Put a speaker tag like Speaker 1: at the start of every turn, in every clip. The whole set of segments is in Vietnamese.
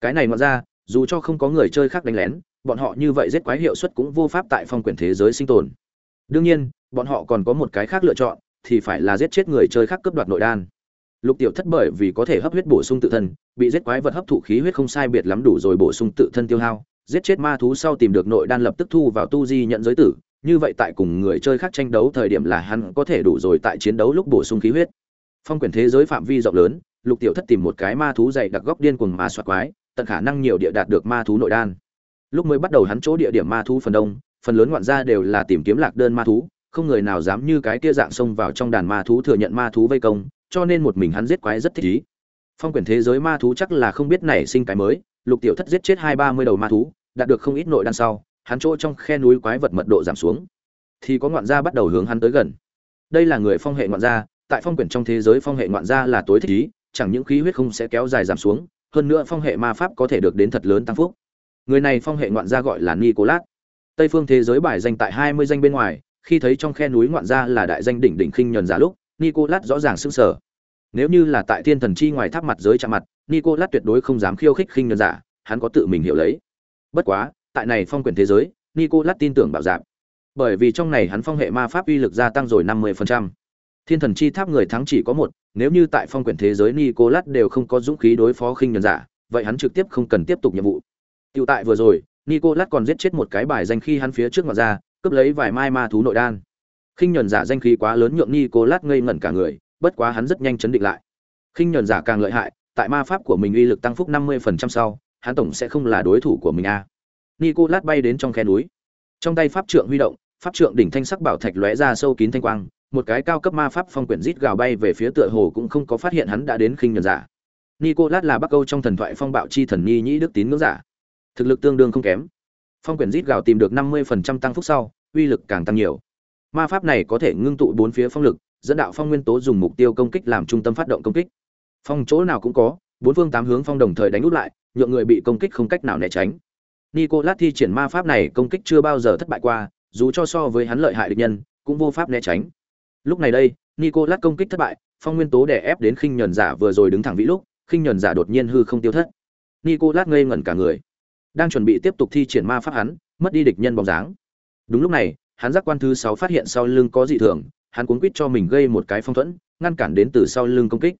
Speaker 1: cái này ngoạn ra, dù cho không có người chơi khác đánh lén, bọn họ như vậy giết quái hiệu suất cũng vô pháp tại phong quyển thế giới sinh tồn. Đương nhiên, bọn họ còn có một cái khác lựa chọn, thì phải là giết chết người chơi khác cướp đoạt nội đan. Lục tiểu thất bởi vì có thể hấp huyết bổ sung tự thân, bị giết quái vật hấp thụ khí huyết không sai biệt lắm đủ rồi bổ sung tự thân tiêu hao, giết chết ma thú sau tìm được nội đan lập tức thu vào tu di nhận giới tử, như vậy tại cùng người chơi khác tranh đấu thời điểm là hắn có thể đủ rồi tại chiến đấu lúc bổ sung khí huyết. Phong quyển thế giới phạm vi rộng lớn, lục tiểu thất tìm một cái ma thú dày đặc góc điên cuồng ma soạt quái tận khả năng nhiều địa đạt được ma thú nội đan. Lúc mới bắt đầu hắn chỗ địa điểm ma thú phần đông, phần lớn ngoạn gia đều là tìm kiếm lạc đơn ma thú, không người nào dám như cái kia dạng xông vào trong đàn ma thú thừa nhận ma thú vây công, cho nên một mình hắn giết quái rất thích ý. Phong quyển thế giới ma thú chắc là không biết nảy sinh cái mới, lục tiểu thất giết chết hai ba mươi đầu ma thú, đạt được không ít nội đan sau, hắn chỗ trong khe núi quái vật mật độ giảm xuống. Thì có ngoạn gia bắt đầu hướng hắn tới gần. Đây là người phong hệ ngoạn gia, tại phong quyển trong thế giới phong hệ ngoạn gia là tối thích ý, chẳng những khí huyết không sẽ kéo dài giảm xuống hơn nữa phong hệ ma pháp có thể được đến thật lớn tăng phúc. Người này phong hệ ngoạn gia gọi là nicolas. Tây phương thế giới bài danh tại hai mươi danh bên ngoài, khi thấy trong khe núi ngoạn gia là đại danh đỉnh đỉnh khinh nhẫn giả lúc, nicolas rõ ràng sững sờ. Nếu như là tại thiên thần chi ngoài tháp mặt giới chạm mặt, nicolas tuyệt đối không dám khiêu khích khinh nhẫn giả, hắn có tự mình hiểu lấy. Bất quá, tại này phong quyển thế giới, nicolas tin tưởng bảo giảm bởi vì trong này hắn phong hệ ma pháp uy lực gia tăng rồi năm mươi phần trăm. Thiên thần chi tháp người thắng chỉ có một nếu như tại phong quyển thế giới nicolas đều không có dũng khí đối phó khinh nhẫn giả vậy hắn trực tiếp không cần tiếp tục nhiệm vụ Tiểu tại vừa rồi, Nicolas còn giết chết một cái bài danh khi hắn phía trước ngoặt ra, cướp lấy vài mai ma thú nội đan. Khinh nhẫn giả danh khí quá lớn nhượng Nicolas ngây ngẩn cả người, bất quá hắn rất nhanh chấn định lại. Khinh nhẫn giả càng lợi hại, tại ma pháp của mình uy lực tăng phúc 50% sau, hắn tổng sẽ không là đối thủ của mình a. À. Nicolas bay đến trong khe núi. Trong tay pháp trượng huy động, pháp trượng đỉnh thanh sắc bảo thạch lóe ra sâu kín thanh quang, một cái cao cấp ma pháp phong quyển rít gào bay về phía tựa hồ cũng không có phát hiện hắn đã đến khinh nhẫn giả. Nicolas là Bắc Âu trong thần thoại phong bạo chi thần nhi nhĩ đức tín ngưỡng giả. Thực lực tương đương không kém. Phong quyển rít gào tìm được năm mươi phần trăm tăng phúc sau, uy lực càng tăng nhiều. Ma pháp này có thể ngưng tụ bốn phía phong lực, dẫn đạo phong nguyên tố dùng mục tiêu công kích làm trung tâm phát động công kích. Phong chỗ nào cũng có, bốn phương tám hướng phong đồng thời đánh úp lại, nhượng người bị công kích không cách nào né tránh. Nicolas thi triển ma pháp này công kích chưa bao giờ thất bại qua, dù cho so với hắn lợi hại địch nhân, cũng vô pháp né tránh lúc này đây, nicolas công kích thất bại, phong nguyên tố đè ép đến khinh nhẫn giả vừa rồi đứng thẳng vĩ lúc, khinh nhẫn giả đột nhiên hư không tiêu thất. Nicolas ngây ngẩn cả người, đang chuẩn bị tiếp tục thi triển ma pháp hắn, mất đi địch nhân bóng dáng. Đúng lúc này, hắn giác quan thứ sáu phát hiện sau lưng có dị thường, hắn cuốn quýt cho mình gây một cái phong thuẫn, ngăn cản đến từ sau lưng công kích.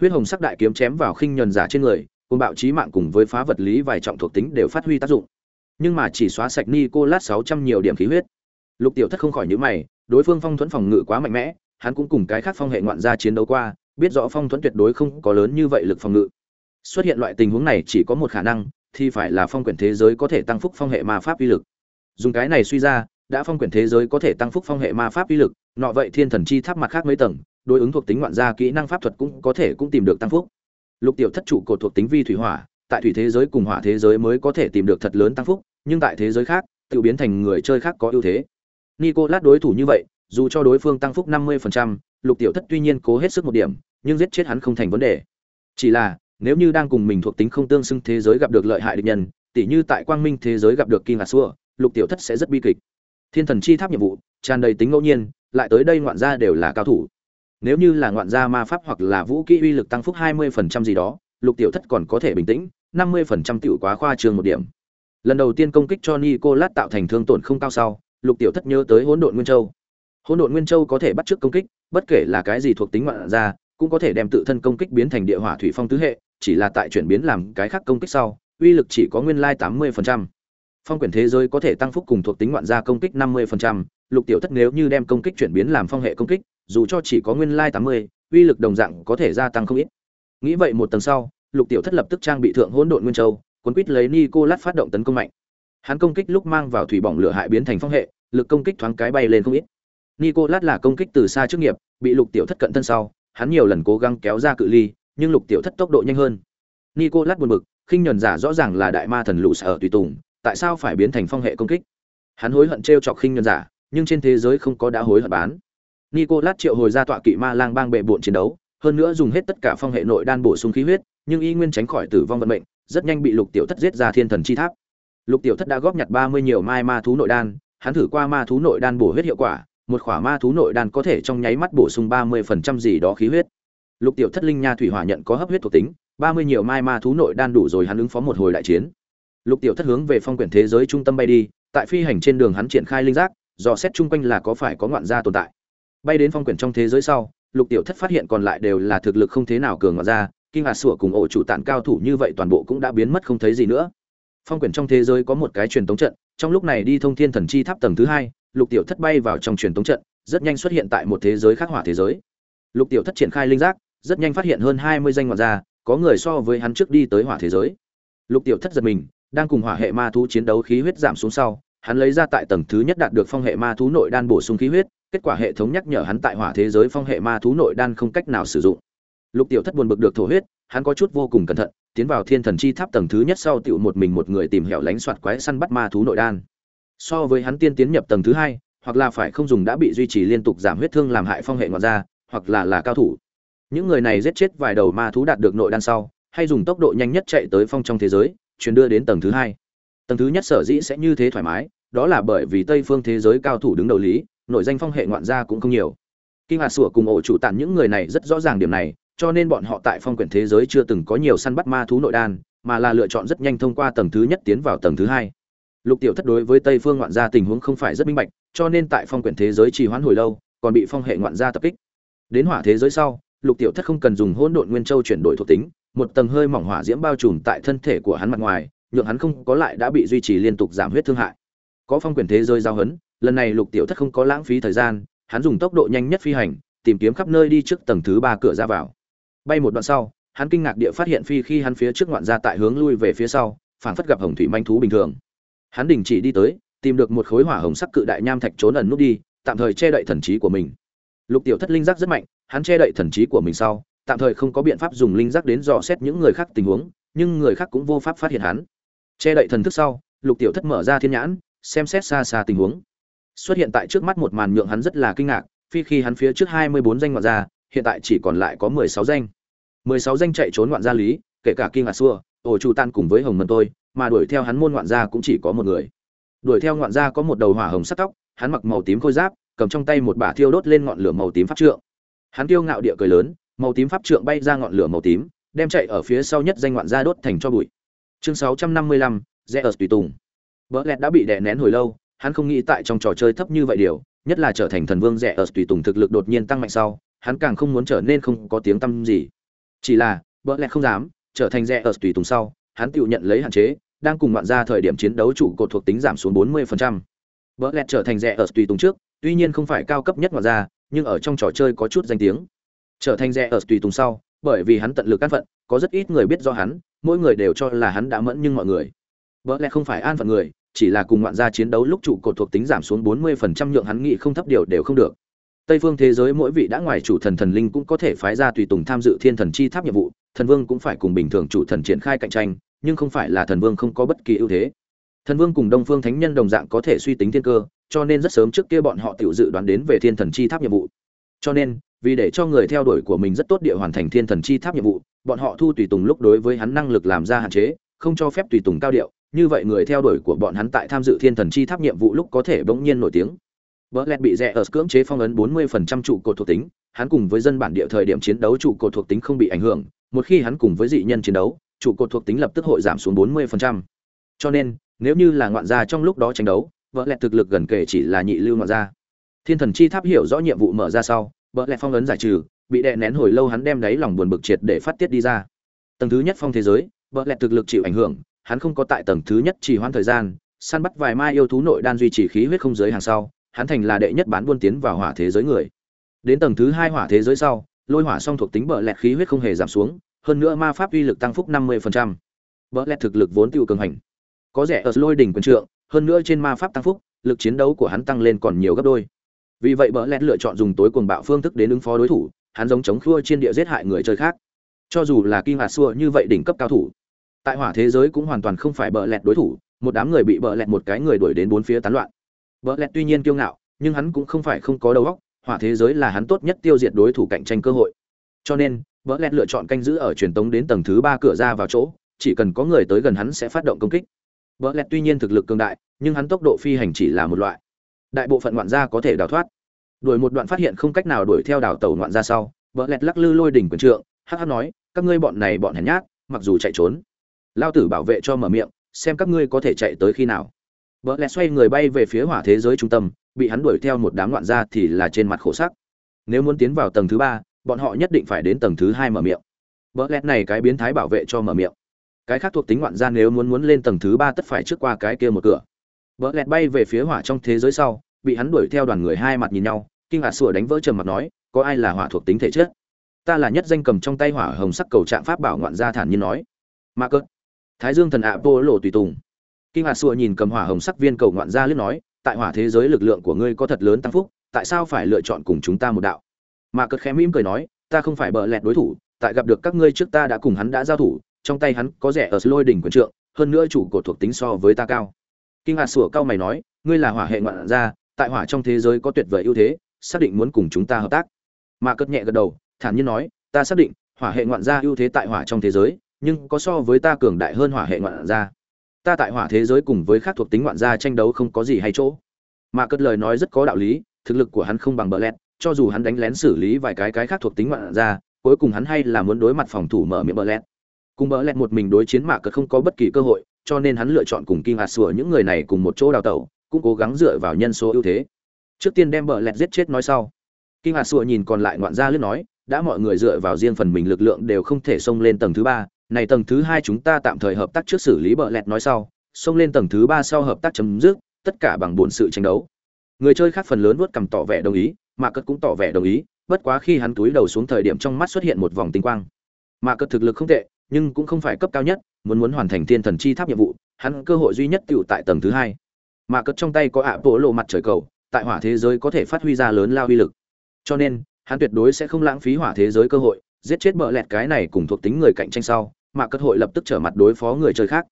Speaker 1: Huyết hồng sắc đại kiếm chém vào khinh nhuần giả trên người cùng bạo trí mạng cùng với phá vật lý vài trọng thuộc tính đều phát huy tác dụng. Nhưng mà chỉ xóa sạch nicolas sáu trăm nhiều điểm khí huyết. Lục tiểu thất không khỏi nhữ mày đối phương phong thuẫn phòng ngự quá mạnh mẽ, hắn cũng cùng cái khác phong hệ ngoạn gia chiến đấu qua, biết rõ phong thuẫn tuyệt đối không có lớn như vậy lực phòng ngự. Xuất hiện loại tình huống này chỉ có một khả năng, thì phải là phong quyển thế giới có thể tăng phúc phong hệ ma pháp uy lực. Dùng cái này suy ra, đã phong quyển thế giới có thể tăng phúc phong hệ ma pháp uy lực, nọ vậy thiên thần chi tháp mặt khác mấy tầng, đối ứng thuộc tính ngoạn gia kỹ năng pháp thuật cũng có thể cũng tìm được tăng phúc. Lục tiểu thất trụ cột thuộc tính vi thủy hỏa, tại thủy thế giới cùng hỏa thế giới mới có thể tìm được thật lớn tăng phúc, nhưng tại thế giới khác, tự biến thành người chơi khác có ưu thế nicolas đối thủ như vậy dù cho đối phương tăng phúc 50%, lục tiểu thất tuy nhiên cố hết sức một điểm nhưng giết chết hắn không thành vấn đề. Chỉ là nếu như đang cùng mình thuộc tính không tương xứng thế giới gặp được lợi hại địch nhân tỉ như tại quang minh thế giới gặp được kim hạt Sư, lục tiểu thất sẽ rất bi kịch. Thiên thần chi tháp nhiệm vụ tràn đầy tính ngẫu nhiên lại tới đây ngoạn gia đều là cao thủ. Nếu như là ngoạn gia ma pháp hoặc là vũ kỹ uy lực tăng phúc hai mươi phần trăm gì đó lục tiểu thất còn có thể bình tĩnh năm mươi phần trăm tiểu quá khoa trương một điểm. Lần đầu tiên công kích cho nicolas tạo thành thương tổn không cao sau lục tiểu thất nhớ tới hỗn độn nguyên châu hỗn độn nguyên châu có thể bắt chước công kích bất kể là cái gì thuộc tính ngoạn ra, cũng có thể đem tự thân công kích biến thành địa hỏa thủy phong tứ hệ chỉ là tại chuyển biến làm cái khác công kích sau, uy lực chỉ có nguyên lai 80%. Phong quyển thế giới có thể tăng phúc cùng thuộc tính ngoạn ra công kích 50%, Lục Tiểu Thất nếu như đem công kích chuyển biến làm phong hệ công kích, dù cho chỉ có nguyên lai 80, uy lực đồng dạng có thể gia tăng không ít. Nghĩ vậy một tầng sau, Lục Tiểu Thất lập tức trang bị thượng hỗn độn nguyên châu, cuốn quýt lấy Nicolas phát động tấn công mạnh. Hắn công kích lúc mang vào thủy bỏng lửa hại biến thành phong hệ, lực công kích thoáng cái bay lên không ít. Nicolas là công kích từ xa trước nghiệp, bị Lục Tiểu Thất cận thân sau, hắn nhiều lần cố gắng kéo ra cự ly, nhưng lục tiểu thất tốc độ nhanh hơn. Nicolas buồn bực khinh nhuần giả rõ ràng là đại ma thần lũ sở tùy tùng tại sao phải biến thành phong hệ công kích? Hắn hối hận t chọc khinh nhuần giả nhưng trên thế giới không có đã hối hận bán. Nicolas triệu hồi ra tọa kỵ ma lang bang bệ bộn chiến đấu hơn nữa dùng hết tất cả phong hệ nội đan bổ sung khí huyết nhưng y nguyên tránh khỏi tử vong vận mệnh rất nhanh bị lục tiểu thất giết ra thiên thần chi tháp lục tiểu thất đã góp nhặt ba mươi nhiều mai ma thú nội đan, hắn thử qua ma thú nội đan bổ huyết hiệu quả, một khỏa ma thú nội đan có thể trong nháy mắt bổ sung ba mươi phần trăm gì đó khí huyết. Lục tiểu thất linh nha thủy hỏa nhận có hấp huyết thuộc tính, ba mươi nhiều mai ma thú nội đan đủ rồi hắn ứng phó một hồi đại chiến. Lục tiểu thất hướng về phong quyển thế giới trung tâm bay đi, tại phi hành trên đường hắn triển khai linh giác, dò xét chung quanh là có phải có ngoạn gia tồn tại. Bay đến phong quyển trong thế giới sau, lục tiểu thất phát hiện còn lại đều là thực lực không thế nào cường ngoạn gia kinh ngạc sủa cùng ổ chủ tản cao thủ như vậy toàn bộ cũng đã biến mất không thấy gì nữa phong quyển trong thế giới có một cái truyền tống trận, trong lúc này đi thông thiên thần chi tháp tầng thứ hai, lục tiểu thất bay vào trong truyền tống trận, rất nhanh xuất hiện tại một thế giới khác hỏa thế giới. Lục tiểu thất triển khai linh giác, rất nhanh phát hiện hơn hai mươi danh ngoạn gia, có người so với hắn trước đi tới hỏa thế giới. Lục tiểu thất giật mình, đang cùng hỏa hệ ma thú chiến đấu khí huyết giảm xuống sau, hắn lấy ra tại tầng thứ nhất đạt được phong hệ ma thú nội đan bổ sung khí huyết, kết quả hệ thống nhắc nhở hắn tại hỏa thế giới phong hệ ma thú nội đan không cách nào sử dụng. Lục tiểu thất buồn bực được thổ huyết hắn có chút vô cùng cẩn thận, tiến vào thiên thần chi tháp tầng thứ nhất sau tựu một mình một người tìm hẻo lánh soạt quái săn bắt ma thú nội đan. So với hắn tiên tiến nhập tầng thứ hai, hoặc là phải không dùng đã bị duy trì liên tục giảm huyết thương làm hại phong hệ ngoại ra hoặc là là cao thủ. Những người này giết chết vài đầu ma thú đạt được nội đan sau, hay dùng tốc độ nhanh nhất chạy tới phong trong thế giới truyền đưa đến tầng thứ hai. Tầng thứ nhất sở dĩ sẽ như thế thoải mái, đó là bởi vì tây phương thế giới cao thủ đứng đầu lý, nội danh phong hệ ngoạn gia cũng không nhiều. Kinh hạt sủa cùng ổ chủ tản những người này rất rõ ràng điểm này cho nên bọn họ tại phong quyển thế giới chưa từng có nhiều săn bắt ma thú nội đan, mà là lựa chọn rất nhanh thông qua tầng thứ nhất tiến vào tầng thứ hai. Lục tiểu thất đối với tây phương ngoạn gia tình huống không phải rất minh bạch, cho nên tại phong quyển thế giới trì hoãn hồi lâu, còn bị phong hệ ngoạn gia tập kích. Đến hỏa thế giới sau, lục tiểu thất không cần dùng hỗn độn nguyên châu chuyển đổi thuộc tính, một tầng hơi mỏng hỏa diễm bao trùm tại thân thể của hắn mặt ngoài, nhượng hắn không có lại đã bị duy trì liên tục giảm huyết thương hại. Có phong quyển thế giới giao hấn, lần này lục tiểu thất không có lãng phí thời gian, hắn dùng tốc độ nhanh nhất phi hành, tìm kiếm khắp nơi đi trước tầng thứ ba cửa ra vào bay một đoạn sau, hắn kinh ngạc địa phát hiện phi khi hắn phía trước ngoạn ra tại hướng lui về phía sau, phảng phất gặp hồng thủy manh thú bình thường. Hắn đình chỉ đi tới, tìm được một khối hỏa hồng sắc cự đại nham thạch trốn ẩn nút đi, tạm thời che đậy thần trí của mình. Lục tiểu thất linh giác rất mạnh, hắn che đậy thần trí của mình sau, tạm thời không có biện pháp dùng linh giác đến dò xét những người khác tình huống, nhưng người khác cũng vô pháp phát hiện hắn. Che đậy thần thức sau, lục tiểu thất mở ra thiên nhãn, xem xét xa xa tình huống. Xuất hiện tại trước mắt một màn nhượng hắn rất là kinh ngạc, phi khi hắn phía trước hai mươi bốn danh ngoạn gia hiện tại chỉ còn lại có mười sáu danh. Mười sáu danh chạy trốn ngoạn gia lý, kể cả kinh ngạc xua, ổ chủ tan cùng với hồng mân tôi, mà đuổi theo hắn môn ngoạn gia cũng chỉ có một người. Đuổi theo ngoạn gia có một đầu hỏa hồng sắt tóc, hắn mặc màu tím khôi giáp, cầm trong tay một bả thiêu đốt lên ngọn lửa màu tím pháp trượng. Hắn kiêu ngạo địa cười lớn, màu tím pháp trượng bay ra ngọn lửa màu tím, đem chạy ở phía sau nhất danh ngoạn gia đốt thành cho bụi. Chương sáu trăm năm mươi lăm ở tùy tùng. Vợ đã bị đè nén hồi lâu, hắn không nghĩ tại trong trò chơi thấp như vậy điều, nhất là trở thành thần vương rẻ ở tùy tùng thực lực đột nhiên tăng mạnh sau hắn càng không muốn trở nên không có tiếng tăm gì chỉ là bỡ lẽ không dám trở thành rẻ ở tùy tùng sau hắn tự nhận lấy hạn chế đang cùng ngoạn ra thời điểm chiến đấu trụ cột thuộc tính giảm xuống 40%. Bỡ lẹt trở thành rẻ ở tùy tùng trước, tuy nhiên không phải cao cấp nhất ngoạn ra, nhưng ở trong trò chơi có chút danh tiếng. Trở thành rẻ ở tùy tùng sau, bởi vì hắn tận lực căn phận, có rất ít người biết do hắn, mỗi người đều cho là hắn đã mẫn nhưng mọi người. Bỡ lẹt không phải an phận người, chỉ là cùng ngoạn gia chiến đấu lúc trụ cột thuộc tính giảm xuống 40% nhượng hắn nghĩ không thấp điều đều không được. Tây phương thế giới mỗi vị đã ngoài chủ thần thần linh cũng có thể phái ra tùy tùng tham dự thiên thần chi tháp nhiệm vụ, thần vương cũng phải cùng bình thường chủ thần triển khai cạnh tranh, nhưng không phải là thần vương không có bất kỳ ưu thế. Thần vương cùng đông phương thánh nhân đồng dạng có thể suy tính thiên cơ cho nên rất sớm trước kia bọn họ tiểu dự đoán đến về thiên thần chi tháp nhiệm vụ. Cho nên vì để cho người theo đuổi của mình rất tốt địa hoàn thành thiên thần chi tháp nhiệm vụ bọn họ thu tùy tùng lúc đối với hắn năng lực làm ra hạn chế không cho phép tùy tùng cao điệu. Như vậy người theo đuổi của bọn hắn tại tham dự thiên thần chi tháp nhiệm vụ lúc có thể bỗng nhiên nổi tiếng. Bỡ lẹt bị rẻ ở cưỡng chế phong ấn 40% trụ cột thuộc tính, hắn cùng với dân bản địa thời điểm chiến đấu trụ cột thuộc tính không bị ảnh hưởng, một khi hắn cùng với dị nhân chiến đấu, trụ cột thuộc tính lập tức hội giảm xuống 40%. Cho nên, nếu như là ngoạn gia trong lúc đó tranh đấu, vợ lẹt thực lực gần kể chỉ là nhị lưu ngoạn gia. Thiên thần chi tháp hiểu rõ nhiệm vụ mở ra sau, vợ lẹt phong ấn giải trừ, bị đè nén hồi lâu hắn đem đáy lòng buồn bực triệt để phát tiết đi ra. Tầng thứ nhất phong thế giới, vợ lẹt thực lực chịu ảnh hưởng, hắn không có tại tầng thứ nhất chỉ hoãn thời gian, săn bắt vài mai yêu thú nội đan duy trì khí huyết không giới hàng sau, hắn thành là đệ nhất bán buôn tiến vào hỏa thế giới người. Đến tầng thứ hai hỏa thế giới sau, lôi hỏa song thuộc tính bợ lẹt khí huyết không hề giảm xuống, hơn nữa ma pháp uy lực tăng phúc 50%. Bỡ lẹt thực lực vốn tiêu cường hành. Có rẻ ở lôi đỉnh quyền trượng, hơn nữa trên ma pháp tăng phúc, lực chiến đấu của hắn tăng lên còn nhiều gấp đôi. Vì vậy bỡ lẹt lựa chọn dùng tối cuồng bạo phương thức đến ứng phó đối thủ, hắn giống chống khua trên địa giết hại người chơi khác. Cho dù là Kim Hạt Xua như vậy đỉnh cấp cao thủ, tại hỏa thế giới cũng hoàn toàn không phải bỡ lẹt đối thủ, một đám người bị bỡ lẹt một cái người đuổi đến bốn phía tán loạn. Bỡ lẹt tuy nhiên kiêu ngạo, nhưng hắn cũng không phải không có đầu óc, hỏa thế giới là hắn tốt nhất tiêu diệt đối thủ cạnh tranh cơ hội. Cho nên, Bỡ lẹt lựa chọn canh giữ ở truyền tống đến tầng thứ ba cửa ra vào chỗ, chỉ cần có người tới gần hắn sẽ phát động công kích. Bỡ lẹt tuy nhiên thực lực cường đại, nhưng hắn tốc độ phi hành chỉ là một loại. Đại bộ phận ngoạn gia có thể đào thoát. Đuổi một đoạn phát hiện không cách nào đuổi theo đảo tàu ngoạn gia sau, Bỡ lẹt lắc lư lôi đỉnh quyền trượng, hắc hắc nói, các ngươi bọn này bọn hèn nhát, mặc dù chạy trốn lao tử bảo vệ cho mở miệng xem các ngươi có thể chạy tới khi nào vợ lẹ xoay người bay về phía hỏa thế giới trung tâm, bị hắn đuổi theo một đám loạn ra thì là trên mặt khổ sắc. Nếu muốn tiến vào tầng thứ ba, bọn họ nhất định phải đến tầng thứ hai mở miệng. Vợ lẹ này cái biến thái bảo vệ cho mở miệng. Cái khác thuộc tính loạn gia nếu muốn muốn lên tầng thứ ba tất phải trước qua cái kia một cửa. Vợ lẹt bay về phía hỏa trong thế giới sau, bị hắn đuổi theo đoàn người hai mặt nhìn nhau, kinh ngạc sủa đánh vỡ trầm mặt nói, có ai là hỏa thuộc tính thể chất? Ta là nhất danh cầm trong tay hỏa hồng sắc cầu trạng pháp bảo ngoạn gia thản nhiên nói. Ma cớt. Thái dương thần ạ vô lộ tùy tùng kinh Hà sủa nhìn cầm hỏa hồng sắc viên cầu ngoạn gia liếc nói, tại hỏa thế giới lực lượng của ngươi có thật lớn tăng phúc, tại sao phải lựa chọn cùng chúng ta một đạo? Mà cất khẽ mỉm cười nói, ta không phải bợ lẹt đối thủ, tại gặp được các ngươi trước ta đã cùng hắn đã giao thủ, trong tay hắn có rẻ ở lôi đỉnh quyền trượng, hơn nữa chủ cột thuộc tính so với ta cao. Kinh hạt sủa cao mày nói, ngươi là hỏa hệ ngoạn gia, tại hỏa trong thế giới có tuyệt vời ưu thế, xác định muốn cùng chúng ta hợp tác. Mà cất nhẹ gật đầu, thản nhiên nói, ta xác định, hỏa hệ ngoạn gia ưu thế tại hỏa trong thế giới, nhưng có so với ta cường đại hơn hỏa hệ ngoạn gia ta tại hỏa thế giới cùng với khác thuộc tính ngoạn gia tranh đấu không có gì hay chỗ mà cất lời nói rất có đạo lý thực lực của hắn không bằng bờ lẹt cho dù hắn đánh lén xử lý vài cái cái khác thuộc tính ngoạn gia cuối cùng hắn hay là muốn đối mặt phòng thủ mở miệng bờ lẹt cùng bờ lẹt một mình đối chiến mạ cất không có bất kỳ cơ hội cho nên hắn lựa chọn cùng Kim Hạt Sủa những người này cùng một chỗ đào tẩu, cũng cố gắng dựa vào nhân số ưu thế. Trước tiên đem bờ lẹt giết chết nói sau. Kim Hạt Sủa nhìn còn lại ngoạn gia lướt nói, đã mọi người dựa vào riêng phần mình lực lượng đều không thể xông lên tầng thứ ba, này tầng thứ hai chúng ta tạm thời hợp tác trước xử lý bợ lẹt nói sau, xông lên tầng thứ ba sau hợp tác chấm dứt, tất cả bằng buồn sự tranh đấu. Người chơi khác phần lớn vuốt cầm tỏ vẻ đồng ý, mà cất cũng tỏ vẻ đồng ý, bất quá khi hắn túi đầu xuống thời điểm trong mắt xuất hiện một vòng tinh quang. Mà cất thực lực không tệ, nhưng cũng không phải cấp cao nhất, muốn muốn hoàn thành thiên thần chi tháp nhiệm vụ hắn cơ hội duy nhất tựu tại tầng thứ hai mà cất trong tay có ạ bộ lộ mặt trời cầu tại hỏa thế giới có thể phát huy ra lớn lao uy lực cho nên hắn tuyệt đối sẽ không lãng phí hỏa thế giới cơ hội giết chết bợ lẹt cái này cùng thuộc tính người cạnh tranh sau, mà cất hội lập tức trở mặt đối phó người chơi khác.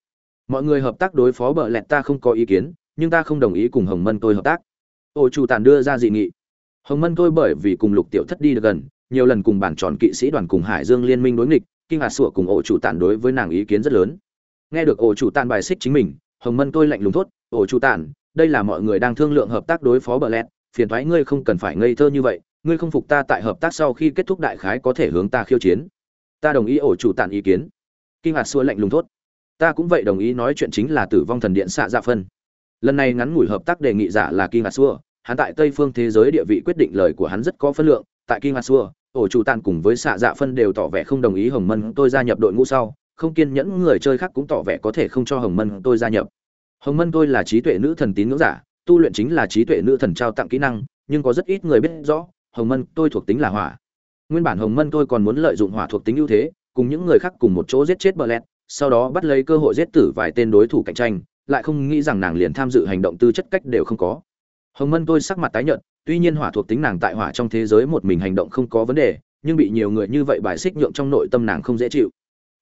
Speaker 1: Mọi người hợp tác đối phó bợ lẹt ta không có ý kiến, nhưng ta không đồng ý cùng hồng mân tôi hợp tác. Ô chủ tàn đưa ra dị nghị. Hồng mân tôi bởi vì cùng lục tiểu thất đi được gần, nhiều lần cùng bản tròn kỵ sĩ đoàn cùng hải dương liên minh đối nghịch, kinh hạt sủa cùng ổ chủ tàn đối với nàng ý kiến rất lớn. Nghe được ổ chủ tàn bài xích chính mình, hồng mân tôi lạnh lùng thốt ổ chủ tàn đây là mọi người đang thương lượng hợp tác đối phó bờ lẹt, phiền thoái ngươi không cần phải ngây thơ như vậy ngươi không phục ta tại hợp tác sau khi kết thúc đại khái có thể hướng ta khiêu chiến. Ta đồng ý ổ chủ tàn ý kiến. Kinh hạt xua lạnh lùng thốt. Ta cũng vậy đồng ý nói chuyện chính là tử vong thần điện xạ dạ phân. Lần này ngắn ngủi hợp tác đề nghị giả là kinh hạt xua. Hắn tại tây phương thế giới địa vị quyết định lời của hắn rất có phân lượng. Tại kinh hạt xua, ổ chủ tàn cùng với xạ dạ phân đều tỏ vẻ không đồng ý hồng mân tôi gia nhập đội ngũ sau. Không kiên nhẫn người chơi khác cũng tỏ vẻ có thể không cho hồng mân tôi gia nhập. Hồng mân tôi là trí tuệ nữ thần tín ngưỡng giả. Tu luyện chính là trí tuệ nữ thần trao tặng kỹ năng, nhưng có rất ít người biết rõ hồng mân tôi thuộc tính là hỏa. Nguyên bản hồng mân tôi còn muốn lợi dụng hỏa thuộc tính ưu thế, cùng những người khác cùng một chỗ giết chết bờ lẹt sau đó bắt lấy cơ hội giết tử vài tên đối thủ cạnh tranh, lại không nghĩ rằng nàng liền tham dự hành động tư chất cách đều không có. Hồng mân tôi sắc mặt tái nhợt, tuy nhiên hỏa thuộc tính nàng tại hỏa trong thế giới một mình hành động không có vấn đề, nhưng bị nhiều người như vậy bài xích nhượng trong nội tâm nàng không dễ chịu.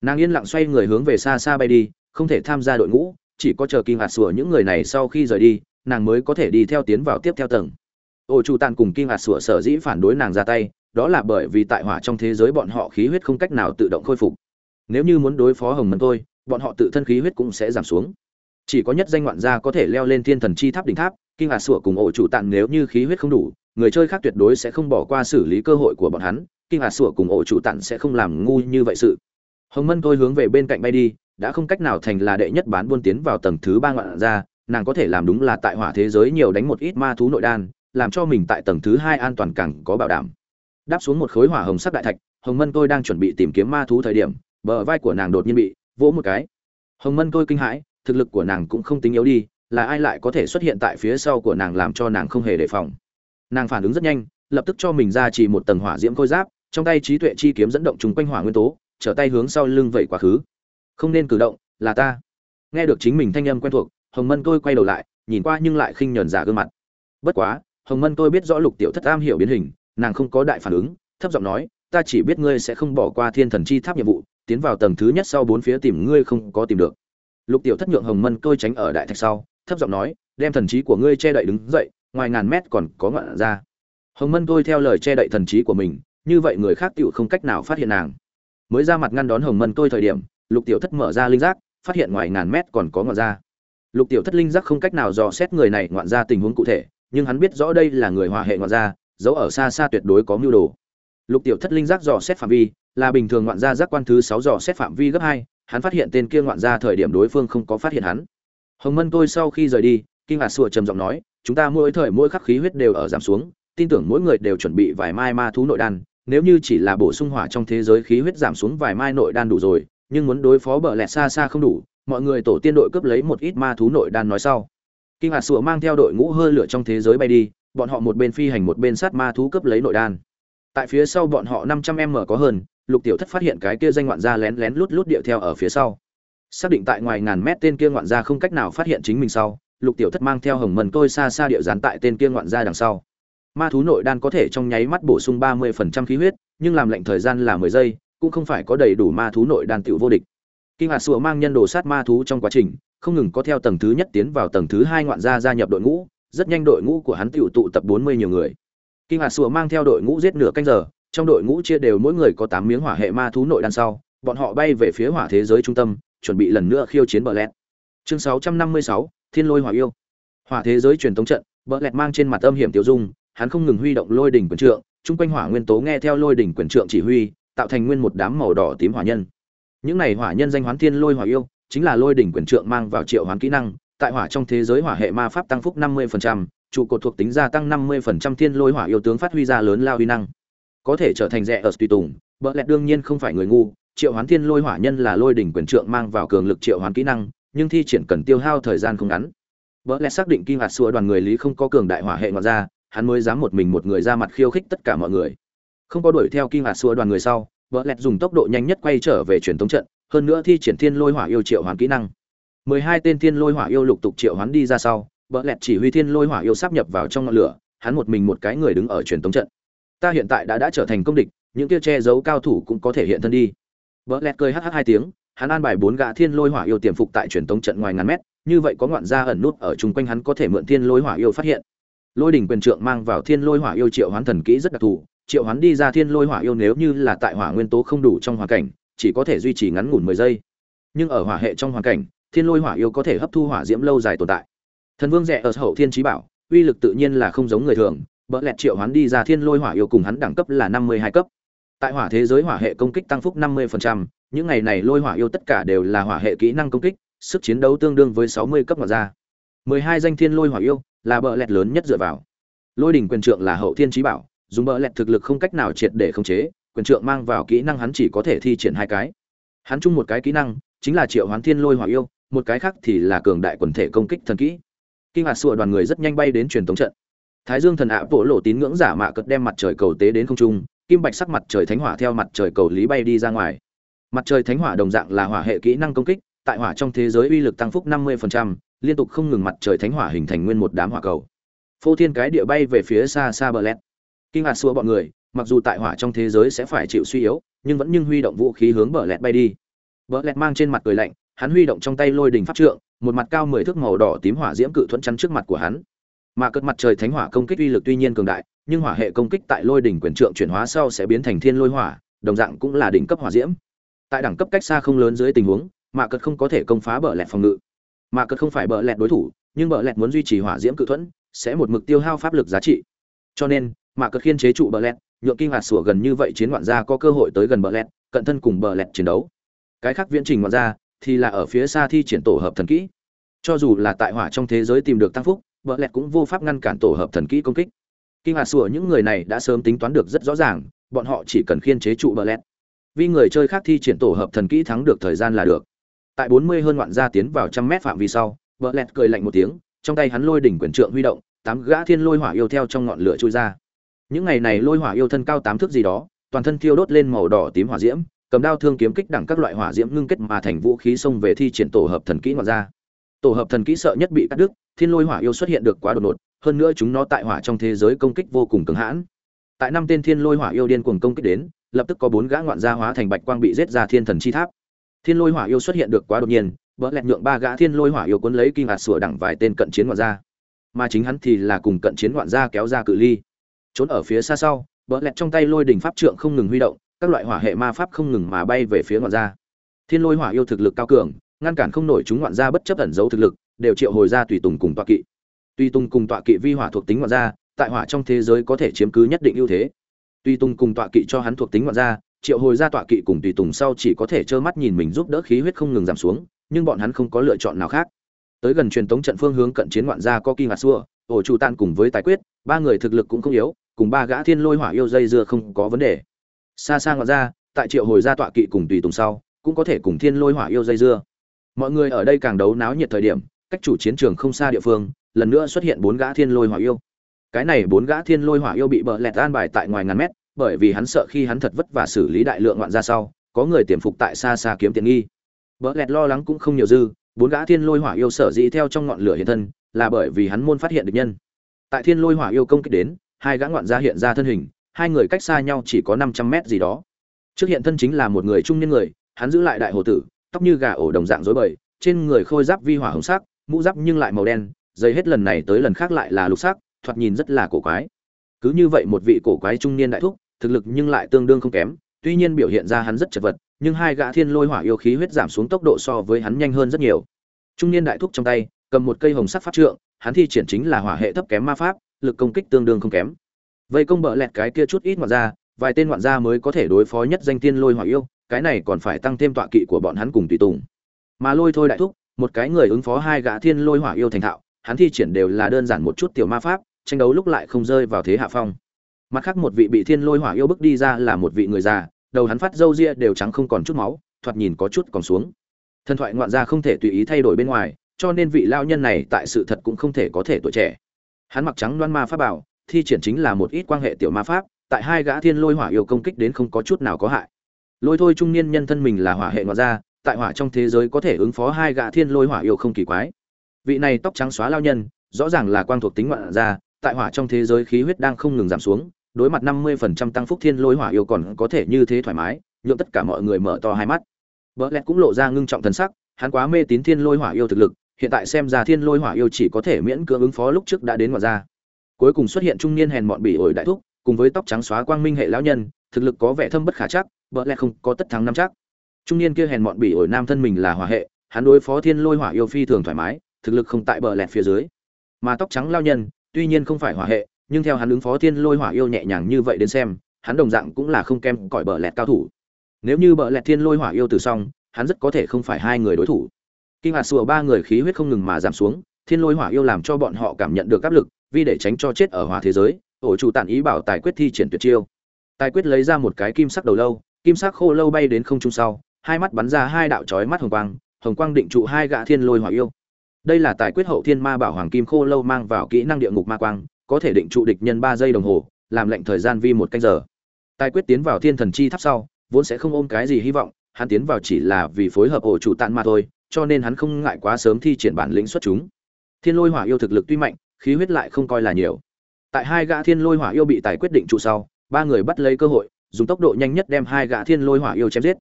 Speaker 1: Nàng yên lặng xoay người hướng về xa xa bay đi, không thể tham gia đội ngũ, chỉ có chờ kỳ hạt sủa những người này sau khi rời đi, nàng mới có thể đi theo tiến vào tiếp theo tầng ô chu tàn cùng kim hạt sủa sở dĩ phản đối nàng ra tay đó là bởi vì tại hỏa trong thế giới bọn họ khí huyết không cách nào tự động khôi phục. Nếu như muốn đối phó hồng mân tôi bọn họ tự thân khí huyết cũng sẽ giảm xuống. Chỉ có nhất danh ngoạn gia có thể leo lên thiên thần chi tháp đỉnh tháp kinh hạt sủa cùng ổ chủ tạn nếu như khí huyết không đủ người chơi khác tuyệt đối sẽ không bỏ qua xử lý cơ hội của bọn hắn kinh hạt sủa cùng ổ chủ tạn sẽ không làm ngu như vậy sự. Hồng mân tôi hướng về bên cạnh bay đi đã không cách nào thành là đệ nhất bán buôn tiến vào tầng thứ ba ngoạn gia, nàng có thể làm đúng là tại hỏa thế giới nhiều đánh một ít ma thú nội đan làm cho mình tại tầng thứ hai an toàn càng có bảo đảm. Đáp xuống một khối hỏa hồng sắc đại thạch, hồng mân tôi đang chuẩn bị tìm kiếm ma thú thời điểm, bờ vai của nàng đột nhiên bị vỗ một cái. Hồng mân tôi kinh hãi, thực lực của nàng cũng không tính yếu đi, là ai lại có thể xuất hiện tại phía sau của nàng làm cho nàng không hề đề phòng. Nàng phản ứng rất nhanh, lập tức cho mình ra chỉ một tầng hỏa diễm khôi giáp, trong tay trí tuệ chi kiếm dẫn động chung quanh hỏa nguyên tố, trở tay hướng sau lưng vẩy quá khứ. Không nên cử động, là ta. Nghe được chính mình thanh âm quen thuộc, hồng mân tôi quay đầu lại, nhìn qua nhưng lại khinh nhờn giả gương mặt. Bất quá hồng mân tôi biết rõ lục tiểu thất am hiểu biến hình, nàng không có đại phản ứng, thấp giọng nói, ta chỉ biết ngươi sẽ không bỏ qua thiên thần chi tháp nhiệm vụ, tiến vào tầng thứ nhất sau bốn phía tìm ngươi không có tìm được. Lục tiểu thất nhượng hồng mân tôi tránh ở đại thạch sau, thấp giọng nói, đem thần trí của ngươi che đậy đứng dậy, ngoài ngàn mét còn có ngọn ra. Hồng mân tôi theo lời che đậy thần trí của mình, như vậy người khác tựu không cách nào phát hiện nàng. Mới ra mặt ngăn đón hồng mân tôi thời điểm, lục tiểu thất mở ra linh giác, phát hiện ngoài ngàn mét còn có ngọn ra. Lục tiểu thất linh giác không cách nào dò xét người này ngoạn ra tình huống cụ thể nhưng hắn biết rõ đây là người hòa hệ ngoạn gia, giấu ở xa xa tuyệt đối có mưu đồ. Lục tiểu thất linh giác dò xét phạm vi là bình thường ngoạn gia giác quan thứ sáu dò xét phạm vi gấp hai hắn phát hiện tên kia ngoạn gia thời điểm đối phương không có phát hiện hắn. Hồng mân tôi sau khi rời đi kinh ngạc sùa trầm giọng nói chúng ta mỗi thời mỗi khắc khí huyết đều ở giảm xuống tin tưởng mỗi người đều chuẩn bị vài mai ma thú nội đan nếu như chỉ là bổ sung hỏa trong thế giới khí huyết giảm xuống vài mai nội đan đủ rồi nhưng muốn đối phó bờ lẹt xa xa không đủ mọi người tổ tiên đội cướp lấy một ít ma thú nội đan nói sau kinh ngạc sủa mang theo đội ngũ hơi lửa trong thế giới bay đi, bọn họ một bên phi hành một bên sát ma thú cướp lấy nội đan. Tại phía sau bọn họ năm trăm m có hơn, lục tiểu thất phát hiện cái kia danh ngoạn gia lén lén lút lút điệu theo ở phía sau. Xác định tại ngoài ngàn mét tên kia ngoạn gia không cách nào phát hiện chính mình sau, lục tiểu thất mang theo hồng mần tôi xa xa điệu dán tại tên kia ngoạn gia đằng sau. Ma thú nội đan có thể trong nháy mắt bổ sung ba mươi phần trăm khí huyết, nhưng làm lệnh thời gian là mười giây, cũng không phải có đầy đủ ma thú nội đan tựu vô địch. Kinh hạt sủa mang nhân đồ sát ma thú trong quá trình không ngừng có theo tầng thứ nhất tiến vào tầng thứ hai ngoạn gia gia nhập đội ngũ, rất nhanh đội ngũ của hắn tựu tụ tập bốn mươi nhiều người. Kinh hạt sùa mang theo đội ngũ giết nửa canh giờ, trong đội ngũ chia đều mỗi người có tám miếng hỏa hệ ma thú nội đan sau, bọn họ bay về phía hỏa thế giới trung tâm, chuẩn bị lần nữa khiêu chiến bờ lẹt. Chương sáu trăm năm mươi sáu, thiên lôi hỏa yêu. Hỏa thế giới truyền thống trận bờ lẹt mang trên mặt âm hiểm tiêu dung, hắn không ngừng huy động lôi đỉnh quyền trượng, chung quanh hỏa nguyên tố nghe theo lôi đỉnh quyền trượng chỉ huy, tạo thành nguyên một đám màu đỏ tím hỏa nhân. Những này hỏa nhân danh hoán thiên lôi hỏa yêu chính là lôi đỉnh quyền trượng mang vào triệu hoán kỹ năng tại hỏa trong thế giới hỏa hệ ma pháp tăng phúc 50%, trụ cột thuộc tính gia tăng 50% thiên lôi hỏa yêu tướng phát huy ra lớn lao uy năng. Có thể trở thành rẻ ở tùy tùng bợ lẹt đương nhiên không phải người ngu triệu hoán thiên lôi hỏa nhân là lôi đỉnh quyền trượng mang vào cường lực triệu hoán kỹ năng nhưng thi triển cần tiêu hao thời gian không ngắn. Bợ lẹt xác định kim hạt xua đoàn người lý không có cường đại hỏa hệ ngoại ra hắn mới dám một mình một người ra mặt khiêu khích tất cả mọi người. Không có đuổi theo kim hạt xua đoàn người sau bợ lẹt dùng tốc độ nhanh nhất quay trở về truyền thống trận hơn nữa thi triển thiên lôi hỏa yêu triệu hoán kỹ năng. mười hai tên thiên lôi hỏa yêu lục tục triệu hoán đi ra sau, bợ lẹt chỉ huy thiên lôi hỏa yêu sắp nhập vào trong ngọn lửa, hắn một mình một cái người đứng ở truyền thống trận. Ta hiện tại đã đã trở thành công địch, những kia che giấu cao thủ cũng có thể hiện thân đi. Vợ lẹt cười hh hai tiếng, hắn an bài bốn gã thiên lôi hỏa yêu tiềm phục tại truyền tống trận ngoài ngàn mét, như vậy có ngoạn gia ẩn nút ở chung quanh hắn có thể mượn thiên lôi hỏa yêu phát hiện. Lôi đỉnh quyền trượng mang vào thiên lôi hỏa yêu triệu hoán thần kỹ rất đặc thù, triệu hoán đi ra thiên lôi hỏa yêu nếu như là tại hỏa nguyên tố không đủ trong hoàn cảnh chỉ có thể duy trì ngắn ngủn mười giây. Nhưng ở hỏa hệ trong hoàn cảnh, thiên lôi hỏa yêu có thể hấp thu hỏa diễm lâu dài tồn tại. Thần vương rẻ ở hậu thiên trí bảo, uy lực tự nhiên là không giống người thường, bỡ lẹt triệu hoán đi ra thiên lôi hỏa yêu cùng hắn đẳng cấp là năm mươi hai cấp. Tại hỏa thế giới hỏa hệ công kích tăng phúc năm mươi những ngày này lôi hỏa yêu tất cả đều là hỏa hệ kỹ năng công kích, sức chiến đấu tương đương với sáu mươi cấp ngoài ra. mười hai danh thiên lôi hỏa yêu là bỡ lẹt lớn nhất dựa vào. Lôi đỉnh quyền trượng là hậu thiên trí bảo, dùng bỡ lẹt thực lực không cách nào triệt để khống chế quyền trượng mang vào kỹ năng hắn chỉ có thể thi triển hai cái. Hắn chung một cái kỹ năng chính là triệu hoán thiên lôi hỏa yêu một cái khác thì là cường đại quần thể công kích thần kỹ. Kinh hạt sụa đoàn người rất nhanh bay đến truyền thống trận. Thái dương thần ạ bộ lộ tín ngưỡng giả mạ cật đem mặt trời cầu tế đến không trung kim bạch sắc mặt trời thánh hỏa theo mặt trời cầu lý bay đi ra ngoài. Mặt trời thánh hỏa đồng dạng là hỏa hệ kỹ năng công kích tại hỏa trong thế giới uy lực tăng phúc 50%, liên tục không ngừng mặt trời thánh hỏa hình thành nguyên một đám hỏa cầu. Phô thiên cái địa bay về phía xa xa bờ lẹt. Kinh hạt xua bọn người mặc dù tại hỏa trong thế giới sẽ phải chịu suy yếu, nhưng vẫn nhưng huy động vũ khí hướng bờ lẹt bay đi. Bờ lẹt mang trên mặt cười lạnh, hắn huy động trong tay lôi đình pháp trượng, một mặt cao mười thước màu đỏ tím hỏa diễm cự thuẫn chắn trước mặt của hắn. Mà cất mặt trời thánh hỏa công kích uy lực tuy nhiên cường đại, nhưng hỏa hệ công kích tại lôi đỉnh quyền trượng chuyển hóa sau sẽ biến thành thiên lôi hỏa, đồng dạng cũng là đỉnh cấp hỏa diễm. Tại đẳng cấp cách xa không lớn dưới tình huống, mà cất không có thể công phá bờ lẹt phòng ngự. Mà cất không phải bờ lẹt đối thủ, nhưng bờ lẹt muốn duy trì hỏa diễm cự thuẫn, sẽ một mực tiêu hao pháp lực giá trị. Cho nên, mà cất khiên chế trụ bờ lẹt nhượng kinh hạt sủa gần như vậy chiến ngoạn gia có cơ hội tới gần bờ lẹt, cận thân cùng bờ lẹt chiến đấu. Cái khác viễn trình ngoạn gia thì là ở phía xa thi triển tổ hợp thần kỹ. Cho dù là tại hỏa trong thế giới tìm được tăng phúc, bờ lẹt cũng vô pháp ngăn cản tổ hợp thần kỹ công kích. Kinh hạt sủa những người này đã sớm tính toán được rất rõ ràng, bọn họ chỉ cần khiên chế trụ bờ lẹt. Vì người chơi khác thi triển tổ hợp thần kỹ thắng được thời gian là được. Tại bốn mươi hơn ngoạn gia tiến vào trăm mét phạm vi sau, bờ lẹt cười lạnh một tiếng, trong tay hắn lôi đỉnh quyền trượng huy động, tám gã thiên lôi hỏa yêu theo trong ngọn lửa trôi ra những ngày này lôi hỏa yêu thân cao tám thước gì đó, toàn thân thiêu đốt lên màu đỏ tím hỏa diễm, cầm đao thương kiếm kích đẳng các loại hỏa diễm ngưng kết mà thành vũ khí xông về thi triển tổ hợp thần kỹ ngoạn ra tổ hợp thần kỹ sợ nhất bị cắt đứt, thiên lôi hỏa yêu xuất hiện được quá đột ngột, hơn nữa chúng nó tại hỏa trong thế giới công kích vô cùng cứng hãn. Tại năm tên thiên lôi hỏa yêu điên cuồng công kích đến, lập tức có bốn gã ngoạn gia hóa thành bạch quang bị giết ra thiên thần chi tháp. Thiên lôi hỏa yêu xuất hiện được quá đột nhiên, vỡ lẹt nhượng ba gã thiên lôi hỏa yêu cuốn lấy kinh hạt sủa đẳng vài tên cận chiến ngoạn gia. Mà chính hắn thì là cùng cận chiến ngoạn gia kéo ra cự ly trốn ở phía xa sau vỡ lẹt trong tay lôi đỉnh pháp trượng không ngừng huy động, các loại hỏa hệ ma pháp không ngừng mà bay về phía ngoạn gia thiên lôi hỏa yêu thực lực cao cường, ngăn cản không nổi chúng ngoạn gia bất chấp ẩn giấu thực lực, đều triệu hồi ra tùy tùng cùng tọa kỵ. Tùy tùng cùng tọa kỵ vi hỏa thuộc tính ngoạn gia tại hỏa trong thế giới có thể chiếm cứ nhất định ưu thế. Tùy tùng cùng tọa kỵ cho hắn thuộc tính ngoạn gia triệu hồi ra tọa kỵ cùng tùy tùng sau chỉ có thể trơ mắt nhìn mình giúp đỡ khí huyết không ngừng giảm xuống, nhưng bọn hắn không có lựa chọn nào khác. Tới gần truyền tống trận phương hướng cận chiến ngoạn gia có kỳ ngạt xua ổ chủ tan cùng với tài quyết, ba người thực lực cũng không yếu cùng ba gã thiên lôi hỏa yêu dây dưa không có vấn đề. Xa xa ngoạn ra, tại triệu hồi ra tọa kỵ cùng tùy tùng sau, cũng có thể cùng thiên lôi hỏa yêu dây dưa. Mọi người ở đây càng đấu náo nhiệt thời điểm, cách chủ chiến trường không xa địa phương, lần nữa xuất hiện bốn gã thiên lôi hỏa yêu. Cái này bốn gã thiên lôi hỏa yêu bị bờ lẹt an bài tại ngoài ngàn mét, bởi vì hắn sợ khi hắn thật vất vả xử lý đại lượng ngoạn ra sau, có người tiềm phục tại xa xa kiếm tiền nghi. Bờ lẹt lo lắng cũng không nhiều dư, bốn gã thiên lôi hỏa yêu sở dĩ theo trong ngọn lửa hiện thân, là bởi vì hắn môn phát hiện được nhân. Tại thiên lôi hỏa yêu công kích đến hai gã ngoạn gia hiện ra thân hình, hai người cách xa nhau chỉ có năm trăm mét gì đó. Trước hiện thân chính là một người trung niên người, hắn giữ lại đại hồ tử, tóc như gà ổ đồng dạng rối bời, trên người khôi giáp vi hỏa hồng sắc, mũ giáp nhưng lại màu đen dây hết lần này tới lần khác lại là lục sắc, thoạt nhìn rất là cổ quái. Cứ như vậy một vị cổ quái trung niên đại thúc, thực lực nhưng lại tương đương không kém, tuy nhiên biểu hiện ra hắn rất chật vật, nhưng hai gã thiên lôi hỏa yêu khí huyết giảm xuống tốc độ so với hắn nhanh hơn rất nhiều. Trung niên đại thúc trong tay, cầm một cây hồng sắc pháp trượng, hắn thi triển chính là hỏa hệ thấp kém ma pháp lực công kích tương đương không kém. Vây công bợ lẹt cái kia chút ít ngoạn ra vài tên ngoạn gia mới có thể đối phó nhất danh tiên lôi hỏa yêu, cái này còn phải tăng thêm tọa kỵ của bọn hắn cùng tùy tùng. Mà lôi thôi đại thúc, một cái người ứng phó hai gã thiên lôi hỏa yêu thành thạo, hắn thi triển đều là đơn giản một chút tiểu ma pháp, tranh đấu lúc lại không rơi vào thế hạ phong. Mặt khác một vị bị thiên lôi hỏa yêu bức đi ra là một vị người già, đầu hắn phát râu ria đều trắng không còn chút máu, thoạt nhìn có chút còn xuống. Thần thoại ngoạn gia không thể tùy ý thay đổi bên ngoài, cho nên vị lao nhân này tại sự thật cũng không thể có thể tuổi trẻ hắn mặc trắng đoan ma pháp bảo, thi triển chính là một ít quan hệ tiểu ma pháp, tại hai gã thiên lôi hỏa yêu công kích đến không có chút nào có hại. Lôi thôi trung niên nhân thân mình là hỏa hệ ngoại gia, tại hỏa trong thế giới có thể ứng phó hai gã thiên lôi hỏa yêu không kỳ quái. Vị này tóc trắng xóa lao nhân, rõ ràng là quang thuộc tính ngoại gia, tại hỏa trong thế giới khí huyết đang không ngừng giảm xuống, đối mặt năm mươi phần trăm tăng phúc thiên lôi hỏa yêu còn có thể như thế thoải mái, nhượng tất cả mọi người mở to hai mắt. Vợ lẹt cũng lộ ra ngưng trọng thần sắc, hắn quá mê tín thiên lôi hỏa yêu thực lực hiện tại xem ra thiên lôi hỏa yêu chỉ có thể miễn cưỡng ứng phó lúc trước đã đến ngoài ra, cuối cùng xuất hiện trung niên hèn mọn bỉ ổi đại thúc cùng với tóc trắng xóa quang minh hệ lão nhân thực lực có vẻ thâm bất khả chắc vợ lẽ không có tất thắng năm chắc. Trung niên kia hèn mọn bỉ ổi nam thân mình là hỏa hệ hắn đối phó thiên lôi hỏa yêu phi thường thoải mái thực lực không tại bờ lẹt phía dưới. Mà tóc trắng lao nhân tuy nhiên không phải hỏa hệ nhưng theo hắn ứng phó thiên lôi hỏa yêu nhẹ nhàng như vậy đến xem hắn đồng dạng cũng là không kem cỏi bờ lẹt cao thủ. Nếu như bờ lẹt thiên lôi hỏa yêu từ xong hắn rất có thể không phải hai người đối thủ kinh hạt sùa ba người khí huyết không ngừng mà giảm xuống, thiên lôi hỏa yêu làm cho bọn họ cảm nhận được áp lực, vì để tránh cho chết ở hỏa thế giới, ổ chủ tản ý bảo tài quyết thi triển tuyệt chiêu. Tài quyết lấy ra một cái kim sắc đầu lâu, kim sắc khô lâu bay đến không trung sau, hai mắt bắn ra hai đạo chói mắt hồng quang hồng quang định trụ hai gã thiên lôi hỏa yêu. Đây là tài quyết hậu thiên ma bảo hoàng kim khô lâu mang vào kỹ năng địa ngục ma quang, có thể định trụ địch nhân ba giây đồng hồ, làm lệnh thời gian vi một canh giờ. Tài quyết tiến vào thiên thần chi tháp sau, vốn sẽ không ôm cái gì hy vọng, hắn tiến vào chỉ là vì phối hợp ổ chủ tạn mà thôi cho nên hắn không ngại quá sớm thi triển bản lĩnh xuất chúng. Thiên lôi hỏa yêu thực lực tuy mạnh, khí huyết lại không coi là nhiều. Tại hai gã thiên lôi hỏa yêu bị tài quyết định trụ sau, ba người bắt lấy cơ hội, dùng tốc độ nhanh nhất đem hai gã thiên lôi hỏa yêu chém giết.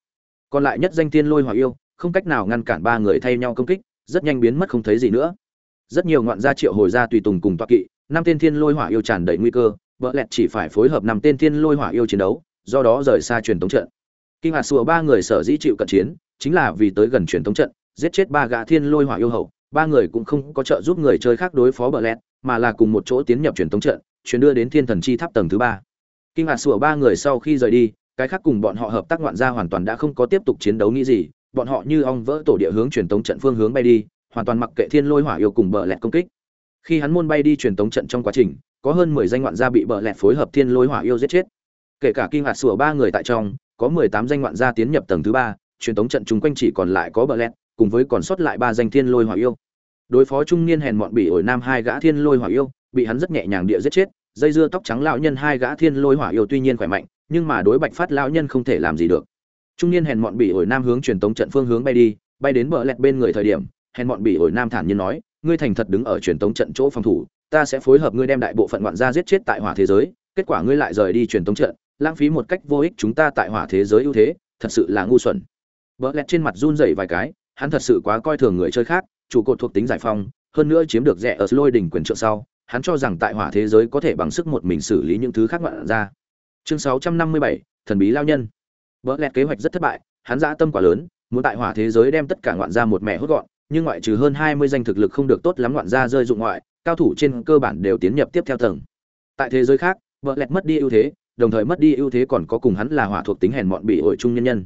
Speaker 1: Còn lại nhất danh thiên lôi hỏa yêu, không cách nào ngăn cản ba người thay nhau công kích, rất nhanh biến mất không thấy gì nữa. Rất nhiều ngoạn gia triệu hồi ra tùy tùng cùng tọa kỵ, năm tên thiên lôi hỏa yêu tràn đầy nguy cơ, vợ lẹt chỉ phải phối hợp năm tên thiên lôi hỏa yêu chiến đấu, do đó rời xa truyền tống trận. Kinh hạt sùa ba người sở dĩ chịu cận chiến, chính là vì tới gần truyền tống trận giết chết ba gã thiên lôi hỏa yêu hậu, ba người cũng không có trợ giúp người chơi khác đối phó bờ lẹt, mà là cùng một chỗ tiến nhập truyền tống trận chuyến đưa đến thiên thần chi tháp tầng thứ ba. Kinh ngạc sủa ba người sau khi rời đi, cái khác cùng bọn họ hợp tác ngoạn gia hoàn toàn đã không có tiếp tục chiến đấu nghĩ gì, bọn họ như ong vỡ tổ địa hướng truyền tống trận phương hướng bay đi, hoàn toàn mặc kệ thiên lôi hỏa yêu cùng bờ lẹt công kích. Khi hắn môn bay đi truyền tống trận trong quá trình, có hơn mười danh ngoạn gia bị bờ lẹt phối hợp thiên lôi hỏa yêu giết chết. Kể cả kinh ngạc sủa ba người tại trong, có mười tám danh ngoạn gia tiến nhập tầng thứ ba, truyền tống trận chung quanh chỉ còn lại có bờ lẹt cùng với còn sót lại ba danh thiên lôi hỏa yêu. Đối phó trung niên hèn mọn bị ổi nam hai gã thiên lôi hỏa yêu, bị hắn rất nhẹ nhàng địa giết chết, dây dưa tóc trắng lão nhân hai gã thiên lôi hỏa yêu tuy nhiên khỏe mạnh, nhưng mà đối bạch phát lão nhân không thể làm gì được. Trung niên hèn mọn bị ổi nam hướng truyền tống trận phương hướng bay đi, bay đến bờ lẹt bên người thời điểm, hèn mọn bị ổi nam thản nhiên nói, ngươi thành thật đứng ở truyền tống trận chỗ phòng thủ, ta sẽ phối hợp ngươi đem đại bộ phận ngoạn gia giết chết tại hỏa thế giới, kết quả ngươi lại rời đi truyền tống trận, lãng phí một cách vô ích chúng ta tại hỏa thế giới ưu thế, thật sự là ngu xuẩn. Bờ lẹt trên mặt run rẩy vài cái hắn thật sự quá coi thường người chơi khác chủ cột thuộc tính giải phong hơn nữa chiếm được rẻ ở lôi đỉnh quyền trượng sau hắn cho rằng tại hỏa thế giới có thể bằng sức một mình xử lý những thứ khác ngoạn ra. Chương 657, thần bí lao nhân. Bỡ lẹt kế hoạch rất thất bại hắn dã tâm quá lớn muốn tại hỏa thế giới đem tất cả ngoạn ra một mẹ hốt gọn nhưng ngoại trừ hơn 20 danh thực lực không được tốt lắm ngoạn ra rơi dụng ngoại cao thủ trên cơ bản đều tiến nhập tiếp theo tầng. Tại thế giới khác Bỡ lẹt mất đi ưu thế đồng thời mất đi ưu thế còn có cùng hắn là hỏa thuộc tính hèn mọn bị ổi trung nhân nhân.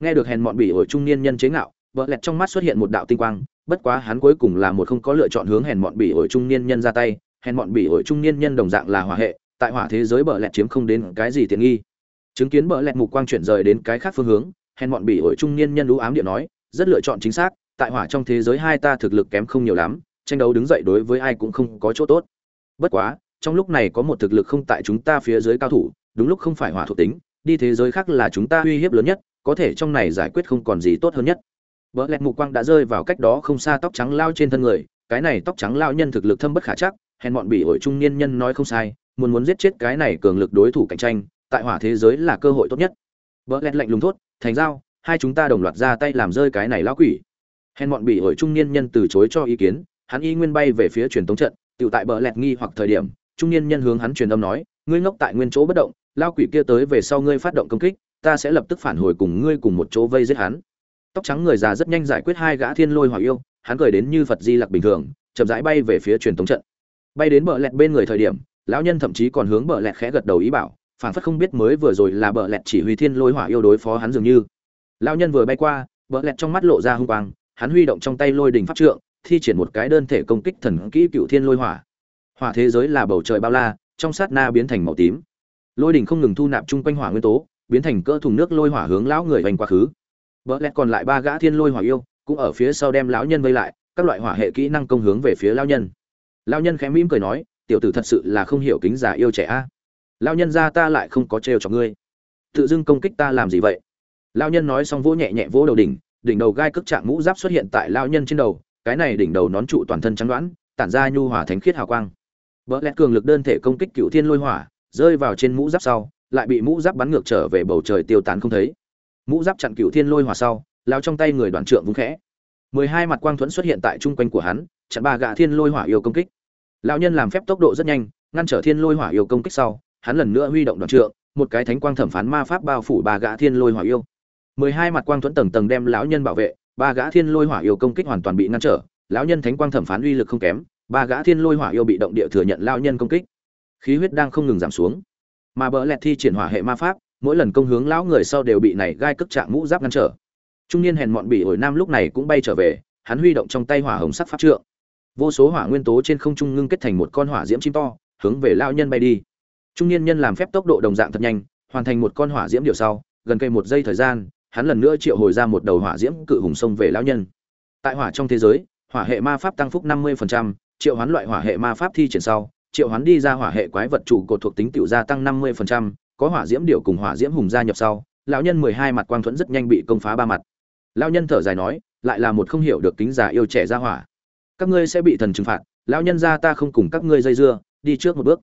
Speaker 1: Nghe được hèn mọn bị ổi trung niên nhân chế ngạo vợ lẹt trong mắt xuất hiện một đạo tinh quang, bất quá hắn cuối cùng là một không có lựa chọn hướng hèn mọn bỉ ổi trung niên nhân ra tay, hèn mọn bỉ ổi trung niên nhân đồng dạng là hỏa hệ, tại hỏa thế giới bờ lẹt chiếm không đến cái gì tiện nghi. Chứng kiến bờ lẹt mục quang chuyển rời đến cái khác phương hướng, hèn mọn bỉ ổi trung niên nhân lũ ám điện nói, rất lựa chọn chính xác, tại hỏa trong thế giới hai ta thực lực kém không nhiều lắm, tranh đấu đứng dậy đối với ai cũng không có chỗ tốt. Bất quá, trong lúc này có một thực lực không tại chúng ta phía dưới cao thủ, đúng lúc không phải hỏa thuộc tính, đi thế giới khác là chúng ta uy hiếp lớn nhất, có thể trong này giải quyết không còn gì tốt hơn nhất. Bỡ lẹt mục quang đã rơi vào cách đó không xa tóc trắng lao trên thân người, cái này tóc trắng lao nhân thực lực thâm bất khả chắc, hèn bọn bị ổi trung niên nhân nói không sai, muốn muốn giết chết cái này cường lực đối thủ cạnh tranh, tại hỏa thế giới là cơ hội tốt nhất. Bỡ lẹt lạnh lùng thốt, thành giao, hai chúng ta đồng loạt ra tay làm rơi cái này lão quỷ. Hèn bọn bị ổi trung niên nhân từ chối cho ý kiến, hắn y nguyên bay về phía truyền tống trận tự tại bỡ lẹt nghi hoặc thời điểm, trung niên nhân hướng hắn truyền âm nói, ngươi ngốc tại nguyên chỗ bất động lao quỷ kia tới về sau ngươi phát động công kích, ta sẽ lập tức phản hồi cùng ngươi cùng một chỗ vây giết hắn tóc trắng người già rất nhanh giải quyết hai gã thiên lôi hỏa yêu, hắn cười đến như phật di lặc bình thường, chậm rãi bay về phía truyền thống trận. Bay đến bờ lẹt bên người thời điểm, lão nhân thậm chí còn hướng bờ lẹt khẽ gật đầu ý bảo, phản phất không biết mới vừa rồi là bờ lẹt chỉ huy thiên lôi hỏa yêu đối phó hắn dường như. Lão nhân vừa bay qua, bờ lẹt trong mắt lộ ra hung quang, hắn huy động trong tay lôi đình pháp trượng, thi triển một cái đơn thể công kích thần kỹ cựu thiên lôi hỏa. Hỏa thế giới là bầu trời bao la, trong sát na biến thành màu tím. Lôi đình không ngừng thu nạp chung quanh hỏa nguyên tố, biến thành cỡ thùng nước lôi hỏa hướng lão người vành quá khứ vợ lẹt còn lại ba gã thiên lôi hỏa yêu, cũng ở phía sau đem lão nhân vây lại, các loại hỏa hệ kỹ năng công hướng về phía lão nhân. Lão nhân khẽ mỉm cười nói, tiểu tử thật sự là không hiểu kính già yêu trẻ a. Lão nhân ra ta lại không có trêu cho ngươi. Tự dưng công kích ta làm gì vậy? Lão nhân nói xong vỗ nhẹ nhẹ vỗ đầu đỉnh đỉnh đầu gai cước trạng mũ giáp xuất hiện tại lão nhân trên đầu, cái này đỉnh đầu nón trụ toàn thân trắng đoán, tản ra nhu hỏa thánh khiết hào quang. Vợ lẹt cường lực đơn thể công kích cựu thiên lôi hỏa, rơi vào trên mũ giáp sau, lại bị mũ giáp bắn ngược trở về bầu trời tiêu tán không thấy mũ giáp chặn cựu thiên lôi hỏa sau, lao trong tay người đoàn trượng vung khẽ. Mười hai mặt quang thuẫn xuất hiện tại chung quanh của hắn, chặn ba gạ thiên lôi hỏa yêu công kích. Lão nhân làm phép tốc độ rất nhanh, ngăn trở thiên lôi hỏa yêu công kích sau, hắn lần nữa huy động đoàn trượng một cái thánh quang thẩm phán ma pháp bao phủ ba gã thiên lôi hỏa yêu. Mười hai mặt quang thuẫn tầng tầng đem lão nhân bảo vệ, ba gã thiên lôi hỏa yêu công kích hoàn toàn bị ngăn trở, lão nhân thánh quang thẩm phán uy lực không kém, ba gã thiên lôi hỏa yêu bị động địa thừa nhận lão nhân công kích. Khí huyết đang không ngừng giảm xuống, mà bỡ lẹt thi triển hỏa hệ ma pháp mỗi lần công hướng lão người sau đều bị này gai cước trạng mũ giáp ngăn trở. Trung niên hèn mọn bị ổi nam lúc này cũng bay trở về hắn huy động trong tay hỏa hồng sắc pháp trượng. Vô số hỏa nguyên tố trên không trung ngưng kết thành một con hỏa diễm chim to hướng về lão nhân bay đi. Trung niên nhân làm phép tốc độ đồng dạng thật nhanh hoàn thành một con hỏa diễm điều sau gần cây một giây thời gian hắn lần nữa triệu hồi ra một đầu hỏa diễm cự hùng sông về lão nhân. Tại hỏa trong thế giới hỏa hệ ma pháp tăng phúc 50%, triệu hoán loại hỏa hệ ma pháp thi triển sau triệu hoán đi ra hỏa hệ quái vật trụ cột thuộc tính tiểu gia tăng 50%, có hỏa diễm điệu cùng hỏa diễm hùng gia nhập sau, lão nhân 12 mặt quang thuẫn rất nhanh bị công phá ba mặt. Lão nhân thở dài nói, lại là một không hiểu được kính già yêu trẻ ra hỏa. Các ngươi sẽ bị thần trừng phạt, lão nhân gia ta không cùng các ngươi dây dưa, đi trước một bước.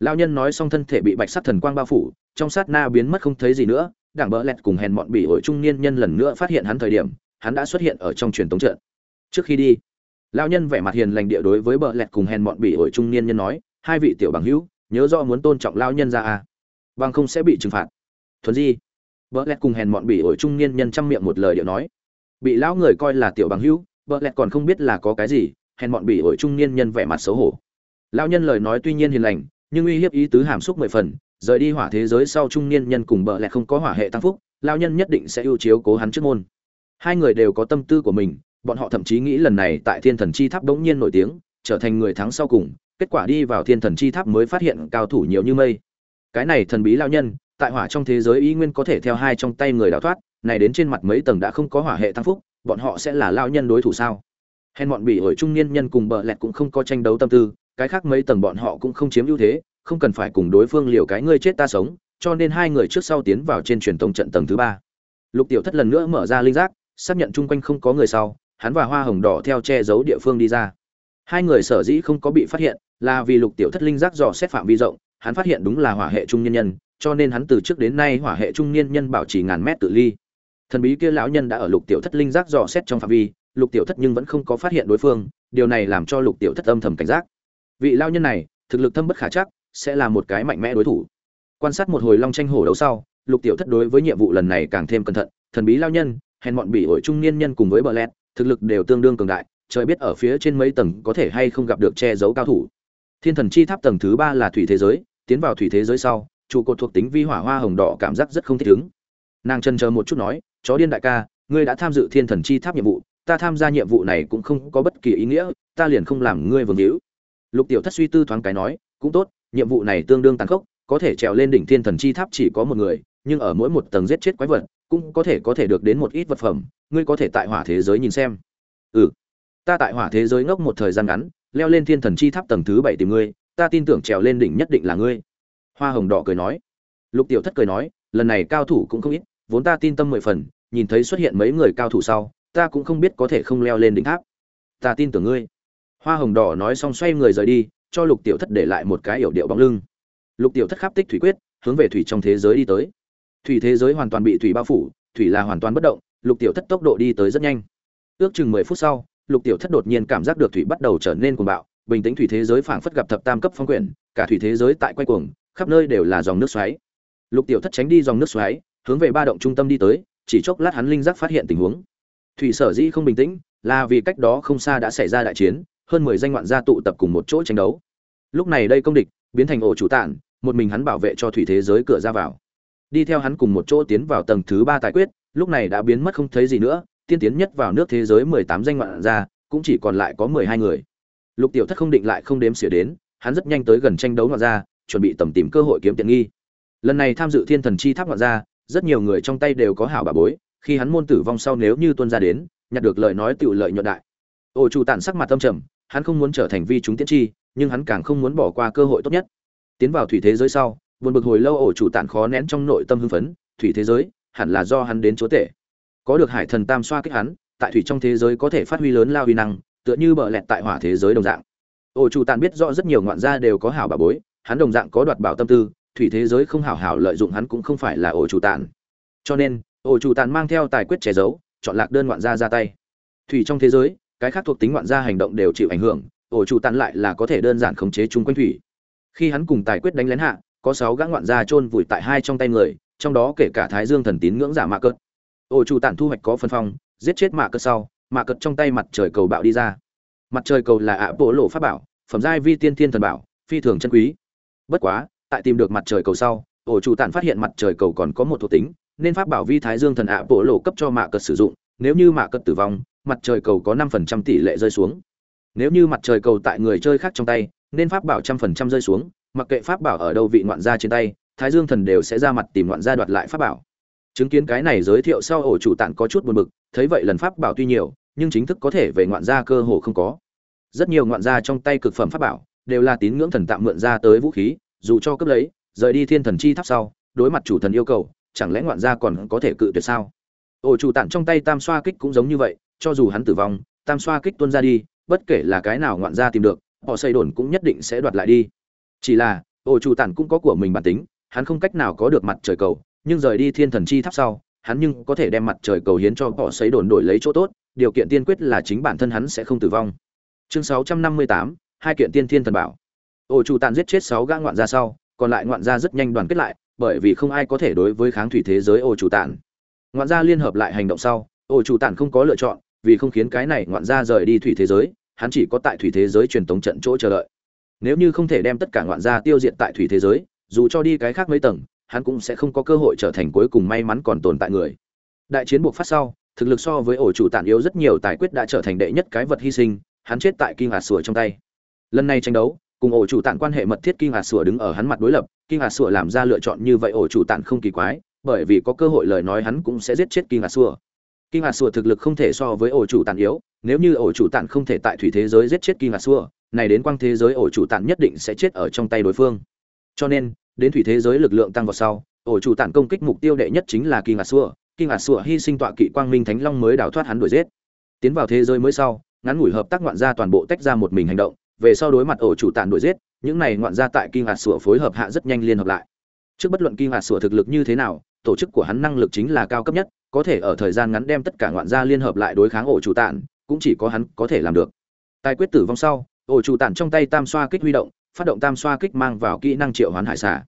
Speaker 1: Lão nhân nói xong thân thể bị bạch sắc thần quang bao phủ, trong sát na biến mất không thấy gì nữa, đảng bỡ lẹt cùng hèn mọn bị hội trung niên nhân lần nữa phát hiện hắn thời điểm, hắn đã xuất hiện ở trong truyền tống trận. Trước khi đi, lão nhân vẻ mặt hiền lành địa đối với bỡ lẹt cùng hèn mọn bị hội trung niên nhân nói, hai vị tiểu bằng hữu nhớ rõ muốn tôn trọng lão nhân ra à bằng không sẽ bị trừng phạt. Thuần di vợ lẹt cùng hèn mọn bị ổi trung niên nhân chăm miệng một lời điệu nói. Bị lão người coi là tiểu bằng hữu vợ lẹt còn không biết là có cái gì, hèn mọn bị ổi trung niên nhân vẻ mặt xấu hổ. Lão nhân lời nói tuy nhiên hiền lành, nhưng uy hiếp ý tứ hàm xúc mười phần, rời đi hỏa thế giới sau trung niên nhân cùng vợ lẹt không có hỏa hệ tăng phúc, lão nhân nhất định sẽ ưu chiếu cố hắn trước môn. Hai người đều có tâm tư của mình, bọn họ thậm chí nghĩ lần này tại thiên thần chi tháp bỗng nhiên nổi tiếng, trở thành người thắng sau cùng, kết quả đi vào thiên thần chi tháp mới phát hiện cao thủ nhiều như mây cái này thần bí lao nhân, tại hỏa trong thế giới ý nguyên có thể theo hai trong tay người đào thoát, này đến trên mặt mấy tầng đã không có hỏa hệ thăng phúc, bọn họ sẽ là lao nhân đối thủ sao? Hèn bọn bị ổi trung niên nhân cùng bờ lẹt cũng không có tranh đấu tâm tư, cái khác mấy tầng bọn họ cũng không chiếm ưu thế, không cần phải cùng đối phương liều cái ngươi chết ta sống, cho nên hai người trước sau tiến vào trên truyền tống trận tầng thứ ba. Lục tiểu thất lần nữa mở ra linh giác, xác nhận chung quanh không có người sau, hắn và hoa hồng đỏ theo che giấu địa phương đi ra. Hai người sở dĩ không có bị phát hiện, là vì lục tiểu thất linh giác dò xét phạm vi rộng hắn phát hiện đúng là hỏa hệ trung niên nhân, cho nên hắn từ trước đến nay hỏa hệ trung niên nhân bảo trì ngàn mét tự ly. Thần bí kia lão nhân đã ở lục tiểu thất linh giác dò xét trong phạm vi, lục tiểu thất nhưng vẫn không có phát hiện đối phương, điều này làm cho lục tiểu thất âm thầm cảnh giác. Vị lão nhân này, thực lực thâm bất khả chắc, sẽ là một cái mạnh mẽ đối thủ. Quan sát một hồi long tranh hổ đấu sau, lục tiểu thất đối với nhiệm vụ lần này càng thêm cẩn thận, thần bí lão nhân, hèn mọn bị ổi trung niên nhân cùng với bờ lẹt, thực lực đều tương đương cường đại, trời biết ở phía trên mấy tầng có thể hay không gặp được che giấu cao thủ. Thiên thần chi tháp tầng thứ ba là thủy thế giới tiến vào thủy thế giới sau, trụ cột thuộc tính vi hỏa hoa hồng đỏ cảm giác rất không thích ứng. Nàng chân chờ một chút nói, chó điên đại ca, ngươi đã tham dự thiên thần chi tháp nhiệm vụ, ta tham gia nhiệm vụ này cũng không có bất kỳ ý nghĩa, ta liền không làm ngươi vương hữu. Lục tiểu thất suy tư thoáng cái nói, cũng tốt, nhiệm vụ này tương đương tàn khốc, có thể trèo lên đỉnh thiên thần chi tháp chỉ có một người, nhưng ở mỗi một tầng giết chết quái vật, cũng có thể có thể được đến một ít vật phẩm, ngươi có thể tại hỏa thế giới nhìn xem. Ừ ta tại hỏa thế giới ngốc một thời gian ngắn, leo lên thiên thần chi tháp tầng thứ bảy tìm ngươi ta tin tưởng trèo lên đỉnh nhất định là ngươi. Hoa hồng đỏ cười nói. Lục tiểu thất cười nói, lần này cao thủ cũng không ít, vốn ta tin tâm mười phần, nhìn thấy xuất hiện mấy người cao thủ sau, ta cũng không biết có thể không leo lên đỉnh tháp. Ta tin tưởng ngươi. Hoa hồng đỏ nói xong xoay người rời đi, cho lục tiểu thất để lại một cái yểu điệu bóng lưng. Lục tiểu thất khắp tích thủy quyết, hướng về thủy trong thế giới đi tới. Thủy thế giới hoàn toàn bị thủy bao phủ, thủy là hoàn toàn bất động, lục tiểu thất tốc độ đi tới rất nhanh. Ước chừng mười phút sau, lục tiểu thất đột nhiên cảm giác được thủy bắt đầu trở nên cuồng bạo bình tĩnh thủy thế giới phảng phất gặp thập tam cấp phong quyển cả thủy thế giới tại quay cuồng khắp nơi đều là dòng nước xoáy. Lục tiểu thất tránh đi dòng nước xoáy hướng về ba động trung tâm đi tới chỉ chốc lát hắn linh giác phát hiện tình huống. Thủy sở dĩ không bình tĩnh là vì cách đó không xa đã xảy ra đại chiến hơn mười danh ngoạn gia tụ tập cùng một chỗ tranh đấu. Lúc này đây công địch biến thành ổ chủ tạn, một mình hắn bảo vệ cho thủy thế giới cửa ra vào. Đi theo hắn cùng một chỗ tiến vào tầng thứ ba tài quyết lúc này đã biến mất không thấy gì nữa tiên tiến nhất vào nước thế giới mười tám danh ngoạn gia cũng chỉ còn lại có mười hai người lục tiểu thất không định lại không đếm xỉa đến, hắn rất nhanh tới gần tranh đấu ngoạn gia, chuẩn bị tầm tìm cơ hội kiếm tiện nghi. Lần này tham dự thiên thần chi tháp ngoạn gia, rất nhiều người trong tay đều có hảo bà bối, khi hắn môn tử vong sau nếu như tuân ra đến, nhặt được lời nói tự lợi nhuận đại. Ổ chủ tản sắc mặt tâm trầm, hắn không muốn trở thành vi chúng tiễn chi, nhưng hắn càng không muốn bỏ qua cơ hội tốt nhất. Tiến vào thủy thế giới sau, buồn bực hồi lâu ổ chủ tản khó nén trong nội tâm hưng phấn, thủy thế giới, hẳn là do hắn đến chúa tể. Có được hải thần tam xoa kích hắn, tại thủy trong thế giới có thể phát huy lớn lao huy năng tựa như bờ lẹt tại hỏa thế giới đồng dạng. Ổ chủ tản biết rõ rất nhiều ngoạn gia đều có hảo bà bối, hắn đồng dạng có đoạt bảo tâm tư, thủy thế giới không hảo hảo lợi dụng hắn cũng không phải là ổ chủ tản cho nên ổ chủ tản mang theo tài quyết che giấu, chọn lạc đơn ngoạn gia ra tay. Thủy trong thế giới, cái khác thuộc tính ngoạn gia hành động đều chịu ảnh hưởng ổ chủ tản lại là có thể đơn giản khống chế chung quanh thủy. Khi hắn cùng tài quyết đánh lén hạ, có sáu gã ngoạn gia chôn vùi tại hai trong tay người, trong đó kể cả thái dương thần tín ngưỡng giả mạ cớt ổ chủ tản thu hoạch có phân phong, giết chết mạ cớt sau mạ cật trong tay mặt trời cầu bạo đi ra. Mặt trời cầu là ạ bộ lộ pháp bảo, phẩm giai vi tiên thiên thần bảo, phi thường chân quý. Bất quá, tại tìm được mặt trời cầu sau, ổ chủ tản phát hiện mặt trời cầu còn có một thuộc tính, nên pháp bảo vi thái dương thần ạ bộ lộ cấp cho mạ cật sử dụng, nếu như mạ cật tử vong, mặt trời cầu có năm phần trăm tỷ lệ rơi xuống. Nếu như mặt trời cầu tại người chơi khác trong tay, nên pháp bảo trăm phần trăm rơi xuống, mặc kệ pháp bảo ở đâu vị ngoạn gia trên tay, thái dương thần đều sẽ ra mặt tìm ngoạn gia đoạt lại pháp bảo. Chứng kiến cái này giới thiệu sau ổ chủ tản có chút buồn bực, thấy vậy lần pháp bảo tuy nhiều nhưng chính thức có thể về ngoạn gia cơ hồ không có. Rất nhiều ngoạn gia trong tay cực phẩm pháp bảo đều là tín ngưỡng thần tạm mượn ra tới vũ khí, dù cho cấp lấy, rời đi thiên thần chi tháp sau, đối mặt chủ thần yêu cầu, chẳng lẽ ngoạn gia còn có thể cự tuyệt sao? Ổ chủ tản trong tay tam xoa kích cũng giống như vậy, cho dù hắn tử vong, tam xoa kích tuôn ra đi, bất kể là cái nào ngoạn gia tìm được, họ xây đồn cũng nhất định sẽ đoạt lại đi. Chỉ là ổ chủ tản cũng có của mình bản tính, hắn không cách nào có được mặt trời cầu, nhưng rời đi thiên thần chi tháp sau, hắn nhưng có thể đem mặt trời cầu hiến cho họ xây đồn đổi lấy chỗ tốt điều kiện tiên quyết là chính bản thân hắn sẽ không tử vong. Chương 658, hai kiện tiên thiên thần bảo. Ổ chủ tản giết chết sáu gã ngoạn gia sau còn lại ngoạn gia rất nhanh đoàn kết lại bởi vì không ai có thể đối với kháng thủy thế giới ổ chủ tản ngoạn gia liên hợp lại hành động sau ổ chủ tản không có lựa chọn vì không khiến cái này ngoạn gia rời đi thủy thế giới hắn chỉ có tại thủy thế giới truyền tống trận chỗ chờ đợi. Nếu như không thể đem tất cả ngoạn gia tiêu diệt tại thủy thế giới dù cho đi cái khác mấy tầng hắn cũng sẽ không có cơ hội trở thành cuối cùng may mắn còn tồn tại người. Đại chiến buộc phát sau thực lực so với ổ chủ tản yếu rất nhiều tài quyết đã trở thành đệ nhất cái vật hy sinh, hắn chết tại kinh hạt sủa trong tay. Lần này tranh đấu, cùng ổ chủ tản quan hệ mật thiết kinh hạt sủa đứng ở hắn mặt đối lập, kinh hạt sủa làm ra lựa chọn như vậy ổ chủ tản không kỳ quái, bởi vì có cơ hội lời nói hắn cũng sẽ giết chết kinh hạt sủa. Kinh hạt sủa thực lực không thể so với ổ chủ tản yếu, nếu như ổ chủ tản không thể tại thủy thế giới giết chết kinh hạt sủa, này đến quang thế giới ổ chủ tản nhất định sẽ chết ở trong tay đối phương. Cho nên, đến thủy thế giới lực lượng tăng vào sau, ổ chủ tản công kích mục tiêu đệ nhất chính là kinh hạt sủa kinh ngạc sủa hy sinh tọa kỵ quang minh thánh long mới đào thoát hắn đuổi giết. Tiến vào thế giới mới sau ngắn ngủi hợp tác ngoạn gia toàn bộ tách ra một mình hành động về sau đối mặt ổ chủ tàn đuổi giết những này ngoạn gia tại kinh ngạc sủa phối hợp hạ rất nhanh liên hợp lại. Trước bất luận kinh ngạc sủa thực lực như thế nào tổ chức của hắn năng lực chính là cao cấp nhất có thể ở thời gian ngắn đem tất cả ngoạn gia liên hợp lại đối kháng ổ chủ tàn cũng chỉ có hắn có thể làm được. Tài quyết tử vong sau ổ chủ tàn trong tay tam xoa kích huy động phát động tam xoa kích mang vào kỹ năng triệu hoán hải xả,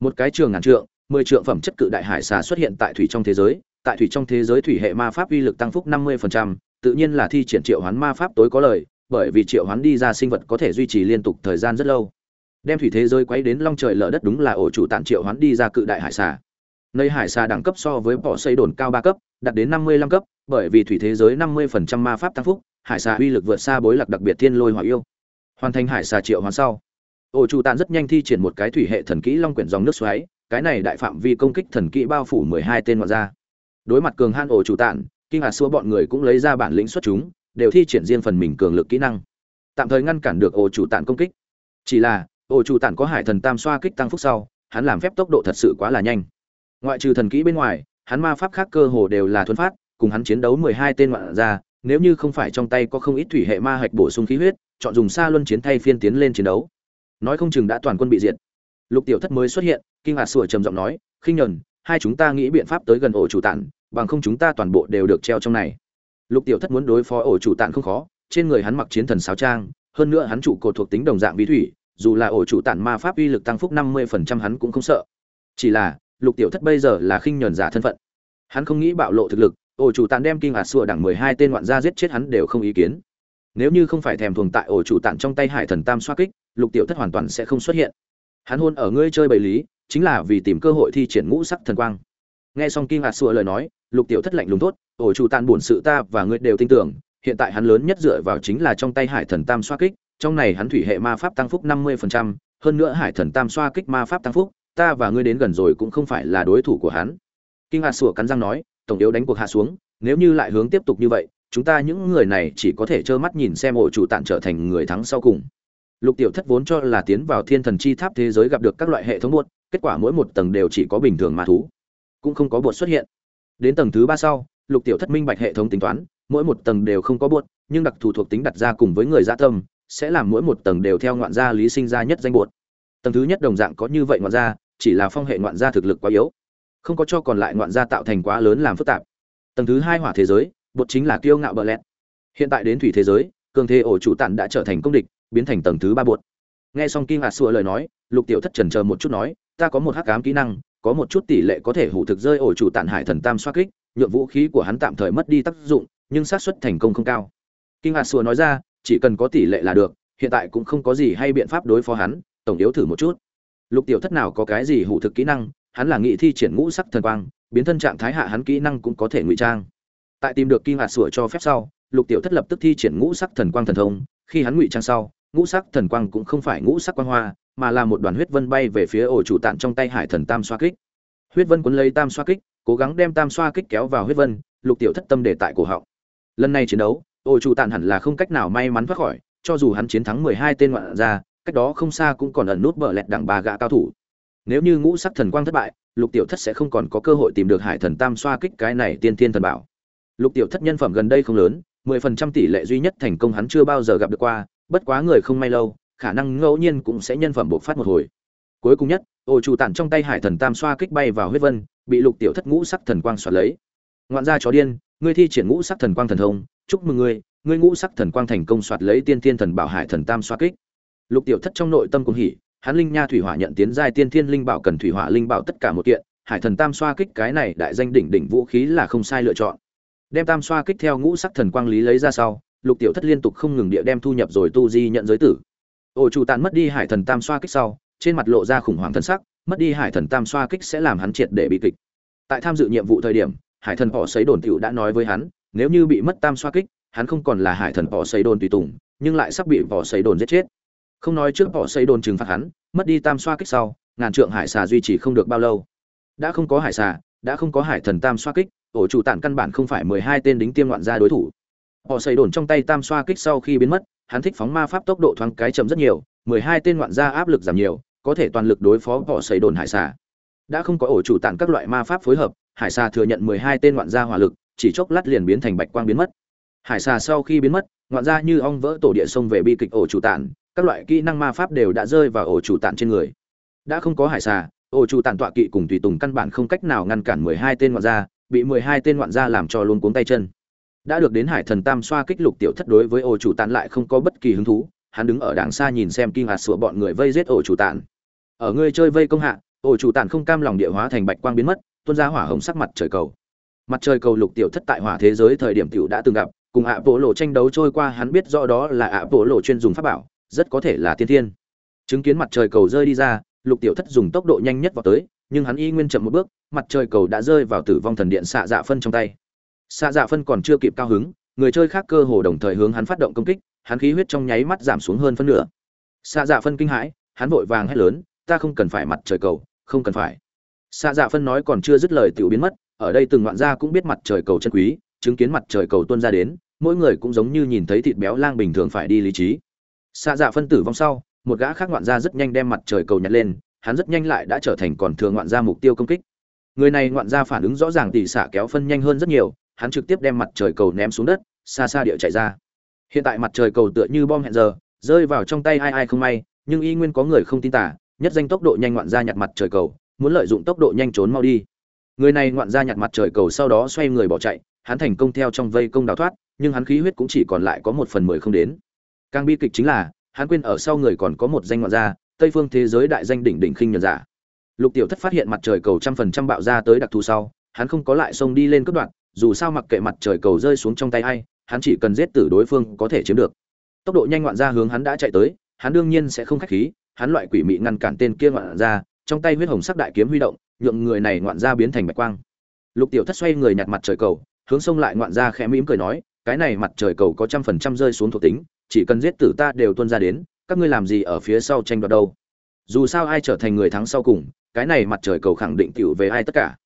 Speaker 1: một cái trường ngàn trượng mười trượng phẩm chất cự đại hải xà xuất hiện tại thủy trong thế giới, tại thủy trong thế giới thủy hệ ma pháp uy lực tăng phúc năm mươi tự nhiên là thi triển triệu hoán ma pháp tối có lời, bởi vì triệu hoán đi ra sinh vật có thể duy trì liên tục thời gian rất lâu. Đem thủy thế giới quấy đến long trời lở đất đúng là ổ chủ tàn triệu hoán đi ra cự đại hải xà. Nơi hải xà đẳng cấp so với bỏ xây đồn cao ba cấp, đạt đến năm mươi lăm cấp, bởi vì thủy thế giới năm mươi phần trăm ma pháp tăng phúc, hải xà uy lực vượt xa bối lạc đặc biệt thiên lôi hỏa yêu. Hoàn thành hải xà triệu hoán sau, ổ chủ tàn rất nhanh thi triển một cái thủy hệ thần kỹ long quyển dòng nước xoáy cái này đại phạm vi công kích thần kỹ bao phủ mười hai tên ngoại gia. Đối mặt cường han ổ chủ tạn kinh hà xua bọn người cũng lấy ra bản lĩnh xuất chúng, đều thi triển riêng phần mình cường lực kỹ năng. Tạm thời ngăn cản được ổ chủ tạn công kích. Chỉ là, ổ chủ tạn có hải thần tam xoa kích tăng phúc sau, hắn làm phép tốc độ thật sự quá là nhanh. Ngoại trừ thần kỹ bên ngoài, hắn ma pháp khác cơ hồ đều là thuấn phát, cùng hắn chiến đấu mười hai tên ngoạn gia, nếu như không phải trong tay có không ít thủy hệ ma hạch bổ sung khí huyết, chọn dùng xa luân chiến thay phiên tiến lên chiến đấu. Nói không chừng đã toàn quân bị diệt lục tiểu thất mới xuất hiện, kinh ngạc sủa trầm giọng nói, khinh nhẫn, hai chúng ta nghĩ biện pháp tới gần ổ chủ tản bằng không chúng ta toàn bộ đều được treo trong này. Lục tiểu thất muốn đối phó ổ chủ tản không khó, trên người hắn mặc chiến thần sáo trang, hơn nữa hắn trụ cột thuộc tính đồng dạng bí thủy, dù là ổ chủ tản ma pháp uy lực tăng phúc năm mươi phần trăm hắn cũng không sợ. Chỉ là, lục tiểu thất bây giờ là khinh nhẫn giả thân phận. Hắn không nghĩ bạo lộ thực lực, ổ chủ tản đem kinh ngạc sủa đẳng mười hai tên ngoạn gia giết chết hắn đều không ý kiến. Nếu như không phải thèm thuồng tại ổ chủ tản trong tay hải thần tam xoa kích, lục tiểu thất hoàn toàn sẽ không xuất hiện hắn hôn ở ngươi chơi bầy lý chính là vì tìm cơ hội thi triển ngũ sắc thần quang. Nghe xong kim hạt sủa lời nói lục tiểu thất lạnh lùng tốt ổ chủ tàn buồn sự ta và ngươi đều tin tưởng hiện tại hắn lớn nhất dựa vào chính là trong tay hải thần tam xoa kích trong này hắn thủy hệ ma pháp tăng phúc năm mươi phần trăm, hơn nữa hải thần tam xoa kích ma pháp tăng phúc ta và ngươi đến gần rồi cũng không phải là đối thủ của hắn. Kinh hạt sủa cắn răng nói tổng yếu đánh cuộc hạ xuống nếu như lại hướng tiếp tục như vậy chúng ta những người này chỉ có thể trơ mắt nhìn xem ổ chủ tàn trở thành người thắng sau cùng lục tiểu thất vốn cho là tiến vào thiên thần chi tháp thế giới gặp được các loại hệ thống buột kết quả mỗi một tầng đều chỉ có bình thường ma thú, cũng không có buột xuất hiện. Đến tầng thứ ba sau, lục tiểu thất minh bạch hệ thống tính toán, mỗi một tầng đều không có buột nhưng đặc thù thuộc tính đặt ra cùng với người gia tâm, sẽ làm mỗi một tầng đều theo ngoạn gia lý sinh ra nhất danh buột tầng thứ nhất đồng dạng có như vậy ngoạn gia, chỉ là phong hệ ngoạn gia thực lực quá yếu, không có cho còn lại ngoạn gia tạo thành quá lớn làm phức tạp. Tầng thứ hai hỏa thế giới bột chính là kiêu ngạo bờ lẹt. Hiện tại đến thủy thế giới, cường thế ổ chủ tản đã trở thành công địch biến thành tầng thứ ba bột nghe xong kim hạt sủa lời nói, lục tiểu thất trần chờ một chút nói, ta có một hắc ám kỹ năng, có một chút tỷ lệ có thể hủ thực rơi ổ chủ tản hải thần tam xoa kích, nhượng vũ khí của hắn tạm thời mất đi tác dụng, nhưng xác suất thành công không cao. Kim hạt sủa nói ra, chỉ cần có tỷ lệ là được, hiện tại cũng không có gì hay biện pháp đối phó hắn, tổng yếu thử một chút. Lục tiểu thất nào có cái gì hủ thực kỹ năng, hắn là nghị thi triển ngũ sắc thần quang, biến thân trạng thái hạ hắn kỹ năng cũng có thể ngụy trang. Tại tìm được kim hạt sủa cho phép sau, lục tiểu thất lập tức thi triển ngũ sắc thần quang thần thông, khi hắn ngụy trang sau ngũ sắc thần quang cũng không phải ngũ sắc quang hoa, mà là một đoàn huyết vân bay về phía ổ chủ tạn trong tay Hải Thần Tam xoa kích. Huyết vân cuốn lấy Tam xoa kích, cố gắng đem Tam xoa kích kéo vào huyết vân, Lục Tiểu Thất tâm để tại cổ họng. Lần này chiến đấu, ổ chủ tạn hẳn là không cách nào may mắn thoát khỏi, cho dù hắn chiến thắng 12 tên ngoạn ra, cách đó không xa cũng còn ẩn nút bờ lẹt đẳng ba gã cao thủ. Nếu như ngũ sắc thần quang thất bại, Lục Tiểu Thất sẽ không còn có cơ hội tìm được Hải Thần Tam xoa kích cái này tiên tiên thần bảo. Lục Tiểu Thất nhân phẩm gần đây không lớn, 10% tỷ lệ duy nhất thành công hắn chưa bao giờ gặp được qua, bất quá người không may lâu, khả năng ngẫu nhiên cũng sẽ nhân phẩm bộc phát một hồi. Cuối cùng nhất ổ chủ tản trong tay hải thần tam xoa kích bay vào huyết vân bị lục tiểu thất ngũ sắc thần quang xoạt lấy. Ngoạn gia chó điên ngươi thi triển ngũ sắc thần quang thần thông chúc mừng ngươi ngươi ngũ sắc thần quang thành công xoạt lấy tiên thiên thần bảo hải thần tam xoa kích. Lục tiểu thất trong nội tâm cũng hỉ hắn linh nha thủy hỏa nhận tiến giai tiên thiên linh bảo cần thủy hỏa linh bảo tất cả một kiện hải thần tam xoa kích cái này đại danh đỉnh đỉnh vũ khí là không sai lựa chọn. Đem tam xoa kích theo ngũ sắc thần quang lý lấy ra sau lục tiểu thất liên tục không ngừng địa đem thu nhập rồi tu di nhận giới tử. Ổ chủ tàn mất đi hải thần tam xoa kích sau, trên mặt lộ ra khủng hoảng thân sắc, mất đi hải thần tam xoa kích sẽ làm hắn triệt để bị kịch. Tại tham dự nhiệm vụ thời điểm, hải thần họ xấy đồn tiểu đã nói với hắn, nếu như bị mất tam xoa kích, hắn không còn là hải thần họ xấy đồn tùy tùng, nhưng lại sắp bị Bỏ xấy đồn giết chết. Không nói trước Bỏ xấy đồn trừng phạt hắn, mất đi tam xoa kích sau, ngàn trượng hải xà duy trì không được bao lâu. Đã không có hải xà, đã không có hải thần tam xoa kích ổ chủ tản căn bản không phải mười hai tên đính tiêm loạn gia đối thủ họ xây đồn trong tay tam xoa kích sau khi biến mất, hắn thích phóng ma pháp tốc độ thoáng cái chậm rất nhiều, mười hai tên ngoạn gia áp lực giảm nhiều, có thể toàn lực đối phó họ xây đồn hải xà. Đã không có ổ chủ tản các loại ma pháp phối hợp, hải xà thừa nhận mười hai tên ngoạn gia hỏa lực, chỉ chốc lát liền biến thành bạch quang biến mất. Hải xà sau khi biến mất, ngoạn gia như ong vỡ tổ địa sông về bi kịch ổ chủ tản các loại kỹ năng ma pháp đều đã rơi vào ổ chủ tản trên người. Đã không có hải xà, ổ chủ tản tọa kỵ cùng tùy tùng căn bản không cách nào ngăn cản mười hai tên ngoạn gia, bị mười hai tên ngoạn gia làm cho luôn cuống tay chân đã được đến hải thần tam xoa kích lục tiểu thất đối với ổ chủ tàn lại không có bất kỳ hứng thú, hắn đứng ở đàng xa nhìn xem kinh hạt sủa bọn người vây giết ổ chủ tàn ở ngươi chơi vây công hạ ổ chủ tàn không cam lòng địa hóa thành bạch quang biến mất, tuôn ra hỏa hồng sắc mặt trời cầu. Mặt trời cầu lục tiểu thất tại hỏa thế giới thời điểm tiểu đã từng gặp, cùng ạ bộ lộ tranh đấu trôi qua hắn biết rõ đó là ạ bộ lộ chuyên dùng pháp bảo, rất có thể là tiên thiên. Chứng kiến mặt trời cầu rơi đi ra, lục tiểu thất dùng tốc độ nhanh nhất vào tới, nhưng hắn y nguyên chậm một bước, mặt trời cầu đã rơi vào tử vong thần điện xạ dạ phân trong tay xạ dạ phân còn chưa kịp cao hứng, người chơi khác cơ hồ đồng thời hướng hắn phát động công kích, hắn khí huyết trong nháy mắt giảm xuống hơn phân nửa. Xạ dạ phân kinh hãi, hắn vội vàng hét lớn, ta không cần phải mặt trời cầu, không cần phải. Xạ dạ phân nói còn chưa dứt lời tiểu biến mất, ở đây từng ngoạn gia cũng biết mặt trời cầu chân quý, chứng kiến mặt trời cầu tuôn ra đến, mỗi người cũng giống như nhìn thấy thịt béo lang bình thường phải đi lý trí. Xạ dạ phân tử vong sau, một gã khác ngoạn gia rất nhanh đem mặt trời cầu nhặt lên, hắn rất nhanh lại đã trở thành còn thường ngoạn gia mục tiêu công kích. Người này ngoạn gia phản ứng rõ ràng tỉ xạ kéo phân nhanh hơn rất nhiều hắn trực tiếp đem mặt trời cầu ném xuống đất, xa xa địa chạy ra. Hiện tại mặt trời cầu tựa như bom hẹn giờ, rơi vào trong tay ai ai không may, nhưng y nguyên có người không tin tả, nhất danh tốc độ nhanh ngoạn gia nhặt mặt trời cầu, muốn lợi dụng tốc độ nhanh trốn mau đi. Người này ngoạn gia nhặt mặt trời cầu sau đó xoay người bỏ chạy, hắn thành công theo trong vây công đào thoát, nhưng hắn khí huyết cũng chỉ còn lại có một phần mười không đến. Càng bi kịch chính là, hắn quên ở sau người còn có một danh ngoạn gia, tây phương thế giới đại danh đỉnh đỉnh khinh nhật giả. Lục tiểu thất phát hiện mặt trời cầu trăm phần trăm bạo ra tới đặc thù sau, hắn không có lại xông đi lên cướp đoạn dù sao mặc kệ mặt trời cầu rơi xuống trong tay ai, hắn chỉ cần giết tử đối phương có thể chiếm được. Tốc độ nhanh ngoạn gia hướng hắn đã chạy tới, hắn đương nhiên sẽ không khách khí, hắn loại quỷ mị ngăn cản tên kia ngoạn gia trong tay huyết hồng sắc đại kiếm huy động, nhượng người này ngoạn gia biến thành bạch quang. Lục tiểu thất xoay người nhặt mặt trời cầu, hướng sông lại ngoạn gia khẽ mỉm cười nói, cái này mặt trời cầu có trăm phần trăm rơi xuống thuộc tính, chỉ cần giết tử ta đều tuân ra đến, các ngươi làm gì ở phía sau tranh đoạt đâu? Dù sao ai trở thành người thắng sau cùng, cái này mặt trời cầu khẳng định tiểu về ai tất cả.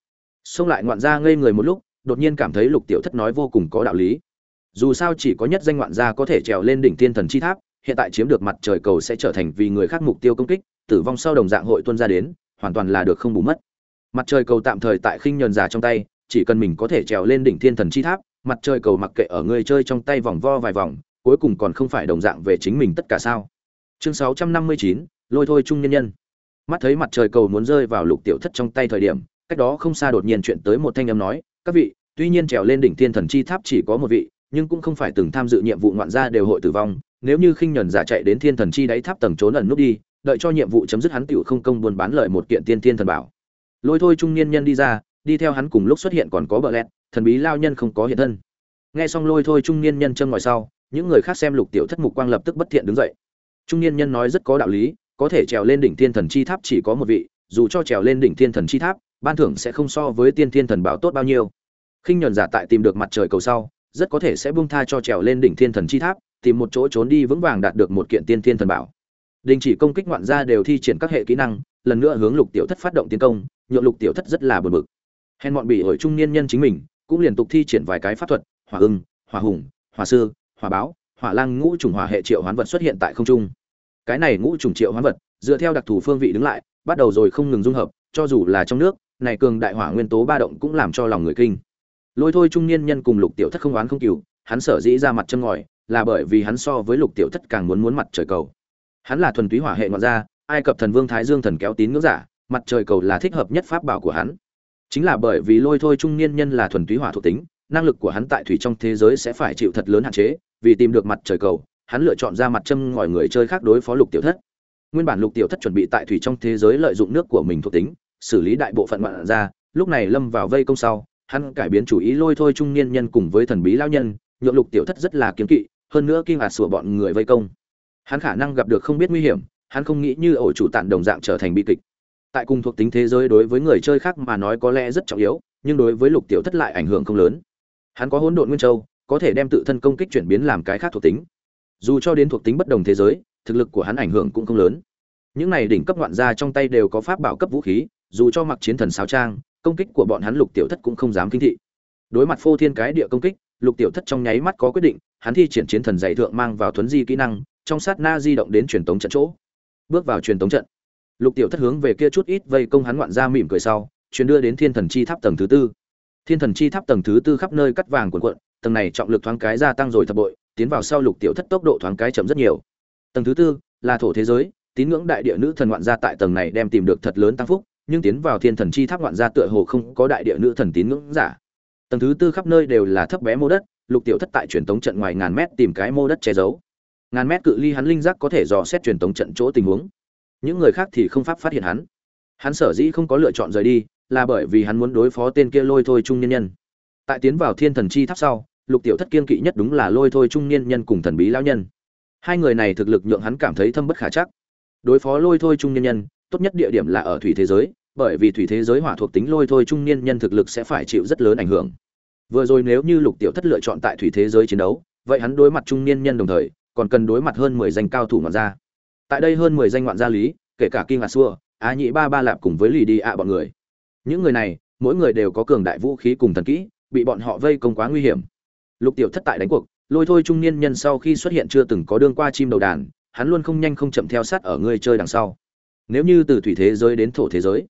Speaker 1: Xông lại ngoạn gia ngây người một lúc đột nhiên cảm thấy lục tiểu thất nói vô cùng có đạo lý. Dù sao chỉ có nhất danh ngoạn gia có thể trèo lên đỉnh thiên thần chi tháp hiện tại chiếm được mặt trời cầu sẽ trở thành vì người khác mục tiêu công kích tử vong sau đồng dạng hội tuân ra đến hoàn toàn là được không bù mất. Mặt trời cầu tạm thời tại khinh nhờn giả trong tay chỉ cần mình có thể trèo lên đỉnh thiên thần chi tháp mặt trời cầu mặc kệ ở người chơi trong tay vòng vo vài vòng cuối cùng còn không phải đồng dạng về chính mình tất cả sao. Chương 659, lôi thôi trung nhân nhân. Mắt thấy mặt trời cầu muốn rơi vào lục tiểu thất trong tay thời điểm cách đó không xa đột nhiên chuyện tới một thanh âm nói các vị, tuy nhiên trèo lên đỉnh thiên thần chi tháp chỉ có một vị, nhưng cũng không phải từng tham dự nhiệm vụ ngoạn gia đều hội tử vong. Nếu như khinh nhẫn giả chạy đến thiên thần chi đáy tháp tầng trốn ẩn nút đi, đợi cho nhiệm vụ chấm dứt hắn tiểu không công buôn bán lợi một kiện tiên thiên thần bảo. Lôi thôi trung niên nhân đi ra, đi theo hắn cùng lúc xuất hiện còn có bờ lẹt, thần bí lao nhân không có hiện thân. Nghe xong lôi thôi trung niên nhân chân ngoài sau, những người khác xem lục tiểu thất mục quang lập tức bất thiện đứng dậy. Trung niên nhân nói rất có đạo lý, có thể trèo lên đỉnh thiên thần chi tháp chỉ có một vị, dù cho trèo lên đỉnh thiên thần chi tháp, ban thưởng sẽ không so với tiên thiên thần bảo tốt bao nhiêu khinh nhuần giả tại tìm được mặt trời cầu sau, rất có thể sẽ buông tha cho trèo lên đỉnh thiên thần chi tháp, tìm một chỗ trốn đi vững vàng đạt được một kiện tiên thiên thần bảo. Đình chỉ công kích ngoạn gia đều thi triển các hệ kỹ năng, lần nữa hướng lục tiểu thất phát động tiến công, nhượng lục tiểu thất rất là bực bực. Hèn bọn bị ổi trung niên nhân chính mình, cũng liên tục thi triển vài cái pháp thuật, hỏa ưng, hỏa hùng, hỏa sư, hỏa báo, hỏa lang ngũ trùng hỏa hệ triệu hoán vật xuất hiện tại không trung. Cái này ngũ trùng triệu hoán vật, dựa theo đặc thù phương vị đứng lại, bắt đầu rồi không ngừng dung hợp, cho dù là trong nước, này cường đại hỏa nguyên tố ba động cũng làm cho lòng người kinh lôi thôi trung niên nhân cùng lục tiểu thất không oán không cừu, hắn sở dĩ ra mặt chân ngòi, là bởi vì hắn so với lục tiểu thất càng muốn muốn mặt trời cầu. Hắn là thuần túy hỏa hệ ngoạn gia, ai cập thần vương thái dương thần kéo tín ngưỡng giả, mặt trời cầu là thích hợp nhất pháp bảo của hắn. Chính là bởi vì lôi thôi trung niên nhân là thuần túy hỏa thuộc tính, năng lực của hắn tại thủy trong thế giới sẽ phải chịu thật lớn hạn chế, vì tìm được mặt trời cầu, hắn lựa chọn ra mặt châm ngòi người chơi khác đối phó lục tiểu thất. Nguyên bản lục tiểu thất chuẩn bị tại thủy trong thế giới lợi dụng nước của mình thuộc tính, xử lý đại bộ phận ngoạn ra lúc này lâm vào vây công sau hắn cải biến chủ ý lôi thôi trung niên nhân cùng với thần bí lao nhân, nhượng lục tiểu thất rất là kiếm kỵ, hơn nữa kinh ngạc sủa bọn người vây công. Hắn khả năng gặp được không biết nguy hiểm, hắn không nghĩ như ổ chủ tản đồng dạng trở thành bi kịch. Tại cùng thuộc tính thế giới đối với người chơi khác mà nói có lẽ rất trọng yếu, nhưng đối với lục tiểu thất lại ảnh hưởng không lớn. Hắn có hỗn độn nguyên châu, có thể đem tự thân công kích chuyển biến làm cái khác thuộc tính. Dù cho đến thuộc tính bất đồng thế giới, thực lực của hắn ảnh hưởng cũng không lớn. Những này đỉnh cấp ngoạn gia trong tay đều có pháp bảo cấp vũ khí, dù cho mặc chiến thần sáo trang công kích của bọn hắn lục tiểu thất cũng không dám kinh thị. Đối mặt phô thiên cái địa công kích, lục tiểu thất trong nháy mắt có quyết định, hắn thi triển chiến thần dạy thượng mang vào thuấn di kỹ năng, trong sát na di động đến truyền tống trận chỗ. Bước vào truyền tống trận, lục tiểu thất hướng về kia chút ít vây công hắn ngoạn ra mỉm cười sau, truyền đưa đến thiên thần chi tháp tầng thứ tư. Thiên thần chi tháp tầng thứ tư khắp nơi cắt vàng cuộn cuộn, tầng này trọng lực thoáng cái gia tăng rồi thập bội, tiến vào sau lục tiểu thất tốc độ thoáng cái chậm rất nhiều. Tầng thứ tư là thổ thế giới, tín ngưỡng đại địa nữ thần ngoạn gia tại tầng này đem tìm được thật lớn tăng phúc nhưng tiến vào thiên thần chi tháp ngoạn gia tựa hồ không có đại địa nữ thần tín ngưỡng giả. Tầng thứ tư khắp nơi đều là thấp bé mô đất, lục tiểu thất tại truyền tống trận ngoài ngàn mét tìm cái mô đất che giấu. Ngàn mét cự ly hắn linh giác có thể dò xét truyền tống trận chỗ tình huống. Những người khác thì không pháp phát hiện hắn. Hắn sở dĩ không có lựa chọn rời đi, là bởi vì hắn muốn đối phó tên kia lôi thôi trung nhân nhân. Tại tiến vào thiên thần chi tháp sau, lục tiểu thất kiên kỵ nhất đúng là lôi thôi trung niên nhân cùng thần bí lão nhân. Hai người này thực lực nhượng hắn cảm thấy thâm bất khả chắc. Đối phó lôi thôi trung niên nhân, tốt nhất địa điểm là ở thủy thế giới bởi vì thủy thế giới hỏa thuộc tính lôi thôi trung niên nhân thực lực sẽ phải chịu rất lớn ảnh hưởng. Vừa rồi nếu như lục tiểu thất lựa chọn tại thủy thế giới chiến đấu, vậy hắn đối mặt trung niên nhân đồng thời, còn cần đối mặt hơn mười danh cao thủ ngoạn gia. Tại đây hơn mười danh ngoạn gia lý, kể cả kinh ngạc xua á nhị ba ba lạp cùng với lì đi ạ bọn người. Những người này, mỗi người đều có cường đại vũ khí cùng thần kỹ, bị bọn họ vây công quá nguy hiểm. Lục tiểu thất tại đánh cuộc, lôi thôi trung niên nhân sau khi xuất hiện chưa từng có đương qua chim đầu đàn, hắn luôn không nhanh không chậm theo sát ở người chơi đằng sau. Nếu như từ thủy thế giới đến thổ thế giới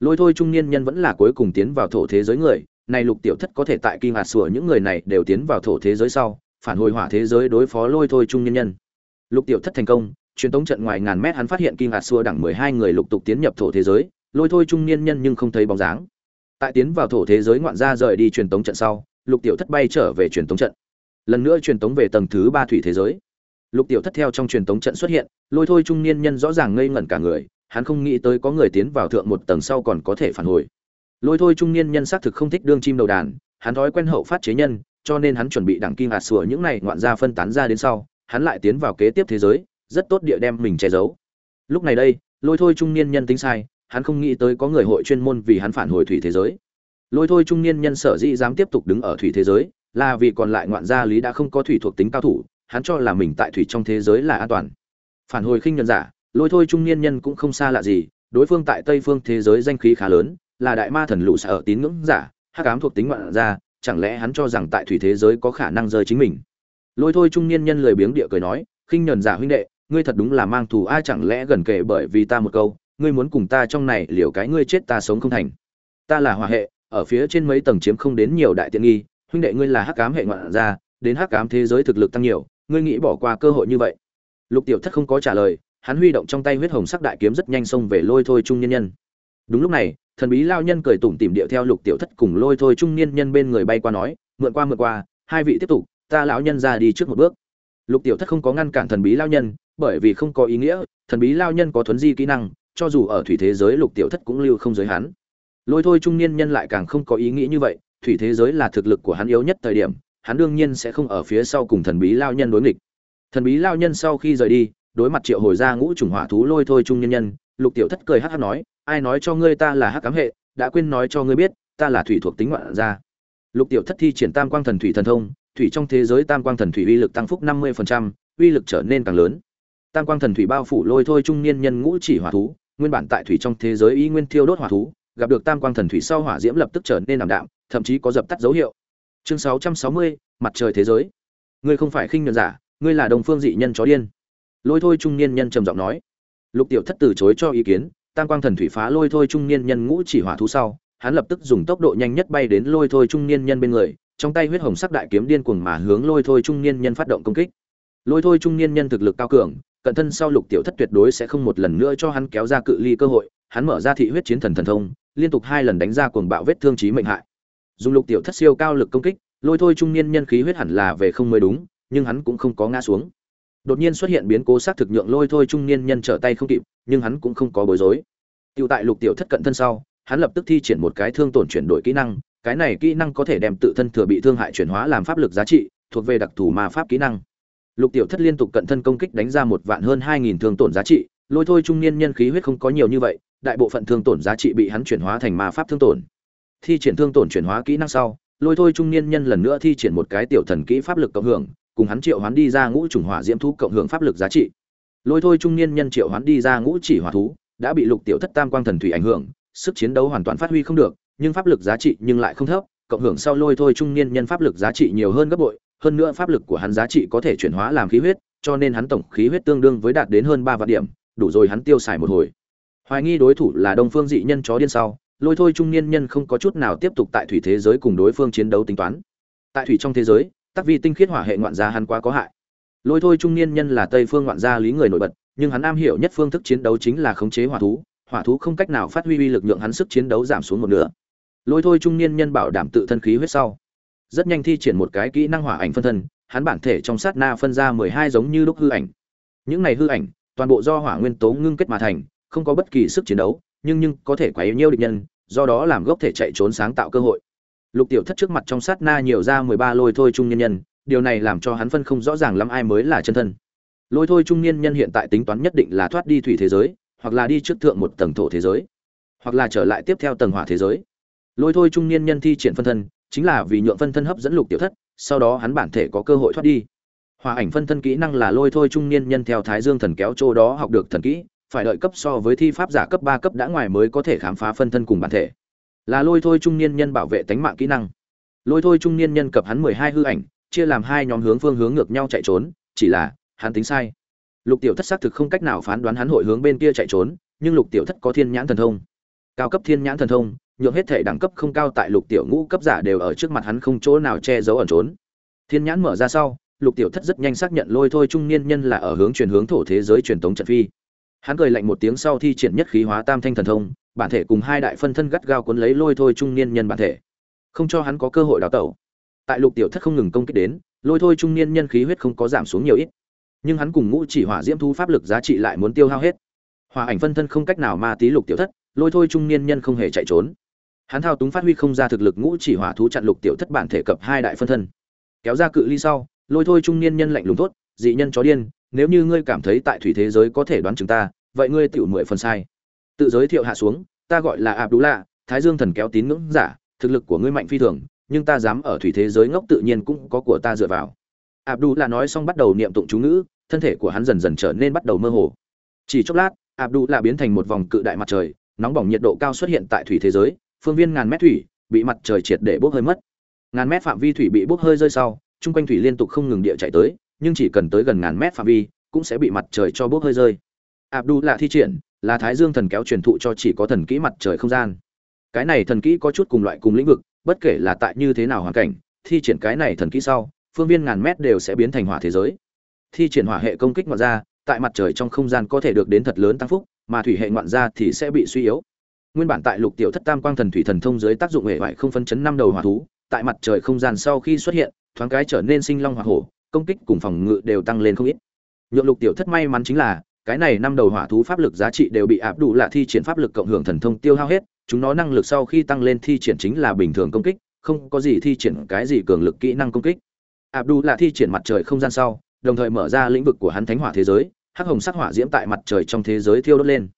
Speaker 1: lôi thôi trung niên nhân vẫn là cuối cùng tiến vào thổ thế giới người này lục tiểu thất có thể tại kinh ngạc sủa những người này đều tiến vào thổ thế giới sau, phản hồi hỏa thế giới đối phó lôi thôi trung niên nhân. Lục tiểu thất thành công, truyền tống trận ngoài ngàn mét hắn phát hiện kinh ngạc sủa đẳng mười hai người lục tục tiến nhập thổ thế giới, lôi thôi trung niên nhân nhưng không thấy bóng dáng. Tại tiến vào thổ thế giới ngoạn gia rời đi truyền tống trận sau, lục tiểu thất bay trở về truyền tống trận. Lần nữa truyền tống về tầng thứ ba thủy thế giới. Lục tiểu thất theo trong truyền tống trận xuất hiện, lôi thôi trung niên nhân rõ ràng ngây ngẩn cả người hắn không nghĩ tới có người tiến vào thượng một tầng sau còn có thể phản hồi. Lôi thôi trung niên nhân xác thực không thích đương chim đầu đàn, hắn thói quen hậu phát chế nhân, cho nên hắn chuẩn bị đẳng kim hạt sủa những này ngoạn gia phân tán ra đến sau, hắn lại tiến vào kế tiếp thế giới, rất tốt địa đem mình che giấu. Lúc này đây, lôi thôi trung niên nhân tính sai, hắn không nghĩ tới có người hội chuyên môn vì hắn phản hồi thủy thế giới. Lôi thôi trung niên nhân sở dĩ dám tiếp tục đứng ở thủy thế giới, là vì còn lại ngoạn gia lý đã không có thủy thuộc tính cao thủ, hắn cho là mình tại thủy trong thế giới là an toàn. Phản hồi khinh nhân giả lôi thôi trung niên nhân cũng không xa lạ gì, đối phương tại tây phương thế giới danh khí khá lớn, là đại ma thần lũ sợ tín ngưỡng giả, hắc ám thuộc tính ngoạn gia, chẳng lẽ hắn cho rằng tại thủy thế giới có khả năng rơi chính mình? Lôi thôi trung niên nhân lười biếng địa cười nói, khinh nhẫn giả huynh đệ, ngươi thật đúng là mang thù ai chẳng lẽ gần kể bởi vì ta một câu, ngươi muốn cùng ta trong này liều cái ngươi chết ta sống không thành? Ta là hòa hệ, ở phía trên mấy tầng chiếm không đến nhiều đại tiện nghi, huynh đệ ngươi là hắc ám hệ ngoạn gia, đến hắc ám thế giới thực lực tăng nhiều, ngươi nghĩ bỏ qua cơ hội như vậy? Lục tiểu thất không có trả lời hắn huy động trong tay huyết hồng sắc đại kiếm rất nhanh xông về lôi thôi trung nhân nhân. Đúng lúc này, thần bí lao nhân cười tủm tỉm điệu theo lục tiểu thất cùng lôi thôi trung niên nhân bên người bay qua nói, mượn qua mượn qua, hai vị tiếp tục, ta lão nhân ra đi trước một bước. Lục tiểu thất không có ngăn cản thần bí lao nhân, bởi vì không có ý nghĩa, thần bí lao nhân có thuấn di kỹ năng, cho dù ở thủy thế giới lục tiểu thất cũng lưu không giới hắn. Lôi thôi trung niên nhân lại càng không có ý nghĩ như vậy, thủy thế giới là thực lực của hắn yếu nhất thời điểm, hắn đương nhiên sẽ không ở phía sau cùng thần bí lao nhân đối nghịch. Thần bí lao nhân sau khi rời đi đối mặt triệu hồi ra ngũ trùng hỏa thú lôi thôi trung nhân nhân, lục tiểu thất cười hắc hắc nói, ai nói cho ngươi ta là hắc cám hệ, đã quên nói cho ngươi biết, ta là thủy thuộc tính ngoạn gia. Lục tiểu thất thi triển tam quang thần thủy thần thông, thủy trong thế giới tam quang thần thủy uy lực tăng phúc năm mươi uy lực trở nên càng lớn. Tam quang thần thủy bao phủ lôi thôi trung niên nhân ngũ chỉ hỏa thú, nguyên bản tại thủy trong thế giới y nguyên thiêu đốt hỏa thú, gặp được tam quang thần thủy sau hỏa diễm lập tức trở nên ảm đạm, thậm chí có dập tắt dấu hiệu. Chương sáu trăm sáu mươi, mặt trời thế giới. Ngươi không phải khinh nhuận giả, ngươi là đồng phương dị nhân chó điên lôi thôi trung niên nhân trầm giọng nói. Lục tiểu thất từ chối cho ý kiến, tam quang thần thủy phá lôi thôi trung niên nhân ngũ chỉ hỏa thú sau, hắn lập tức dùng tốc độ nhanh nhất bay đến lôi thôi trung niên nhân bên người, trong tay huyết hồng sắc đại kiếm điên cuồng mà hướng lôi thôi trung niên nhân phát động công kích. Lôi thôi trung niên nhân thực lực cao cường, cận thân sau lục tiểu thất tuyệt đối sẽ không một lần nữa cho hắn kéo ra cự ly cơ hội, hắn mở ra thị huyết chiến thần thần thông, liên tục hai lần đánh ra cuồng bạo vết thương chí mệnh hại. Dùng lục tiểu thất siêu cao lực công kích, lôi thôi trung niên nhân khí huyết hẳn là về không mới đúng, nhưng hắn cũng không có ngã xuống đột nhiên xuất hiện biến cố xác thực nhượng lôi thôi trung niên nhân trở tay không kịp nhưng hắn cũng không có bối rối Tiêu tại lục tiểu thất cận thân sau, hắn lập tức thi triển một cái thương tổn chuyển đổi kỹ năng, cái này kỹ năng có thể đem tự thân thừa bị thương hại chuyển hóa làm pháp lực giá trị, thuộc về đặc thù ma pháp kỹ năng. Lục tiểu thất liên tục cận thân công kích đánh ra một vạn hơn 2000 thương tổn giá trị, lôi thôi trung niên nhân khí huyết không có nhiều như vậy, đại bộ phận thương tổn giá trị bị hắn chuyển hóa thành ma pháp thương tổn. Thi triển thương tổn chuyển hóa kỹ năng sau, lôi thôi trung niên nhân lần nữa thi triển một cái tiểu thần kỹ pháp lực cộng hưởng, cùng hắn triệu hoán đi ra ngũ trùng hỏa diễm thú cộng hưởng pháp lực giá trị. Lôi thôi trung niên nhân triệu hoán đi ra ngũ chỉ hỏa thú, đã bị lục tiểu thất tam quang thần thủy ảnh hưởng sức chiến đấu hoàn toàn phát huy không được nhưng pháp lực giá trị nhưng lại không thấp cộng hưởng sau lôi thôi trung niên nhân pháp lực giá trị nhiều hơn gấp bội hơn nữa pháp lực của hắn giá trị có thể chuyển hóa làm khí huyết cho nên hắn tổng khí huyết tương đương với đạt đến hơn ba vạn điểm đủ rồi hắn tiêu xài một hồi hoài nghi đối thủ là đông phương dị nhân chó điên sau lôi thôi trung niên nhân không có chút nào tiếp tục tại thủy thế giới cùng đối phương chiến đấu tính toán tại thủy trong thế giới tắc vi tinh khiết hỏa hệ ngoạn gia hắn quá có hại. Lôi thôi trung niên nhân là tây phương ngoạn gia lý người nổi bật, nhưng hắn am hiểu nhất phương thức chiến đấu chính là khống chế hỏa thú hỏa thú không cách nào phát huy uy lực lượng hắn sức chiến đấu giảm xuống một nửa. Lôi thôi trung niên nhân bảo đảm tự thân khí huyết sau. Rất nhanh thi triển một cái kỹ năng hỏa ảnh phân thân, hắn bản thể trong sát na phân ra mười hai giống như lúc hư ảnh. Những này hư ảnh, toàn bộ do hỏa nguyên tố ngưng kết mà thành, không có bất kỳ sức chiến đấu, nhưng nhưng có thể quá yếu nhiêu địch nhân, do đó làm gốc thể chạy trốn sáng tạo cơ hội lục tiểu thất trước mặt trong sát na nhiều ra mười ba lôi thôi trung nhân nhân, điều này làm cho hắn phân không rõ ràng lắm ai mới là chân thân. Lôi thôi trung niên nhân hiện tại tính toán nhất định là thoát đi thủy thế giới, hoặc là đi trước thượng một tầng thổ thế giới, hoặc là trở lại tiếp theo tầng hỏa thế giới. Lôi thôi trung niên nhân thi triển phân thân, chính là vì nhượng phân thân hấp dẫn lục tiểu thất, sau đó hắn bản thể có cơ hội thoát đi. Hòa ảnh phân thân kỹ năng là lôi thôi trung niên nhân theo thái dương thần kéo chỗ đó học được thần kỹ, phải đợi cấp so với thi pháp giả cấp ba cấp đã ngoài mới có thể khám phá phân thân cùng bản thể là lôi thôi trung niên nhân bảo vệ tánh mạng kỹ năng. Lôi thôi trung niên nhân cập hắn mười hai hư ảnh, chia làm hai nhóm hướng phương hướng ngược nhau chạy trốn, chỉ là, hắn tính sai. Lục tiểu thất xác thực không cách nào phán đoán hắn hội hướng bên kia chạy trốn, nhưng lục tiểu thất có thiên nhãn thần thông. Cao cấp thiên nhãn thần thông, nhượng hết thể đẳng cấp không cao tại lục tiểu ngũ cấp giả đều ở trước mặt hắn không chỗ nào che giấu ẩn trốn. Thiên nhãn mở ra sau, lục tiểu thất rất nhanh xác nhận lôi thôi trung niên nhân là ở hướng chuyển hướng thổ thế giới truyền tống trận phi. Hắn cười lạnh một tiếng sau thi triển nhất khí hóa tam thanh thần thông bản thể cùng hai đại phân thân gắt gao cuốn lấy lôi thôi trung niên nhân bản thể. Không cho hắn có cơ hội đào tẩu. Tại lục tiểu thất không ngừng công kích đến, lôi thôi trung niên nhân khí huyết không có giảm xuống nhiều ít. Nhưng hắn cùng ngũ chỉ hỏa diễm thu pháp lực giá trị lại muốn tiêu hao hết. Hỏa ảnh phân thân không cách nào ma tí lục tiểu thất, lôi thôi trung niên nhân không hề chạy trốn. Hắn thao túng phát huy không ra thực lực ngũ chỉ hỏa thú chặn lục tiểu thất bản thể cập hai đại phân thân. Kéo ra cự ly sau, lôi thôi trung niên nhân lạnh lùng tốt dị nhân chó điên, nếu như ngươi cảm thấy tại thủy thế giới có thể đoán chúng ta, vậy ngươi tiểu mười phần sai tự giới thiệu hạ xuống, ta gọi là abdullah lạ thái dương thần kéo tín ngưỡng giả, thực lực của ngươi mạnh phi thường, nhưng ta dám ở thủy thế giới ngốc tự nhiên cũng có của ta dựa vào. Abdullah lạ nói xong bắt đầu niệm tụng chú ngữ, thân thể của hắn dần dần trở nên bắt đầu mơ hồ. Chỉ chốc lát, abdullah lạ biến thành một vòng cự đại mặt trời, nóng bỏng nhiệt độ cao xuất hiện tại thủy thế giới, phương viên ngàn mét thủy, bị mặt trời triệt để bốc hơi mất. Ngàn mét phạm vi thủy bị bốc hơi rơi sau, chung quanh thủy liên tục không ngừng địa chạy tới, nhưng chỉ cần tới gần ngàn mét phạm vi, cũng sẽ bị mặt trời cho bốc hơi rơi. Abdullah thi triển là thái dương thần kéo truyền thụ cho chỉ có thần kỹ mặt trời không gian. Cái này thần kỹ có chút cùng loại cùng lĩnh vực, bất kể là tại như thế nào hoàn cảnh, thi triển cái này thần kỹ sau, phương viên ngàn mét đều sẽ biến thành hỏa thế giới. Thi triển hỏa hệ công kích ngoạn ra tại mặt trời trong không gian có thể được đến thật lớn tăng phúc, mà thủy hệ ngoạn ra thì sẽ bị suy yếu. Nguyên bản tại lục tiểu thất tam quang thần thủy thần thông dưới tác dụng hệ hoại không phân chấn năm đầu hỏa thú, tại mặt trời không gian sau khi xuất hiện, thoáng cái trở nên sinh long hỏa hổ, công kích cùng phòng ngự đều tăng lên không ít. Nhượng lục tiểu thất may mắn chính là cái này năm đầu hỏa thú pháp lực giá trị đều bị áp đủ là thi triển pháp lực cộng hưởng thần thông tiêu hao hết chúng nó năng lực sau khi tăng lên thi triển chính là bình thường công kích không có gì thi triển cái gì cường lực kỹ năng công kích áp đủ là thi triển mặt trời không gian sau đồng thời mở ra lĩnh vực của hắn thánh hỏa thế giới hắc hồng sắc hỏa diễm tại mặt trời trong thế giới thiêu đốt lên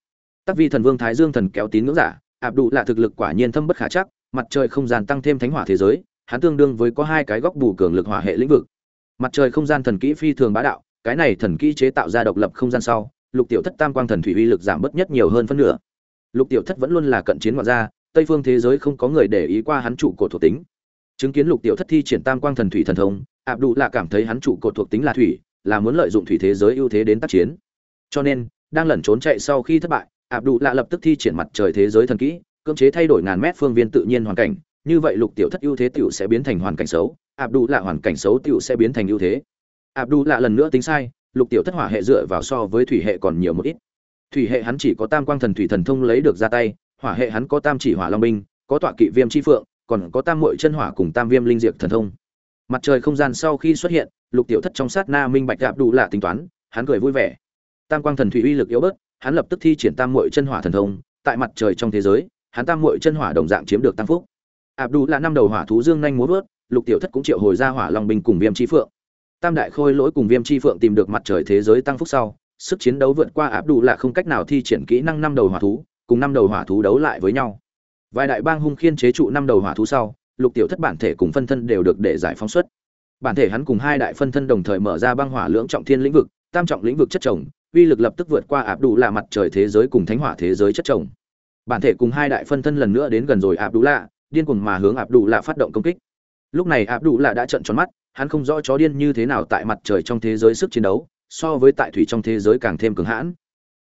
Speaker 1: Tắc vi thần vương thái dương thần kéo tín ngưỡng giả, áp đủ là thực lực quả nhiên thâm bất khả chắc, mặt trời không gian tăng thêm thánh hỏa thế giới, hắn tương đương với có hai cái góc bù cường lực hỏa hệ lĩnh vực. Mặt trời không gian thần kỹ phi thường bá đạo, cái này thần kỹ chế tạo ra độc lập không gian sau, lục tiểu thất tam quang thần thủy uy lực giảm bớt nhất nhiều hơn phân nửa. Lục tiểu thất vẫn luôn là cận chiến ngoại gia Tây phương thế giới không có người để ý qua hắn trụ cột thuộc tính. Chứng kiến lục tiểu thất thi triển tam quang thần thủy thần thông, ạp đủ là cảm thấy hắn trụ cột thuộc tính là thủy, là muốn lợi dụng thủy thế giới ưu thế đến tác chiến. Cho nên, đang lẩn trốn chạy sau khi thất bại, ạp đủ là lập tức thi triển mặt trời thế giới thần kỹ cưỡng chế thay đổi ngàn mét phương viên tự nhiên hoàn cảnh như vậy lục tiểu thất ưu thế tiểu sẽ biến thành hoàn cảnh xấu ạp đủ là hoàn cảnh xấu tiểu sẽ biến thành ưu thế ạp đủ lạ lần nữa tính sai lục tiểu thất hỏa hệ dựa vào so với thủy hệ còn nhiều một ít thủy hệ hắn chỉ có tam quang thần thủy thần thông lấy được ra tay hỏa hệ hắn có tam chỉ hỏa long binh có tọa kỵ viêm chi phượng còn có tam muội chân hỏa cùng tam viêm linh diệt thần thông mặt trời không gian sau khi xuất hiện lục tiểu thất trong sát na minh bạch gặp đủ lạ tính toán hắn cười vui vẻ tam quang thần thủy uy lực yếu bớt hắn lập tức thi triển tam muội chân hỏa thần thông, tại mặt trời trong thế giới, hắn tam muội chân hỏa đồng dạng chiếm được tăng phúc. Abdu là năm đầu hỏa thú dương nhanh múa vớt, Lục Tiểu Thất cũng triệu hồi ra hỏa long binh cùng Viêm Chi Phượng. Tam đại khôi lỗi cùng Viêm Chi Phượng tìm được mặt trời thế giới tăng phúc sau, sức chiến đấu vượt qua áp đủ là không cách nào thi triển kỹ năng năm đầu hỏa thú, cùng năm đầu hỏa thú đấu lại với nhau. Vài đại bang hung khiên chế trụ năm đầu hỏa thú sau, Lục Tiểu Thất bản thể cùng phân thân đều được để giải phóng xuất. Bản thể hắn cùng hai đại phân thân đồng thời mở ra băng hỏa lưỡng trọng thiên lĩnh vực, tam trọng lĩnh vực chất trồng uy lực lập tức vượt qua áp đủ là mặt trời thế giới cùng thánh hỏa thế giới chất trồng bản thể cùng hai đại phân thân lần nữa đến gần rồi áp đủ lạ điên cuồng mà hướng áp đủ lạ phát động công kích lúc này áp đủ lạ đã trận tròn mắt hắn không rõ chó điên như thế nào tại mặt trời trong thế giới sức chiến đấu so với tại thủy trong thế giới càng thêm cường hãn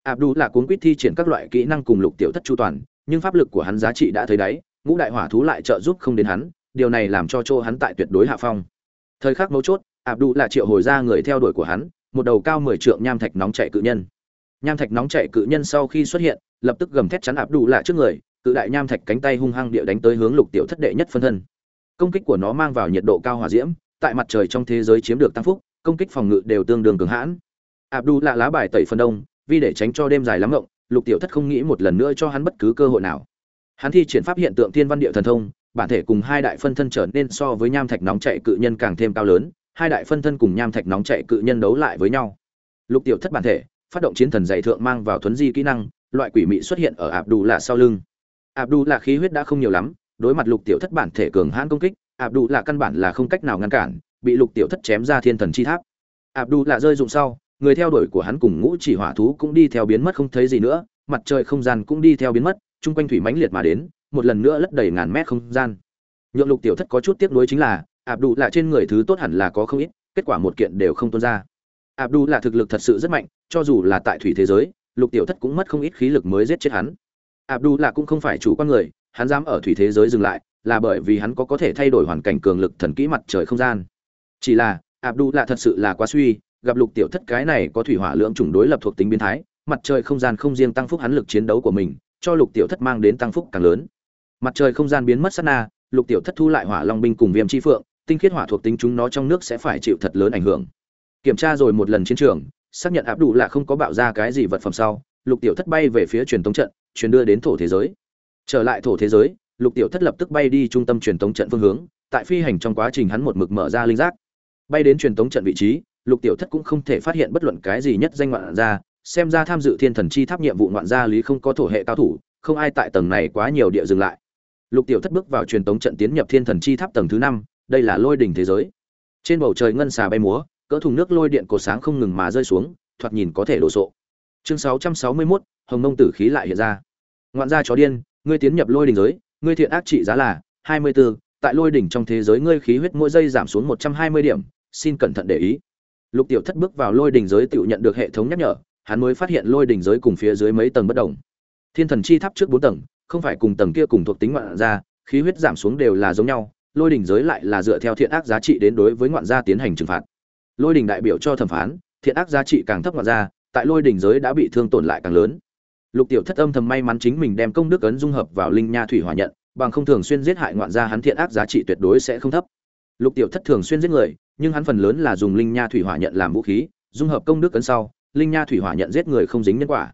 Speaker 1: áp là cuốn quýt thi triển các loại kỹ năng cùng lục tiểu thất chu toàn nhưng pháp lực của hắn giá trị đã thấy đáy ngũ đại hỏa thú lại trợ giúp không đến hắn điều này làm cho chỗ hắn tại tuyệt đối hạ phong thời khắc mấu chốt áp là triệu hồi ra người theo đuổi của hắn một đầu cao mười trượng nham thạch nóng chạy cự nhân. Nham thạch nóng chạy cự nhân sau khi xuất hiện, lập tức gầm thét chắn áp đủ lạ trước người, cự đại nham thạch cánh tay hung hăng địa đánh tới hướng Lục Tiểu Thất đệ nhất phân thân. Công kích của nó mang vào nhiệt độ cao hỏa diễm, tại mặt trời trong thế giới chiếm được tăng phúc, công kích phòng ngự đều tương đương cường hãn. abdu lạ lá bài tẩy phần đông, vì để tránh cho đêm dài lắm ngộng, Lục Tiểu Thất không nghĩ một lần nữa cho hắn bất cứ cơ hội nào. Hắn thi triển pháp hiện tượng thiên văn địa thần thông, bản thể cùng hai đại phân thân trở nên so với nham thạch nóng chạy cự nhân càng thêm cao lớn, hai đại phân thân cùng nham thạch nóng chạy cự nhân đấu lại với nhau lục tiểu thất bản thể phát động chiến thần dạy thượng mang vào thuấn di kỹ năng loại quỷ mị xuất hiện ở ạp đủ lạ sau lưng ạp đủ lạ khí huyết đã không nhiều lắm đối mặt lục tiểu thất bản thể cường hãn công kích ạp đủ là căn bản là không cách nào ngăn cản, bị lục tiểu thất chém ra thiên thần chi tháp. Ạp đủ là rơi dụng sau, người theo đuổi của hắn cùng ngũ chỉ hỏa thú cũng đi theo biến mất không thấy gì nữa, mặt trời không gian cũng đi theo biến mất, chung quanh thủy mãnh liệt mà đến, một lần nữa lấp đầy ngàn mét không gian. Nhượng lục tiểu thất có chút tiếc nuối chính là ạp đủ là trên người thứ tốt hẳn là có không ít, kết quả một kiện đều không tuôn ra. Ạp đủ là thực lực thật sự rất mạnh, cho dù là tại thủy thế giới, lục tiểu thất cũng mất không ít khí lực mới giết chết hắn. Ạp đủ là cũng không phải chủ quan người hắn dám ở thủy thế giới dừng lại, là bởi vì hắn có có thể thay đổi hoàn cảnh cường lực thần kỹ mặt trời không gian. Chỉ là ạp là thật sự là quá suy, gặp lục tiểu thất cái này có thủy hỏa lượng chủng đối lập thuộc tính biến thái, mặt trời không gian không riêng tăng phúc hắn lực chiến đấu của mình, cho lục tiểu thất mang đến tăng phúc càng lớn. Mặt trời không gian biến mất sát na, lục tiểu thất thu lại hỏa long binh cùng viêm chi phượng, tinh khiết hỏa thuộc tính chúng nó trong nước sẽ phải chịu thật lớn ảnh hưởng. Kiểm tra rồi một lần chiến trường, xác nhận áp đủ là không có bạo ra cái gì vật phẩm sau, lục tiểu thất bay về phía truyền tống trận, truyền đưa đến thổ thế giới trở lại thổ thế giới lục tiểu thất lập tức bay đi trung tâm truyền tống trận phương hướng tại phi hành trong quá trình hắn một mực mở ra linh giác. Bay đến truyền tống trận vị trí lục tiểu thất cũng không thể phát hiện bất luận cái gì nhất danh ngoạn gia xem ra tham dự thiên thần chi tháp nhiệm vụ ngoạn gia lý không có thổ hệ cao thủ không ai tại tầng này quá nhiều địa dừng lại. Lục tiểu thất bước vào truyền tống trận tiến nhập thiên thần chi tháp tầng thứ năm đây là lôi đỉnh thế giới. Trên bầu trời ngân xà bay múa cỡ thùng nước lôi điện cổ sáng không ngừng mà rơi xuống thoạt nhìn có thể đồ sộ. Chương 661, hồng mông tử khí lại hiện ra. Ngoạn gia chó điên ngươi tiến nhập lôi đỉnh giới ngươi thiện ác trị giá là 24, tại lôi đỉnh trong thế giới ngươi khí huyết mỗi giây giảm xuống 120 điểm xin cẩn thận để ý. Lục tiểu thất bước vào lôi đỉnh giới tự nhận được hệ thống nhắc nhở hắn mới phát hiện lôi đỉnh giới cùng phía dưới mấy tầng bất đồng. Thiên thần chi tháp trước bốn tầng không phải cùng tầng kia cùng thuộc tính ngoạn gia khí huyết giảm xuống đều là giống nhau lôi đỉnh giới lại là dựa theo thiện ác giá trị đến đối với ngoạn gia tiến hành trừng phạt. Lôi đỉnh đại biểu cho thẩm phán thiện ác giá trị càng thấp ngoạn gia tại lôi đỉnh giới đã bị thương tổn lại càng lớn lục tiểu thất âm thầm may mắn chính mình đem công đức ấn dung hợp vào linh nha thủy hỏa nhận bằng không thường xuyên giết hại ngoạn gia hắn thiện ác giá trị tuyệt đối sẽ không thấp. Lục tiểu thất thường xuyên giết người nhưng hắn phần lớn là dùng linh nha thủy hỏa nhận làm vũ khí dung hợp công đức ấn sau linh nha thủy hỏa nhận giết người không dính nhân quả.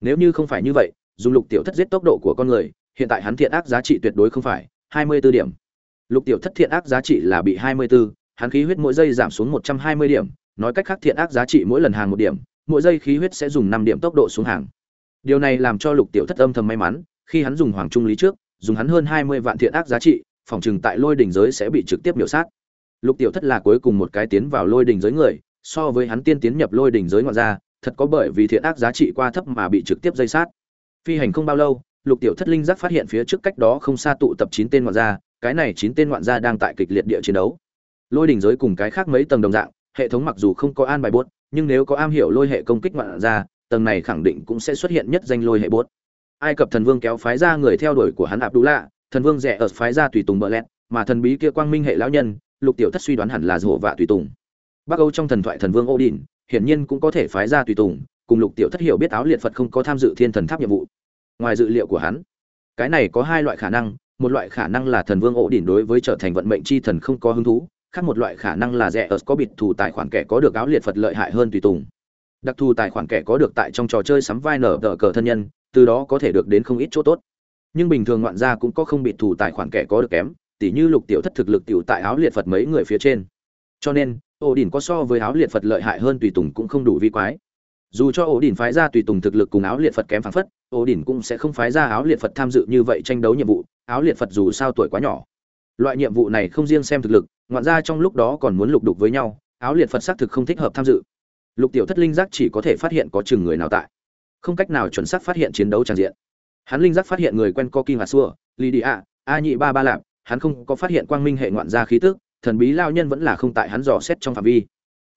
Speaker 1: Nếu như không phải như vậy dùng lục tiểu thất giết tốc độ của con người hiện tại hắn thiện ác giá trị tuyệt đối không phải hai mươi 24 điểm. Lục tiểu thất thiện ác giá trị là bị hai mươi 24, hắn khí huyết mỗi giây giảm xuống một trăm hai mươi điểm nói cách khác thiện ác giá trị mỗi lần hàng một điểm mỗi giây khí huyết sẽ dùng năm điểm tốc độ xuống hàng điều này làm cho lục tiểu thất âm thầm may mắn, khi hắn dùng hoàng trung lý trước, dùng hắn hơn hai mươi vạn thiện ác giá trị, phòng trường tại lôi đỉnh giới sẽ bị trực tiếp biểu sát. Lục tiểu thất là cuối cùng một cái tiến vào lôi đỉnh giới người, so với hắn tiên tiến nhập lôi đỉnh giới ngoài ra thật có bởi vì thiện ác giá trị qua thấp mà bị trực tiếp dây sát. Phi hành không bao lâu, lục tiểu thất linh giác phát hiện phía trước cách đó không xa tụ tập chín tên ngoạn gia, cái này chín tên ngoạn gia đang tại kịch liệt địa chiến đấu. Lôi đỉnh giới cùng cái khác mấy tầng đồng dạng, hệ thống mặc dù không có an bài buốt, nhưng nếu có am hiểu lôi hệ công kích ngoạn gia tầng này khẳng định cũng sẽ xuất hiện nhất danh lôi hệ bốt. Ai cập thần vương kéo phái ra người theo đuổi của hắn lạ, thần vương rẻ ở phái ra tùy tùng bờ lẹt mà thần bí kia quang minh hệ lão nhân lục tiểu thất suy đoán hẳn là rổ vạ tùy tùng. Bắc âu trong thần thoại thần vương odin hiển nhiên cũng có thể phái ra tùy tùng cùng lục tiểu thất hiểu biết áo liệt phật không có tham dự thiên thần tháp nhiệm vụ. Ngoài dự liệu của hắn cái này có hai loại khả năng một loại khả năng là thần vương ổ đỉnh đối với trở thành vận mệnh chi thần không có hứng thú khác một loại khả năng là rẻ ở có bịt thù tài khoản kẻ có được áo liệt phật lợi hại hơn tùy tùng đặc thù tài khoản kẻ có được tại trong trò chơi sắm vai nở tờ cờ thân nhân, từ đó có thể được đến không ít chỗ tốt. Nhưng bình thường ngoạn gia cũng có không bị thù tài khoản kẻ có được kém, tỉ như lục tiểu thất thực lực tiểu tại áo liệt phật mấy người phía trên. Cho nên, ổ đỉnh có so với áo liệt phật lợi hại hơn tùy tùng cũng không đủ vi quái. Dù cho ổ đỉnh phái ra tùy tùng thực lực cùng áo liệt phật kém phán phất, ổ đỉnh cũng sẽ không phái ra áo liệt phật tham dự như vậy tranh đấu nhiệm vụ, áo liệt phật dù sao tuổi quá nhỏ. Loại nhiệm vụ này không riêng xem thực lực, ngoạn ra trong lúc đó còn muốn lục đục với nhau, áo liệt phật xác thực không thích hợp tham dự lục tiểu thất linh giác chỉ có thể phát hiện có chừng người nào tại. Không cách nào chuẩn xác phát hiện chiến đấu tràn diện. Hắn linh giác phát hiện người quen co kim hà xua lì đi a a nhị ba ba lạp. Hắn không có phát hiện quang minh hệ ngoạn gia khí tức, thần bí lao nhân vẫn là không tại hắn dò xét trong phạm vi.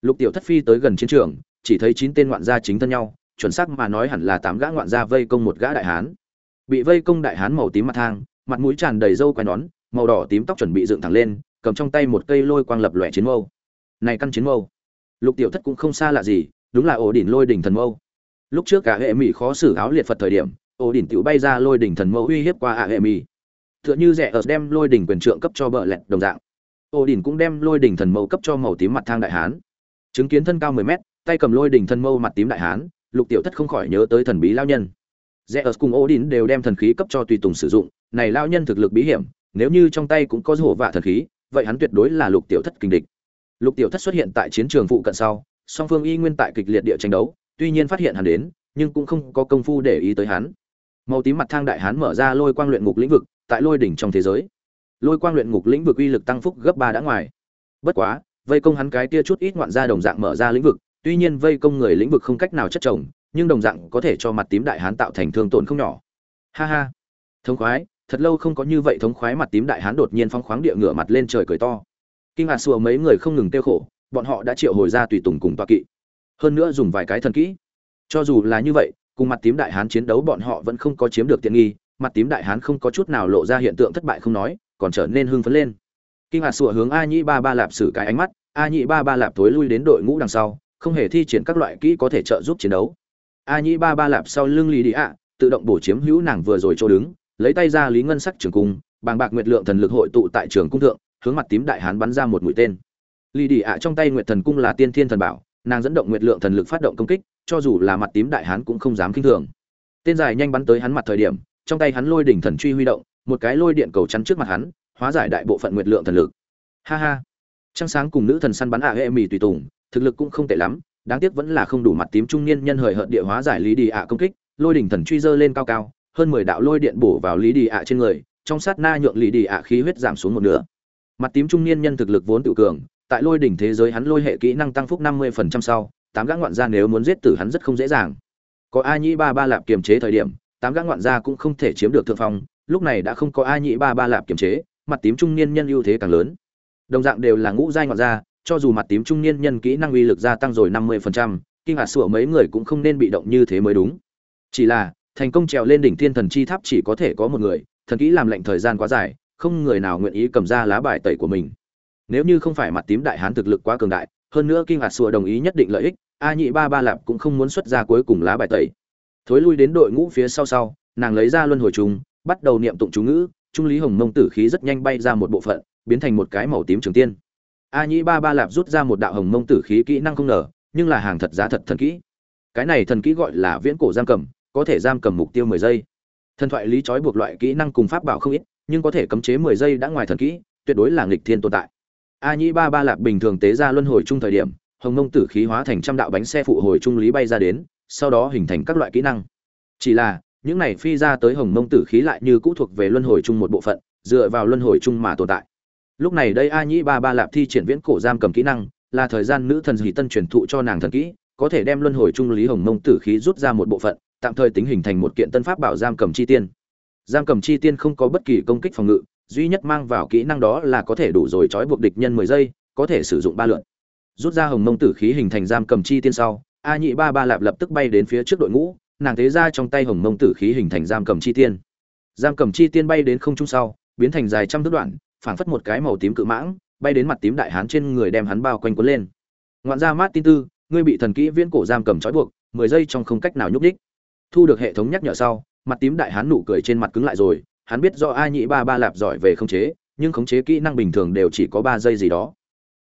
Speaker 1: Lục tiểu thất phi tới gần chiến trường, chỉ thấy chín tên ngoạn gia chính thân nhau, chuẩn xác mà nói hẳn là tám gã ngoạn gia vây công một gã đại hán. Bị vây công đại hán màu tím mặt thang, mặt mũi tràn đầy râu quai nón, màu đỏ tím tóc chuẩn bị dựng thẳng lên, cầm trong tay một cây lôi quang lập lòe chiến mâu. Này căn chiến mâu lục tiểu thất cũng không xa lạ gì đúng là ổ đỉnh lôi đỉnh thần mâu. Lúc trước cả hệ mỹ khó xử áo liệt phật thời điểm ổ đỉnh tiểu bay ra lôi đỉnh thần mâu uy hiếp qua ạ hệ mỹ tựa như rẻ ở đem lôi đỉnh quyền trượng cấp cho bờ lẹt đồng dạng. Ổ đỉnh cũng đem lôi đỉnh thần mâu cấp cho màu tím mặt thang đại hán. Chứng kiến thân cao 10 mét tay cầm lôi đỉnh Thần mâu mặt tím đại hán lục tiểu thất không khỏi nhớ tới thần bí lao nhân. Zeus cùng Odin đều đem thần khí cấp cho tùy tùng sử dụng, này lao nhân thực lực bí hiểm, nếu như trong tay cũng có hổ vạ thần khí, vậy hắn tuyệt đối là lục tiểu thất kinh địch. Lục tiểu thất xuất hiện tại chiến trường phụ cận sau, song phương y nguyên tại kịch liệt địa tranh đấu tuy nhiên phát hiện hắn đến nhưng cũng không có công phu để ý tới hắn. Màu tím mặt thang đại hán mở ra lôi quang luyện ngục lĩnh vực tại lôi đỉnh trong thế giới. Lôi quang luyện ngục lĩnh vực uy lực tăng phúc gấp ba đã ngoài. Bất quá vây công hắn cái kia chút ít ngoạn ra đồng dạng mở ra lĩnh vực tuy nhiên vây công người lĩnh vực không cách nào chất chồng nhưng đồng dạng có thể cho mặt tím đại hán tạo thành thương tổn không nhỏ. Ha ha. Thống khoái thật lâu không có như vậy thống khoái mặt tím đại hán đột nhiên phong khoáng địa ngửa mặt lên trời cười to kinh ngạc sùa mấy người không ngừng tiêu khổ, bọn họ đã triệu hồi ra tùy tùng cùng toa kỵ. Hơn nữa dùng vài cái thần kỹ. Cho dù là như vậy, cùng mặt tím đại hán chiến đấu bọn họ vẫn không có chiếm được tiện nghi, mặt tím đại hán không có chút nào lộ ra hiện tượng thất bại không nói, còn trở nên hưng phấn lên. Kinh ngạc sủa hướng a nhĩ ba ba lạp xử cái ánh mắt, a nhĩ ba ba lạp thối lui đến đội ngũ đằng sau, không hề thi triển các loại kỹ có thể trợ giúp chiến đấu. A nhĩ ba ba lạp sau lưng lì đi ạ, tự động bổ chiếm hữu nàng vừa rồi chỗ đứng, lấy tay ra lý ngân sắc trường cung, bàng bạc nguyệt lượng thần lực hội tụ tại trường cung thượng hướng mặt tím đại hán bắn ra một mũi tên. Lì đi ạ trong tay nguyệt thần cung là tiên thiên thần bảo, nàng dẫn động nguyệt lượng thần lực phát động công kích, cho dù là mặt tím đại hán cũng không dám kinh thường. Tên dài nhanh bắn tới hắn mặt thời điểm, trong tay hắn lôi đỉnh thần truy huy động, một cái lôi điện cầu chắn trước mặt hắn, hóa giải đại bộ phận nguyệt lượng thần lực. Ha ha. Trăng sáng cùng nữ thần săn bắn ạ hệ mì tùy tùng, thực lực cũng không tệ lắm, đáng tiếc vẫn là không đủ mặt tím trung niên nhân hời hợt địa hóa giải lý đi ạ công kích, lôi đỉnh thần truy dơ lên cao cao, hơn mười đạo lôi điện bổ vào lý đi ạ trên người, trong sát na nhượng lý đi ạ khí huyết giảm xuống một nửa mặt tím trung niên nhân thực lực vốn tự cường, tại lôi đỉnh thế giới hắn lôi hệ kỹ năng tăng phúc năm mươi phần trăm sau, tám gã ngoạn gia nếu muốn giết tử hắn rất không dễ dàng. Có a nhĩ ba ba lạp kiềm chế thời điểm, tám gã ngoạn gia cũng không thể chiếm được thượng phong, lúc này đã không có a nhĩ ba ba lạp kiềm chế, mặt tím trung niên nhân ưu thế càng lớn. Đồng dạng đều là ngũ giai ngoạn gia, cho dù mặt tím trung niên nhân kỹ năng uy lực gia tăng rồi năm mươi phần trăm, kinh ngạc sủa mấy người cũng không nên bị động như thế mới đúng. Chỉ là, thành công trèo lên đỉnh thiên thần chi tháp chỉ có thể có một người, thần kỹ làm lệnh thời gian quá dài không người nào nguyện ý cầm ra lá bài tẩy của mình. Nếu như không phải mặt tím đại hán thực lực quá cường đại, hơn nữa kinh ngạc sủa đồng ý nhất định lợi ích, a nhị ba ba lạp cũng không muốn xuất ra cuối cùng lá bài tẩy. Thối lui đến đội ngũ phía sau sau, nàng lấy ra luân hồi trùng, bắt đầu niệm tụng chú ngữ, trung lý hồng mông tử khí rất nhanh bay ra một bộ phận, biến thành một cái màu tím trường tiên. A nhị ba ba lạp rút ra một đạo hồng mông tử khí kỹ năng không nở nhưng là hàng thật giá thật thần kỹ. Cái này thần kỹ gọi là viễn cổ giam cầm, có thể giam cầm mục tiêu mười giây. Thần thoại lý trói buộc loại kỹ năng cùng pháp bảo không ít nhưng có thể cấm chế mười giây đã ngoài thần kỹ, tuyệt đối là nghịch thiên tồn tại. A nhĩ ba ba lạc bình thường tế ra luân hồi chung thời điểm, hồng mông tử khí hóa thành trăm đạo bánh xe phụ hồi trung lý bay ra đến, sau đó hình thành các loại kỹ năng. Chỉ là, những này phi ra tới hồng mông tử khí lại như cũ thuộc về luân hồi chung một bộ phận, dựa vào luân hồi chung mà tồn tại. Lúc này đây a nhĩ ba ba lạp thi triển viễn cổ giam cầm kỹ năng, là thời gian nữ thần dị tân truyền thụ cho nàng thần kỹ, có thể đem luân hồi trung lý hồng mông tử khí rút ra một bộ phận, tạm thời tính hình thành một kiện tân pháp bảo giam cầm chi tiên giam cầm chi tiên không có bất kỳ công kích phòng ngự, duy nhất mang vào kỹ năng đó là có thể đủ rồi trói buộc địch nhân mười giây, có thể sử dụng ba lượn. Rút ra hồng mông tử khí hình thành giam cầm chi tiên sau, a nhị ba ba lạp lập tức bay đến phía trước đội ngũ, nàng thế ra trong tay hồng mông tử khí hình thành giam cầm chi tiên. Giam cầm chi tiên bay đến không trung sau, biến thành dài trăm thước đoạn, phảng phất một cái màu tím cự mãng, bay đến mặt tím đại hán trên người đem hắn bao quanh cuốn lên. Ngoạn ra mát tin tư, ngươi bị thần kỹ viễn cổ giam cầm trói buộc, mười giây trong không cách nào nhúc đích thu được hệ thống nhắc nhở sau mặt tím đại hán nụ cười trên mặt cứng lại rồi, hắn biết do a nhị ba ba lạp giỏi về khống chế, nhưng khống chế kỹ năng bình thường đều chỉ có ba giây gì đó.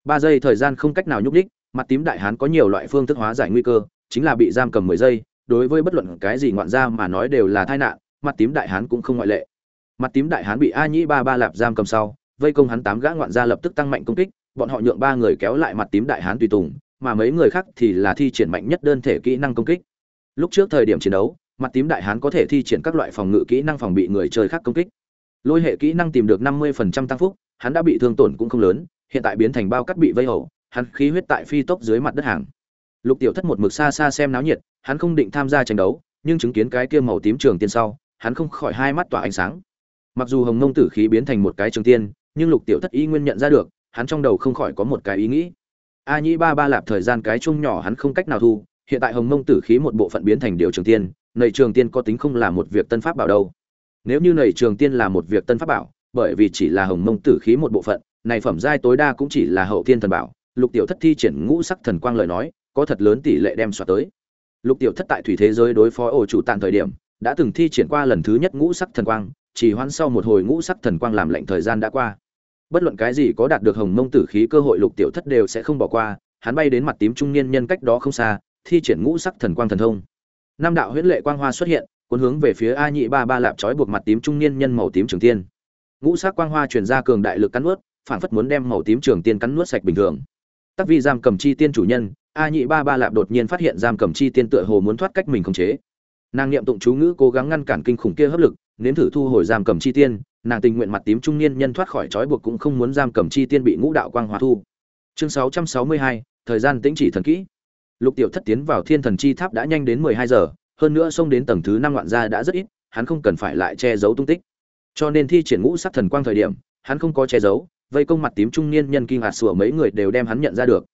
Speaker 1: Ba giây thời gian không cách nào nhúc đích mặt tím đại hán có nhiều loại phương thức hóa giải nguy cơ, chính là bị giam cầm mười giây, đối với bất luận cái gì ngoạn ra mà nói đều là tai nạn, mặt tím đại hán cũng không ngoại lệ. Mặt tím đại hán bị a nhĩ ba ba lạp giam cầm sau, vây công hắn tám gã ngoạn gia lập tức tăng mạnh công kích, bọn họ nhượng ba người kéo lại mặt tím đại hán tùy tùng, mà mấy người khác thì là thi triển mạnh nhất đơn thể kỹ năng công kích. Lúc trước thời điểm chiến đấu mặt tím đại hán có thể thi triển các loại phòng ngự kỹ năng phòng bị người chơi khác công kích. Lôi hệ kỹ năng tìm được năm mươi phần trăm tăng phúc, hắn đã bị thương tổn cũng không lớn, hiện tại biến thành bao cắt bị vây hầu. hắn khí huyết tại phi tốc dưới mặt đất hàng. Lục tiểu thất một mực xa xa xem náo nhiệt, hắn không định tham gia tranh đấu, nhưng chứng kiến cái kia màu tím trường tiên sau, hắn không khỏi hai mắt tỏa ánh sáng. Mặc dù hồng nông tử khí biến thành một cái trường tiên, nhưng lục tiểu thất y nguyên nhận ra được, hắn trong đầu không khỏi có một cái ý nghĩ. A nhĩ ba ba lạp thời gian cái chung nhỏ hắn không cách nào thu, hiện tại hồng mông tử khí một bộ phận biến thành điều trường tiên nầy trường tiên có tính không là một việc tân pháp bảo đâu. Nếu như nầy trường tiên là một việc tân pháp bảo, bởi vì chỉ là hồng mông tử khí một bộ phận, này phẩm giai tối đa cũng chỉ là hậu thiên thần bảo, lục tiểu thất thi triển ngũ sắc thần quang lời nói, có thật lớn tỷ lệ đem xoa tới. Lục tiểu thất tại thủy thế giới đối phó ổ chủ tàn thời điểm, đã từng thi triển qua lần thứ nhất ngũ sắc thần quang, chỉ hoãn sau một hồi ngũ sắc thần quang làm lệnh thời gian đã qua. Bất luận cái gì có đạt được hồng mông tử khí cơ hội lục tiểu thất đều sẽ không bỏ qua, hắn bay đến mặt tím trung niên nhân cách đó không xa, thi triển ngũ sắc thần quang thần thông năm đạo huyễn lệ quang hoa xuất hiện cuốn hướng về phía a nhị ba ba lạp trói buộc mặt tím trung niên nhân màu tím trường tiên. Ngũ sắc quang hoa truyền ra cường đại lực cắn nuốt phản phất muốn đem màu tím trường tiên cắn nuốt sạch bình thường. Tắc vi giam cầm chi tiên chủ nhân a nhị ba ba lạp đột nhiên phát hiện giam cầm chi tiên tựa hồ muốn thoát cách mình khống chế. Nàng niệm tụng chú ngữ cố gắng ngăn cản kinh khủng kia hấp lực nếm thử thu hồi giam cầm chi tiên nàng tình nguyện mặt tím trung niên nhân thoát khỏi trói buộc cũng không muốn giam cầm chi tiên bị ngũ đạo quang hoa thu. Chương 662, thời gian tĩnh chỉ thần kỹ lục tiểu thất tiến vào thiên thần chi tháp đã nhanh đến mười hai giờ, hơn nữa xông đến tầng thứ năm loạn gia đã rất ít, hắn không cần phải lại che giấu tung tích. Cho nên thi triển ngũ sắc thần quang thời điểm, hắn không có che giấu, vây công mặt tím trung niên nhân kinh hạt sủa mấy người đều đem hắn nhận ra được.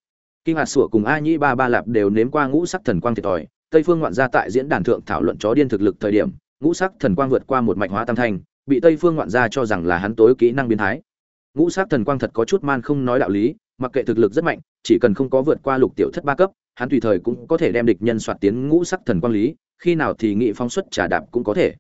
Speaker 1: Kinh hạt sủa cùng a nhĩ ba ba lạp đều nếm qua ngũ sắc thần quang thiệt thòi, tây phương ngoạn gia tại diễn đàn thượng thảo luận chó điên thực lực thời điểm, ngũ sắc thần quang vượt qua một mạch hóa tam thanh bị tây phương ngoạn gia cho rằng là hắn tối kỹ năng biến thái. Ngũ sắc thần quang thật có chút man không nói đạo lý, mặc kệ thực lực rất mạnh, chỉ cần không có vượt qua lục tiểu thất ba cấp hắn tùy thời cũng có thể đem địch nhân soạt tiến ngũ sắc thần quang lý khi nào thì nghị phóng xuất trả đạp cũng có thể.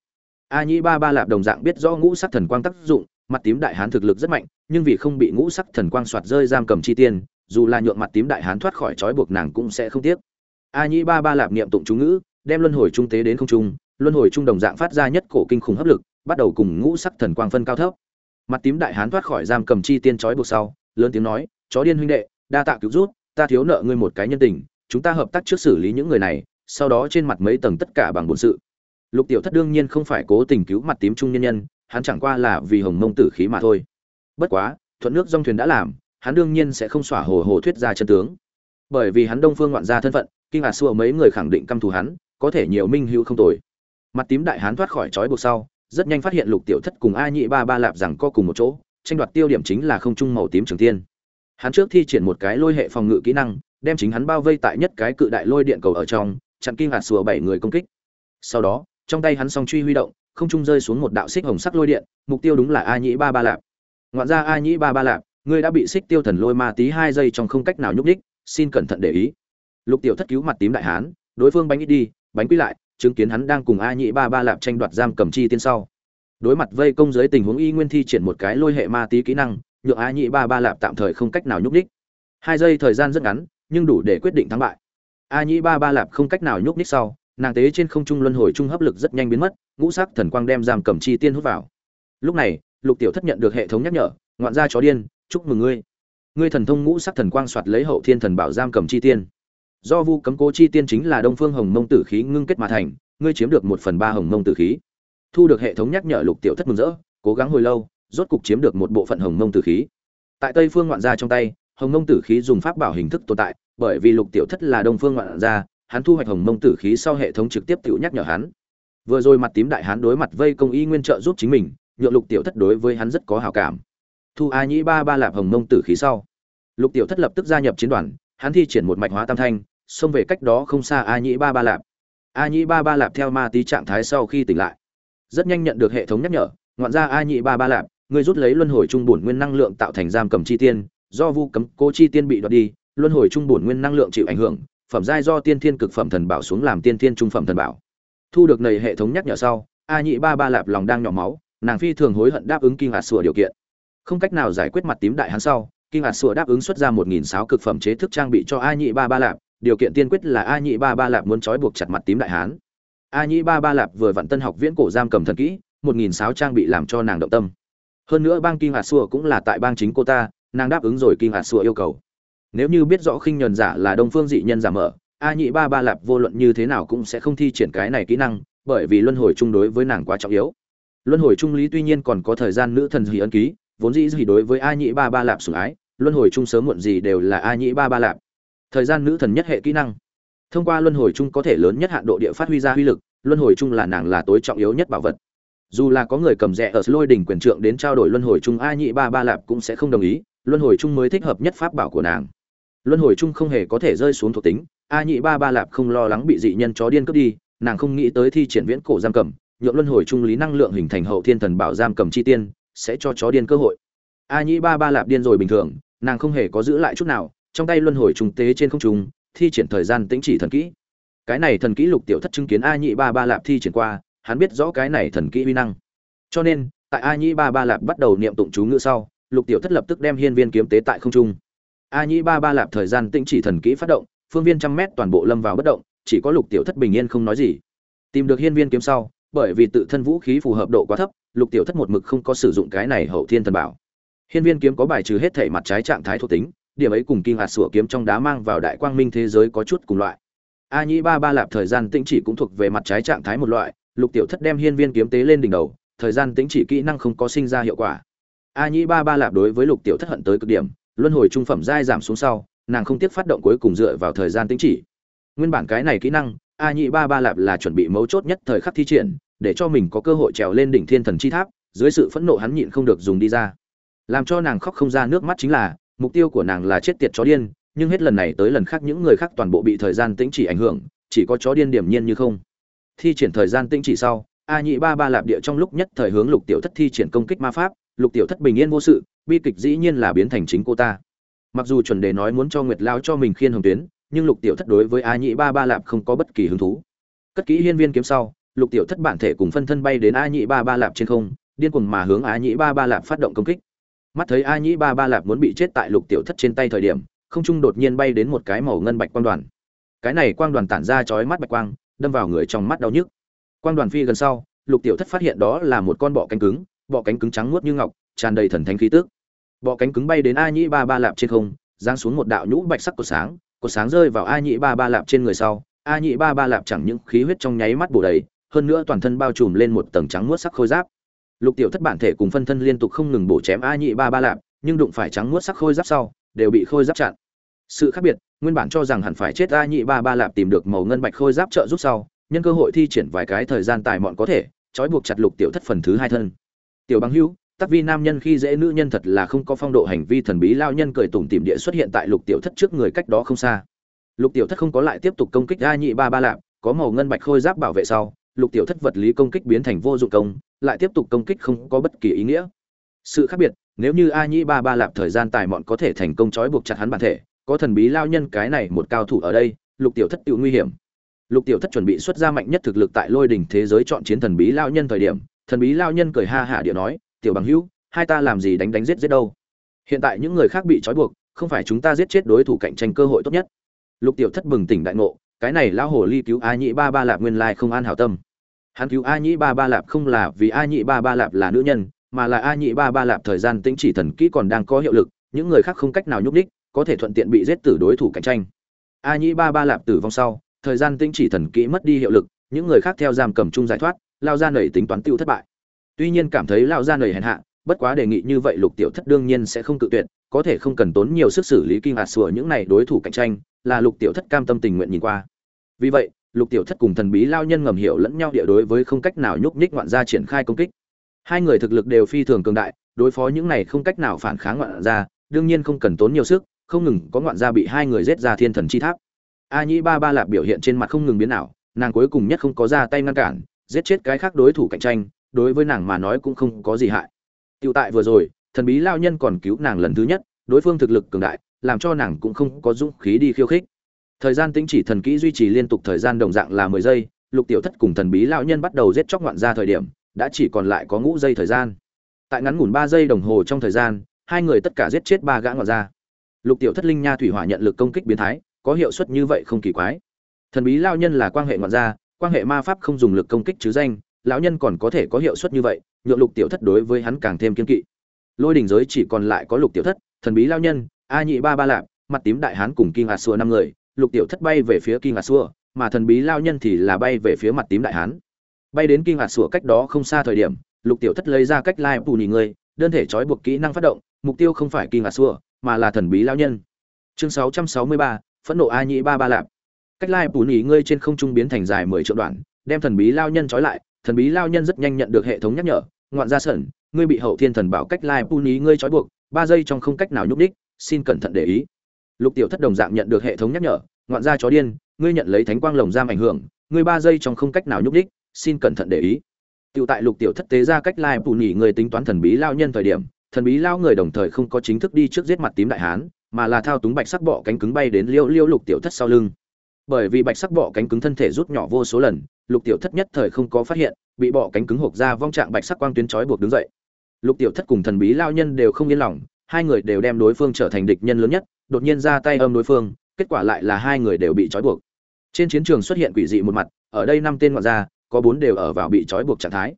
Speaker 1: A nhĩ ba ba lạp đồng dạng biết rõ ngũ sắc thần quang tác dụng mặt tím đại hán thực lực rất mạnh nhưng vì không bị ngũ sắc thần quang soạt rơi giam cầm chi tiên dù là nhượng mặt tím đại hán thoát khỏi trói buộc nàng cũng sẽ không tiếc. A nhĩ ba ba lạp niệm tụng chú ngữ đem luân hồi trung tế đến không trung luân hồi trung đồng dạng phát ra nhất cổ kinh khủng hấp lực bắt đầu cùng ngũ sắc thần quang phân cao thấp. Mặt tím đại hán thoát khỏi giam cầm chi tiên trói buộc sau lớn tiếng nói chó điên huynh đệ đa tạ cứu giúp, ta thiếu nợ ngươi một cái nhân tình chúng ta hợp tác trước xử lý những người này, sau đó trên mặt mấy tầng tất cả bằng bổn sự. Lục tiểu thất đương nhiên không phải cố tình cứu mặt tím trung nhân nhân, hắn chẳng qua là vì hồng mông tử khí mà thôi. Bất quá, thuận nước dong thuyền đã làm, hắn đương nhiên sẽ không xỏa hồ hồ thuyết ra chân tướng. Bởi vì hắn đông phương ngoạn ra thân phận, kinh ngạc xua mấy người khẳng định căm thù hắn, có thể nhiều minh hữu không tồi. Mặt tím đại hán thoát khỏi trói buộc sau, rất nhanh phát hiện lục tiểu thất cùng a nhị ba ba lạp rằng co cùng một chỗ, tranh đoạt tiêu điểm chính là không trung màu tím trường tiên hắn trước thi triển một cái lôi hệ phòng ngự kỹ năng, đem chính hắn bao vây tại nhất cái cự đại lôi điện cầu ở trong, chặn kim hạt sùa bảy người công kích. Sau đó, trong tay hắn song truy huy động, không trung rơi xuống một đạo xích hồng sắc lôi điện, mục tiêu đúng là a nhĩ ba ba lạp. Ngoạn ra a nhĩ ba ba lạp, ngươi đã bị xích tiêu thần lôi ma tí hai giây trong không cách nào nhúc ních xin cẩn thận để ý. Lục tiểu thất cứu mặt tím đại hán, đối phương bánh ít đi, bánh quy lại, chứng kiến hắn đang cùng a nhĩ ba ba lạp tranh đoạt giam cầm chi tiên sau. Đối mặt vây công dưới tình huống y nguyên thi triển một cái lôi hệ ma tí kỹ năng nhượng a nhĩ ba ba lạp tạm thời không cách nào nhúc ních hai giây thời gian rất ngắn, nhưng đủ để quyết định thắng bại. A nhĩ ba ba lạp không cách nào nhúc ních sau, nàng tế trên không trung luân hồi trung hấp lực rất nhanh biến mất, ngũ sắc thần quang đem giam cầm chi tiên hút vào. Lúc này, lục tiểu thất nhận được hệ thống nhắc nhở, ngoạn gia chó điên, chúc mừng ngươi. Ngươi thần thông ngũ sắc thần quang soạt lấy hậu thiên thần bảo giam cầm chi tiên. Do vu cấm cố chi tiên chính là đông phương hồng mông tử khí ngưng kết mà thành, ngươi chiếm được một phần ba hồng mông tử khí. Thu được hệ thống nhắc nhở, lục tiểu thất mừng rỡ, cố gắng hồi lâu rốt cục chiếm được một bộ phận hồng mông tử khí. Tại tây phương ngoạn gia trong tay, hồng mông tử khí dùng pháp bảo hình thức tồn tại, bởi vì lục tiểu thất là đông phương ngoạn gia, hắn thu hoạch hồng mông tử khí sau hệ thống trực tiếp tiểu nhắc nhở hắn. Vừa rồi mặt tím đại hán đối mặt vây công y nguyên trợ giúp chính mình, nhượng lục tiểu thất đối với hắn rất có hảo cảm. Thu a nhĩ ba ba lạp hồng mông tử khí sau. Lục tiểu thất lập tức gia nhập chiến đoàn, hắn thi triển một mạch hóa tam thanh, xông về cách đó không xa a nhĩ ba ba lạp. A nhĩ ba ba lạp theo ma tí trạng thái sau khi tỉnh lại, rất nhanh nhận được hệ thống nhắc nhở, ngoạn ra a nhĩ ba ba lạp. Ngươi rút lấy luân hồi trung bổn nguyên năng lượng tạo thành giam cầm chi tiên, do vu cấm cố chi tiên bị đoạt đi, luân hồi trung bổn nguyên năng lượng chịu ảnh hưởng, phẩm giai do tiên thiên cực phẩm thần bảo xuống làm tiên thiên trung phẩm thần bảo. Thu được nầy hệ thống nhắc nhở sau, a nhị ba ba lạp lòng đang nhỏ máu, nàng phi thường hối hận đáp ứng kinh hạt sủa điều kiện. Không cách nào giải quyết mặt tím đại hắn sau, kinh hạt sủa đáp ứng xuất ra một nghìn sáu cực phẩm chế thức trang bị cho a nhị ba ba lạp, điều kiện tiên quyết là a nhị ba ba lạp muốn trói buộc chặt mặt tím đại hán. A nhị ba ba lạp vừa vặn tân học viễn cổ giam cầm thần kỹ, một nghìn sáu trang bị làm cho nàng động tâm hơn nữa bang kinh hạt sủa cũng là tại bang chính cô ta, nàng đáp ứng rồi kinh hạt sủa yêu cầu. Nếu như biết rõ khinh nhuần giả là đông phương dị nhân giả mở, a nhị ba ba lạp vô luận như thế nào cũng sẽ không thi triển cái này kỹ năng, bởi vì luân hồi chung đối với nàng quá trọng yếu. Luân hồi trung lý tuy nhiên còn có thời gian nữ thần dị ấn ký, vốn dĩ gì đối với a nhị ba ba lạp sủng ái, luân hồi chung sớm muộn gì đều là a nhị ba ba lạp. Thời gian nữ thần nhất hệ kỹ năng. Thông qua luân hồi chung có thể lớn nhất hạn độ địa phát huy ra uy lực, luân hồi chung là nàng là tối trọng yếu nhất bảo vật dù là có người cầm rẻ ở lôi đỉnh quyền trượng đến trao đổi luân hồi chung, a nhị ba ba lạp cũng sẽ không đồng ý, luân hồi chung mới thích hợp nhất pháp bảo của nàng. Luân hồi chung không hề có thể rơi xuống thuộc tính, a nhị ba ba lạp không lo lắng bị dị nhân chó điên cướp đi, nàng không nghĩ tới thi triển viễn cổ giam cầm, nhượng luân hồi trung lý năng lượng hình thành hậu thiên thần bảo giam cầm chi tiên, sẽ cho chó điên cơ hội. A nhị ba ba lạp điên rồi bình thường, nàng không hề có giữ lại chút nào, trong tay luân hồi trung tế trên không trung, thi triển thời gian tĩnh chỉ thần kỹ. Cái này thần kỹ lục tiểu thất chứng kiến a nhị ba ba lạp thi triển qua hắn biết rõ cái này thần kỹ uy năng. Cho nên, tại a Nhĩ ba ba lạp bắt đầu niệm tụng chú ngữ sau, lục tiểu thất lập tức đem hiên viên kiếm tế tại không trung. A nhĩ ba ba lạp thời gian tĩnh chỉ thần kỹ phát động, phương viên trăm mét toàn bộ lâm vào bất động, chỉ có lục tiểu thất bình yên không nói gì. Tìm được hiên viên kiếm sau, bởi vì tự thân vũ khí phù hợp độ quá thấp, lục tiểu thất một mực không có sử dụng cái này hậu thiên thần bảo. Hiên viên kiếm có bài trừ hết thể mặt trái trạng thái thuộc tính, điểm ấy cùng kim hạt sủa kiếm trong đá mang vào đại quang minh thế giới có chút cùng loại. A nhĩ ba ba lạp thời gian tĩnh chỉ cũng thuộc về mặt trái trạng thái một loại lục tiểu thất đem hiên viên kiếm tế lên đỉnh đầu, thời gian tĩnh chỉ kỹ năng không có sinh ra hiệu quả. A nhĩ ba ba lạp đối với lục tiểu thất hận tới cực điểm, luân hồi trung phẩm giai giảm xuống sau, nàng không tiếc phát động cuối cùng dựa vào thời gian tĩnh chỉ. Nguyên bản cái này kỹ năng, a nhĩ ba ba lạp là chuẩn bị mấu chốt nhất thời khắc thi triển, để cho mình có cơ hội trèo lên đỉnh thiên thần chi tháp, dưới sự phẫn nộ hắn nhịn không được dùng đi ra. Làm cho nàng khóc không ra nước mắt chính là, mục tiêu của nàng là chết tiệt chó điên, nhưng hết lần này tới lần khác những người khác toàn bộ bị thời gian tĩnh chỉ ảnh hưởng, chỉ có chó điên điểm nhiên như không thi triển thời gian tĩnh chỉ sau, a nhị ba ba lạp địa trong lúc nhất thời hướng lục tiểu thất thi triển công kích ma pháp, lục tiểu thất bình yên vô sự, bi kịch dĩ nhiên là biến thành chính cô ta. Mặc dù chuẩn đề nói muốn cho nguyệt lao cho mình khiên hồng tuyến, nhưng lục tiểu thất đối với a nhị ba ba lạp không có bất kỳ hứng thú. Cất kỹ hiên viên kiếm sau, lục tiểu thất bản thể cùng phân thân bay đến a nhị ba ba lạp trên không, điên cuồng mà hướng a nhị ba ba lạp phát động công kích. Mắt thấy a nhị ba ba lạp muốn bị chết tại lục tiểu thất trên tay thời điểm, không trung đột nhiên bay đến một cái màu ngân bạch quang đoàn. Cái này quang đoàn tản ra chói mắt bạch quang đâm vào người trong mắt đau nhức. Quang đoàn phi gần sau, lục tiểu thất phát hiện đó là một con bọ cánh cứng, bọ cánh cứng trắng muốt như ngọc, tràn đầy thần thánh khí tức. Bọ cánh cứng bay đến a Nhĩ ba ba lạp trên không, giáng xuống một đạo nhũ bạch sắc của sáng của sáng rơi vào a Nhĩ ba ba lạp trên người sau, a Nhĩ ba ba lạp chẳng những khí huyết trong nháy mắt bổ đầy, hơn nữa toàn thân bao trùm lên một tầng trắng muốt sắc khôi giáp. Lục tiểu thất bản thể cùng phân thân liên tục không ngừng bổ chém a nhị ba ba lạp, nhưng đụng phải trắng muốt sắc khôi giáp sau, đều bị khôi giáp chặn. Sự khác biệt nguyên bản cho rằng hẳn phải chết a nhị ba ba lạp tìm được màu ngân bạch khôi giáp trợ giúp sau, nhân cơ hội thi triển vài cái thời gian tài mọn có thể, trói buộc chặt lục tiểu thất phần thứ hai thân. Tiểu bằng hữu tắc vi nam nhân khi dễ nữ nhân thật là không có phong độ hành vi thần bí lao nhân cười tủm tìm địa xuất hiện tại lục tiểu thất trước người cách đó không xa. Lục tiểu thất không có lại tiếp tục công kích a nhị ba ba lạp, có màu ngân bạch khôi giáp bảo vệ sau, lục tiểu thất vật lý công kích biến thành vô dụng công, lại tiếp tục công kích không có bất kỳ ý nghĩa. Sự khác biệt, nếu như a Nhị ba ba lạp thời gian tài mọn có thể thành công trói buộc chặt hắn bản thể có thần bí lao nhân cái này một cao thủ ở đây, lục tiểu thất tự nguy hiểm. Lục tiểu thất chuẩn bị xuất ra mạnh nhất thực lực tại lôi đỉnh thế giới chọn chiến thần bí lao nhân thời điểm, thần bí lao nhân cười ha hả địa nói, tiểu bằng hữu, hai ta làm gì đánh đánh giết giết đâu? Hiện tại những người khác bị trói buộc, không phải chúng ta giết chết đối thủ cạnh tranh cơ hội tốt nhất. Lục tiểu thất bừng tỉnh đại ngộ, cái này lão hồ ly cứu a nhĩ ba ba lạp nguyên lai không an hảo tâm. Hắn cứu a nhĩ ba ba lạp không là vì a nhĩ ba ba lạp là nữ nhân, mà là a nhĩ ba ba lạp thời gian tĩnh chỉ thần kỹ còn đang có hiệu lực, những người khác không cách nào nhúc đích có thể thuận tiện bị giết tử đối thủ cạnh tranh. A nhĩ ba ba lạp tử vong sau, thời gian tĩnh chỉ thần kỹ mất đi hiệu lực, những người khác theo giam cầm chung giải thoát, lao ra nảy tính toán tiêu thất bại. Tuy nhiên cảm thấy lao ra nảy hèn hạ, bất quá đề nghị như vậy lục tiểu thất đương nhiên sẽ không cự tuyệt, có thể không cần tốn nhiều sức xử lý kinh hạt sủa những này đối thủ cạnh tranh, là lục tiểu thất cam tâm tình nguyện nhìn qua. Vì vậy, lục tiểu thất cùng thần bí lao nhân ngầm hiểu lẫn nhau địa đối với không cách nào nhúc nhích ngoạn gia triển khai công kích. Hai người thực lực đều phi thường cường đại, đối phó những này không cách nào phản kháng ngoạn gia, đương nhiên không cần tốn nhiều sức không ngừng có ngoạn gia bị hai người giết ra thiên thần chi tháp a nhĩ ba ba lạp biểu hiện trên mặt không ngừng biến ảo nàng cuối cùng nhất không có ra tay ngăn cản giết chết cái khác đối thủ cạnh tranh đối với nàng mà nói cũng không có gì hại Tiểu tại vừa rồi, thần bí lao nhân còn cứu nàng lần thứ nhất, đối phương thực lực cường đại, làm cho nàng cũng không có dũng khí đi khiêu khích. Thời gian tính chỉ thần kỹ duy trì liên tục thời gian đồng dạng là 10 giây, Lục Tiểu Thất cùng thần bí lão nhân bắt đầu giết chóc ngoạn ra thời điểm, đã chỉ còn lại có ngũ giây thời gian. Tại ngắn ngủn 3 giây đồng hồ trong thời gian, hai người tất cả giết chết ba gã ngoạn ra. Lục Tiểu Thất linh nha thủy hỏa nhận lực công kích biến thái, có hiệu suất như vậy không kỳ quái. Thần bí lão nhân là quan hệ ngoạn gia, quan hệ ma pháp không dùng lực công kích chứ danh, lão nhân còn có thể có hiệu suất như vậy, nhượng Lục Tiểu Thất đối với hắn càng thêm kiên kỵ. Lôi đỉnh giới chỉ còn lại có Lục Tiểu Thất, thần bí lão nhân, A Nhị Ba Ba Lạp, mặt tím đại hán cùng Kim Hạt Xua năm người, lục tiểu thất bay về phía kinh hạt xua mà thần bí lao nhân thì là bay về phía mặt tím đại hán bay đến kinh hạt Xua cách đó không xa thời điểm lục tiểu thất lấy ra cách lai bù nhì người đơn thể trói buộc kỹ năng phát động mục tiêu không phải kinh hạt Xua mà là thần bí lão nhân. Chương 663, phẫn nộ a nhĩ ba ba lạp. Cách lai Bùn Ý ngươi trên không trung biến thành dài mười triệu đoạn đem thần bí lao nhân trói lại. Thần bí lao nhân rất nhanh nhận được hệ thống nhắc nhở ngoạn gia sẩn ngươi bị hậu thiên thần bảo cách lai Bùn Ý ngươi trói buộc ba giây trong không cách nào nhúc đích xin cẩn thận để ý. Lục tiểu thất đồng dạng nhận được hệ thống nhắc nhở ngoạn gia chó điên ngươi nhận lấy thánh quang lồng giam ảnh hưởng ngươi ba giây trong không cách nào nhúc đích xin cẩn thận để ý. Tiểu tại lục tiểu thất tế ra cách lai bù nhỉ người tính toán thần bí lao nhân thời điểm thần bí lao người đồng thời không có chính thức đi trước giết mặt tím đại hán, mà là thao túng bạch sắc bọ cánh cứng bay đến liêu liêu lục tiểu thất sau lưng. Bởi vì bạch sắc bọ cánh cứng thân thể rút nhỏ vô số lần, lục tiểu thất nhất thời không có phát hiện, bị bọ cánh cứng hộp ra vong trạng bạch sắc quang tuyến trói buộc đứng dậy. Lục tiểu thất cùng thần bí lao nhân đều không yên lòng, hai người đều đem đối phương trở thành địch nhân lớn nhất, đột nhiên ra tay âm đối phương, kết quả lại là hai người đều bị trói buộc. Trên chiến trường xuất hiện quỷ dị một mặt, ở đây năm tên ngoại gia, có bốn đều ở vào bị trói buộc trạng thái.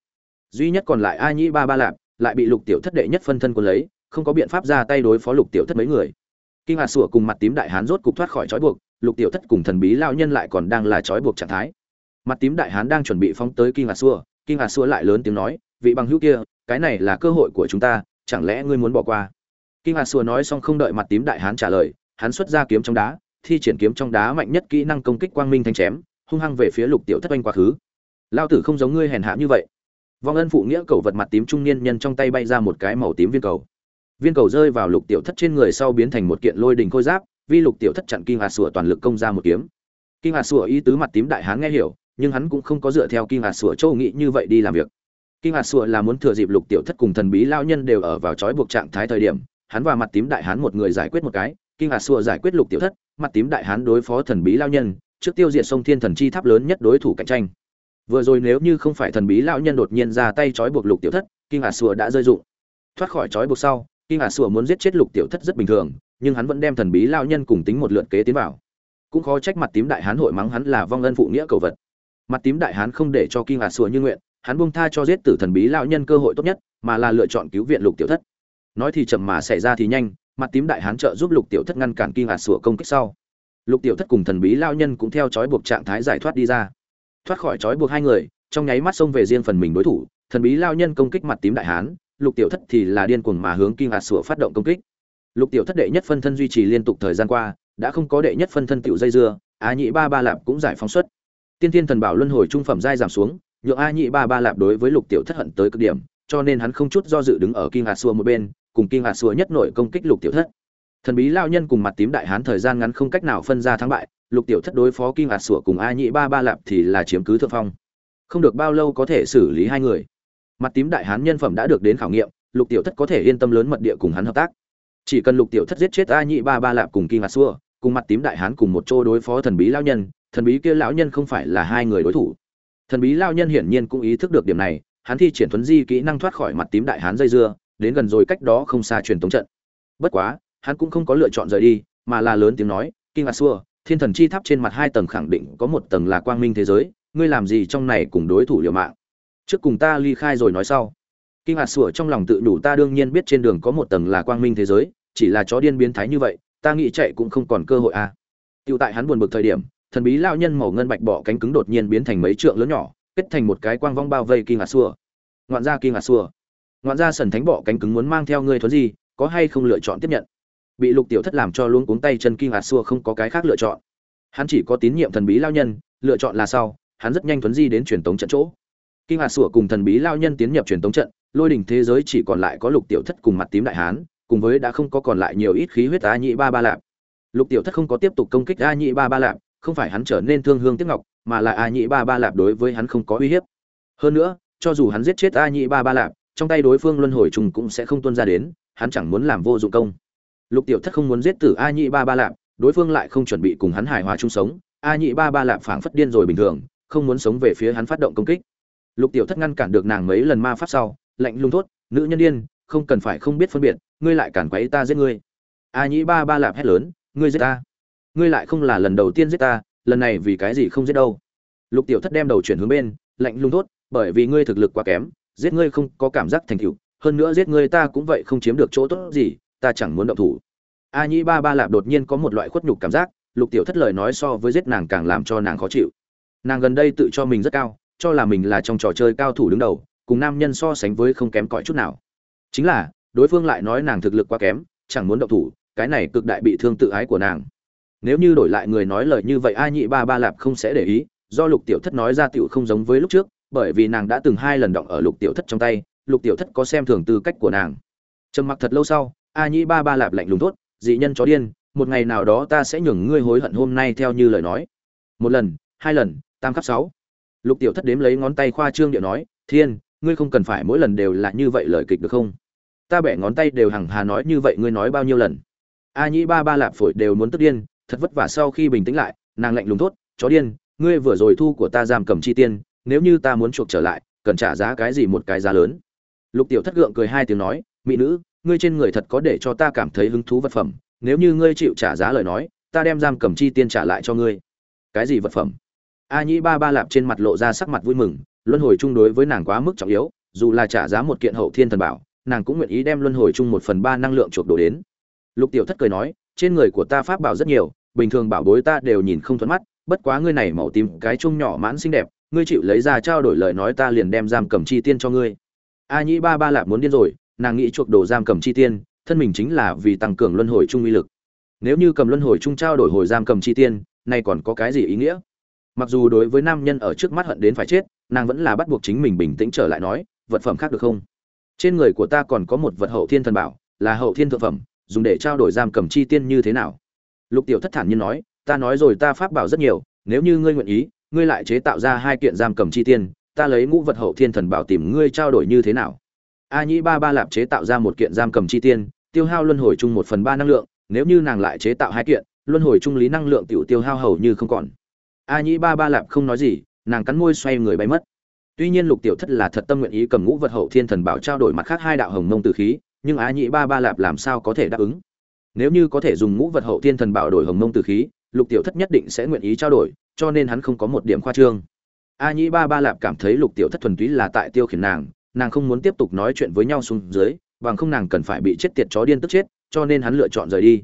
Speaker 1: Duy nhất còn lại a nhĩ ba ba lạp lại bị lục tiểu thất đệ nhất phân thân quân lấy, không có biện pháp ra tay đối phó lục tiểu thất mấy người. Kinh hạt sủa cùng mặt tím đại hán rốt cục thoát khỏi trói buộc, lục tiểu thất cùng thần bí lao nhân lại còn đang là trói buộc trạng thái. Mặt tím đại hán đang chuẩn bị phóng tới kinh hạt sủa, kinh hạt sủa lại lớn tiếng nói, vị bằng hữu kia, cái này là cơ hội của chúng ta, chẳng lẽ ngươi muốn bỏ qua? Kinh hạt sủa nói xong không đợi mặt tím đại hán trả lời, hắn xuất ra kiếm trong đá, thi triển kiếm trong đá mạnh nhất kỹ năng công kích quang minh thanh chém, hung hăng về phía lục tiểu thất oanh quá khứ. Lao tử không giống ngươi hèn hạ như vậy vong ân phụ nghĩa cầu vật mặt tím trung niên nhân trong tay bay ra một cái màu tím viên cầu. Viên cầu rơi vào lục tiểu thất trên người sau biến thành một kiện lôi đình khôi giáp, Vi lục tiểu thất chặn kinh hạt sủa toàn lực công ra một kiếm. Kinh hạt sủa ý tứ mặt tím đại hán nghe hiểu, nhưng hắn cũng không có dựa theo kinh hạt sủa châu nghị như vậy đi làm việc. Kinh hạt sủa là muốn thừa dịp lục tiểu thất cùng thần bí lao nhân đều ở vào trói buộc trạng thái thời điểm, hắn và mặt tím đại hán một người giải quyết một cái, kinh hạt sủa giải quyết lục tiểu thất, mặt tím đại hán đối phó thần bí lao nhân, trước tiêu diệt sông thiên thần chi tháp lớn nhất đối thủ cạnh tranh vừa rồi nếu như không phải thần bí lão nhân đột nhiên ra tay trói buộc lục tiểu thất kinh hà sùa đã rơi rụng, thoát khỏi trói buộc sau kinh hà sùa muốn giết chết lục tiểu thất rất bình thường nhưng hắn vẫn đem thần bí lão nhân cùng tính một lượt kế tiến vào. Cũng khó trách mặt tím đại hán hội mắng hắn là vong ân phụ nghĩa cầu vật. Mặt tím đại hán không để cho kinh hà sùa như nguyện hắn buông tha cho giết tử thần bí lão nhân cơ hội tốt nhất mà là lựa chọn cứu viện lục tiểu thất. Nói thì chậm mà xảy ra thì nhanh mặt tím đại hán trợ giúp lục tiểu thất ngăn cản kinh hà sùa công kích sau. Lục tiểu thất cùng thần bí lão nhân cũng theo trói buộc trạng thái giải thoát đi ra thoát khỏi trói buộc hai người, trong nháy mắt xông về riêng phần mình đối thủ, thần bí lao nhân công kích mặt tím đại hán, lục tiểu thất thì là điên cuồng mà hướng kinh hạt sủa phát động công kích. Lục tiểu thất đệ nhất phân thân duy trì liên tục thời gian qua, đã không có đệ nhất phân thân tiểu dây dưa, a nhị ba ba lạp cũng giải phóng xuất. Tiên tiên thần bảo luân hồi trung phẩm giai giảm xuống, nhượng a nhị ba ba lạp đối với lục tiểu thất hận tới cực điểm, cho nên hắn không chút do dự đứng ở kinh hạt sủa một bên, cùng kinh hạt sủa nhất nội công kích lục tiểu thất. Thần bí lao nhân cùng mặt tím đại hán thời gian ngắn không cách nào phân ra thắng bại lục tiểu thất đối phó Kim hạt sủa cùng a nhị ba ba lạp thì là chiếm cứ thượng phong. Không được bao lâu có thể xử lý hai người. Mặt tím đại hán nhân phẩm đã được đến khảo nghiệm, lục tiểu thất có thể yên tâm lớn mật địa cùng hắn hợp tác. Chỉ cần lục tiểu thất giết chết a nhị ba ba lạp cùng Kim hạt sủa, cùng mặt tím đại hán cùng một chỗ đối phó thần bí lao nhân, thần bí kia lão nhân không phải là hai người đối thủ. Thần bí lao nhân hiển nhiên cũng ý thức được điểm này, hắn thi triển thuấn di kỹ năng thoát khỏi mặt tím đại hán dây dưa, đến gần rồi cách đó không xa truyền tống trận. Bất quá, hắn cũng không có lựa chọn rời đi, mà là lớn tiếng nói kinh ngạc xua thiên thần chi tháp trên mặt hai tầng khẳng định có một tầng là quang minh thế giới, ngươi làm gì trong này cùng đối thủ liều mạng? Trước cùng ta ly khai rồi nói sau. Kinh hạt sủa trong lòng tự đủ ta đương nhiên biết trên đường có một tầng là quang minh thế giới, chỉ là chó điên biến thái như vậy, ta nghĩ chạy cũng không còn cơ hội à. Tựu tại hắn buồn bực thời điểm, thần bí lao nhân màu ngân bạch bỏ cánh cứng đột nhiên biến thành mấy trượng lớn nhỏ, kết thành một cái quang vong bao vây kinh hạt sủa. Ngoạn ra kinh hạt sủa. Ngoạn ra sần thánh bỏ cánh cứng muốn mang theo ngươi thuấn gì có hay không lựa chọn tiếp nhận? Bị lục tiểu thất làm cho luôn cuống tay chân kinh hạt xua không có cái khác lựa chọn. Hắn chỉ có tín nhiệm thần bí lao nhân, lựa chọn là sau, hắn rất nhanh thuấn di đến truyền tống trận chỗ. Kinh hạt sủa cùng thần bí lao nhân tiến nhập truyền tống trận, lôi đỉnh thế giới chỉ còn lại có lục tiểu thất cùng mặt tím đại hán, cùng với đã không có còn lại nhiều ít khí huyết a nhị ba ba lạp. Lục tiểu thất không có tiếp tục công kích a nhị ba ba lạp, không phải hắn trở nên thương hương tiếc ngọc, mà là a nhị ba ba lạp đối với hắn không có uy hiếp. Hơn nữa, cho dù hắn giết chết a nhị ba ba lạp, trong tay đối phương luân hồi trùng cũng sẽ không tuân ra đến, hắn chẳng muốn làm vô dụng công lục tiểu thất không muốn giết tử a nhị ba ba lạp, đối phương lại không chuẩn bị cùng hắn hài hòa chung sống. A nhị ba ba lạp phảng phất điên rồi bình thường, không muốn sống về phía hắn phát động công kích. Lục tiểu thất ngăn cản được nàng mấy lần ma pháp sau, lạnh lung thốt, nữ nhân điên, không cần phải không biết phân biệt, ngươi lại cản quấy ta giết ngươi. A nhị ba ba lạp hét lớn, ngươi giết ta? Ngươi lại không là lần đầu tiên giết ta, lần này vì cái gì không giết đâu? Lục tiểu thất đem đầu chuyển hướng bên, lạnh lung thốt, bởi vì ngươi thực lực quá kém, giết ngươi không có cảm giác thành tựu, hơn nữa giết ngươi ta cũng vậy không chiếm được chỗ tốt gì ta chẳng muốn động thủ. A nhĩ ba ba lạp đột nhiên có một loại khuất nhục cảm giác, lục tiểu thất lời nói so với giết nàng càng làm cho nàng khó chịu. Nàng gần đây tự cho mình rất cao, cho là mình là trong trò chơi cao thủ đứng đầu, cùng nam nhân so sánh với không kém cỏi chút nào. Chính là, đối phương lại nói nàng thực lực quá kém, chẳng muốn động thủ, cái này cực đại bị thương tự ái của nàng. Nếu như đổi lại người nói lời như vậy, a nhị ba ba lạp không sẽ để ý, do lục tiểu thất nói ra tiểu không giống với lúc trước, bởi vì nàng đã từng hai lần động ở lục tiểu thất trong tay, lục tiểu thất có xem thường tư cách của nàng. Trầm mặc thật lâu sau a nhĩ ba ba lạp lạnh lùng thốt, dị nhân chó điên, một ngày nào đó ta sẽ nhường ngươi hối hận hôm nay theo như lời nói. Một lần, hai lần, tam khắp sáu. Lục tiểu thất đếm lấy ngón tay khoa trương điệu nói, thiên, ngươi không cần phải mỗi lần đều là như vậy lời kịch được không? Ta bẻ ngón tay đều hằng hà nói như vậy ngươi nói bao nhiêu lần? A nhĩ ba ba lạp phổi đều muốn tức điên, thật vất vả sau khi bình tĩnh lại, nàng lạnh lùng thốt, chó điên, ngươi vừa rồi thu của ta giam cầm chi tiên, nếu như ta muốn chuộc trở lại, cần trả giá cái gì một cái giá lớn? Lục tiểu thất gượng cười hai tiếng nói, mỹ nữ ngươi trên người thật có để cho ta cảm thấy hứng thú vật phẩm, nếu như ngươi chịu trả giá lời nói, ta đem giam cầm chi tiên trả lại cho ngươi. Cái gì vật phẩm? A nhĩ ba ba lạp trên mặt lộ ra sắc mặt vui mừng, luân hồi chung đối với nàng quá mức trọng yếu, dù là trả giá một kiện hậu thiên thần bảo, nàng cũng nguyện ý đem luân hồi chung một phần ba năng lượng chuộc đổ đến. Lục tiểu thất cười nói, trên người của ta pháp bảo rất nhiều, bình thường bảo bối ta đều nhìn không thuận mắt, bất quá ngươi này màu tím, cái chung nhỏ mãn xinh đẹp, ngươi chịu lấy ra trao đổi lời nói ta liền đem giam cầm chi tiên cho ngươi. A nhĩ ba ba lạp muốn điên rồi nàng nghĩ chuộc đồ giam cầm chi tiên, thân mình chính là vì tăng cường luân hồi trung uy lực. Nếu như cầm luân hồi trung trao đổi hồi giam cầm chi tiên nay còn có cái gì ý nghĩa? Mặc dù đối với nam nhân ở trước mắt hận đến phải chết, nàng vẫn là bắt buộc chính mình bình tĩnh trở lại nói, vật phẩm khác được không? Trên người của ta còn có một vật hậu thiên thần bảo, là hậu thiên thượng phẩm, dùng để trao đổi giam cầm chi tiên như thế nào? Lục tiểu thất thản nhiên nói, ta nói rồi ta pháp bảo rất nhiều, nếu như ngươi nguyện ý, ngươi lại chế tạo ra hai kiện giam cầm chi tiên, ta lấy ngũ vật hậu thiên thần bảo tìm ngươi trao đổi như thế nào? A nhĩ ba ba lạp chế tạo ra một kiện giam cầm chi tiên, tiêu hao luân hồi chung một phần ba năng lượng, nếu như nàng lại chế tạo hai kiện, luân hồi trung lý năng lượng tiểu tiêu hao hầu như không còn. A nhĩ ba ba lạp không nói gì, nàng cắn môi xoay người bay mất. Tuy nhiên lục tiểu thất là thật tâm nguyện ý cầm ngũ vật hậu thiên thần bảo trao đổi mặt khác hai đạo hồng mông tử khí, nhưng a nhĩ ba ba lạp làm sao có thể đáp ứng? Nếu như có thể dùng ngũ vật hậu thiên thần bảo đổi hồng mông tử khí, lục tiểu thất nhất định sẽ nguyện ý trao đổi, cho nên hắn không có một điểm khoa trương. A nhĩ ba ba lạp cảm thấy lục tiểu thất thuần túy là tại tiêu khiển nàng nàng không muốn tiếp tục nói chuyện với nhau xuống dưới, bằng không nàng cần phải bị chết tiệt chó điên tức chết, cho nên hắn lựa chọn rời đi.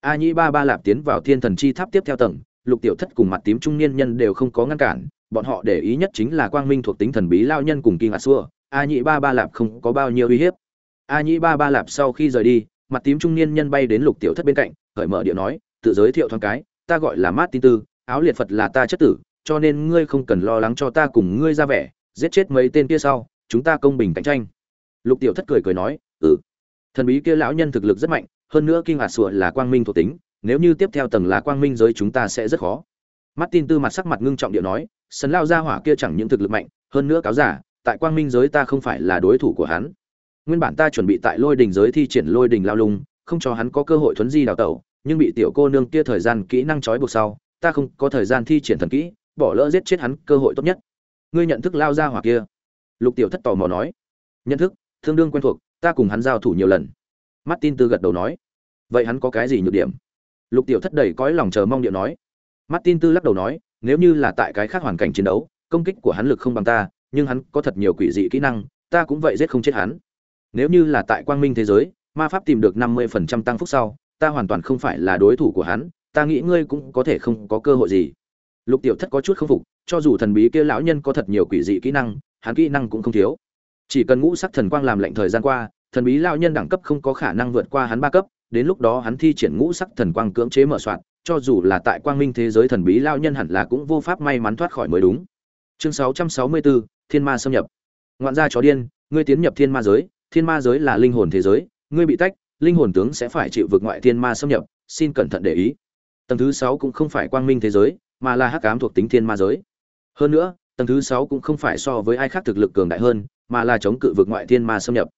Speaker 1: A nhĩ ba ba lạp tiến vào thiên thần chi tháp tiếp theo tầng, lục tiểu thất cùng mặt tím trung niên nhân đều không có ngăn cản, bọn họ để ý nhất chính là quang minh thuộc tính thần bí lao nhân cùng kinh ngạc xua. A nhĩ ba ba lạp không có bao nhiêu uy hiếp. A nhĩ ba ba lạp sau khi rời đi, mặt tím trung niên nhân bay đến lục tiểu thất bên cạnh khởi mở điện nói, tự giới thiệu thoáng cái, ta gọi là mát tin tư, áo liệt phật là ta chất tử, cho nên ngươi không cần lo lắng cho ta cùng ngươi ra vẻ, giết chết mấy tên kia sau chúng ta công bình cạnh tranh. Lục tiểu thất cười cười nói ừ. Thần bí kia lão nhân thực lực rất mạnh, hơn nữa kinh ngạc sủa là quang minh thuộc tính, nếu như tiếp theo tầng là quang minh giới chúng ta sẽ rất khó. Martin tư mặt sắc mặt ngưng trọng điệu nói sấn lao ra hỏa kia chẳng những thực lực mạnh, hơn nữa cáo giả, tại quang minh giới ta không phải là đối thủ của hắn. Nguyên bản ta chuẩn bị tại lôi đình giới thi triển lôi đình lao lung, không cho hắn có cơ hội thuấn di đào tẩu, nhưng bị tiểu cô nương kia thời gian kỹ năng trói buộc sau, ta không có thời gian thi triển thần kỹ, bỏ lỡ giết chết hắn cơ hội tốt nhất. Ngươi nhận thức lao ra hỏa kia? Lục tiểu thất tò mò nói, nhận thức tương đương quen thuộc, ta cùng hắn giao thủ nhiều lần. Martin tư gật đầu nói, vậy hắn có cái gì nhược điểm? Lục tiểu thất đầy cõi lòng chờ mong điệu nói. Martin tư lắc đầu nói, nếu như là tại cái khác hoàn cảnh chiến đấu, công kích của hắn lực không bằng ta, nhưng hắn có thật nhiều quỷ dị kỹ năng, ta cũng vậy giết không chết hắn. Nếu như là tại quang minh thế giới, ma pháp tìm được năm mươi phần trăm tăng phúc sau, ta hoàn toàn không phải là đối thủ của hắn, ta nghĩ ngươi cũng có thể không có cơ hội gì. Lục tiểu thất có chút không phục, cho dù thần bí kia lão nhân có thật nhiều quỷ dị kỹ năng hắn kỹ năng cũng không thiếu. Chỉ cần ngũ sắc thần quang làm lệnh thời gian qua thần bí lão nhân đẳng cấp không có khả năng vượt qua hắn ba cấp đến lúc đó hắn thi triển ngũ sắc thần quang cưỡng chế mở soạn cho dù là tại quang minh thế giới thần bí lão nhân hẳn là cũng vô pháp may mắn thoát khỏi mới đúng. Chương 664, thiên ma xâm nhập. Ngoạn gia chó điên ngươi tiến nhập thiên ma giới thiên ma giới là linh hồn thế giới ngươi bị tách linh hồn tướng sẽ phải chịu vực ngoại thiên ma xâm nhập xin cẩn thận để ý. Tầng thứ sáu cũng không phải quang minh thế giới mà là hắc ám thuộc tính thiên ma giới. Hơn nữa tầng thứ sáu cũng không phải so với ai khác thực lực cường đại hơn, mà là chống cự vực ngoại thiên ma xâm nhập.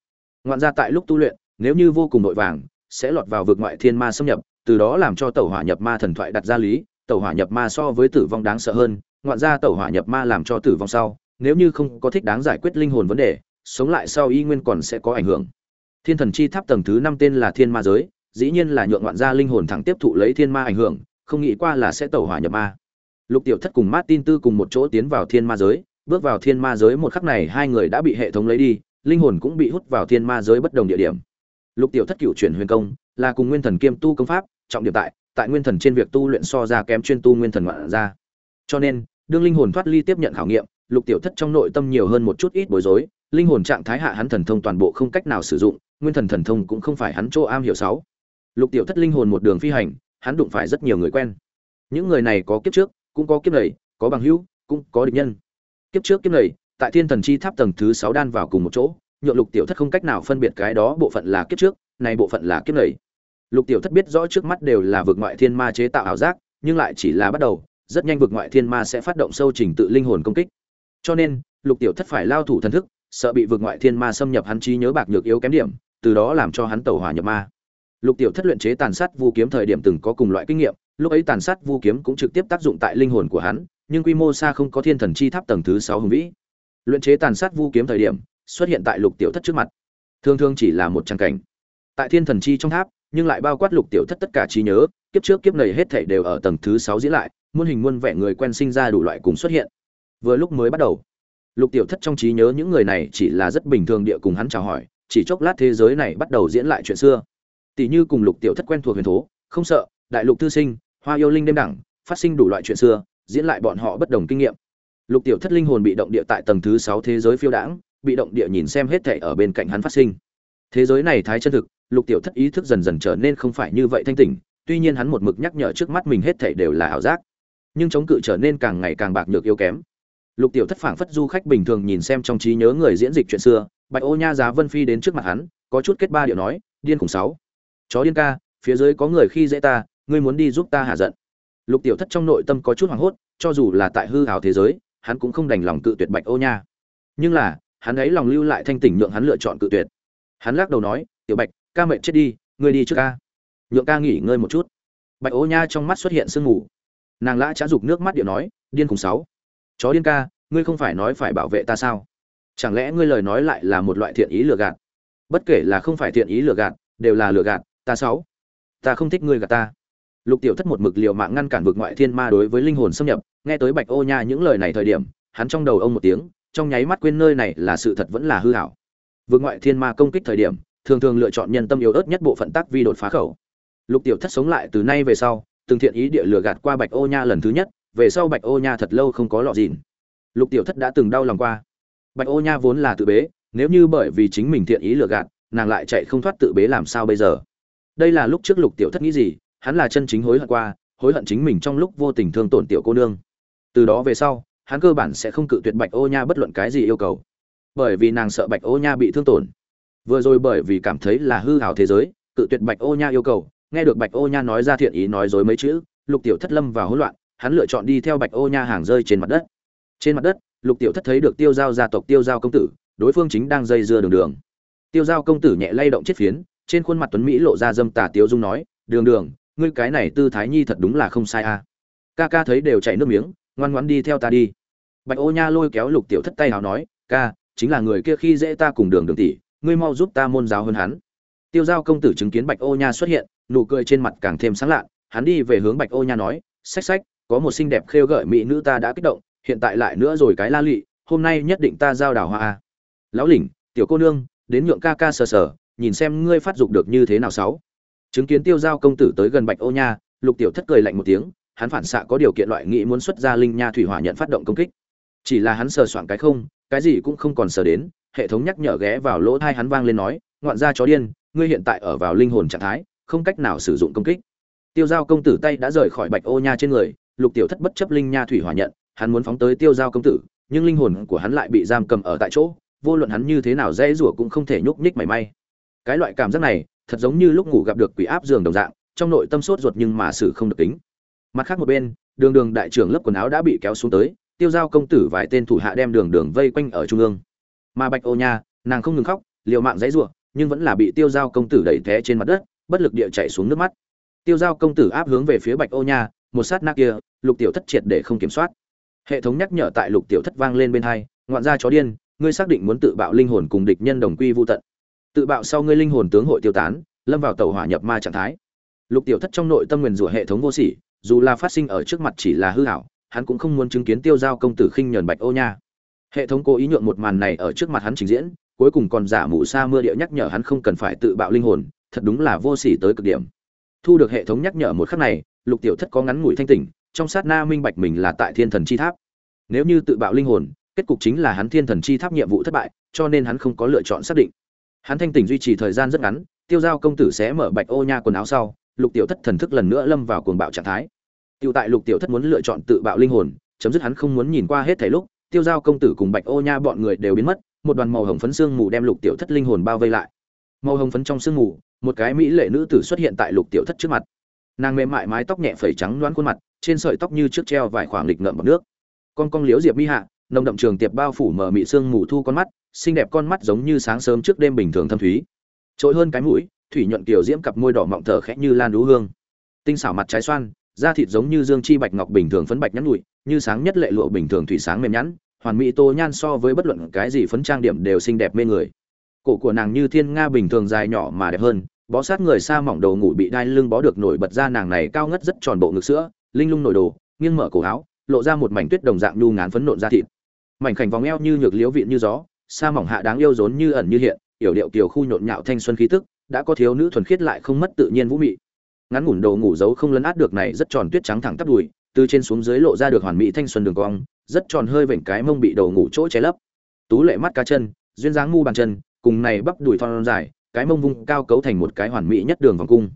Speaker 1: Ngoạn ra tại lúc tu luyện, nếu như vô cùng nội vàng, sẽ lọt vào vực ngoại thiên ma xâm nhập, từ đó làm cho tẩu hỏa nhập ma thần thoại đặt ra lý, tẩu hỏa nhập ma so với tử vong đáng sợ hơn, ngoạn ra tẩu hỏa nhập ma làm cho tử vong sau, nếu như không có thích đáng giải quyết linh hồn vấn đề, sống lại sau y nguyên còn sẽ có ảnh hưởng. Thiên thần chi tháp tầng thứ năm tên là thiên ma giới, dĩ nhiên là nhượng ngoạn gia linh hồn thẳng tiếp thụ lấy thiên ma ảnh hưởng, không nghĩ qua là sẽ tẩu hỏa nhập ma lục tiểu thất cùng martin tư cùng một chỗ tiến vào thiên ma giới. Bước vào thiên ma giới một khắc này, hai người đã bị hệ thống lấy đi, linh hồn cũng bị hút vào thiên ma giới bất đồng địa điểm. Lục tiểu thất cựu chuyển huyền công, là cùng nguyên thần kiêm tu công pháp, trọng điểm tại tại nguyên thần trên việc tu luyện so ra kém chuyên tu nguyên thần ngoạn ra. Cho nên, đương linh hồn thoát ly tiếp nhận khảo nghiệm, lục tiểu thất trong nội tâm nhiều hơn một chút ít bối rối, linh hồn trạng thái hạ hắn thần thông toàn bộ không cách nào sử dụng, nguyên thần thần thông cũng không phải hắn chỗ am hiểu sáu. Lục tiểu thất linh hồn một đường phi hành, hắn đụng phải rất nhiều người quen. Những người này có kiếp trước cũng có kiếp này, có bằng hữu, cũng có địch nhân. Kiếp trước kiếp này, tại thiên thần chi tháp tầng thứ sáu đan vào cùng một chỗ, nhượng lục tiểu thất không cách nào phân biệt cái đó bộ phận là kiếp trước, này bộ phận là kiếp này. Lục tiểu thất biết rõ trước mắt đều là vực ngoại thiên ma chế tạo ảo giác, nhưng lại chỉ là bắt đầu, rất nhanh vực ngoại thiên ma sẽ phát động sâu trình tự linh hồn công kích. Cho nên, lục tiểu thất phải lao thủ thần thức, sợ bị vực ngoại thiên ma xâm nhập hắn trí nhớ bạc nhược yếu kém điểm, từ đó làm cho hắn tẩu hỏa nhập ma. Lục tiểu thất luyện chế tàn sát vu kiếm thời điểm từng có cùng loại kinh nghiệm lúc ấy tàn sát vu kiếm cũng trực tiếp tác dụng tại linh hồn của hắn, nhưng quy mô xa không có thiên thần chi tháp tầng thứ sáu hùng vĩ. Luyện chế tàn sát vu kiếm thời điểm, xuất hiện tại lục tiểu thất trước mặt. Thường thường chỉ là một trang cảnh. Tại thiên thần chi trong tháp, nhưng lại bao quát lục tiểu thất tất cả trí nhớ, kiếp trước kiếp này hết thảy đều ở tầng thứ sáu diễn lại, muôn hình muôn vẻ người quen sinh ra đủ loại cùng xuất hiện. Vừa lúc mới bắt đầu, lục tiểu thất trong trí nhớ những người này chỉ là rất bình thường địa cùng hắn chào hỏi, chỉ chốc lát thế giới này bắt đầu diễn lại chuyện xưa. Tỷ như cùng lục tiểu thất quen thuộc huyền thố, không sợ, đại lục thư sinh hoa yêu linh đêm đẳng, phát sinh đủ loại chuyện xưa, diễn lại bọn họ bất đồng kinh nghiệm. Lục tiểu thất linh hồn bị động địa tại tầng thứ sáu thế giới phiêu đãng, bị động địa nhìn xem hết thảy ở bên cạnh hắn phát sinh. Thế giới này thái chân thực, lục tiểu thất ý thức dần dần trở nên không phải như vậy thanh tỉnh, tuy nhiên hắn một mực nhắc nhở trước mắt mình hết thảy đều là ảo giác. Nhưng chống cự trở nên càng ngày càng bạc nhược yếu kém. Lục tiểu thất phảng phất du khách bình thường nhìn xem trong trí nhớ người diễn dịch chuyện xưa, bạch ô nha giá vân phi đến trước mặt hắn, có chút kết ba điệu nói, điên khủng sáu. Chó điên ca, phía dưới có người khi dễ ta ngươi muốn đi giúp ta hạ giận. Lục tiểu thất trong nội tâm có chút hoảng hốt, cho dù là tại hư hào thế giới, hắn cũng không đành lòng cự tuyệt bạch ô nha. Nhưng là, hắn ấy lòng lưu lại thanh tỉnh nhượng hắn lựa chọn cự tuyệt. Hắn lắc đầu nói, tiểu bạch, ca mệnh chết đi, ngươi đi trước ca. Nhượng ca nghỉ ngơi một chút. Bạch ô nha trong mắt xuất hiện sương mù. Nàng lã trá dục nước mắt điệu nói, điên cùng sáu. Chó điên ca, ngươi không phải nói phải bảo vệ ta sao? Chẳng lẽ ngươi lời nói lại là một loại thiện ý lừa gạt? Bất kể là không phải thiện ý lừa gạt, đều là lừa gạt, ta sáu. Ta không thích ngươi gạt ta lục tiểu thất một mực liều mạng ngăn cản vực ngoại thiên ma đối với linh hồn xâm nhập, nghe tới bạch ô nha những lời này thời điểm, hắn trong đầu ông một tiếng, trong nháy mắt quên nơi này là sự thật vẫn là hư hảo vực ngoại thiên ma công kích thời điểm, thường thường lựa chọn nhân tâm yếu ớt nhất bộ phận tác vi đột phá khẩu. Lục tiểu thất sống lại từ nay về sau, từng thiện ý địa lừa gạt qua bạch ô nha lần thứ nhất, về sau bạch ô nha thật lâu không có lọ dịn. Lục tiểu thất đã từng đau lòng qua. Bạch ô nha vốn là tự bế, nếu như bởi vì chính mình thiện ý lừa gạt, nàng lại chạy không thoát tự bế làm sao bây giờ? Đây là lúc trước lục tiểu thất nghĩ gì hắn là chân chính hối hận qua, hối hận chính mình trong lúc vô tình thương tổn tiểu cô nương. Từ đó về sau, hắn cơ bản sẽ không cự tuyệt bạch ô nha bất luận cái gì yêu cầu. Bởi vì nàng sợ bạch ô nha bị thương tổn. Vừa rồi bởi vì cảm thấy là hư hào thế giới, cự tuyệt bạch ô nha yêu cầu, nghe được bạch ô nha nói ra thiện ý nói dối mấy chữ, lục tiểu thất lâm vào hỗn loạn, hắn lựa chọn đi theo bạch ô nha hàng rơi trên mặt đất. Trên mặt đất, lục tiểu thất thấy được tiêu giao gia tộc tiêu giao công tử, đối phương chính đang dây dưa đường đường. Tiêu giao công tử nhẹ lay động chiếc phiến, trên khuôn mặt tuấn mỹ lộ ra dâm tà tiêu dung nói, đường đường ngươi cái này tư thái nhi thật đúng là không sai a à. ca ca thấy đều chảy nước miếng, ngoan ngoãn đi theo ta đi. Bạch ô nha lôi kéo lục tiểu thất tay hào nói, ca, chính là người kia khi dễ ta cùng đường đường tỷ, ngươi mau giúp ta môn giáo hơn hắn. Tiêu giao công tử chứng kiến bạch ô nha xuất hiện, nụ cười trên mặt càng thêm sáng lạ hắn đi về hướng bạch ô nha nói, xách xách, có một xinh đẹp khêu gợi mỹ nữ ta đã kích động, hiện tại lại nữa rồi cái la lụy hôm nay nhất định ta giao đảo hoa à. lão lỉnh tiểu cô nương, đến nhượng ca ca sờ sờ, nhìn xem ngươi phát dục được như thế nào sáu chứng kiến tiêu giao công tử tới gần bạch ô nha, lục tiểu thất cười lạnh một tiếng, hắn phản xạ có điều kiện loại nghĩ muốn xuất ra linh nha thủy hỏa nhận phát động công kích. Chỉ là hắn sờ soạn cái không, cái gì cũng không còn sờ đến, hệ thống nhắc nhở ghé vào lỗ thai hắn vang lên nói, ngoạn ra chó điên, ngươi hiện tại ở vào linh hồn trạng thái, không cách nào sử dụng công kích. Tiêu giao công tử tay đã rời khỏi bạch ô nha trên người, lục tiểu thất bất chấp linh nha thủy hỏa nhận, hắn muốn phóng tới tiêu giao công tử, nhưng linh hồn của hắn lại bị giam cầm ở tại chỗ, vô luận hắn như thế nào dễ rủa cũng không thể nhúc nhích mảy may. Cái loại cảm giác này thật giống như lúc ngủ gặp được quỷ áp giường đồng dạng, trong nội tâm sốt ruột nhưng mà xử không được tính mặt khác một bên, đường đường đại trưởng lớp quần áo đã bị kéo xuống tới, tiêu giao công tử vài tên thủ hạ đem đường đường vây quanh ở trung ương. Mà bạch ô nha, nàng không ngừng khóc, liều mạng dãy rủa nhưng vẫn là bị tiêu giao công tử đẩy té trên mặt đất, bất lực địa chạy xuống nước mắt. Tiêu giao công tử áp hướng về phía bạch ô nha, một sát na kia, lục tiểu thất triệt để không kiểm soát. Hệ thống nhắc nhở tại lục tiểu thất vang lên bên hai, ngoạn ra chó điên, ngươi xác định muốn tự bạo linh hồn cùng địch nhân đồng quy vô tận tự bạo sau ngươi linh hồn tướng hội tiêu tán, lâm vào tàu hỏa nhập ma trạng thái. Lục tiểu thất trong nội tâm nguyền rủa hệ thống vô sỉ, dù là phát sinh ở trước mặt chỉ là hư hảo hắn cũng không muốn chứng kiến tiêu giao công tử khinh nhờn bạch ô nha. Hệ thống cố ý nhượng một màn này ở trước mặt hắn trình diễn, cuối cùng còn giả mù sa mưa điệu nhắc nhở hắn không cần phải tự bạo linh hồn, thật đúng là vô sỉ tới cực điểm. Thu được hệ thống nhắc nhở một khắc này, lục tiểu thất có ngắn ngủi thanh tỉnh, trong sát na minh bạch mình là tại thiên thần chi tháp. Nếu như tự bạo linh hồn, kết cục chính là hắn thiên thần chi tháp nhiệm vụ thất bại, cho nên hắn không có lựa chọn xác định hắn thanh tỉnh duy trì thời gian rất ngắn, tiêu giao công tử sẽ mở bạch ô nha quần áo sau, lục tiểu thất thần thức lần nữa lâm vào cuồng bạo trạng thái. Tiêu tại lục tiểu thất muốn lựa chọn tự bạo linh hồn, chấm dứt hắn không muốn nhìn qua hết thảy lúc, tiêu giao công tử cùng bạch ô nha bọn người đều biến mất, một đoàn màu hồng phấn xương mù đem lục tiểu thất linh hồn bao vây lại. Màu hồng phấn trong sương mù, một cái mỹ lệ nữ tử xuất hiện tại lục tiểu thất trước mặt. Nàng mềm mại mái tóc nhẹ phẩy trắng loáng khuôn mặt, trên sợi tóc như trước treo vài khoảng lịch ngợm bọc nước. Con cong liếu diệp mi hạ, nồng đậm trường tiệp bao phủ mở mị sương mù thu con mắt xinh đẹp con mắt giống như sáng sớm trước đêm bình thường thâm thúy. Trội hơn cái mũi, thủy nhuận kiểu diễm cặp môi đỏ mọng thở khẽ như lan đũ hương. Tinh xảo mặt trái xoan, da thịt giống như dương chi bạch ngọc bình thường phấn bạch nhắn nhụi, như sáng nhất lệ lụa bình thường thủy sáng mềm nhẵn, hoàn mỹ tô nhan so với bất luận cái gì phấn trang điểm đều xinh đẹp mê người. Cổ của nàng như thiên nga bình thường dài nhỏ mà đẹp hơn, bó sát người xa mỏng đầu ngủ bị đai lưng bó được nổi bật ra nàng này cao ngất rất tròn bộ ngực sữa, linh lung nổi đồ, nghiêng mở cổ áo, lộ ra một mảnh tuyết đồng dạng nhu ngán phấn nộn da thịt. Mảnh khảnh vòng eo như nhược liếu vịn như gió Sa mỏng hạ đáng yêu rốn như ẩn như hiện, yểu điệu kiều khu nhộn nhạo thanh xuân khí tức, đã có thiếu nữ thuần khiết lại không mất tự nhiên vũ mị. Ngắn ngủn đầu ngủ giấu không lấn át được này rất tròn tuyết trắng thẳng tắp đùi, từ trên xuống dưới lộ ra được hoàn mỹ thanh xuân đường cong, rất tròn hơi vểnh cái mông bị đầu ngủ chỗ che lấp. Tú lệ mắt cá chân, duyên dáng ngu bàn chân, cùng này bắp đùi thon dài, cái mông vung cao cấu thành một cái hoàn mỹ nhất đường vòng cung.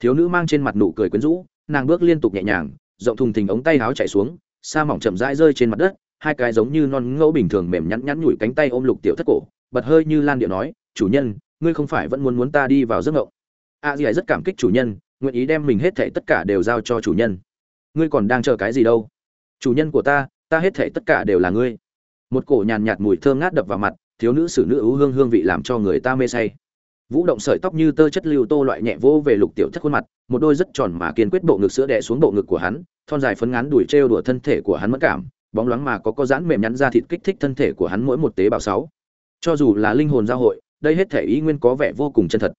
Speaker 1: Thiếu nữ mang trên mặt nụ cười quyến rũ, nàng bước liên tục nhẹ nhàng, rộng thùng thình ống tay áo chạy xuống, sa mỏng chậm rãi rơi trên mặt đất hai cái giống như non ngẫu bình thường mềm nhắn nhắn nhủi cánh tay ôm lục tiểu thất cổ, bật hơi như lan điệu nói, chủ nhân, ngươi không phải vẫn muốn muốn ta đi vào giấc ngộng? A dì rất cảm kích chủ nhân, nguyện ý đem mình hết thảy tất cả đều giao cho chủ nhân. Ngươi còn đang chờ cái gì đâu? Chủ nhân của ta ta hết thảy tất cả đều là ngươi. Một cổ nhàn nhạt mùi thơm ngát đập vào mặt, thiếu nữ xử nữ ưu hương hương vị làm cho người ta mê say. Vũ động sợi tóc như tơ chất lưu tô loại nhẹ vô về lục tiểu thất khuôn mặt, một đôi rất tròn mà kiên quyết bộ ngực sữa đẻ xuống bộ ngực của hắn, thon dài phấn ngắn đùi trêu đùa thân thể của hắn mất cảm bóng loáng mà có có giãn mềm nhắn ra thịt kích thích thân thể của hắn mỗi một tế bào sáu. Cho dù là linh hồn giao hội, đây hết thể ý nguyên có vẻ vô cùng chân thật.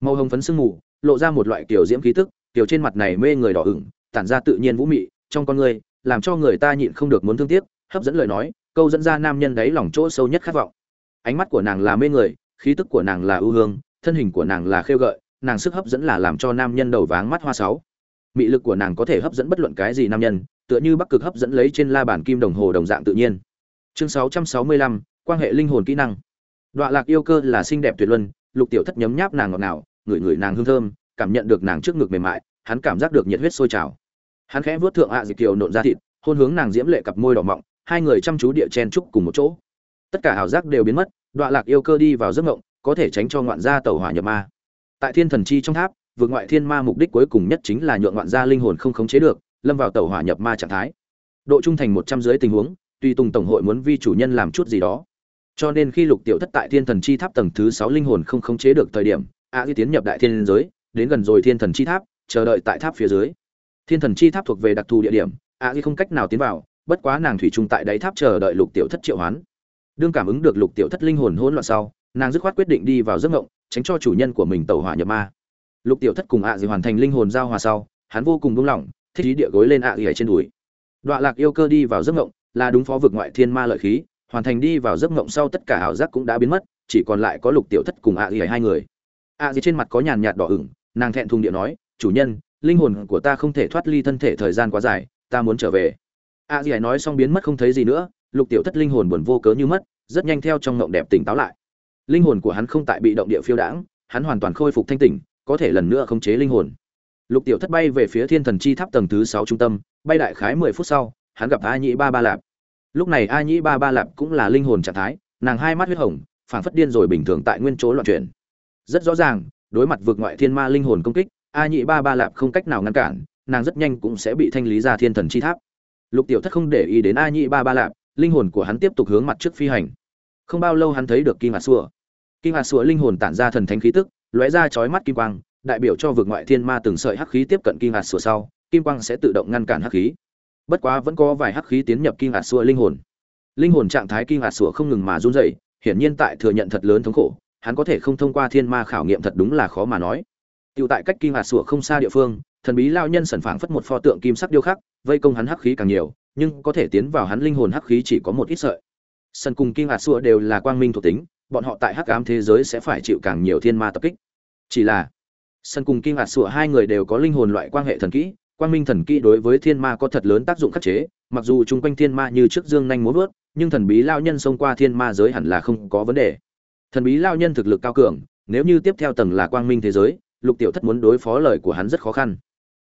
Speaker 1: Màu hồng phấn sương mù, lộ ra một loại kiểu diễm khí tức, kiểu trên mặt này mê người đỏ ửng, tản ra tự nhiên vũ mị, trong con người, làm cho người ta nhịn không được muốn thương tiếc, hấp dẫn lời nói, câu dẫn ra nam nhân đấy lòng chỗ sâu nhất khát vọng. Ánh mắt của nàng là mê người, khí tức của nàng là ưu hương, thân hình của nàng là khêu gợi, nàng sức hấp dẫn là làm cho nam nhân đầu váng mắt hoa sáu mị lực của nàng có thể hấp dẫn bất luận cái gì nam nhân tựa như bắc cực hấp dẫn lấy trên la bàn kim đồng hồ đồng dạng tự nhiên chương 665, quan hệ linh hồn kỹ năng Đoạ Lạc yêu cơ là xinh đẹp tuyệt luân, Lục Tiểu Thất nhấm nháp nàng ngọt ngào, ngửi ngửi nàng hương thơm, cảm nhận được nàng trước ngực mềm mại, hắn cảm giác được nhiệt huyết sôi trào. Hắn khẽ vuốt thượng ạ à Dịch Kiều nộn ra thịt, hôn hướng nàng diễm lệ cặp môi đỏ mọng, hai người chăm chú địa chen chúc cùng một chỗ. Tất cả ảo giác đều biến mất, Đoạ Lạc yêu cơ đi vào giấc mộng, có thể tránh cho ngoạn gia tẩu hỏa nhập ma. Tại Thiên Thần Chi trong tháp, vượt ngoại thiên ma mục đích cuối cùng nhất chính là nhượng ngoạn gia linh hồn không khống chế được, lâm vào tẩu hỏa nhập ma trạng thái. Độ trung thành một trăm dưới tình huống, tùy tùng tổng hội muốn vi chủ nhân làm chút gì đó cho nên khi lục tiểu thất tại thiên thần chi tháp tầng thứ sáu linh hồn không khống chế được thời điểm a di tiến nhập đại thiên giới đến gần rồi thiên thần chi tháp chờ đợi tại tháp phía dưới. Thiên thần chi tháp thuộc về đặc thù địa điểm a di không cách nào tiến vào bất quá nàng thủy chung tại đáy tháp chờ đợi lục tiểu thất triệu hoán. Đương cảm ứng được lục tiểu thất linh hồn hỗn loạn sau nàng dứt khoát quyết định đi vào giấc ngộng tránh cho chủ nhân của mình tẩu hỏa nhập ma lục tiểu thất cùng a dì hoàn thành linh hồn giao hòa sau, hắn vô cùng buông lỏng, thích ý địa gối lên ạ ở trên đùi. Đoạn lạc yêu cơ đi vào giấc ngộng, là đúng phó vực ngoại thiên ma lợi khí, hoàn thành đi vào giấc ngộng sau tất cả ảo giác cũng đã biến mất, chỉ còn lại có lục tiểu thất cùng ạ à hai người. Ạ dì trên mặt có nhàn nhạt đỏ ửng, nàng thẹn thùng điện nói, chủ nhân, linh hồn của ta không thể thoát ly thân thể thời gian quá dài, ta muốn trở về. Ạ dì nói xong biến mất không thấy gì nữa, lục tiểu thất linh hồn buồn vô cớ như mất, rất nhanh theo trong ngộng đẹp tỉnh táo lại. Linh hồn của hắn không tại bị động địa phiêu đãng, hắn hoàn toàn khôi phục thanh tỉnh có thể lần nữa khống chế linh hồn. Lục tiểu thất bay về phía thiên thần chi tháp tầng thứ sáu trung tâm, bay đại khái mười phút sau, hắn gặp a nhĩ ba ba lạp. Lúc này a nhĩ ba ba lạp cũng là linh hồn trạng thái, nàng hai mắt huyết hồng, phảng phất điên rồi bình thường tại nguyên chỗ loạn chuyển. Rất rõ ràng, đối mặt vượt ngoại thiên ma linh hồn công kích, a nhĩ ba ba lạp không cách nào ngăn cản, nàng rất nhanh cũng sẽ bị thanh lý ra thiên thần chi tháp. Lục tiểu thất không để ý đến a nhĩ ba ba lạp, linh hồn của hắn tiếp tục hướng mặt trước phi hành. Không bao lâu hắn thấy được kim Hà xua kim Hà xua linh hồn tản ra thần thánh khí tức lóe ra chói mắt kim quang, đại biểu cho vực ngoại thiên ma từng sợi hắc khí tiếp cận kim hạt sủa sau, kim quang sẽ tự động ngăn cản hắc khí. Bất quá vẫn có vài hắc khí tiến nhập kim hạt sủa linh hồn. Linh hồn trạng thái kim hạt sủa không ngừng mà run rẩy, hiển nhiên tại thừa nhận thật lớn thống khổ, hắn có thể không thông qua thiên ma khảo nghiệm thật đúng là khó mà nói. Tiểu tại cách kim hạt sủa không xa địa phương, thần bí lao nhân sẩn phảng phất một pho tượng kim sắc điêu khắc, vây công hắn hắc khí càng nhiều, nhưng có thể tiến vào hắn linh hồn hắc khí chỉ có một ít sợi. Sân cùng kim hạt sủa đều là quang minh thuộc tính bọn họ tại hắc ám thế giới sẽ phải chịu càng nhiều thiên ma tập kích. Chỉ là, sân cùng kim hạt sủa hai người đều có linh hồn loại quan hệ thần kỹ, quang minh thần kỹ đối với thiên ma có thật lớn tác dụng khắc chế, mặc dù chung quanh thiên ma như trước dương nhanh muốn vớt, nhưng thần bí lao nhân xông qua thiên ma giới hẳn là không có vấn đề. Thần bí lao nhân thực lực cao cường, nếu như tiếp theo tầng là quang minh thế giới, lục tiểu thất muốn đối phó lời của hắn rất khó khăn.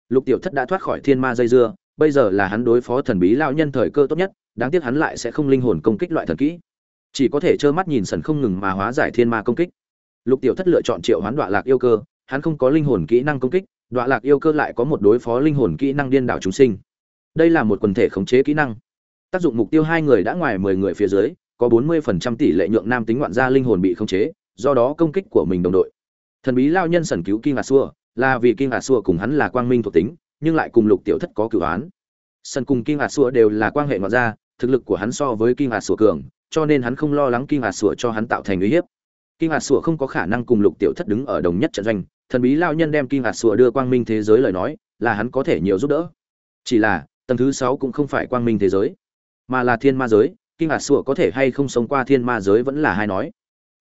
Speaker 1: Lục tiểu thất đã thoát khỏi thiên ma dây dưa, bây giờ là hắn đối phó thần bí lao nhân thời cơ tốt nhất, đáng tiếc hắn lại sẽ không linh hồn công kích loại thần kỹ chỉ có thể trơ mắt nhìn sần không ngừng mà hóa giải thiên ma công kích lục tiểu thất lựa chọn triệu hoán đoạn lạc yêu cơ hắn không có linh hồn kỹ năng công kích Đoạ Lạc yêu cơ lại có một đối phó linh hồn kỹ năng điên đảo chúng sinh. Đây là một quần thể khống chế kỹ năng. Tác dụng mục tiêu hai người đã ngoài mười người phía dưới, có bốn mươi phần trăm tỷ lệ nhượng nam tính ngoạn gia linh hồn bị khống chế, do đó công kích của mình đồng đội. Thần bí lao nhân sần cứu Kim hà Xua, là vì Kim hà Xua cùng hắn là quang minh thuộc tính, nhưng lại cùng Lục Tiểu Thất có cửu án. sần cùng Kim hà Xua đều là quan hệ ngoạn gia, thực lực của hắn so với Kim hà Xua cường, cho nên hắn không lo lắng kinh hạt sủa cho hắn tạo thành uy hiếp. kinh hạt sủa không có khả năng cùng Lục Tiểu Thất đứng ở đồng nhất trận doanh, thần bí lao nhân đem kinh hạt sủa đưa quang minh thế giới lời nói là hắn có thể nhiều giúp đỡ. Chỉ là tầng thứ sáu cũng không phải quang minh thế giới mà là thiên ma giới. Kinh hạt sủa có thể hay không sống qua thiên ma giới vẫn là hai nói.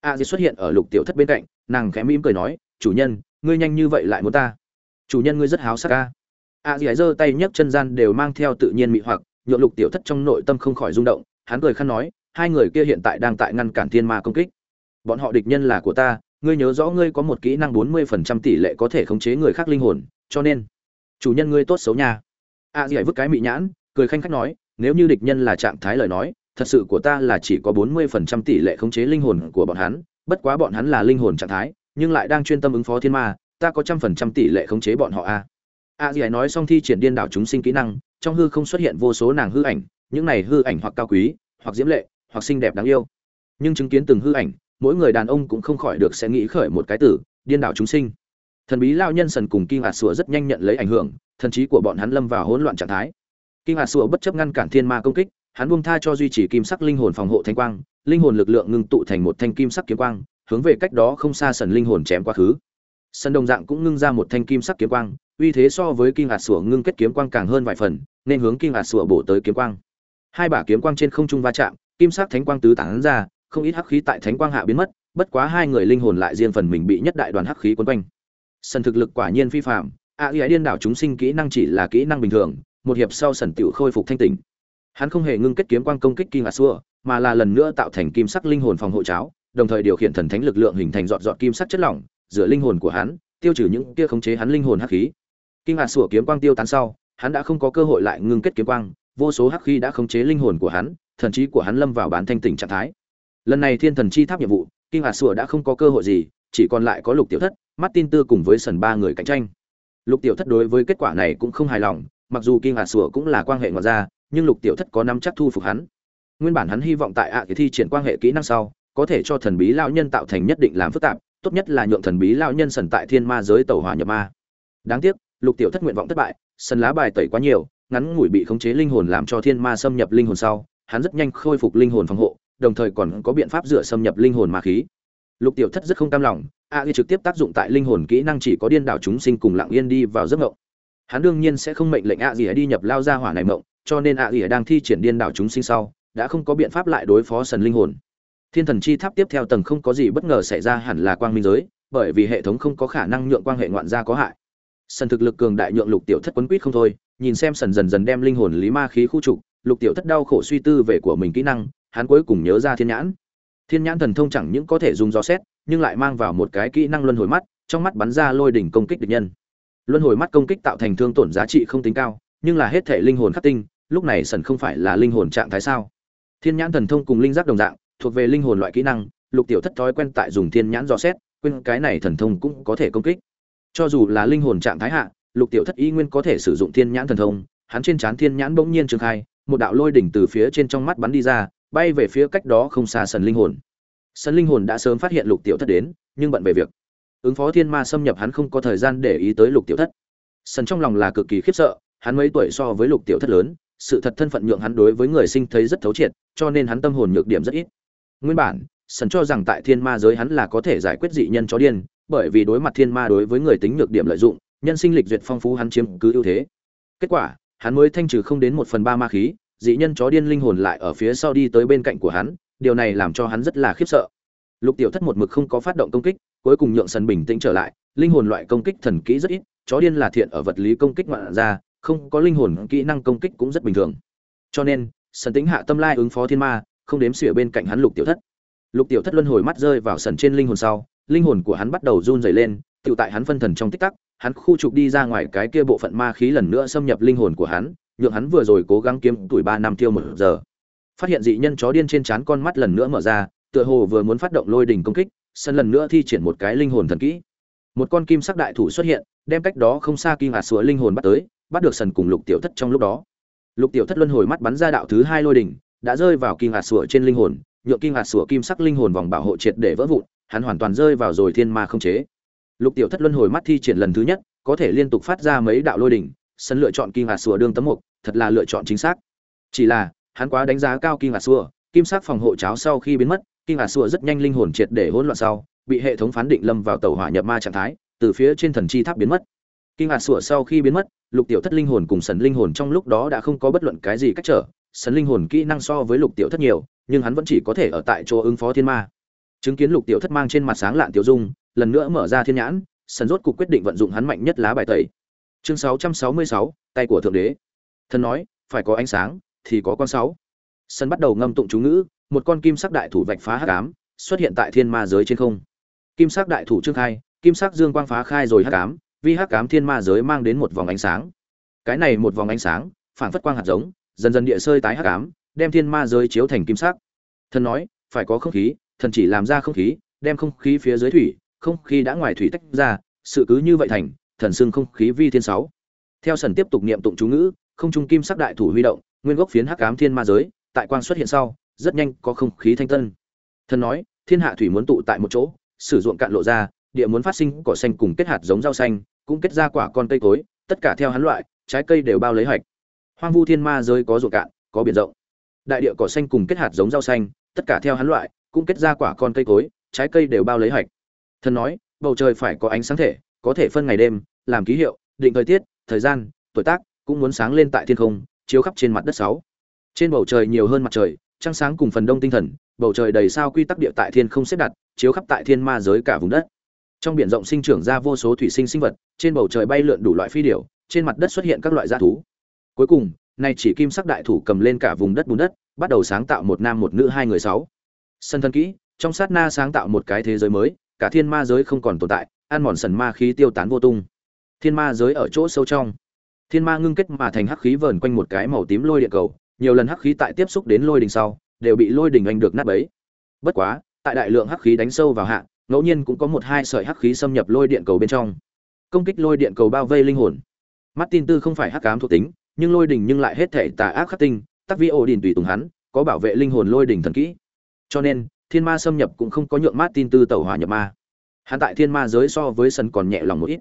Speaker 1: A di xuất hiện ở lục tiểu thất bên cạnh nàng khẽ mỉm cười nói chủ nhân ngươi nhanh như vậy lại muốn ta? Chủ nhân ngươi rất háo sắc ca a di giơ tay nhấc chân gian đều mang theo tự nhiên mị hoặc nhượng lục tiểu thất trong nội tâm không khỏi rung động. Hắn cười khăn nói hai người kia hiện tại đang tại ngăn cản thiên ma công kích. Bọn họ địch nhân là của ta, ngươi nhớ rõ ngươi có một kỹ năng bốn mươi phần trăm tỷ lệ có thể khống chế người khác linh hồn, cho nên, chủ nhân ngươi tốt xấu nha. A dì vứt cái mị nhãn, cười khanh khách nói, nếu như địch nhân là trạng thái lời nói, thật sự của ta là chỉ có bốn mươi phần trăm tỷ lệ khống chế linh hồn của bọn hắn, bất quá bọn hắn là linh hồn trạng thái, nhưng lại đang chuyên tâm ứng phó thiên ma, ta có trăm phần trăm tỷ lệ khống chế bọn họ a. A dì nói xong thi triển điên đảo chúng sinh kỹ năng, trong hư không xuất hiện vô số nàng hư ảnh, những này hư ảnh hoặc cao quý, hoặc diễm lệ hoặc xinh đẹp đáng yêu. Nhưng chứng kiến từng hư ảnh, mỗi người đàn ông cũng không khỏi được sẽ nghĩ khởi một cái tử, điên đảo chúng sinh. Thần bí lao nhân sần cùng kinh hạt sủa rất nhanh nhận lấy ảnh hưởng, thần trí của bọn hắn lâm vào hỗn loạn trạng thái. Kinh hạt sủa bất chấp ngăn cản thiên ma công kích, hắn buông tha cho duy trì kim sắc linh hồn phòng hộ thanh quang, linh hồn lực lượng ngưng tụ thành một thanh kim sắc kiếm quang, hướng về cách đó không xa sần linh hồn chém quá khứ. Sân đồng dạng cũng ngưng ra một thanh kim sắc kiếm quang, uy thế so với kinh hạt sủa ngưng kết kiếm quang càng hơn vài phần, nên hướng kinh hạt sủa bổ tới kiếm quang. Hai bả kiếm quang trên không trung va chạm kim sắc thánh quang tứ tán ra không ít hắc khí tại thánh quang hạ biến mất bất quá hai người linh hồn lại riêng phần mình bị nhất đại đoàn hắc khí quấn quanh. Sần thực lực quả nhiên phi phạm a à, điên đảo chúng sinh kỹ năng chỉ là kỹ năng bình thường một hiệp sau sần tiểu khôi phục thanh tỉnh. Hắn không hề ngưng kết kiếm quang công kích kim hạt xua mà là lần nữa tạo thành kim sắc linh hồn phòng hộ cháo đồng thời điều khiển thần thánh lực lượng hình thành dọn dọn kim sắc chất lỏng giữa linh hồn của hắn tiêu trừ những kia khống chế hắn linh hồn hắc khí. Kim hạt sủa kiếm quang tiêu tán sau hắn đã không có cơ hội lại ngưng kết kiếm quang vô số hắc khí đã khống chế linh hồn của hắn thần trí của hắn lâm vào bán thanh tỉnh trạng thái. Lần này thiên thần chi tháp nhiệm vụ, kim hạt sủa đã không có cơ hội gì, chỉ còn lại có lục tiểu thất mắt tin tư cùng với sần ba người cạnh tranh. Lục tiểu thất đối với kết quả này cũng không hài lòng, mặc dù kim hạt sủa cũng là quan hệ ngoại gia, nhưng lục tiểu thất có năm chắc thu phục hắn. Nguyên bản hắn hy vọng tại ạ à thi triển quan hệ kỹ năng sau, có thể cho thần bí lão nhân tạo thành nhất định làm phức tạp, tốt nhất là nhượng thần bí lão nhân sần tại thiên ma giới tẩu hỏa nhập ma. Đáng tiếc, lục tiểu thất nguyện vọng thất bại, sần lá bài tẩy quá nhiều, ngắn ngủi bị khống chế linh hồn làm cho thiên ma xâm nhập linh hồn sau hắn rất nhanh khôi phục linh hồn phòng hộ, đồng thời còn có biện pháp dựa xâm nhập linh hồn ma khí. Lục tiểu thất rất không cam lòng, a y trực tiếp tác dụng tại linh hồn kỹ năng chỉ có điên đảo chúng sinh cùng lặng yên đi vào giấc mộng. Hắn đương nhiên sẽ không mệnh lệnh a y đi nhập lao ra hỏa này mộng, cho nên a y đang thi triển điên đảo chúng sinh sau, đã không có biện pháp lại đối phó sần linh hồn. Thiên thần chi tháp tiếp theo tầng không có gì bất ngờ xảy ra hẳn là quang minh giới, bởi vì hệ thống không có khả năng nhượng quan hệ ngoạn gia có hại. Sần thực lực cường đại nhượng lục tiểu thất quấn quýt không thôi, nhìn xem sần dần dần đem linh hồn lý ma khí khu trục lục tiểu thất đau khổ suy tư về của mình kỹ năng, hắn cuối cùng nhớ ra thiên nhãn. Thiên nhãn thần thông chẳng những có thể dùng gió xét, nhưng lại mang vào một cái kỹ năng luân hồi mắt, trong mắt bắn ra lôi đỉnh công kích địch nhân. Luân hồi mắt công kích tạo thành thương tổn giá trị không tính cao, nhưng là hết thể linh hồn khắc tinh, lúc này sần không phải là linh hồn trạng thái sao? Thiên nhãn thần thông cùng linh giác đồng dạng, thuộc về linh hồn loại kỹ năng, lục tiểu thất thói quen tại dùng thiên nhãn dò xét, quên cái này thần thông cũng có thể công kích. Cho dù là linh hồn trạng thái hạ, lục tiểu thất y nguyên có thể sử dụng thiên nhãn thần thông, hắn trên trán thiên nhãn bỗng nhiên trường khai một đạo lôi đỉnh từ phía trên trong mắt bắn đi ra, bay về phía cách đó không xa sần linh hồn. Sân linh hồn đã sớm phát hiện lục tiểu thất đến, nhưng bận về việc. Ứng phó thiên ma xâm nhập hắn không có thời gian để ý tới lục tiểu thất. Sân trong lòng là cực kỳ khiếp sợ, hắn mấy tuổi so với lục tiểu thất lớn, sự thật thân phận nhượng hắn đối với người sinh thấy rất thấu triệt, cho nên hắn tâm hồn nhược điểm rất ít. Nguyên bản sân cho rằng tại thiên ma giới hắn là có thể giải quyết dị nhân chó điên, bởi vì đối mặt thiên ma đối với người tính nhược điểm lợi dụng, nhân sinh lịch duyệt phong phú hắn chiếm cứ ưu thế. Kết quả hắn mới thanh trừ không đến một phần ba ma khí, dị nhân chó điên linh hồn lại ở phía sau đi tới bên cạnh của hắn, điều này làm cho hắn rất là khiếp sợ. Lục tiểu thất một mực không có phát động công kích, cuối cùng nhượng sân bình tĩnh trở lại, linh hồn loại công kích thần kỹ rất ít, chó điên là thiện ở vật lý công kích ngoạn ra không có linh hồn kỹ năng công kích cũng rất bình thường. Cho nên sân tính hạ tâm lai ứng phó thiên ma, không đếm xỉa bên cạnh hắn lục tiểu thất. Lục tiểu thất luân hồi mắt rơi vào sần trên linh hồn sau, linh hồn của hắn bắt đầu run rẩy lên tự tại hắn phân thần trong tích tắc hắn khu trục đi ra ngoài cái kia bộ phận ma khí lần nữa xâm nhập linh hồn của hắn, nhượng hắn vừa rồi cố gắng kiếm tuổi ba năm tiêu một giờ. Phát hiện dị nhân chó điên trên trán con mắt lần nữa mở ra, tựa hồ vừa muốn phát động lôi đỉnh công kích, sân lần nữa thi triển một cái linh hồn thần kỹ. Một con kim sắc đại thủ xuất hiện, đem cách đó không xa kim hạt sủa linh hồn bắt tới, bắt được sần cùng lục tiểu thất trong lúc đó. Lục tiểu thất luân hồi mắt bắn ra đạo thứ hai lôi đỉnh đã rơi vào kim hạt sủa trên linh hồn, nhượng kim hạt sủa kim sắc linh hồn vòng bảo hộ triệt để vỡ vụn, hắn hoàn toàn rơi vào rồi thiên ma không chế lục tiểu thất luân hồi mắt thi triển lần thứ nhất có thể liên tục phát ra mấy đạo lôi đỉnh sân lựa chọn kim hạt sủa đương tấm mục thật là lựa chọn chính xác chỉ là hắn quá đánh giá cao kim hạt sủa kim sắc phòng hộ cháo sau khi biến mất Kinh Hà Sủa rất nhanh linh hồn triệt để hỗn loạn sau, bị hệ thống phán định lâm vào tẩu hỏa nhập ma trạng thái, từ phía trên thần chi tháp biến mất. Kinh Hà Sủa sau khi biến mất, Lục Tiểu Thất linh hồn cùng Sần linh hồn trong lúc đó đã không có bất luận cái gì cách trở, Sần linh hồn kỹ năng so với Lục Tiểu Thất nhiều, nhưng hắn vẫn chỉ có thể ở tại chỗ ứng phó thiên ma. Chứng kiến Lục Tiểu Thất mang trên mặt sáng lạn tiểu dung, lần nữa mở ra thiên nhãn, sần rốt cục quyết định vận dụng hắn mạnh nhất lá bài tẩy. Chương 666, tay của thượng đế. Thần nói phải có ánh sáng thì có con sáu. Sân bắt đầu ngâm tụng chú ngữ một con kim sắc đại thủ vạch phá hắc ám xuất hiện tại thiên ma giới trên không. Kim sắc đại thủ trương khai kim sắc dương quang phá khai rồi hắc ám vi hắc ám thiên ma giới mang đến một vòng ánh sáng. Cái này một vòng ánh sáng phản phất quang hạt giống dần dần địa sơi tái hắc ám đem thiên ma giới chiếu thành kim sắc. Thần nói phải có không khí thần chỉ làm ra không khí đem không khí phía dưới thủy không khí đã ngoài thủy tách ra, sự cứ như vậy thành, thần xưng không khí vi thiên sáu theo sần tiếp tục niệm tụng chú ngữ, không trung kim sắc đại thủ huy động, nguyên gốc phiến hắc ám thiên ma giới, tại quang xuất hiện sau, rất nhanh có không khí thanh tân thần nói, thiên hạ thủy muốn tụ tại một chỗ, sử dụng cạn lộ ra, địa muốn phát sinh cỏ xanh cùng kết hạt giống rau xanh, cũng kết ra quả con cây cối, tất cả theo hắn loại, trái cây đều bao lấy hoạch. hoang vu thiên ma giới có ruộng cạn, có biển rộng đại địa cỏ xanh cùng kết hạt giống rau xanh, tất cả theo hắn loại, cũng kết ra quả con cây cối, trái cây đều bao lấy hoạch thần nói, bầu trời phải có ánh sáng thể, có thể phân ngày đêm, làm ký hiệu, định thời tiết, thời gian, tuổi tác, cũng muốn sáng lên tại thiên không, chiếu khắp trên mặt đất sáu. Trên bầu trời nhiều hơn mặt trời, trăng sáng cùng phần đông tinh thần, bầu trời đầy sao quy tắc địa tại thiên không xếp đặt, chiếu khắp tại thiên ma giới cả vùng đất. Trong biển rộng sinh trưởng ra vô số thủy sinh sinh vật, trên bầu trời bay lượn đủ loại phi điểu, trên mặt đất xuất hiện các loại g thú. Cuối cùng, nay chỉ kim sắc đại thủ cầm lên cả vùng đất bùn đất, bắt đầu sáng tạo một nam một nữ hai người sáu. Sân thân kỹ, trong sát na sáng tạo một cái thế giới mới cả thiên ma giới không còn tồn tại, ăn mòn sần ma khí tiêu tán vô tung. Thiên ma giới ở chỗ sâu trong. Thiên ma ngưng kết mà thành hắc khí vờn quanh một cái màu tím lôi điện cầu, nhiều lần hắc khí tại tiếp xúc đến lôi đình sau, đều bị lôi đình anh được nát bấy. Bất quá, tại đại lượng hắc khí đánh sâu vào hạ, ngẫu nhiên cũng có một hai sợi hắc khí xâm nhập lôi điện cầu bên trong. Công kích lôi điện cầu bao vây linh hồn. Martin tư không phải hắc ám thuộc tính, nhưng lôi đình nhưng lại hết thể tà ác khắc tinh, tắc vi ổ đình tùy tùng hắn, có bảo vệ linh hồn lôi đình thần kỹ. Cho nên thiên ma xâm nhập cũng không có nhượng martin tư tẩu hỏa nhập ma. Hắn tại thiên ma giới so với sân còn nhẹ lòng một ít.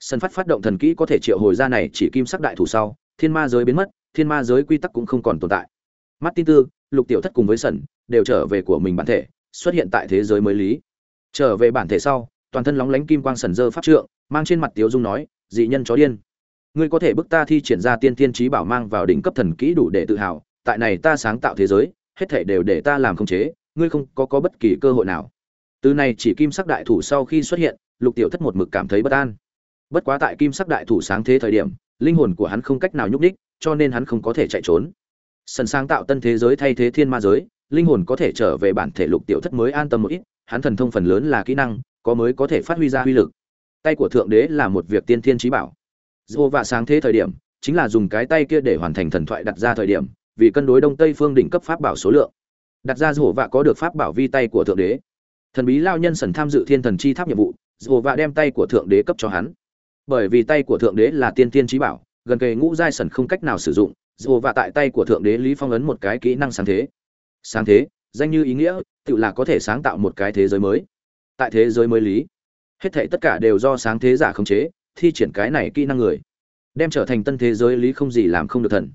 Speaker 1: Sân phát phát động thần kỹ có thể triệu hồi ra này chỉ kim sắc đại thủ sau, thiên ma giới biến mất, thiên ma giới quy tắc cũng không còn tồn tại. Mắt Tin tư, lục tiểu thất cùng với sân, đều trở về của mình bản thể, xuất hiện tại thế giới mới lý. Trở về bản thể sau, toàn thân lóng lánh kim quang sần dơ pháp trượng, mang trên mặt tiếu dung nói, dị nhân chó điên. Ngươi có thể bức ta thi triển ra tiên tiên trí bảo mang vào đỉnh cấp thần kỹ đủ để tự hào, tại này ta sáng tạo thế giới, hết thể đều để ta làm không chế ngươi không có có bất kỳ cơ hội nào. Từ này chỉ kim sắc đại thủ sau khi xuất hiện, lục tiểu thất một mực cảm thấy bất an. Bất quá tại kim sắc đại thủ sáng thế thời điểm, linh hồn của hắn không cách nào nhúc đích cho nên hắn không có thể chạy trốn. Sần sáng tạo tân thế giới thay thế thiên ma giới, linh hồn có thể trở về bản thể lục tiểu thất mới an tâm một ít, hắn thần thông phần lớn là kỹ năng, có mới có thể phát huy ra uy lực. Tay của thượng đế là một việc tiên thiên trí bảo. Dô và sáng thế thời điểm, chính là dùng cái tay kia để hoàn thành thần thoại đặt ra thời điểm, vì cân đối đông tây phương đỉnh cấp pháp bảo số lượng đặt ra dù vạ có được pháp bảo vi tay của thượng đế. Thần bí lao nhân sần tham dự thiên thần chi tháp nhiệm vụ, dù vạ đem tay của thượng đế cấp cho hắn. Bởi vì tay của thượng đế là tiên tiên trí bảo, gần kề ngũ giai sần không cách nào sử dụng, dù vạ tại tay của thượng đế lý phong ấn một cái kỹ năng sáng thế. Sáng thế, danh như ý nghĩa, tự là có thể sáng tạo một cái thế giới mới. Tại thế giới mới lý, hết thảy tất cả đều do sáng thế giả khống chế, thi triển cái này kỹ năng người. Đem trở thành tân thế giới lý không gì làm không được thần.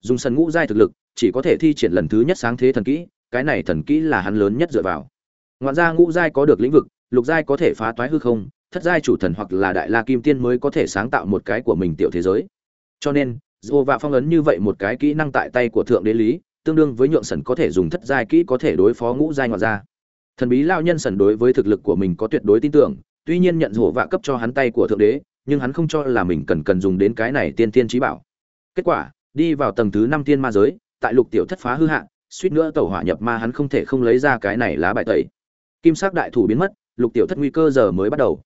Speaker 1: Dùng sần ngũ giai thực lực, chỉ có thể thi triển lần thứ nhất sáng thế thần kỹ cái này thần kỹ là hắn lớn nhất dựa vào. Ngoạn ra ngũ giai có được lĩnh vực, lục giai có thể phá toái hư không, thất giai chủ thần hoặc là đại la kim tiên mới có thể sáng tạo một cái của mình tiểu thế giới. Cho nên dô và phong ấn như vậy một cái kỹ năng tại tay của thượng đế lý, tương đương với nhượng sần có thể dùng thất giai kỹ có thể đối phó ngũ giai ngoạn gia. Thần bí lao nhân sần đối với thực lực của mình có tuyệt đối tin tưởng, tuy nhiên nhận rổ vạ cấp cho hắn tay của thượng đế, nhưng hắn không cho là mình cần cần dùng đến cái này tiên tiên trí bảo. Kết quả, đi vào tầng thứ năm tiên ma giới, tại lục tiểu thất phá hư hạn suýt nữa tẩu hỏa nhập ma hắn không thể không lấy ra cái này lá bài tẩy kim sắc đại thủ biến mất lục tiểu thất nguy cơ giờ mới bắt đầu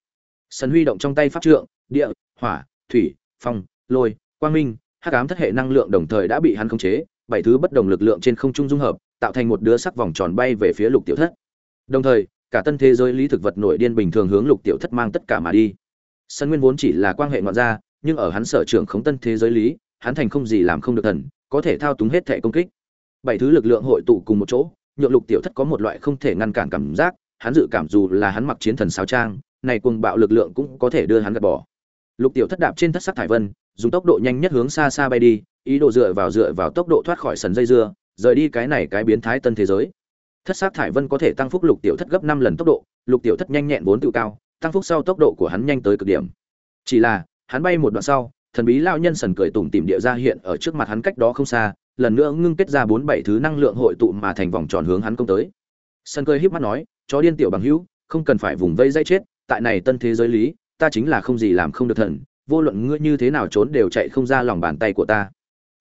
Speaker 1: sần huy động trong tay pháp trượng địa hỏa thủy phong lôi quang minh hắc ám thất hệ năng lượng đồng thời đã bị hắn khống chế bảy thứ bất đồng lực lượng trên không trung dung hợp, tạo thành một đứa sắc vòng tròn bay về phía Lục Tiểu Thất. Đồng thời, cả tân thế giới lý thực vật nội điên bình thường hướng Lục Tiểu Thất mang tất cả mà đi. Sân Nguyên vốn chỉ là quan hệ ngoại gia, nhưng ở hắn sở trưởng khống tân thế giới lý, hắn thành không gì làm không được thần, có thể thao túng hết thể công kích. Bảy thứ lực lượng hội tụ cùng một chỗ, nhượng Lục Tiểu Thất có một loại không thể ngăn cản cảm giác, hắn dự cảm dù là hắn mặc chiến thần sao trang, này cuồng bạo lực lượng cũng có thể đưa hắn gạt bỏ. Lục Tiểu Thất đạp trên thất sắc thải vân, dùng tốc độ nhanh nhất hướng xa xa bay đi, ý đồ dựa vào dựa vào tốc độ thoát khỏi sần dây dưa rời đi cái này cái biến thái tân thế giới thất sát thải vân có thể tăng phúc lục tiểu thất gấp năm lần tốc độ lục tiểu thất nhanh nhẹn vốn tự cao tăng phúc sau tốc độ của hắn nhanh tới cực điểm chỉ là hắn bay một đoạn sau thần bí lao nhân sần cười tủm tìm địa ra hiện ở trước mặt hắn cách đó không xa lần nữa ngưng kết ra bốn bảy thứ năng lượng hội tụ mà thành vòng tròn hướng hắn công tới. Sân cười híp mắt nói, chó điên tiểu bằng hữu, không cần phải vùng vây dây chết, tại này tân thế giới lý, ta chính là không gì làm không được thần, vô luận ngươi như thế nào trốn đều chạy không ra lòng bàn tay của ta.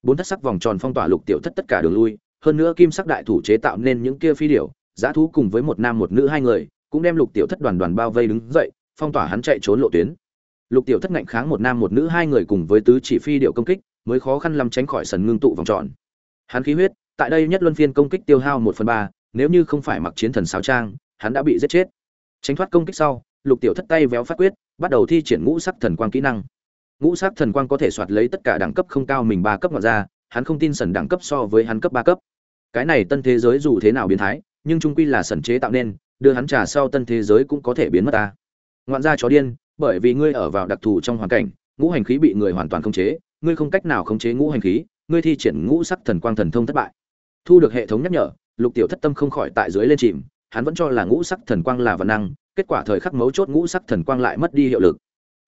Speaker 1: Bốn thất sắc vòng tròn phong tỏa lục tiểu thất tất cả đường lui, hơn nữa kim sắc đại thủ chế tạo nên những kia phi điểu giá thú cùng với một nam một nữ hai người, cũng đem lục tiểu thất đoàn đoàn bao vây đứng dậy, phong tỏa hắn chạy trốn lộ tuyến. Lục tiểu thất ngạnh kháng một nam một nữ hai người cùng với tứ chỉ phi điệu công kích, mới khó khăn lắm tránh khỏi sần ngưng tụ vòng tròn hắn khí huyết, tại đây nhất luân phiên công kích tiêu hao một phần ba, nếu như không phải mặc chiến thần sáo trang, hắn đã bị giết chết. Tránh thoát công kích sau, lục tiểu thất tay véo phát quyết, bắt đầu thi triển ngũ sắc thần quang kỹ năng. Ngũ sắc thần quang có thể soạt lấy tất cả đẳng cấp không cao mình ba cấp ngoại ra, hắn không tin sần đẳng cấp so với hắn cấp ba cấp. Cái này tân thế giới dù thế nào biến thái, nhưng trung quy là sần chế tạo nên, đưa hắn trà sau tân thế giới cũng có thể biến mất ta. Ngoạn gia chó điên, bởi vì ngươi ở vào đặc thù trong hoàn cảnh, ngũ hành khí bị người hoàn toàn khống chế, ngươi không cách nào khống chế ngũ hành khí ngươi thi triển ngũ sắc thần quang thần thông thất bại. Thu được hệ thống nhắc nhở, lục tiểu thất tâm không khỏi tại dưới lên chìm, hắn vẫn cho là ngũ sắc thần quang là văn năng, kết quả thời khắc mấu chốt ngũ sắc thần quang lại mất đi hiệu lực.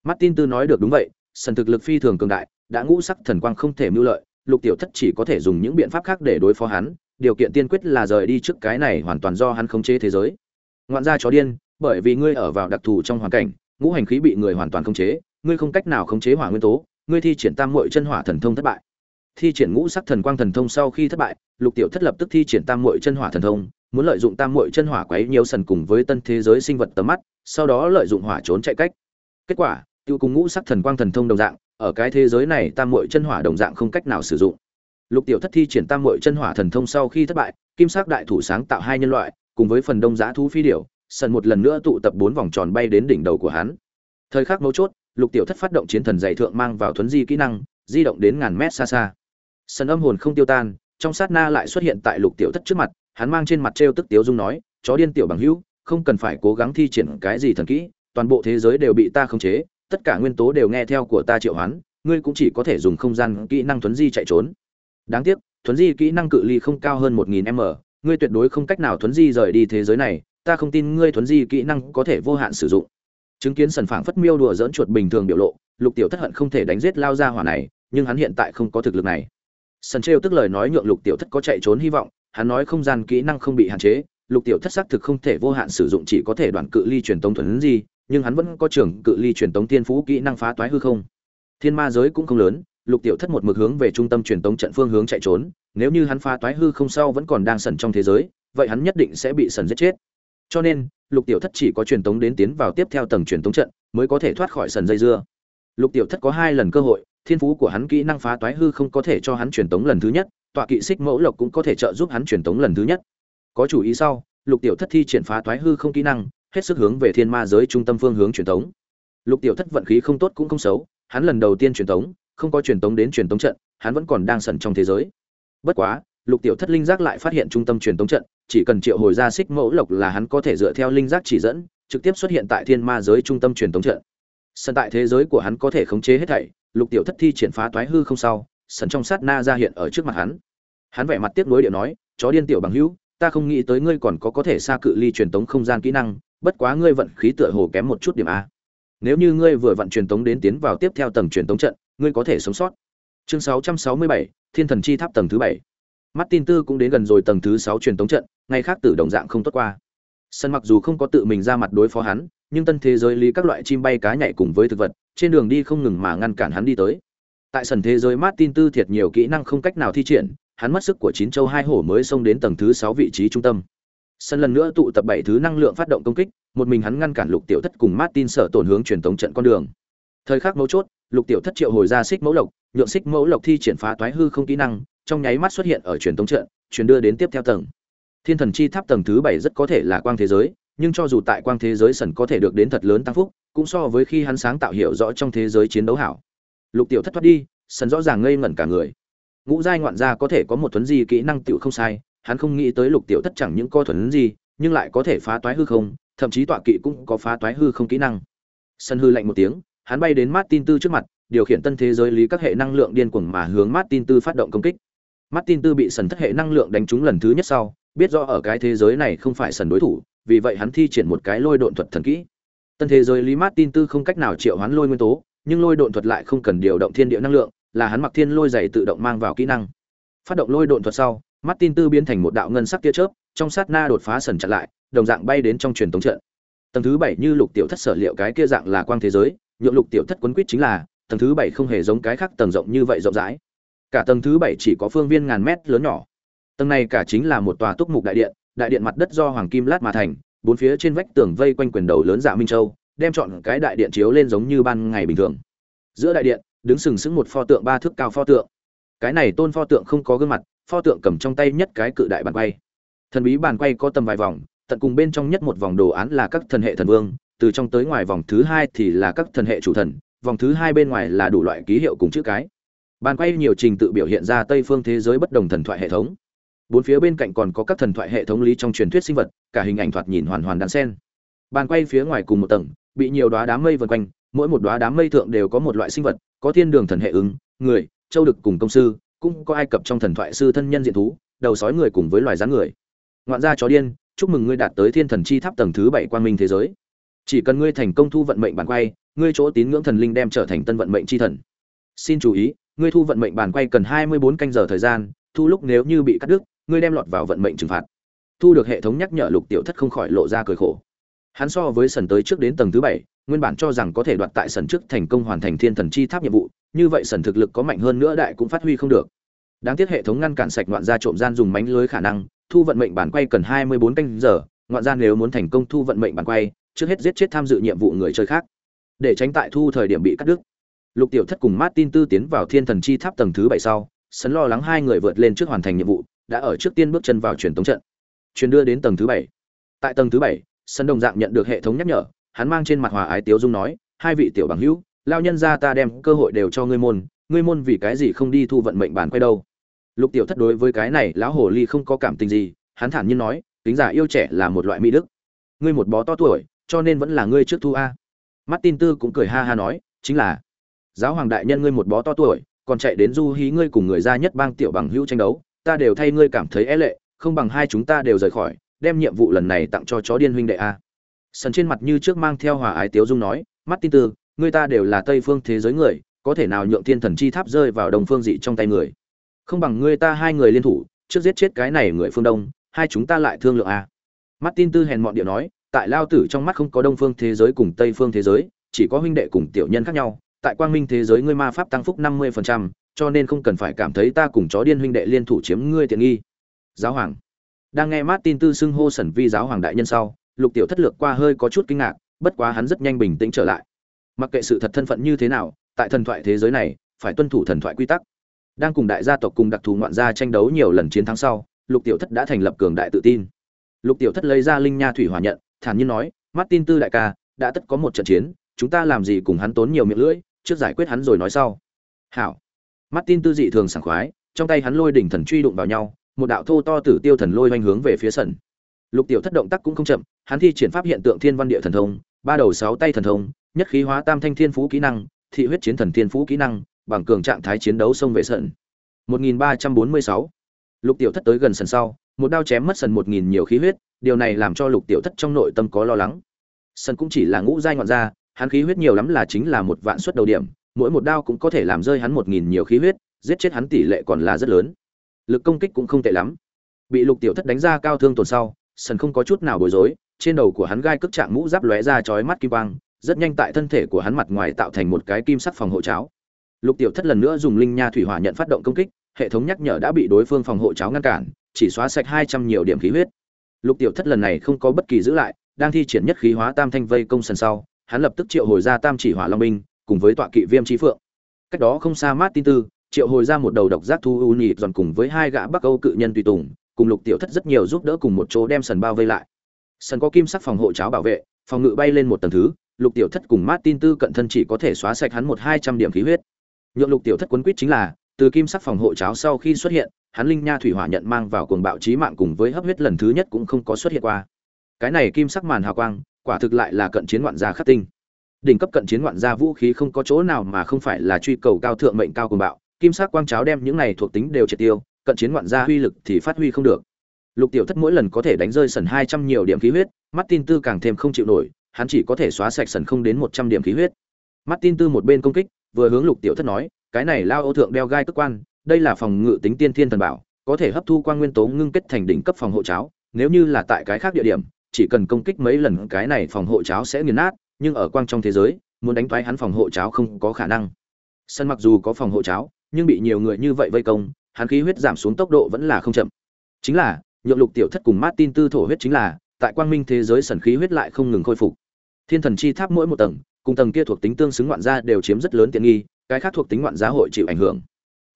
Speaker 1: Martin tư nói được đúng vậy sần thực lực phi thường cường đại, đã ngũ sắc thần quang không thể mưu lợi, lục tiểu thất chỉ có thể dùng những biện pháp khác để đối phó hắn, điều kiện tiên quyết là rời đi trước cái này hoàn toàn do hắn khống chế thế giới. Ngoạn gia chó điên, bởi vì ngươi ở vào đặc thù trong hoàn cảnh, ngũ hành khí bị người hoàn toàn khống chế, ngươi không cách nào khống chế hỏa nguyên tố, ngươi thi triển tam muội chân hỏa thần thông thất bại thi triển ngũ sắc thần quang thần thông sau khi thất bại, lục tiểu thất lập tức thi triển tam muội chân hỏa thần thông, muốn lợi dụng tam muội chân hỏa quấy nhiều sần cùng với tân thế giới sinh vật tầm mắt, sau đó lợi dụng hỏa trốn chạy cách. Kết quả, tiêu cùng ngũ sắc thần quang thần thông đồng dạng, ở cái thế giới này tam muội chân hỏa đồng dạng không cách nào sử dụng. Lục tiểu thất thi triển tam muội chân hỏa thần thông sau khi thất bại, kim sắc đại thủ sáng tạo hai nhân loại, cùng với phần đông giá thú phi điểu, sần một lần nữa tụ tập bốn vòng tròn bay đến đỉnh đầu của hắn. Thời khắc mấu chốt, lục tiểu thất phát động chiến thần dày thượng mang vào thuấn di kỹ năng, di động đến ngàn mét xa xa sần âm hồn không tiêu tan, trong sát na lại xuất hiện tại lục tiểu thất trước mặt, hắn mang trên mặt trêu tức tiếu dung nói, chó điên tiểu bằng hữu, không cần phải cố gắng thi triển cái gì thần kỹ, toàn bộ thế giới đều bị ta khống chế, tất cả nguyên tố đều nghe theo của ta triệu hoán, ngươi cũng chỉ có thể dùng không gian kỹ năng thuấn di chạy trốn. Đáng tiếc, thuấn di kỹ năng cự ly không cao hơn một nghìn m, ngươi tuyệt đối không cách nào thuấn di rời đi thế giới này, ta không tin ngươi thuấn di kỹ năng có thể vô hạn sử dụng. Chứng kiến sần phảng phất miêu đùa dỡn chuột bình thường biểu lộ, lục tiểu thất hận không thể đánh giết lao ra hỏa này, nhưng hắn hiện tại không có thực lực này sân trêu tức lời nói nhượng lục tiểu thất có chạy trốn hy vọng, hắn nói không gian kỹ năng không bị hạn chế, lục tiểu thất xác thực không thể vô hạn sử dụng chỉ có thể đoạn cự ly truyền tống thuần gì, nhưng hắn vẫn có trường cự ly truyền tống thiên phú kỹ năng phá toái hư không. Thiên ma giới cũng không lớn, lục tiểu thất một mực hướng về trung tâm truyền tống trận phương hướng chạy trốn, nếu như hắn phá toái hư không sau vẫn còn đang sần trong thế giới, vậy hắn nhất định sẽ bị sần giết chết. Cho nên, lục tiểu thất chỉ có truyền tống đến tiến vào tiếp theo tầng truyền tống trận, mới có thể thoát khỏi sần dây dưa. Lục tiểu thất có hai lần cơ hội thiên phú của hắn kỹ năng phá toái hư không có thể cho hắn truyền tống lần thứ nhất, tọa kỵ xích mẫu lộc cũng có thể trợ giúp hắn truyền tống lần thứ nhất. Có chủ ý sau, lục tiểu thất thi triển phá toái hư không kỹ năng, hết sức hướng về thiên ma giới trung tâm phương hướng truyền tống. Lục tiểu thất vận khí không tốt cũng không xấu, hắn lần đầu tiên truyền tống, không có truyền tống đến truyền tống trận, hắn vẫn còn đang sẩn trong thế giới. Bất quá, lục tiểu thất linh giác lại phát hiện trung tâm truyền tống trận, chỉ cần triệu hồi ra xích mẫu lộc là hắn có thể dựa theo linh giác chỉ dẫn, trực tiếp xuất hiện tại thiên ma giới trung tâm truyền tống trận. Sân tại thế giới của hắn có thể khống chế hết thảy lục tiểu thất thi triển phá toái hư không sau sần trong sát na ra hiện ở trước mặt hắn. Hắn vẻ mặt tiếc nuối điệu nói chó điên tiểu bằng hữu ta không nghĩ tới ngươi còn có có thể xa cự ly truyền tống không gian kỹ năng bất quá ngươi vận khí tựa hồ kém một chút điểm a. Nếu như ngươi vừa vận truyền tống đến tiến vào tiếp theo tầng truyền tống trận ngươi có thể sống sót. Chương 667, thiên thần chi tháp tầng thứ bảy. Mắt tin Tư cũng đến gần rồi tầng thứ sáu truyền tống trận, ngay khác tử đồng dạng không tốt qua. Sân mặc dù không có tự mình ra mặt đối phó hắn, nhưng tân thế giới lý các loại chim bay cá nhảy cùng với thực vật, trên đường đi không ngừng mà ngăn cản hắn đi tới. Tại sân thế giới Martin Tư thiệt nhiều kỹ năng không cách nào thi triển, hắn mất sức của chín châu hai hổ mới xông đến tầng thứ 6 vị trí trung tâm. Sân lần nữa tụ tập bảy thứ năng lượng phát động công kích, một mình hắn ngăn cản Lục Tiểu Thất cùng Martin sở tổn hướng truyền tống trận con đường. Thời khắc mấu chốt, Lục Tiểu Thất triệu hồi ra xích mẫu lộc, nhượng xích mẫu lộc thi triển phá toái hư không kỹ năng, trong nháy mắt xuất hiện ở truyền tống trận, truyền đưa đến tiếp theo tầng. Thiên thần chi tháp tầng thứ bảy rất có thể là quang thế giới, nhưng cho dù tại quang thế giới sần có thể được đến thật lớn tăng phúc, cũng so với khi hắn sáng tạo hiểu rõ trong thế giới chiến đấu hảo. Lục Tiểu Thất thoát đi, sần rõ ràng ngây ngẩn cả người. Ngũ giai ngoạn gia có thể có một thuấn gì kỹ năng tiểu không sai, hắn không nghĩ tới Lục Tiểu Thất chẳng những co thuấn gì, nhưng lại có thể phá toái hư không, thậm chí tọa kỵ cũng có phá toái hư không kỹ năng. Sân hư lạnh một tiếng, hắn bay đến Martin Tư trước mặt, điều khiển tân thế giới lý các hệ năng lượng điên cuồng mà hướng Martin Tư phát động công kích. Martin Tư bị sần thất hệ năng lượng đánh trúng lần thứ nhất sau, biết rõ ở cái thế giới này không phải sần đối thủ, vì vậy hắn thi triển một cái lôi độn thuật thần kỹ. Tân thế giới lý Martin Tư không cách nào triệu hoán lôi nguyên tố, nhưng lôi độn thuật lại không cần điều động thiên địa năng lượng, là hắn mặc thiên lôi dày tự động mang vào kỹ năng. Phát động lôi độn thuật sau, Martin Tư biến thành một đạo ngân sắc tia chớp, trong sát na đột phá sần chặn lại, đồng dạng bay đến trong truyền tống trận. tầng thứ bảy như lục tiểu thất sở liệu cái kia dạng là quang thế giới nhượng lục tiểu thất quấn quýt chính là tầng thứ bảy không hề giống cái khác tầng rộng như vậy rộng rãi cả tầng thứ bảy chỉ có phương viên ngàn mét lớn nhỏ tầng này cả chính là một tòa túc mục đại điện đại điện mặt đất do hoàng kim lát mà thành bốn phía trên vách tường vây quanh quyền đầu lớn dạ minh châu, đem chọn cái đại điện chiếu lên giống như ban ngày bình thường. Giữa đại điện, đứng sừng sững một pho tượng ba thước cao pho tượng. Cái này tôn pho tượng không có gương mặt, pho tượng cầm trong tay nhất cái cự đại bàn quay. Thần bí bàn quay có tầm vài vòng, tận cùng bên trong nhất một vòng đồ án là các thần hệ thần vương, từ trong tới ngoài vòng thứ hai thì là các thần hệ chủ thần, vòng thứ hai bên ngoài là đủ loại ký hiệu cùng chữ cái. Bàn quay nhiều trình tự biểu hiện ra tây phương thế giới bất đồng thần thoại hệ thống bốn phía bên cạnh còn có các thần thoại hệ thống lý trong truyền thuyết sinh vật, cả hình ảnh thoạt nhìn hoàn hoàn đan sen. Bàn quay phía ngoài cùng một tầng, bị nhiều đoá đám mây vần quanh, mỗi một đoá đám mây thượng đều có một loại sinh vật, có thiên đường thần hệ ứng, người, châu đực cùng công sư, cũng có ai cập trong thần thoại sư thân nhân diện thú, đầu sói người cùng với loài rắn người. Ngoạn gia chó điên, chúc mừng ngươi đạt tới thiên thần chi tháp tầng thứ bảy quang minh thế giới. Chỉ cần ngươi thành công thu vận mệnh bàn quay, ngươi chỗ tín ngưỡng thần linh đem trở thành tân vận mệnh chi thần. Xin chú ý, ngươi thu vận mệnh bàn quay cần hai mươi bốn canh giờ thời gian, thu lúc nếu như bị cắt đứt ngươi đem lọt vào vận mệnh trừng phạt. Thu được hệ thống nhắc nhở lục tiểu thất không khỏi lộ ra cười khổ. Hắn so với sần tới trước đến tầng thứ bảy, nguyên bản cho rằng có thể đoạt tại sần trước thành công hoàn thành thiên thần chi tháp nhiệm vụ, như vậy sần thực lực có mạnh hơn nữa đại cũng phát huy không được. Đáng tiếc hệ thống ngăn cản sạch ngoạn gia trộm gian dùng mánh lưới khả năng, thu vận mệnh bản quay cần hai mươi bốn canh giờ, ngoạn gia nếu muốn thành công thu vận mệnh bản quay, trước hết giết chết tham dự nhiệm vụ người chơi khác. Để tránh tại thu thời điểm bị cắt đứt. Lục tiểu thất cùng martin tư tiến vào thiên thần chi tháp tầng thứ bảy sau, sấn lo lắng hai người vượt lên trước hoàn thành nhiệm vụ đã ở trước tiên bước chân vào truyền tống trận. Truyền đưa đến tầng thứ bảy. Tại tầng thứ bảy, sân đồng dạng nhận được hệ thống nhắc nhở, hắn mang trên mặt hòa ái tiếu dung nói, hai vị tiểu bằng hữu, lao nhân ra ta đem cơ hội đều cho ngươi môn ngươi môn vì cái gì không đi thu vận mệnh bản quay đâu? Lục tiểu thất đối với cái này, lão hồ ly không có cảm tình gì, hắn thản nhiên nói, tính giả yêu trẻ là một loại mỹ đức. Ngươi một bó to tuổi, cho nên vẫn là ngươi trước thu a. Martin tư cũng cười ha ha nói, chính là, giáo hoàng đại nhân ngươi một bó to tuổi, còn chạy đến du hí ngươi cùng người ra nhất bang tiểu bằng hữu tranh đấu ta đều thay ngươi cảm thấy é lệ không bằng hai chúng ta đều rời khỏi đem nhiệm vụ lần này tặng cho chó điên huynh đệ a. Sần trên mặt như trước mang theo hòa ái tiếu dung nói mắt tin tư người ta đều là tây phương thế giới người có thể nào nhượng thiên thần chi tháp rơi vào đồng phương dị trong tay người? Không bằng ngươi ta hai người liên thủ trước giết chết cái này người phương đông hai chúng ta lại thương lượng a. Mắt tin tư hèn mọn điệu nói tại lao tử trong mắt không có đông phương thế giới cùng tây phương thế giới chỉ có huynh đệ cùng tiểu nhân khác nhau tại quang minh thế giới ngươi ma pháp tăng phúc năm mươi phần trăm, cho nên không cần phải cảm thấy ta cùng chó điên huynh đệ liên thủ chiếm ngươi tiện nghi. Giáo hoàng. Đang nghe martin tư xưng hô sẩn vi giáo hoàng đại nhân sau, lục tiểu thất lược qua hơi có chút kinh ngạc, bất quá hắn rất nhanh bình tĩnh trở lại. Mặc kệ sự thật thân phận như thế nào, tại thần thoại thế giới này, phải tuân thủ thần thoại quy tắc. Đang cùng đại gia tộc cùng đặc thù ngoạn gia tranh đấu nhiều lần chiến thắng sau, lục tiểu thất đã thành lập cường đại tự tin. Lục tiểu thất lấy ra linh nha thủy hòa nhận, thản nhiên nói, martin tư đại ca, đã tất có một trận chiến, chúng ta làm gì cùng hắn tốn nhiều miệng lưỡi, trước giải quyết hắn rồi nói sau. Hảo martin tư dị thường sảng khoái, trong tay hắn lôi đỉnh thần truy đụng vào nhau, một đạo thô to tử tiêu thần lôi hoành hướng về phía sân. Lục tiểu thất động tác cũng không chậm, hắn thi triển pháp hiện tượng thiên văn địa thần thông, ba đầu sáu tay thần thông, nhất khí hóa tam thanh thiên phú kỹ năng, thị huyết chiến thần thiên phú kỹ năng, bằng cường trạng thái chiến đấu xông về sân. 1346 lục tiểu thất tới gần sân sau, một đao chém mất sân một nghìn nhiều khí huyết, điều này làm cho lục tiểu thất trong nội tâm có lo lắng. Sân cũng chỉ là ngũ giai ngọn ra hắn khí huyết nhiều lắm là chính là một vạn suất đầu điểm mỗi một đao cũng có thể làm rơi hắn một nghìn nhiều khí huyết, giết chết hắn tỷ lệ còn là rất lớn. Lực công kích cũng không tệ lắm. Bị lục tiểu thất đánh ra cao thương tổn sau, sần không có chút nào bối rối, trên đầu của hắn gai cước trạng mũ giáp lóe ra chói mắt kim quang, rất nhanh tại thân thể của hắn mặt ngoài tạo thành một cái kim sắc phòng hộ cháo. Lục tiểu thất lần nữa dùng linh nha thủy hỏa nhận phát động công kích, hệ thống nhắc nhở đã bị đối phương phòng hộ cháo ngăn cản, chỉ xóa sạch hai trăm nhiều điểm khí huyết. Lục tiểu thất lần này không có bất kỳ giữ lại, đang thi triển nhất khí hóa tam thanh vây công sần sau, hắn lập tức triệu hồi ra tam chỉ hỏa long binh cùng với tọa kỵ viêm trí phượng. Cách đó không xa mát tin tư, triệu hồi ra một đầu độc giác thu u nhị giòn cùng với hai gã bắc âu cự nhân tùy tùng, cùng lục tiểu thất rất nhiều giúp đỡ cùng một chỗ đem sần bao vây lại. Sần có kim sắc phòng hộ cháo bảo vệ, phòng ngự bay lên một tầng thứ, lục tiểu thất cùng martin tư cận thân chỉ có thể xóa sạch hắn một hai trăm điểm khí huyết. Nhượng lục tiểu thất quấn quýt chính là, từ kim sắc phòng hộ cháo sau khi xuất hiện, hắn linh nha thủy hỏa nhận mang vào cuồng bạo trí mạng cùng với hấp huyết lần thứ nhất cũng không có xuất hiện qua. Cái này kim sắc màn hào quang, quả thực lại là cận chiến ngoạn gia khắc tinh đỉnh cấp cận chiến ngoạn gia vũ khí không có chỗ nào mà không phải là truy cầu cao thượng mệnh cao cùng bạo, kim sắc quang cháo đem những này thuộc tính đều triệt tiêu, cận chiến ngoạn gia uy lực thì phát huy không được. Lục tiểu thất mỗi lần có thể đánh rơi sần hai trăm nhiều điểm khí huyết martin tư càng thêm không chịu nổi, hắn chỉ có thể xóa sạch sần không đến một trăm điểm khí huyết. Martin tư một bên công kích, vừa hướng lục tiểu thất nói, cái này lao ô thượng đeo gai cơ quan, đây là phòng ngự tính tiên thiên thần bảo, có thể hấp thu quan nguyên tố ngưng kết thành đỉnh cấp phòng hộ cháo, nếu như là tại cái khác địa điểm, chỉ cần công kích mấy lần cái này phòng hộ cháo sẽ nghiền nát nhưng ở quang trong thế giới, muốn đánh thoái hắn phòng hộ cháo không có khả năng. Sân mặc dù có phòng hộ cháo, nhưng bị nhiều người như vậy vây công, hắn khí huyết giảm xuống tốc độ vẫn là không chậm. Chính là, nhượng lục tiểu thất cùng martin tư thổ huyết chính là, tại quang minh thế giới sần khí huyết lại không ngừng khôi phục. Thiên thần chi tháp mỗi một tầng, cùng tầng kia thuộc tính tương xứng ngoạn gia đều chiếm rất lớn tiện nghi, cái khác thuộc tính ngoạn gia hội chịu ảnh hưởng.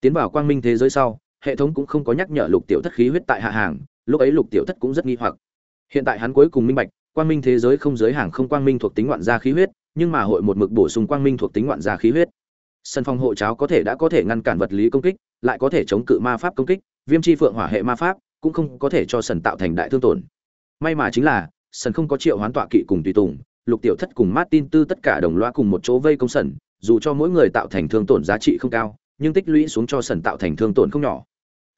Speaker 1: Tiến vào quang minh thế giới sau, hệ thống cũng không có nhắc nhở lục tiểu thất khí huyết tại hạ hàng, lúc ấy lục tiểu thất cũng rất nghi hoặc. Hiện tại hắn cuối cùng minh bạch quang minh thế giới không giới hàng không quang minh thuộc tính ngoạn gia khí huyết, nhưng mà hội một mực bổ sung quang minh thuộc tính ngoạn gia khí huyết. Sân phòng hộ cháo có thể đã có thể ngăn cản vật lý công kích, lại có thể chống cự ma pháp công kích, viêm chi phượng hỏa hệ ma pháp cũng không có thể cho sần tạo thành đại thương tổn. May mà chính là, sần không có triệu hoán tọa kỵ cùng tùy tùng, lục tiểu thất cùng martin tư tất cả đồng loa cùng một chỗ vây công sần, dù cho mỗi người tạo thành thương tổn giá trị không cao, nhưng tích lũy xuống cho sần tạo thành thương tổn không nhỏ.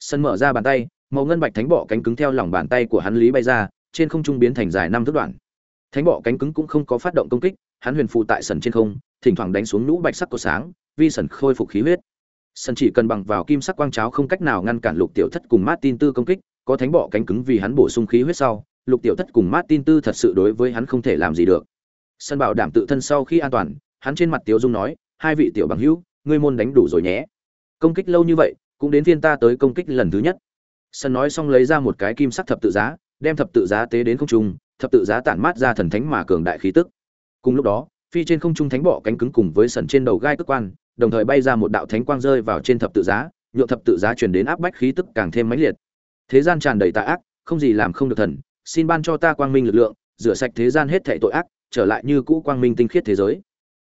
Speaker 1: Sân mở ra bàn tay, màu ngân bạch thánh bọ cánh cứng theo lòng bàn tay của hắn lý bay ra trên không trung biến thành dài năm thước đoạn. Thánh bọ cánh cứng cũng không có phát động công kích, hắn huyền phụ tại sần trên không, thỉnh thoảng đánh xuống nhũ bạch sắc của sáng, vi sần khôi phục khí huyết. Sân chỉ cần bằng vào kim sắc quang cháo không cách nào ngăn cản lục tiểu thất cùng martin tư công kích, có thánh bọ cánh cứng vì hắn bổ sung khí huyết sau, lục tiểu thất cùng martin tư thật sự đối với hắn không thể làm gì được. Sân bảo đảm tự thân sau khi an toàn, hắn trên mặt tiếu dung nói, hai vị tiểu bằng hữu, ngươi môn đánh đủ rồi nhé. Công kích lâu như vậy, cũng đến phiên ta tới công kích lần thứ nhất. Sân nói xong lấy ra một cái kim sắc thập tự giá đem thập tự giá tế đến không trung, thập tự giá tản mát ra thần thánh mà cường đại khí tức. Cùng lúc đó, phi trên không trung thánh bọ cánh cứng cùng với sần trên đầu gai tức quan, đồng thời bay ra một đạo thánh quang rơi vào trên thập tự giá, nhượng thập tự giá truyền đến áp bách khí tức càng thêm mãnh liệt. Thế gian tràn đầy tà ác, không gì làm không được thần, xin ban cho ta quang minh lực lượng, rửa sạch thế gian hết thảy tội ác, trở lại như cũ quang minh tinh khiết thế giới.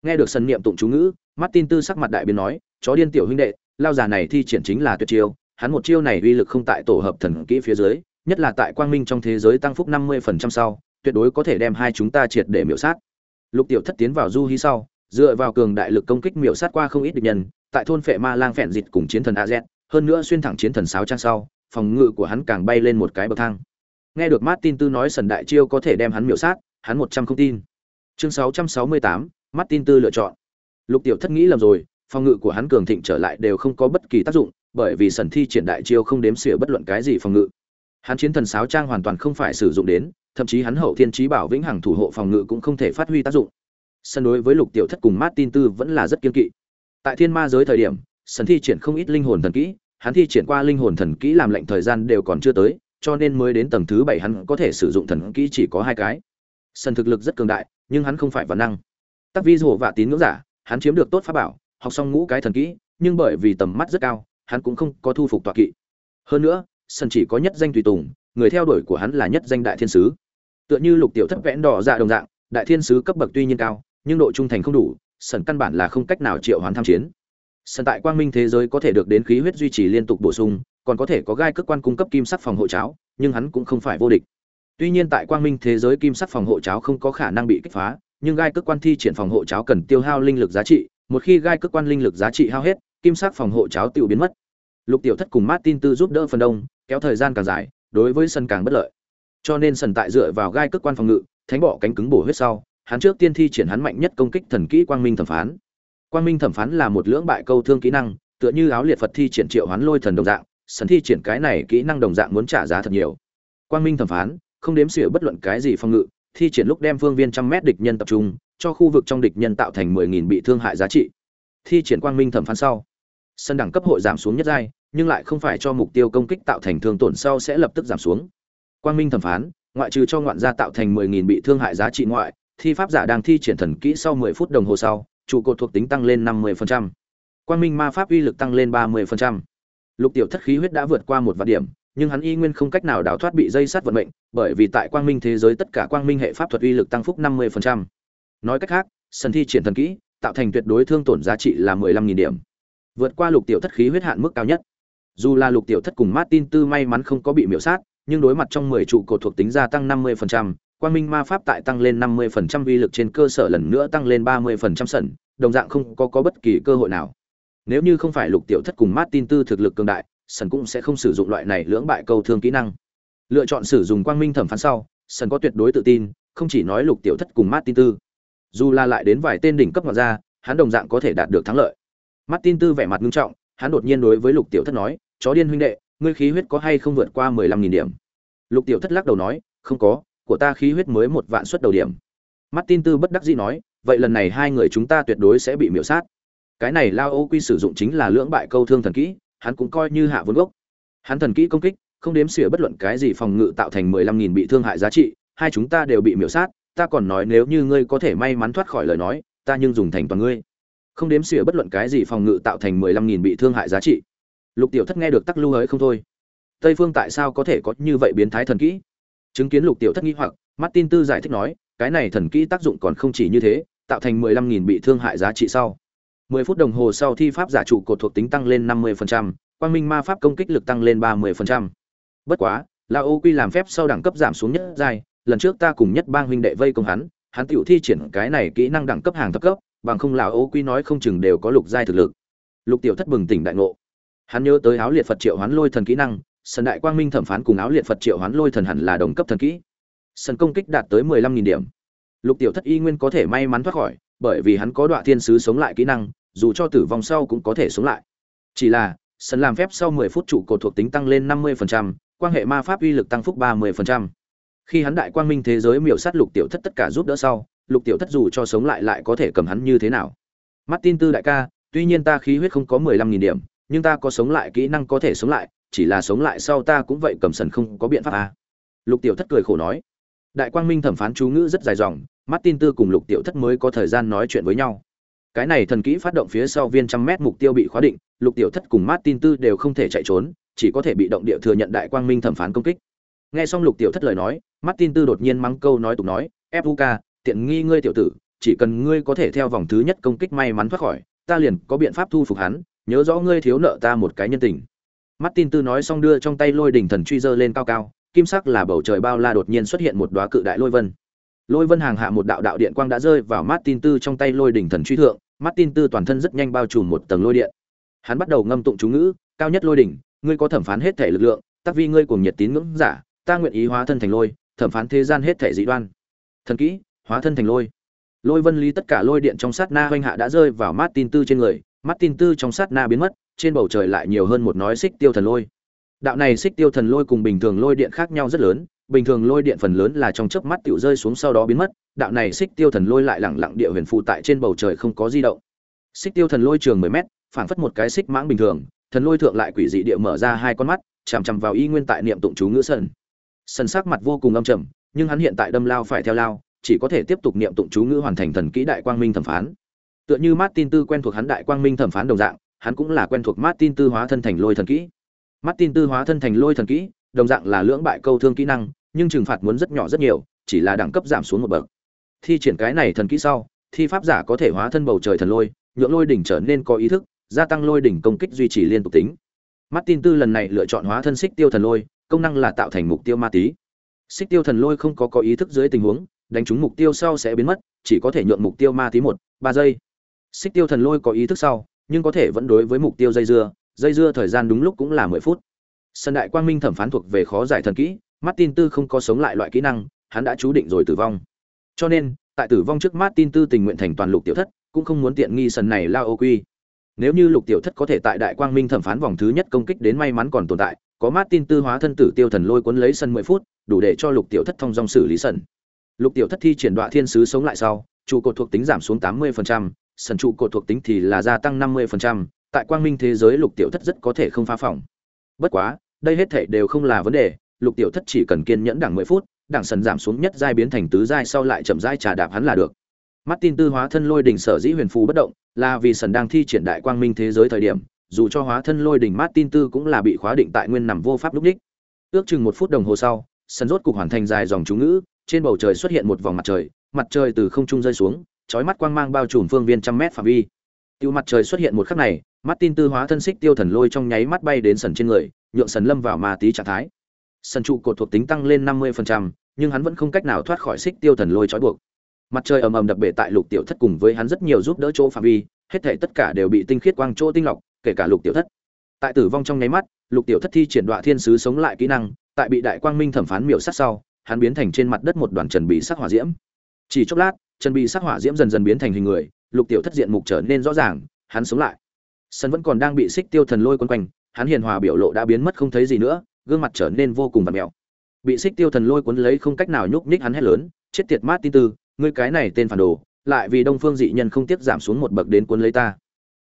Speaker 1: Nghe được sân niệm tụng chú ngữ, martin tư sắc mặt đại biến nói, chó điên tiểu huynh đệ, lao già này thi triển chính là tuyệt chiêu, hắn một chiêu này uy lực không tại tổ hợp thần kỹ phía dưới nhất là tại quang minh trong thế giới tăng phúc năm mươi phần trăm sau tuyệt đối có thể đem hai chúng ta triệt để miểu sát. Lục tiểu thất tiến vào du hí sau dựa vào cường đại lực công kích miểu sát qua không ít địch nhân tại thôn phệ ma lang phèn dịch cùng chiến thần Azet, hơn nữa xuyên thẳng chiến thần sáo trang sau phòng ngự của hắn càng bay lên một cái bậc thang. Nghe được martin tư nói sần đại chiêu có thể đem hắn miểu sát hắn một trăm không tin. Chương sáu trăm sáu mươi tám martin tư lựa chọn. Lục tiểu thất nghĩ lầm rồi phòng ngự của hắn cường thịnh trở lại đều không có bất kỳ tác dụng bởi vì sần thi triển đại chiêu không đếm xỉa bất luận cái gì phòng ngự hắn chiến thần sáo trang hoàn toàn không phải sử dụng đến, thậm chí hắn hậu thiên trí bảo vĩnh hằng thủ hộ phòng ngự cũng không thể phát huy tác dụng. Sân đối với lục tiểu thất cùng martin tư vẫn là rất kiên kỵ. Tại thiên ma giới thời điểm, sân thi triển không ít linh hồn thần kỹ, hắn thi triển qua linh hồn thần kỹ làm lệnh thời gian đều còn chưa tới, cho nên mới đến tầng thứ bảy hắn có thể sử dụng thần kỹ chỉ có hai cái. Sân thực lực rất cường đại, nhưng hắn không phải văn năng. Tác vi hồ và tín ngưỡng giả, hắn chiếm được tốt pháp bảo, học xong ngũ cái thần kỹ, nhưng bởi vì tầm mắt rất cao, hắn cũng không có thu phục tọa kỵ. Hơn nữa sân chỉ có nhất danh tùy tùng, người theo đuổi của hắn là nhất danh đại thiên sứ. Tựa như lục tiểu thất vẽn đỏ dạ đồng dạng, đại thiên sứ cấp bậc tuy nhiên cao, nhưng độ trung thành không đủ, sân căn bản là không cách nào triệu hoán tham chiến. Sân tại quang minh thế giới có thể được đến khí huyết duy trì liên tục bổ sung, còn có thể có gai cước quan cung cấp kim sắc phòng hộ cháo, nhưng hắn cũng không phải vô địch. Tuy nhiên tại quang minh thế giới kim sắc phòng hộ cháo không có khả năng bị kích phá, nhưng gai cước quan thi triển phòng hộ cháo cần tiêu hao linh lực giá trị, một khi gai cước quan linh lực giá trị hao hết, kim sắc phòng hộ cháo tự biến mất lục tiểu thất cùng martin tư giúp đỡ phần đông, kéo thời gian càng dài, đối với sân càng bất lợi. Cho nên sân tại dựa vào gai cơ quan phòng ngự, thánh bọ cánh cứng bổ huyết sau, hắn trước tiên thi triển hắn mạnh nhất công kích thần kỹ quang minh thẩm phán. Quang minh thẩm phán là một lưỡng bại câu thương kỹ năng, tựa như áo liệt phật thi triển triệu hoán lôi thần đồng dạng, sân thi triển cái này kỹ năng đồng dạng muốn trả giá thật nhiều. Quang minh thẩm phán, không đếm xỉa bất luận cái gì phòng ngự, thi triển lúc đem phương viên trăm mét địch nhân tập trung, cho khu vực trong địch nhân tạo thành mười nghìn bị thương hại giá trị. Thi triển quang minh thẩm phán sau sân đẳng cấp hội giảm xuống nhất giai, nhưng lại không phải cho mục tiêu công kích tạo thành thương tổn sau sẽ lập tức giảm xuống. Quang minh thẩm phán, ngoại trừ cho ngoạn gia tạo thành mười nghìn bị thương hại giá trị ngoại, thi pháp giả đang thi triển thần kỹ sau mười phút đồng hồ sau, trụ cột thuộc tính tăng lên năm mươi phần trăm. Quang minh ma pháp uy lực tăng lên ba mươi phần trăm. Lục tiểu thất khí huyết đã vượt qua một vạn điểm, nhưng hắn y nguyên không cách nào đào thoát bị dây sát vận mệnh, bởi vì tại quang minh thế giới tất cả quang minh hệ pháp thuật uy lực tăng phúc năm mươi phần trăm. Nói cách khác, sân thi triển thần kỹ, tạo thành tuyệt đối thương tổn giá trị là mười lăm nghìn điểm vượt qua lục tiểu thất khí huyết hạn mức cao nhất. Dù là lục tiểu thất cùng martin tư may mắn không có bị miểu sát nhưng đối mặt trong mười trụ cột thuộc tính gia tăng năm mươi phần trăm quang minh ma pháp tại tăng lên năm mươi phần trăm uy lực trên cơ sở lần nữa tăng lên ba mươi phần trăm sẩn đồng dạng không có, có bất kỳ cơ hội nào. Nếu như không phải lục tiểu thất cùng martin tư thực lực cường đại sẩn cũng sẽ không sử dụng loại này lưỡng bại câu thương kỹ năng. Lựa chọn sử dụng quang minh thẩm phán sau sẩn có tuyệt đối tự tin không chỉ nói lục tiểu thất cùng martin tư. Dù là lại đến vài tên đỉnh cấp ngoại ra hắn đồng dạng có thể đạt được thắng lợi martin tư vẻ mặt nghiêm trọng, hắn đột nhiên đối với lục tiểu thất nói, chó điên huynh đệ, ngươi khí huyết có hay không vượt qua mười lăm nghìn điểm? Lục tiểu thất lắc đầu nói, không có, của ta khí huyết mới một vạn suất đầu điểm. Martin tư bất đắc dĩ nói, vậy lần này hai người chúng ta tuyệt đối sẽ bị miễu sát. Cái này lao ô quy sử dụng chính là lưỡng bại câu thương thần kỹ, hắn cũng coi như hạ vốn gốc. Hắn thần kỹ công kích, không đếm xỉa bất luận cái gì phòng ngự tạo thành mười lăm nghìn bị thương hại giá trị, hai chúng ta đều bị miễu sát, ta còn nói nếu như ngươi có thể may mắn thoát khỏi lời nói, ta nhưng dùng thành toàn ngươi không đếm xỉa bất luận cái gì phòng ngự tạo thành mười lăm nghìn bị thương hại giá trị. Lục tiểu thất nghe được tắc lưu hới không thôi. Tây phương tại sao có thể có như vậy biến thái thần kỹ? Chứng kiến lục tiểu thất nghi hoặc, martin tư giải thích nói, cái này thần kỹ tác dụng còn không chỉ như thế, tạo thành mười lăm nghìn bị thương hại giá trị sau. mười phút đồng hồ sau thi pháp giả trụ cột thuộc tính tăng lên năm mươi phần trăm, quang minh ma pháp công kích lực tăng lên ba mươi phần trăm. Bất quá la ô quy làm phép sau đẳng cấp giảm xuống nhất giai, lần trước ta cùng nhất bang huynh đệ vây công hắn hắn tiểu thi triển cái này kỹ năng đẳng cấp hàng thấp cấp bằng không lão ố quy nói không chừng đều có lục giai thực lực. Lục tiểu thất bừng tỉnh đại ngộ. Hắn nhớ tới áo liệt phật triệu hoán lôi thần kỹ năng sân đại quang minh thẩm phán cùng áo liệt phật triệu hoán lôi thần hẳn là đồng cấp thần kỹ. Sân công kích đạt tới mười lăm nghìn điểm. Lục tiểu thất y nguyên có thể may mắn thoát khỏi bởi vì hắn có đoạn thiên sứ sống lại kỹ năng dù cho tử vong sau cũng có thể sống lại. Chỉ là sân làm phép sau mười phút trụ cột thuộc tính tăng lên năm mươi phần trăm, quan hệ ma pháp uy lực tăng phúc ba mươi phần trăm. khi hắn đại quang minh thế giới miểu sát lục tiểu thất tất cả giúp đỡ sau lục tiểu thất dù cho sống lại lại có thể cầm hắn như thế nào? Martin tư đại ca, tuy nhiên ta khí huyết không có mười lăm nghìn điểm, nhưng ta có sống lại kỹ năng có thể sống lại, chỉ là sống lại sau ta cũng vậy cầm sần không có biện pháp à. lục tiểu thất cười khổ nói. Đại quang minh thẩm phán chú ngữ rất dài dòng, martin tư cùng lục tiểu thất mới có thời gian nói chuyện với nhau. Cái này thần kỹ phát động phía sau viên trăm mét mục tiêu bị khóa định, lục tiểu thất cùng martin tư đều không thể chạy trốn, chỉ có thể bị động địa thừa nhận đại quang minh thẩm phán công kích. Nghe xong lục tiểu thất lời nói, martin tư đột nhiên mắng câu nói tục nói fuk tiện nghi ngươi tiểu tử, chỉ cần ngươi có thể theo vòng thứ nhất công kích may mắn thoát khỏi, ta liền có biện pháp thu phục hắn, nhớ rõ ngươi thiếu nợ ta một cái nhân tình. Martin tư nói xong đưa trong tay lôi đỉnh thần truy dơ lên cao cao, kim sắc là bầu trời bao la đột nhiên xuất hiện một đóa cự đại lôi vân. Lôi vân hàng hạ một đạo đạo điện quang đã rơi vào martin tư trong tay lôi đỉnh thần truy thượng, martin tư toàn thân rất nhanh bao trùm một tầng lôi điện. Hắn bắt đầu ngâm tụng chú ngữ, cao nhất lôi đỉnh, ngươi có thẩm phán hết thể lực lượng tác vi ngươi cùng nhiệt tín ngưỡng giả, ta nguyện ý hóa thân thành lôi, thẩm phán thế gian hết thể dị đoan. Thần kỹ hóa thân thành lôi. Lôi vân lý tất cả lôi điện trong sát na hoanh hạ đã rơi vào martin tư trên người, martin tư trong sát na biến mất, trên bầu trời lại nhiều hơn một nói xích tiêu thần lôi. Đạo này xích tiêu thần lôi cùng bình thường lôi điện khác nhau rất lớn, bình thường lôi điện phần lớn là trong chớp mắt tiểu rơi xuống sau đó biến mất, đạo này xích tiêu thần lôi lại lẳng lặng địa huyền phụ tại trên bầu trời không có di động. Xích tiêu thần lôi trường mười mét, phảng phất một cái xích mãng bình thường, thần lôi thượng lại quỷ dị địa mở ra hai con mắt, chằm chằm vào y nguyên tại niệm tụng chú ngữ sần sần sắc mặt vô cùng âm trầm, nhưng hắn hiện tại đâm lao phải theo lao chỉ có thể tiếp tục niệm tụng chú ngữ hoàn thành thần kỹ đại quang minh thẩm phán. Tựa như martin tư quen thuộc hắn đại quang minh thẩm phán đồng dạng, hắn cũng là quen thuộc martin tư hóa thân thành lôi thần kỹ. Martin tư hóa thân thành lôi thần kỹ, đồng dạng là lưỡng bại câu thương kỹ năng, nhưng trừng phạt muốn rất nhỏ rất nhiều, chỉ là đẳng cấp giảm xuống một bậc. Thi triển cái này thần kỹ sau, thi pháp giả có thể hóa thân bầu trời thần lôi, nhượng lôi đỉnh trở nên có ý thức, gia tăng lôi đỉnh công kích duy trì liên tục tính. Martin tư lần này lựa chọn hóa thân xích tiêu thần lôi, công năng là tạo thành mục tiêu ma tí. Xích tiêu thần lôi không có có ý thức dưới tình huống đánh trúng mục tiêu sau sẽ biến mất, chỉ có thể nhượng mục tiêu ma tí một, ba giây. Xích tiêu thần lôi có ý thức sau, nhưng có thể vẫn đối với mục tiêu dây dưa dây dưa thời gian đúng lúc cũng là mười phút. Sân đại quang minh thẩm phán thuộc về khó giải thần kỹ, martin tư không có sống lại loại kỹ năng, hắn đã chú định rồi tử vong. Cho nên, tại tử vong trước martin tư tình nguyện thành toàn lục tiểu thất, cũng không muốn tiện nghi sân này lao ô quy. Nếu như lục tiểu thất có thể tại đại quang minh thẩm phán vòng thứ nhất công kích đến may mắn còn tồn tại, có martin tư hóa thân tử tiêu thần lôi cuốn lấy sân mười phút, đủ để cho lục tiểu thất thông dong xử lý sân lục tiểu thất thi triển đoạn thiên sứ sống lại sau, trụ cột thuộc tính giảm xuống tám mươi sần trụ cột thuộc tính thì là gia tăng năm mươi tại quang minh thế giới lục tiểu thất rất có thể không phá phòng. Bất quá, đây hết thể đều không là vấn đề, lục tiểu thất chỉ cần kiên nhẫn đẳng mười phút, đẳng sần giảm xuống nhất giai biến thành tứ giai sau lại chậm giai trà đạp hắn là được. Martin tư hóa thân lôi đỉnh sở dĩ huyền phù bất động, là vì sần đang thi triển đại quang minh thế giới thời điểm, dù cho hóa thân lôi đỉnh martin tư cũng là bị khóa định tại nguyên nằm vô pháp lúc đích. Ước chừng một phút đồng hồ sau sân rốt cục hoàn thành dài dòng chú ngữ trên bầu trời xuất hiện một vòng mặt trời mặt trời từ không trung rơi xuống chói mắt quang mang bao trùm phương viên trăm mét phạm vi tiêu mặt trời xuất hiện một khắc này Martin tư hóa thân xích tiêu thần lôi trong nháy mắt bay đến sần trên người, nhượng sần lâm vào ma tí trạng thái. Sần trụ cột thuộc tính tăng lên 50%, nhưng hắn vẫn không cách nào thoát khỏi xích tiêu thần lôi trói buộc. Mặt trời ầm ầm đập bể tại lục tiểu thất cùng với hắn rất nhiều giúp đỡ chỗ phạm vi, hết thảy tất cả đều bị tinh khiết quang chỗ tinh lọc, kể cả lục tiểu thất. Tại tử vong trong nháy mắt, lục tiểu thất thi triển đoạn thiên sứ sống lại kỹ năng, tại bị đại quang minh thẩm phán miểu sát sau, hắn biến thành trên mặt đất một đoàn trần bị sắc hỏa diễm. Chỉ chốc lát, trần bị sắc hỏa diễm dần dần biến thành hình người, lục tiểu thất diện mục trở nên rõ ràng, hắn sống lại. Sân vẫn còn đang bị xích tiêu thần lôi quấn quanh hắn hiền hòa biểu lộ đã biến mất không thấy gì nữa gương mặt trở nên vô cùng vặt mẹo. Bị xích tiêu thần lôi cuốn lấy không cách nào nhúc nhích hắn hét lớn chết tiệt martin tư ngươi cái này tên phản đồ lại vì đông phương dị nhân không tiếc giảm xuống một bậc đến cuốn lấy ta.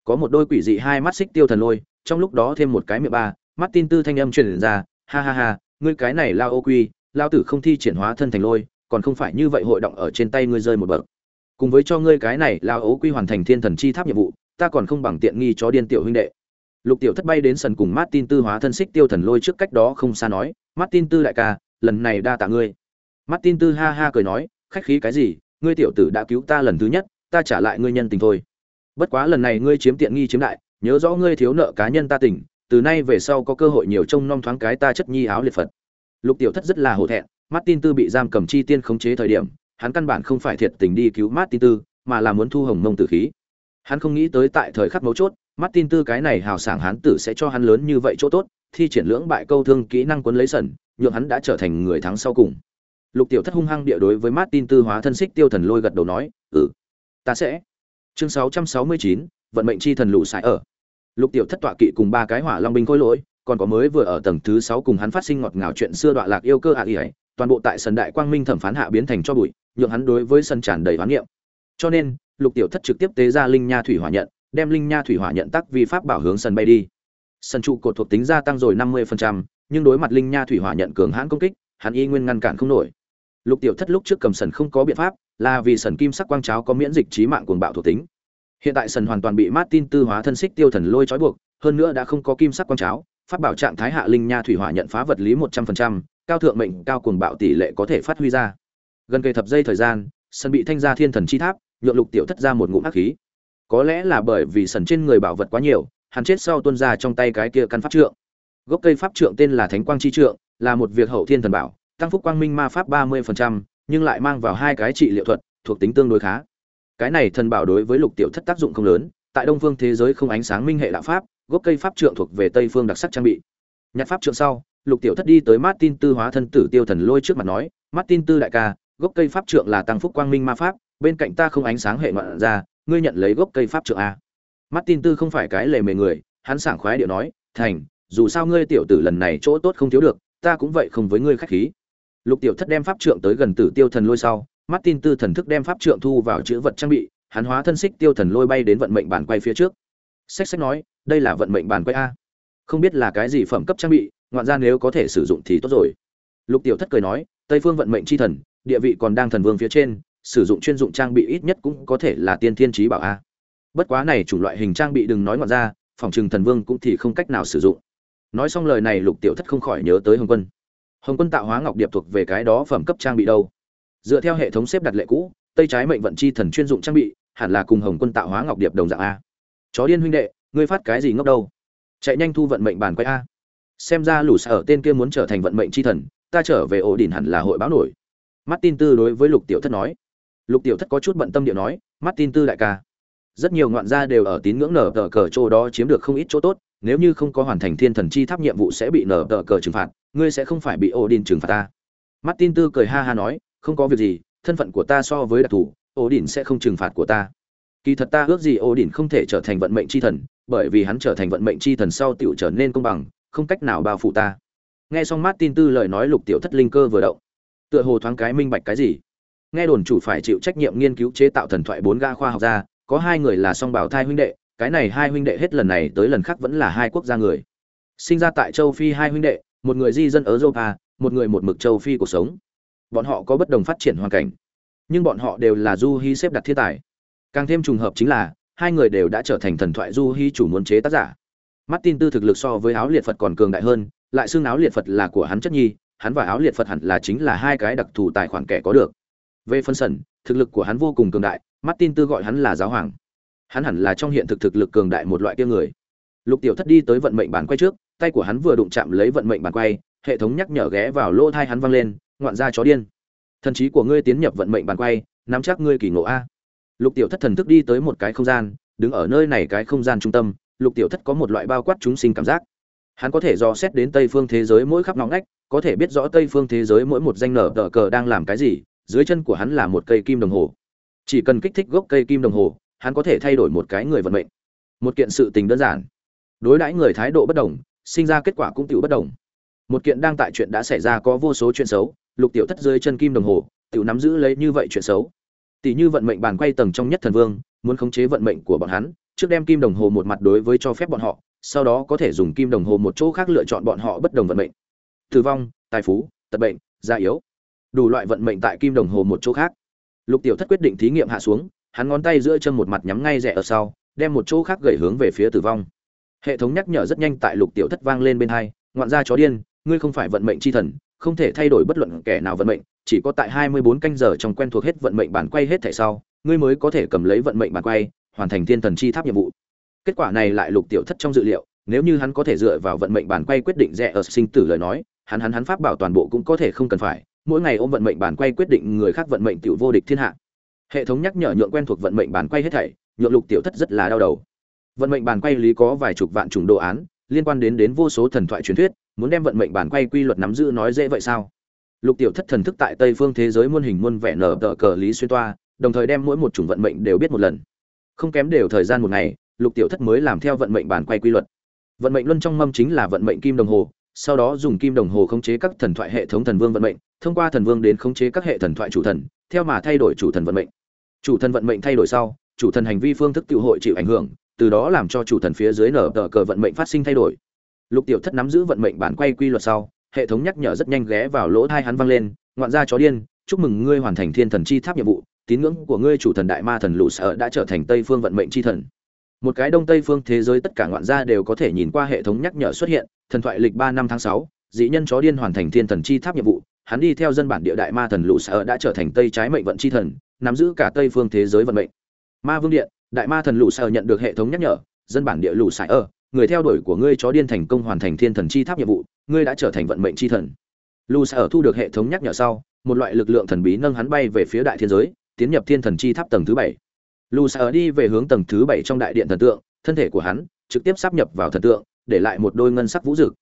Speaker 1: Có một đôi quỷ dị hai mắt xích tiêu thần lôi trong lúc đó thêm một cái miệng ba tin tư thanh âm truyền ra ha ha ha ngươi cái này lao ô quy lao tử không thi triển hóa thân thành lôi còn không phải như vậy hội động ở trên tay ngươi rơi một bậc. Cùng với cho ngươi cái này lao ố quy hoàn thành thiên thần chi tháp nhiệm vụ ta còn không bằng tiện nghi cho điên tiểu huynh đệ. Lục tiểu thất bay đến sân cùng martin tư hóa thân xích tiêu thần lôi trước cách đó không xa nói martin tư đại ca lần này đa tạ ngươi. Martin tư ha ha cười nói khách khí cái gì ngươi tiểu tử đã cứu ta lần thứ nhất ta trả lại ngươi nhân tình thôi. Bất quá lần này ngươi chiếm tiện nghi chiếm lại, nhớ rõ ngươi thiếu nợ cá nhân ta tỉnh từ nay về sau có cơ hội nhiều trông nom thoáng cái ta chất nhi áo liệt phật. Lục tiểu thất rất là hổ thẹn martin tư bị giam cầm chi tiên khống chế thời điểm hắn căn bản không phải thiệt tình đi cứu martin tư mà là muốn thu hồng mông tử khí. Hắn không nghĩ tới tại thời khắc mấu chốt martin tư cái này hào sảng hắn tử sẽ cho hắn lớn như vậy chỗ tốt thi triển lưỡng bại câu thương kỹ năng quấn lấy sẩn, nhượng hắn đã trở thành người thắng sau cùng. Lục tiểu thất hung hăng địa đối với martin tư hóa thân xích tiêu thần lôi gật đầu nói ừ ta sẽ. Chương 669, vận mệnh chi thần lũ sải ở lục tiểu thất tọa kỵ cùng ba cái hỏa long binh khôi lỗi, còn có mới vừa ở tầng thứ sáu cùng hắn phát sinh ngọt ngào chuyện xưa đoạn lạc yêu cơ ạ à toàn bộ tại sân đại quang minh thẩm phán hạ biến thành cho bụi, nhượng hắn đối với sân tràn đầy hoán niệm. Cho nên, lục tiểu thất trực tiếp tế ra linh nha thủy hỏa nhận, đem linh nha thủy hỏa nhận tắc vi pháp bảo hướng sân bay đi. Sân trụ cột thuộc tính gia tăng rồi năm mươi nhưng đối mặt linh nha thủy hỏa nhận cường hãn công kích, hắn y nguyên ngăn cản không nổi. Lục tiểu thất lúc trước cầm sần không có biện pháp, là vì sần kim sắc quang cháo có miễn dịch trí mạng cuồng bạo thuộc tính hiện tại sần hoàn toàn bị martin tư hóa thân xích tiêu thần lôi trói buộc, hơn nữa đã không có kim sắc quang cháo, phát bảo trạng thái hạ linh nha thủy hỏa nhận phá vật lý một trăm phần trăm, cao thượng mệnh, cao cuồng bạo tỷ lệ có thể phát huy ra. Gần cây thập giây thời gian, sần bị thanh gia thiên thần chi tháp, nhượng lục tiểu thất ra một ngụm ác khí. Có lẽ là bởi vì sần trên người bảo vật quá nhiều, hắn chết sau tuôn ra trong tay cái kia căn pháp trượng. Gốc cây pháp trượng tên là thánh quang chi trượng, là một việc hậu thiên thần bảo, tăng phúc quang minh ma pháp ba mươi nhưng lại mang vào hai cái trị liệu thuật, thuộc tính tương đối khá cái này thần bảo đối với lục tiểu thất tác dụng không lớn, tại đông phương thế giới không ánh sáng minh hệ đạo pháp, gốc cây pháp trượng thuộc về tây phương đặc sắc trang bị. Nhặt pháp trượng sau, lục tiểu thất đi tới martin tư hóa thân tử tiêu thần lôi trước mặt nói, martin tư đại ca, gốc cây pháp trượng là tăng phúc quang minh ma pháp, bên cạnh ta không ánh sáng hệ ngoạn ra, ngươi nhận lấy gốc cây pháp trượng a. Martin tư không phải cái lề mề người, hắn sảng khoái điệu nói, thành, dù sao ngươi tiểu tử lần này chỗ tốt không thiếu được, ta cũng vậy không với ngươi khách khí. Lục tiểu thất đem pháp trượng tới gần tử tiêu thần lôi sau martin tư thần thức đem pháp trượng thu vào chữ vật trang bị, hắn hóa thân xích tiêu thần lôi bay đến vận mệnh bản quay phía trước. Sách sách nói, đây là vận mệnh bản quay a. Không biết là cái gì phẩm cấp trang bị, ngoạn ra nếu có thể sử dụng thì tốt rồi. Lục tiểu thất cười nói, tây phương vận mệnh chi thần, địa vị còn đang thần vương phía trên, sử dụng chuyên dụng trang bị ít nhất cũng có thể là tiên thiên trí bảo a. Bất quá này chủng loại hình trang bị đừng nói ngoạn ra phòng trừng thần vương cũng thì không cách nào sử dụng. Nói xong lời này lục tiểu thất không khỏi nhớ tới hồng quân. Hồng quân tạo hóa ngọc điệp thuộc về cái đó phẩm cấp trang bị đâu? Dựa theo hệ thống xếp đặt lệ cũ, tây trái mệnh vận chi thần chuyên dụng trang bị, hẳn là cùng hồng quân tạo hóa ngọc điệp đồng dạng a. Chó điên huynh đệ, ngươi phát cái gì ngốc đâu? Chạy nhanh thu vận mệnh bàn quay a. Xem ra lũ sở tên kia muốn trở thành vận mệnh chi thần, ta trở về ổ đỉnh hẳn là hội báo nổi. Martin tư đối với lục tiểu thất nói. Lục tiểu thất có chút bận tâm điệu nói, martin tư đại ca, rất nhiều ngoạn gia đều ở tín ngưỡng nở tờ cờ chỗ đó chiếm được không ít chỗ tốt, nếu như không có hoàn thành thiên thần chi tháp nhiệm vụ sẽ bị nở tờ cờ trừng phạt, ngươi sẽ không phải bị ổ đỉnh trừng phạt ta. Martin tư cười ha ha nói không có việc gì, thân phận của ta so với đặc thù ổ đỉnh sẽ không trừng phạt của ta. Kỳ thật ta ước gì ổ đỉnh không thể trở thành vận mệnh chi thần, bởi vì hắn trở thành vận mệnh chi thần sau tiểu trở nên công bằng, không cách nào bao phủ ta. Nghe xong martin tư lời nói lục tiểu thất linh cơ vừa động. Tựa hồ thoáng cái minh bạch cái gì. Nghe đồn chủ phải chịu trách nhiệm nghiên cứu chế tạo thần thoại bốn ga khoa học gia, có hai người là song bảo thai huynh đệ, cái này hai huynh đệ hết lần này tới lần khác vẫn là hai quốc gia người. Sinh ra tại châu phi hai huynh đệ, một người di dân ở europa, một người một mực châu phi cuộc sống bọn họ có bất đồng phát triển hoàn cảnh. Nhưng bọn họ đều là du hy xếp đặt thiên tài. Càng thêm trùng hợp chính là, hai người đều đã trở thành thần thoại du hy chủ muốn chế tác giả. Martin tư thực lực so với áo liệt phật còn cường đại hơn, lại xương áo liệt phật là của hắn chất nhi, hắn và áo liệt phật hẳn là chính là hai cái đặc thù tài khoản kẻ có được. Về phân sẩn thực lực của hắn vô cùng cường đại, martin tư gọi hắn là giáo hoàng. Hắn hẳn là trong hiện thực thực lực cường đại một loại kia người. Lục tiểu thất đi tới vận mệnh bàn quay trước, tay của hắn vừa đụng chạm lấy vận mệnh bàn quay, hệ thống nhắc nhở ghé vào lỗ thai hắn văng lên ngoạn ra chó điên. Thần trí của ngươi tiến nhập vận mệnh bàn quay, nắm chắc ngươi kỳ ngộ a. Lục tiểu thất thần thức đi tới một cái không gian, đứng ở nơi này cái không gian trung tâm, lục tiểu thất có một loại bao quát chúng sinh cảm giác. Hắn có thể dò xét đến tây phương thế giới mỗi khắp nóng ngách, có thể biết rõ tây phương thế giới mỗi một danh nở tờ cờ đang làm cái gì, dưới chân của hắn là một cây kim đồng hồ. Chỉ cần kích thích gốc cây kim đồng hồ, hắn có thể thay đổi một cái người vận mệnh. Một kiện sự tình đơn giản. Đối đãi người thái độ bất đồng, sinh ra kết quả cũng tựu bất đồng. Một kiện đang tại chuyện đã xảy ra có vô số chuyện xấu lục tiểu thất dưới chân kim đồng hồ, tiểu nắm giữ lấy như vậy chuyện xấu. Tỷ như vận mệnh bàn quay tầng trong nhất thần vương, muốn khống chế vận mệnh của bọn hắn, trước đem kim đồng hồ một mặt đối với cho phép bọn họ, sau đó có thể dùng kim đồng hồ một chỗ khác lựa chọn bọn họ bất đồng vận mệnh. Tử vong, tài phú, tật bệnh gia yếu. Đủ loại vận mệnh tại kim đồng hồ một chỗ khác. Lục tiểu thất quyết định thí nghiệm hạ xuống, hắn ngón tay giữa chân một mặt nhắm ngay rẽ ở sau, đem một chỗ khác gẩy hướng về phía tử vong. Hệ thống nhắc nhở rất nhanh tại lục tiểu thất vang lên bên hai, ngoạn ra chó điên, ngươi không phải vận mệnh c h i thần không thể thay đổi bất luận kẻ nào vận mệnh, chỉ có tại hai mươi bốn canh giờ trong quen thuộc hết vận mệnh bản quay hết thảy sau, ngươi mới có thể cầm lấy vận mệnh bản quay, hoàn thành thiên thần chi tháp nhiệm vụ. Kết quả này lại lục tiểu thất trong dự liệu, nếu như hắn có thể dựa vào vận mệnh bản quay quyết định rẻ ở sinh tử lời nói, hắn hắn hắn pháp bảo toàn bộ cũng có thể không cần phải, mỗi ngày ôm vận mệnh bản quay quyết định người khác vận mệnh tiểu vô địch thiên hạ. Hệ thống nhắc nhở nhượng quen thuộc vận mệnh bản quay hết thảy, nhượng lục tiểu thất rất là đau đầu. Vận mệnh bản quay lý có vài chục vạn chủng đồ án liên quan đến đến vô số thần thoại truyền thuyết, muốn đem vận mệnh bản quay quy luật nắm giữ nói dễ vậy sao? Lục tiểu thất thần thức tại tây phương thế giới muôn hình muôn vẻ nở tở cờ lý xuyên toa, đồng thời đem mỗi một chủng vận mệnh đều biết một lần. Không kém đều thời gian một ngày, lục tiểu thất mới làm theo vận mệnh bản quay quy luật. Vận mệnh luân trong mâm chính là vận mệnh kim đồng hồ, sau đó dùng kim đồng hồ khống chế các thần thoại hệ thống thần vương vận mệnh, thông qua thần vương đến khống chế các hệ thần thoại chủ thần, theo mà thay đổi chủ thần vận mệnh. Chủ thần vận mệnh thay đổi sau, chủ thần hành vi phương thức tự hội chịu ảnh hưởng từ đó làm cho chủ thần phía dưới nở tờ cờ vận mệnh phát sinh thay đổi. Lục tiểu thất nắm giữ vận mệnh bản quay quy luật sau, hệ thống nhắc nhở rất nhanh ghé vào lỗ thai hắn vang lên, ngoạn ra chó điên, chúc mừng ngươi hoàn thành thiên thần chi tháp nhiệm vụ, tín ngưỡng của ngươi chủ thần đại ma thần lũ sở đã trở thành tây phương vận mệnh chi thần. Một cái đông tây phương thế giới tất cả ngoạn gia đều có thể nhìn qua hệ thống nhắc nhở xuất hiện, thần thoại lịch ba năm tháng sáu, dị nhân chó điên hoàn thành thiên thần chi tháp nhiệm vụ, hắn đi theo dân bản địa đại ma thần lũ sở đã trở thành tây trái mệnh vận chi thần, nắm giữ cả tây phương thế giới vận mệnh. Ma vương điện đại ma thần lũ sợ nhận được hệ thống nhắc nhở, dân bản địa lũ Sải ở người theo đuổi của ngươi chó điên thành công hoàn thành thiên thần chi tháp nhiệm vụ, ngươi đã trở thành vận mệnh chi thần. Lũ sợ thu được hệ thống nhắc nhở sau, một loại lực lượng thần bí nâng hắn bay về phía đại thiên giới, tiến nhập thiên thần chi tháp tầng thứ bảy. Lù sợ đi về hướng tầng thứ bảy trong đại điện thần tượng, thân thể của hắn trực tiếp sắp nhập vào thần tượng, để lại một đôi ngân sắc vũ dực.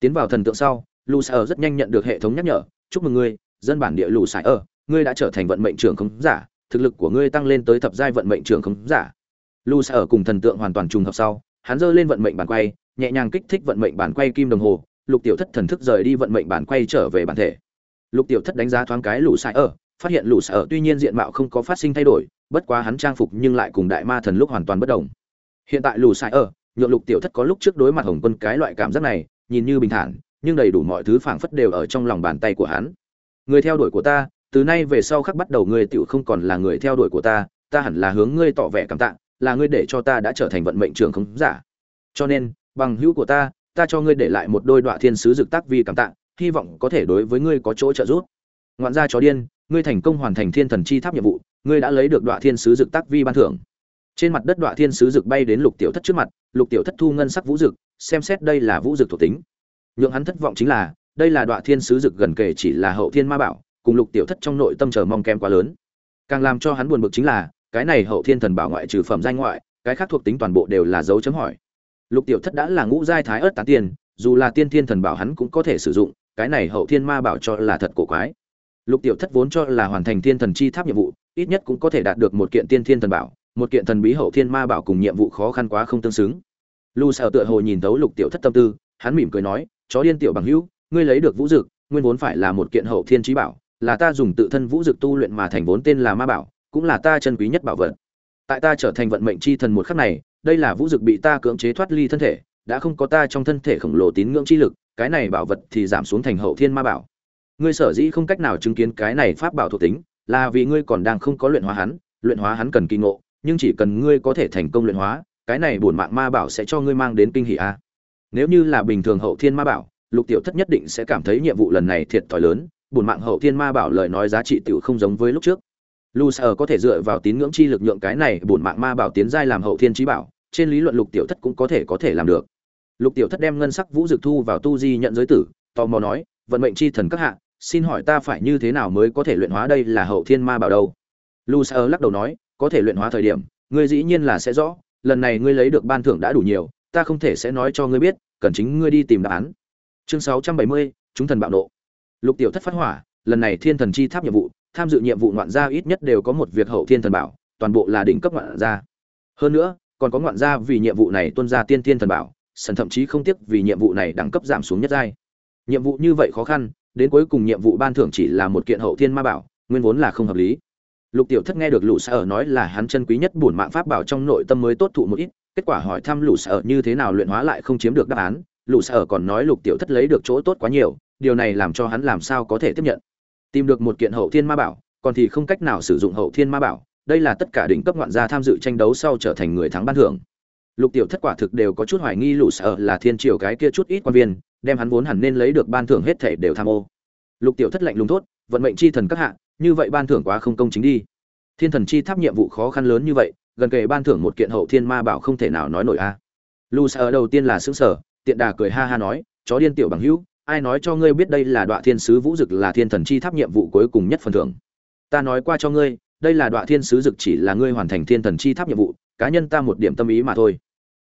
Speaker 1: Tiến vào thần tượng sau lù sợ rất nhanh nhận được hệ thống nhắc nhở, chúc mừng ngươi, dân bản địa lù sải ở ngươi đã trở thành vận mệnh trưởng không giả thực lực của ngươi tăng lên tới thập giai vận mệnh trưởng không giả. Lù ở cùng thần tượng hoàn toàn trùng hợp sau, hắn giơ lên vận mệnh bản quay, nhẹ nhàng kích thích vận mệnh bản quay kim đồng hồ, lục tiểu thất thần thức rời đi vận mệnh bản quay trở về bản thể. Lục tiểu thất đánh giá thoáng cái lù Sai ở, phát hiện lù Sai ở tuy nhiên diện mạo không có phát sinh thay đổi, bất quá hắn trang phục nhưng lại cùng đại ma thần lúc hoàn toàn bất đồng. Hiện tại lù Sai ở, nhượng lục tiểu thất có lúc trước đối mặt hồng quân cái loại cảm giác này, nhìn như bình thản, nhưng đầy đủ mọi thứ phảng phất đều ở trong lòng bàn tay của hắn. Người theo đuổi của ta từ nay về sau khắc bắt đầu ngươi tiểu không còn là người theo đuổi của ta ta hẳn là hướng ngươi tỏ vẻ cảm tạ, là ngươi để cho ta đã trở thành vận mệnh trường không giả. Cho nên, bằng hữu của ta ta cho ngươi để lại một đôi đoạn thiên sứ dực tác vi cảm tạ, hy vọng có thể đối với ngươi có chỗ trợ giúp. Ngoạn gia chó điên, ngươi thành công hoàn thành thiên thần chi tháp nhiệm vụ, ngươi đã lấy được đoạn thiên sứ dực tác vi ban thưởng. Trên mặt đất đoạn thiên sứ dực bay đến lục tiểu thất trước mặt, lục tiểu thất thu ngân sắc vũ dực xem xét đây là vũ dực thuộc tính. Nhượng hắn thất vọng chính là, đây là đoạn thiên sứ dực gần kể chỉ là hậu thiên ma bảo cùng lục tiểu thất trong nội tâm chờ mong kém quá lớn. Càng làm cho hắn buồn bực chính là, cái này hậu thiên thần bảo ngoại trừ phẩm danh ngoại, cái khác thuộc tính toàn bộ đều là dấu chấm hỏi. Lục tiểu thất đã là ngũ giai thái ớt tán tiền dù là tiên thiên thần bảo hắn cũng có thể sử dụng, cái này hậu thiên ma bảo cho là thật cổ quái. Lục tiểu thất vốn cho là hoàn thành thiên thần chi tháp nhiệm vụ, ít nhất cũng có thể đạt được một kiện tiên thiên thần bảo, một kiện thần bí hậu thiên ma bảo cùng nhiệm vụ khó khăn quá không tương xứng. Lu sợ tựa hồ nhìn thấu lục tiểu thất tâm tư, hắn mỉm cười nói, chó điên tiểu bằng hữu, ngươi lấy được vũ dực, nguyên vốn phải là một kiện hậu thiên trí bảo là ta dùng tự thân vũ dực tu luyện mà thành vốn tên là ma bảo, cũng là ta chân quý nhất bảo vật. Tại ta trở thành vận mệnh chi thần một khắc này, đây là vũ dực bị ta cưỡng chế thoát ly thân thể, đã không có ta trong thân thể khổng lồ tín ngưỡng chi lực, cái này bảo vật thì giảm xuống thành hậu thiên ma bảo. Ngươi sở dĩ không cách nào chứng kiến cái này pháp bảo thuộc tính, là vì ngươi còn đang không có luyện hóa hắn, luyện hóa hắn cần kỳ ngộ, nhưng chỉ cần ngươi có thể thành công luyện hóa, cái này bổn mạng ma bảo sẽ cho ngươi mang đến kinh hỷ a. Nếu như là bình thường hậu thiên ma bảo, lục tiểu thất nhất định sẽ cảm thấy nhiệm vụ lần này thiệt thòi lớn bổn mạng hậu thiên ma bảo lời nói giá trị tiểu không giống với lúc trước. Lu có thể dựa vào tín ngưỡng chi lực nhượng cái này bổn mạng ma bảo tiến giai làm hậu thiên chí bảo trên lý luận lục tiểu thất cũng có thể có thể làm được. Lục tiểu thất đem ngân sắc vũ dực thu vào tu di nhận giới tử tò mò nói vận mệnh chi thần các hạ xin hỏi ta phải như thế nào mới có thể luyện hóa đây là hậu thiên ma bảo đâu? Lu lắc đầu nói có thể luyện hóa thời điểm ngươi dĩ nhiên là sẽ rõ lần này ngươi lấy được ban thưởng đã đủ nhiều ta không thể sẽ nói cho ngươi biết cần chính ngươi đi tìm đáp án. Chương 670, chúng thần bạo nộ lục tiểu thất phát hỏa, lần này thiên thần chi tháp nhiệm vụ, tham dự nhiệm vụ ngoạn gia ít nhất đều có một việc hậu thiên thần bảo, toàn bộ là đỉnh cấp ngoạn gia. Hơn nữa, còn có ngoạn gia vì nhiệm vụ này tuân ra tiên thiên thần bảo, sần thậm chí không tiếc vì nhiệm vụ này đẳng cấp giảm xuống nhất giai. Nhiệm vụ như vậy khó khăn, đến cuối cùng nhiệm vụ ban thưởng chỉ là một kiện hậu thiên ma bảo, nguyên vốn là không hợp lý. Lục tiểu thất nghe được lũ sở nói là hắn chân quý nhất bổn mạng pháp bảo trong nội tâm mới tốt thụ một ít, kết quả hỏi thăm lũ sở như thế nào luyện hóa lại không chiếm được đáp án. Lũ sở còn nói lục tiểu thất lấy được chỗ tốt quá nhiều điều này làm cho hắn làm sao có thể tiếp nhận. Tìm được một kiện hậu thiên ma bảo, còn thì không cách nào sử dụng hậu thiên ma bảo, đây là tất cả đỉnh cấp ngoạn gia tham dự tranh đấu sau trở thành người thắng ban thưởng. Lục tiểu thất quả thực đều có chút hoài nghi lũ sở là thiên triều cái kia chút ít quan viên, đem hắn vốn hẳn nên lấy được ban thưởng hết thể đều tham ô. Lục tiểu thất lạnh lùng thốt, vận mệnh chi thần các hạ, như vậy ban thưởng quá không công chính đi. Thiên thần chi tháp nhiệm vụ khó khăn lớn như vậy, gần kề ban thưởng một kiện hậu thiên ma bảo không thể nào nói nổi a. À. lù sở đầu tiên là xứng sở tiện đà cười ha ha nói, chó điên tiểu bằng hữu ai nói cho ngươi biết đây là đoạn thiên sứ vũ dực là thiên thần chi tháp nhiệm vụ cuối cùng nhất phần thưởng? Ta nói qua cho ngươi, đây là đoạn thiên sứ dực chỉ là ngươi hoàn thành thiên thần chi tháp nhiệm vụ, cá nhân ta một điểm tâm ý mà thôi.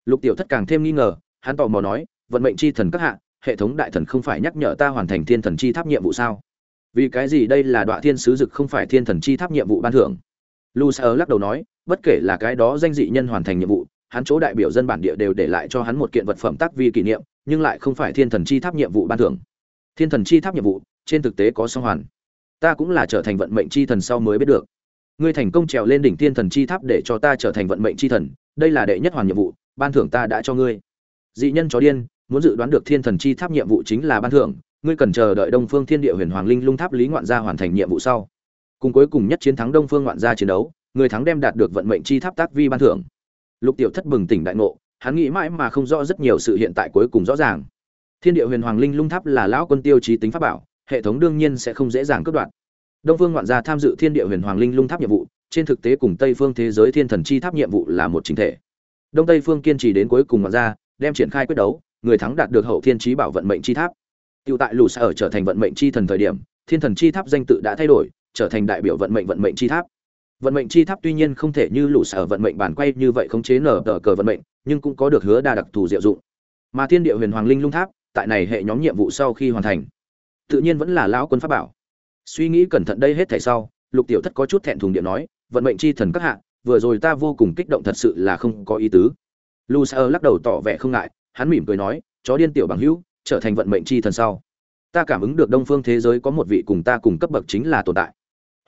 Speaker 1: Lục tiểu thất càng thêm nghi ngờ, hắn tò mò nói, vận mệnh chi thần các hạ, hệ thống đại thần không phải nhắc nhở ta hoàn thành thiên thần chi tháp nhiệm vụ sao? Vì cái gì đây là đoạn thiên sứ dực không phải thiên thần chi tháp nhiệm vụ ban thưởng? Lu sơ lắc đầu nói, bất kể là cái đó danh dị nhân hoàn thành nhiệm vụ, hắn chỗ đại biểu dân bản địa đều để lại cho hắn một kiện vật phẩm tác vi kỷ niệm nhưng lại không phải thiên thần chi tháp nhiệm vụ ban thưởng. Thiên thần chi tháp nhiệm vụ, trên thực tế có song hoàn. Ta cũng là trở thành vận mệnh chi thần sau mới biết được. Ngươi thành công trèo lên đỉnh thiên thần chi tháp để cho ta trở thành vận mệnh chi thần, đây là đệ nhất hoàn nhiệm vụ, ban thưởng ta đã cho ngươi. Dị nhân chó điên, muốn dự đoán được thiên thần chi tháp nhiệm vụ chính là ban thưởng, ngươi cần chờ đợi đông phương thiên địa huyền hoàng linh lung tháp lý ngoạn gia hoàn thành nhiệm vụ sau. Cùng cuối cùng nhất chiến thắng đông phương ngoạn gia chiến đấu, người thắng đem đạt được vận mệnh chi tháp tác vi ban thưởng. Lục tiểu thất bừng tỉnh đại ngộ hắn nghĩ mãi mà không rõ rất nhiều sự hiện tại cuối cùng rõ ràng. Thiên địa huyền hoàng linh lung tháp là lão quân tiêu chí tính pháp bảo hệ thống đương nhiên sẽ không dễ dàng cướp đoạt. Đông phương ngoạn gia tham dự thiên địa huyền hoàng linh lung tháp nhiệm vụ trên thực tế cùng tây phương thế giới thiên thần chi tháp nhiệm vụ là một chính thể. Đông tây phương kiên trì đến cuối cùng ngoạn gia đem triển khai quyết đấu người thắng đạt được hậu thiên trí bảo vận mệnh chi tháp. Tiêu tại lù ở trở thành vận mệnh chi thần thời điểm, thiên thần chi tháp danh tự đã thay đổi, trở thành đại biểu vận mệnh vận mệnh chi tháp. Vận mệnh chi tháp tuy nhiên không thể như lũ ở vận mệnh bản quay như vậy khống chế nở tờ cờ vận mệnh, nhưng cũng có được hứa đa đặc thù diệu dụng. Mà thiên địa huyền hoàng linh lung tháp, tại này hệ nhóm nhiệm vụ sau khi hoàn thành, tự nhiên vẫn là lão quân pháp bảo. Suy nghĩ cẩn thận đây hết thảy sau, Lục Tiểu Thất có chút thẹn thùng điện nói, vận mệnh chi thần các hạ, vừa rồi ta vô cùng kích động thật sự là không có ý tứ. Lucer lắc đầu tỏ vẻ không ngại, hắn mỉm cười nói, chó điên tiểu bằng hữu, trở thành vận mệnh chi thần sau ta cảm ứng được đông phương thế giới có một vị cùng ta cùng cấp bậc chính là tồn tại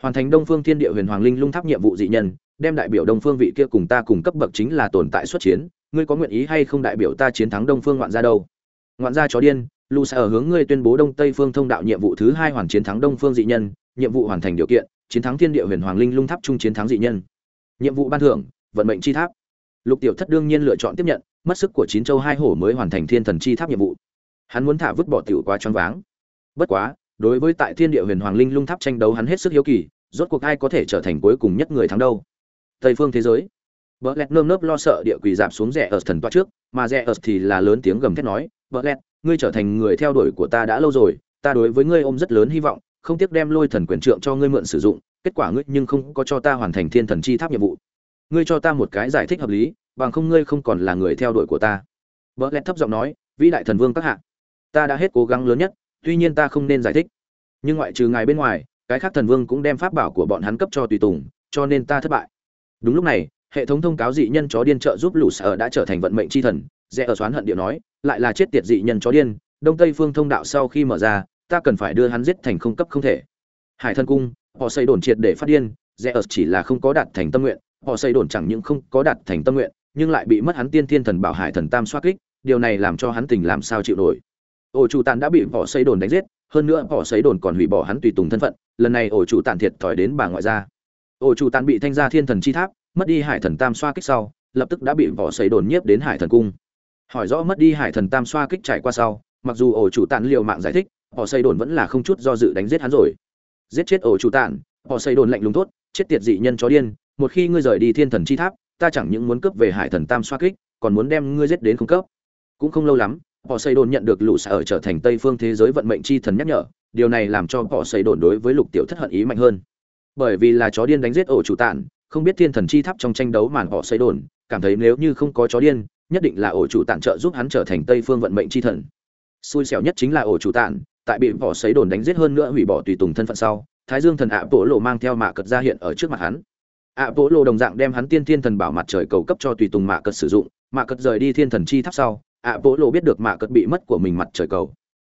Speaker 1: hoàn thành đông phương thiên địa huyền hoàng linh lung tháp nhiệm vụ dị nhân đem đại biểu đông phương vị kia cùng ta cùng cấp bậc chính là tồn tại xuất chiến ngươi có nguyện ý hay không đại biểu ta chiến thắng đông phương ngoạn gia đâu? Ngoạn gia chó điên lu sẽ ở hướng ngươi tuyên bố đông tây phương thông đạo nhiệm vụ thứ hai hoàn chiến thắng đông phương dị nhân, nhiệm vụ hoàn thành điều kiện, chiến thắng thiên địa huyền hoàng linh lung tháp chung chiến thắng dị nhân. Nhiệm vụ ban thưởng, vận mệnh chi tháp. Lục tiểu thất đương nhiên lựa chọn tiếp nhận, mất sức của chín châu hai hổ mới hoàn thành thiên thần chi tháp nhiệm vụ. Hắn muốn thả vứt bỏ tiểu quá choáng váng. Bất quá, đối với tại thiên địa huyền hoàng linh lung tháp tranh đấu hắn hết sức hiếu kỳ, rốt cuộc ai có thể trở thành cuối cùng nhất người thắng đâu? Tây phương thế giới vợ lẹt nơm nớp lo sợ địa quỳ dạp xuống rẻ ở thần toa trước, mà rẻ ở thì là lớn tiếng gầm thét nói vợ lẹt, ngươi trở thành người theo đuổi của ta đã lâu rồi, ta đối với ngươi ôm rất lớn hy vọng, không tiếc đem lôi thần quyền trượng cho ngươi mượn sử dụng, kết quả ngươi nhưng không có cho ta hoàn thành thiên thần chi tháp nhiệm vụ. Ngươi cho ta một cái giải thích hợp lý, bằng không ngươi không còn là người theo đuổi của ta. Vợ lẹt thấp giọng nói, vĩ đại thần vương các hạ, ta đã hết cố gắng lớn nhất, tuy nhiên ta không nên giải thích. Nhưng ngoại trừ ngài bên ngoài, cái khác thần vương cũng đem pháp bảo của bọn hắn cấp cho tùy tùng, cho nên ta thất bại. Đúng lúc này hệ thống thông cáo dị nhân chó điên trợ giúp lũ sở đã trở thành vận mệnh c h i thần dễ ở xoán hận điệu nói, lại là chết tiệt dị nhân chó điên, đông tây phương thông đạo sau khi mở ra, ta cần phải đưa hắn giết thành không cấp không thể. Hải thân cung, họ xây đồn triệt để phát điên dễ ở chỉ là không có đạt thành tâm nguyện, họ xây đồn chẳng những không có đạt thành tâm nguyện, nhưng lại bị mất hắn tiên thiên thần bảo hải thần tam xoa kích, điều này làm cho hắn tình làm sao chịu nổi. Ổ chủ tàn đã bị họ xây đồn đánh giết, hơn nữa họ xây đồn còn hủy bỏ hắn tùy tùng thân phận, lần này ổ chủ tàn thiệt thòi đến bà ngoại gia. Ổ chủ tàn bị thanh gia thiên thần chi tháp mất đi hải thần tam xoa kích sau, lập tức đã bị vỏ xây đồn nhiếp đến hải thần cung. Hỏi rõ mất đi hải thần tam xoa kích trải qua sau, mặc dù ổ chủ tàn liều mạng giải thích họ xây đồn vẫn là không chút do dự đánh giết hắn rồi. Giết chết ổ chủ tàn họ xây đồn lạnh lùng tốt chết tiệt dị nhân chó điên, một khi ngươi rời đi thiên thần chi tháp, ta chẳng những muốn cướp về hải thần tam xoa kích, còn muốn đem ngươi giết đến không cấp. Cũng không lâu lắm họ xây đồn nhận được lũ sở trở thành tây phương thế giới vận mệnh chi thần nhắc nhở, điều này làm cho họ xây đồn đối với lục tiểu thất hận ý mạnh hơn. Bởi vì là chó điên đánh giết ổ chủ tản không biết thiên thần chi tháp trong tranh đấu màn họ xây đồn, cảm thấy nếu như không có chó điên, nhất định là ổ chủ tản trợ giúp hắn trở thành tây phương vận mệnh chi thần. Xui xẻo nhất chính là ổ chủ tản, tại bị họ xây đồn đánh giết hơn nữa hủy bỏ tùy tùng thân phận sau, thái dương thần ạ bộ lộ mang theo mạ cật ra hiện ở trước mặt hắn. Ạ bộ lộ đồng dạng đem hắn tiên thiên thần bảo mặt trời cầu cấp cho tùy tùng mạ cật sử dụng, mạ cật rời đi thiên thần chi tháp sau, ạ bộ lộ biết được mạ cật bị mất của mình mặt trời cầu.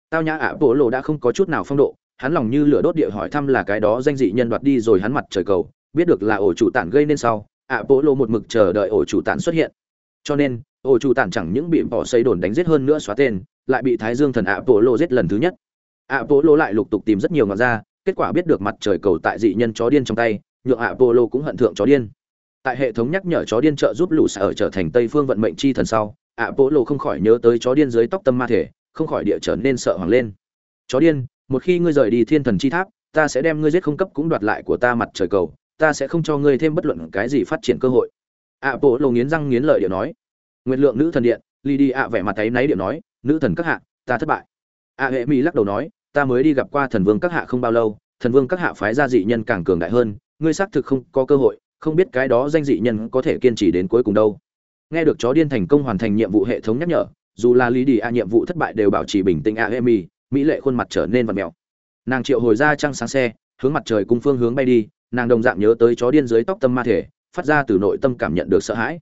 Speaker 1: Tao nhã ạ bộ lộ đã không có chút nào phong độ, hắn lòng như lửa đốt địa hỏi thăm là cái đó danh dị nhân đoạt đi rồi hắn mặt trời cầu biết được là ổ chủ tản gây nên sau ạ bộ lộ một mực chờ đợi ổ chủ tản xuất hiện. Cho nên, ổ chủ tản chẳng những bị bỏ xây đồn đánh giết hơn nữa xóa tên, lại bị thái dương thần ạ bộ lộ giết lần thứ nhất. Ạ bộ lộ lại lục tục tìm rất nhiều ngọn ra, kết quả biết được mặt trời cầu tại dị nhân chó điên trong tay, nhượng ạ bộ lộ cũng hận thượng chó điên. Tại hệ thống nhắc nhở chó điên trợ giúp lũ sở trở thành tây phương vận mệnh chi thần sau ạ bộ lộ không khỏi nhớ tới chó điên dưới tóc tâm ma thể, không khỏi địa trở nên sợ hoàng lên. Chó điên, một khi ngươi rời đi thiên thần chi tháp, ta sẽ đem ngươi giết không cấp cũng đoạt lại của ta mặt trời cầu ta sẽ không cho ngươi thêm bất luận cái gì phát triển cơ hội. Ạ bộ lộ nghiến răng nghiến lợi điệu nói. Nguyện lượng nữ thần điện ly đi ạ vẻ mặt thấy náy điệu nói, nữ thần các hạ, ta thất bại. Ạ hệ mỹ lắc đầu nói, ta mới đi gặp qua thần vương các hạ không bao lâu, thần vương các hạ phái ra dị nhân càng cường đại hơn, ngươi xác thực không có cơ hội, không biết cái đó danh dị nhân có thể kiên trì đến cuối cùng đâu. Nghe được chó điên thành công hoàn thành nhiệm vụ hệ thống nhắc nhở, dù là lý đi a nhiệm vụ thất bại đều bảo trì bình tĩnh a emi mỹ lệ khuôn mặt trở nên vật mèo. Nàng triệu hồi ra trăng sáng xe, hướng mặt trời cung phương hướng bay đi nàng đồng dạng nhớ tới chó điên dưới tóc tâm ma thể, phát ra từ nội tâm cảm nhận được sợ hãi.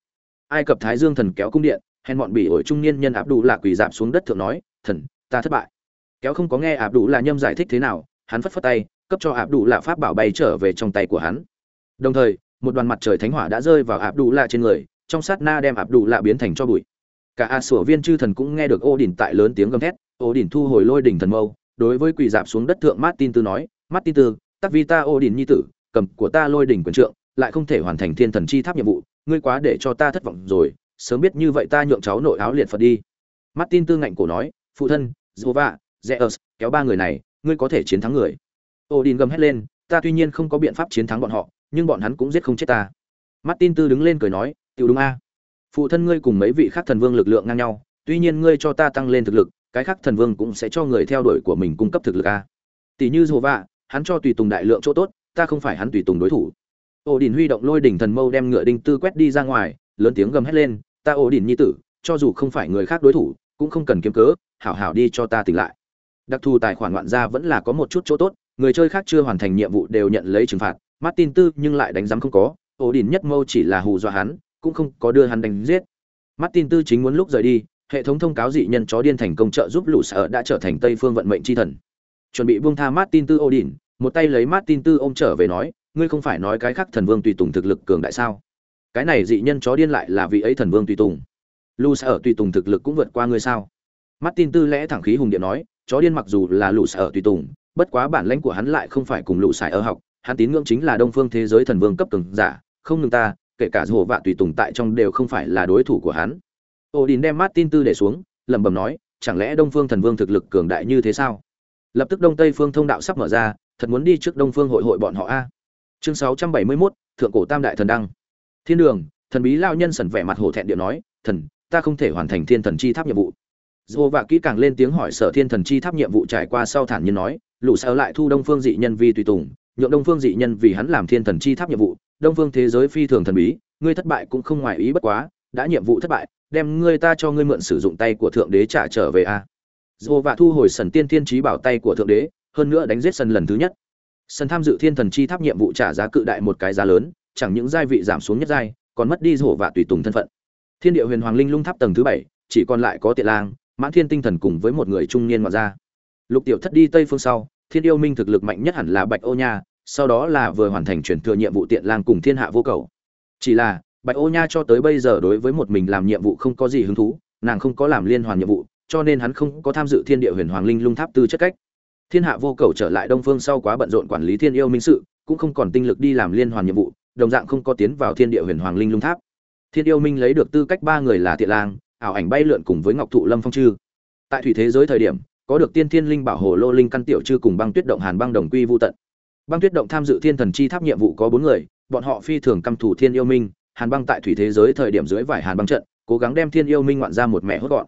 Speaker 1: Ai cập thái dương thần kéo cung điện, hèn bọn bị ổi trung niên nhân áp đủ là quỳ dạp xuống đất thượng nói, thần, ta thất bại. Kéo không có nghe áp đủ là nhâm giải thích thế nào, hắn phất phất tay, cấp cho áp đủ là pháp bảo bay trở về trong tay của hắn. Đồng thời, một đoàn mặt trời thánh hỏa đã rơi vào áp đủ là trên người, trong sát na đem áp đủ là biến thành cho bụi. Cả a sủa viên chư thần cũng nghe được ô đỉnh tại lớn tiếng gầm thét ô đỉnh thu hồi lôi đỉnh thần mâu, đối với quỳ dạp xuống đất thượng martin tư nói, martin tư, tắc vi ta ô đỉnh nhi tử cầm của ta lôi đỉnh quyền trượng, lại không thể hoàn thành thiên thần chi tháp nhiệm vụ, ngươi quá để cho ta thất vọng rồi, sớm biết như vậy ta nhượng cháu nội áo liệt phật đi. Martin tư ngạnh cổ nói, phụ thân jova zeus, kéo ba người này, ngươi có thể chiến thắng người. Odin gầm hét lên, ta tuy nhiên không có biện pháp chiến thắng bọn họ, nhưng bọn hắn cũng giết không chết ta. Martin tư đứng lên cười nói, tiểu đúng a. Phụ thân ngươi cùng mấy vị khác thần vương lực lượng ngang nhau, tuy nhiên ngươi cho ta tăng lên thực lực, cái khác thần vương cũng sẽ cho người theo đuổi của mình cung cấp thực lực a. Tỷ như dồ hắn cho tùy tùng đại lượng chỗ tốt ta không phải hắn tùy tùng đối thủ. Ổ đỉnh huy động lôi đỉnh thần mâu đem ngựa đinh tư quét đi ra ngoài, lớn tiếng gầm hét lên, ta ổ đỉnh nhi tử, cho dù không phải người khác đối thủ, cũng không cần kiếm cớ, hảo hảo đi cho ta tỉnh lại. Đặc thù tài khoản ngoạn gia vẫn là có một chút chỗ tốt, người chơi khác chưa hoàn thành nhiệm vụ đều nhận lấy trừng phạt, martin tư nhưng lại đánh giám không có, ổ đỉnh nhất mâu chỉ là hù dọa hắn, cũng không có đưa hắn đánh giết. Martin tư chính muốn lúc rời đi, hệ thống thông cáo dị nhân chó điên thành công trợ giúp lũ sở đã trở thành tây phương vận mệnh chi thần. Chuẩn bị buông tha martin tư odin một tay lấy martin tư ôm trở về nói, ngươi không phải nói cái khác thần vương tùy tùng thực lực cường đại sao? Cái này dị nhân chó điên lại là vị ấy thần vương tùy tùng. Lũ sở tùy tùng thực lực cũng vượt qua ngươi sao? Martin tư lẽ thẳng khí hùng điện nói, chó điên mặc dù là lũ sở tùy tùng, bất quá bản lãnh của hắn lại không phải cùng lũ sải ở học. Hắn tín ngưỡng chính là đông phương thế giới thần vương cấp cường giả, không ngừng ta, kể cả hồ vạ tùy tùng tại trong đều không phải là đối thủ của hắn. Odin đem martin tư để xuống, lẩm bẩm nói, chẳng lẽ đông phương thần vương thực lực cường đại như thế sao? Lập tức đông tây phương thông đạo sắp mở ra thật muốn đi trước đông phương hội hội bọn họ a. Chương 671, thượng cổ tam đại thần đăng. Thiên đường thần bí lao nhân sẩn vẻ mặt hổ thẹn điệu nói thần ta không thể hoàn thành thiên thần chi tháp nhiệm vụ. Dô vạ kỹ càng lên tiếng hỏi sở thiên thần chi tháp nhiệm vụ trải qua sau thản nhiên nói lũ sao lại thu đông phương dị nhân vi tùy tùng nhượng đông phương dị nhân vì hắn làm thiên thần chi tháp nhiệm vụ đông phương thế giới phi thường thần bí ngươi thất bại cũng không ngoài ý bất quá đã nhiệm vụ thất bại đem ngươi ta cho ngươi mượn sử dụng tay của thượng đế trả trở về a. Dồ và thu hồi sần tiên thiên trí bảo tay của thượng đế hơn nữa đánh giết sân lần thứ nhất. Sân tham dự thiên thần chi tháp nhiệm vụ trả giá cự đại một cái giá lớn, chẳng những giai vị giảm xuống nhất giai, còn mất đi rổ và tùy tùng thân phận. Thiên địa huyền hoàng linh lung tháp tầng thứ bảy, chỉ còn lại có tiện lang, mãn thiên tinh thần cùng với một người trung niên ngoại gia. Lục tiểu thất đi tây phương sau, thiên yêu minh thực lực mạnh nhất hẳn là bạch ô nha, sau đó là vừa hoàn thành chuyển thừa nhiệm vụ tiện lang cùng thiên hạ vô cầu. Chỉ là, bạch ô nha cho tới bây giờ đối với một mình làm nhiệm vụ không có gì hứng thú, nàng không có làm liên hoàn nhiệm vụ, cho nên hắn không có tham dự thiên địa huyền hoàng linh lung tháp tư chất cách thiên hạ vô cầu trở lại đông phương sau quá bận rộn quản lý thiên yêu minh sự, cũng không còn tinh lực đi làm liên hoàn nhiệm vụ, đồng dạng không có tiến vào thiên địa huyền hoàng linh lung tháp. Thiên yêu minh lấy được tư cách ba người là thiện lang, ảo ảnh bay lượn cùng với ngọc thụ lâm phong chư. Tại thủy thế giới thời điểm, có được tiên thiên linh bảo hồ lô linh căn tiểu chư cùng băng tuyết động hàn băng đồng quy vô tận. Băng tuyết động tham dự thiên thần chi tháp nhiệm vụ có bốn người, bọn họ phi thường căm thủ thiên yêu minh, hàn băng tại thủy thế giới thời điểm dưới vải hàn băng trận, cố gắng đem thiên yêu minh ngoạn ra một mẹ hốt gọn.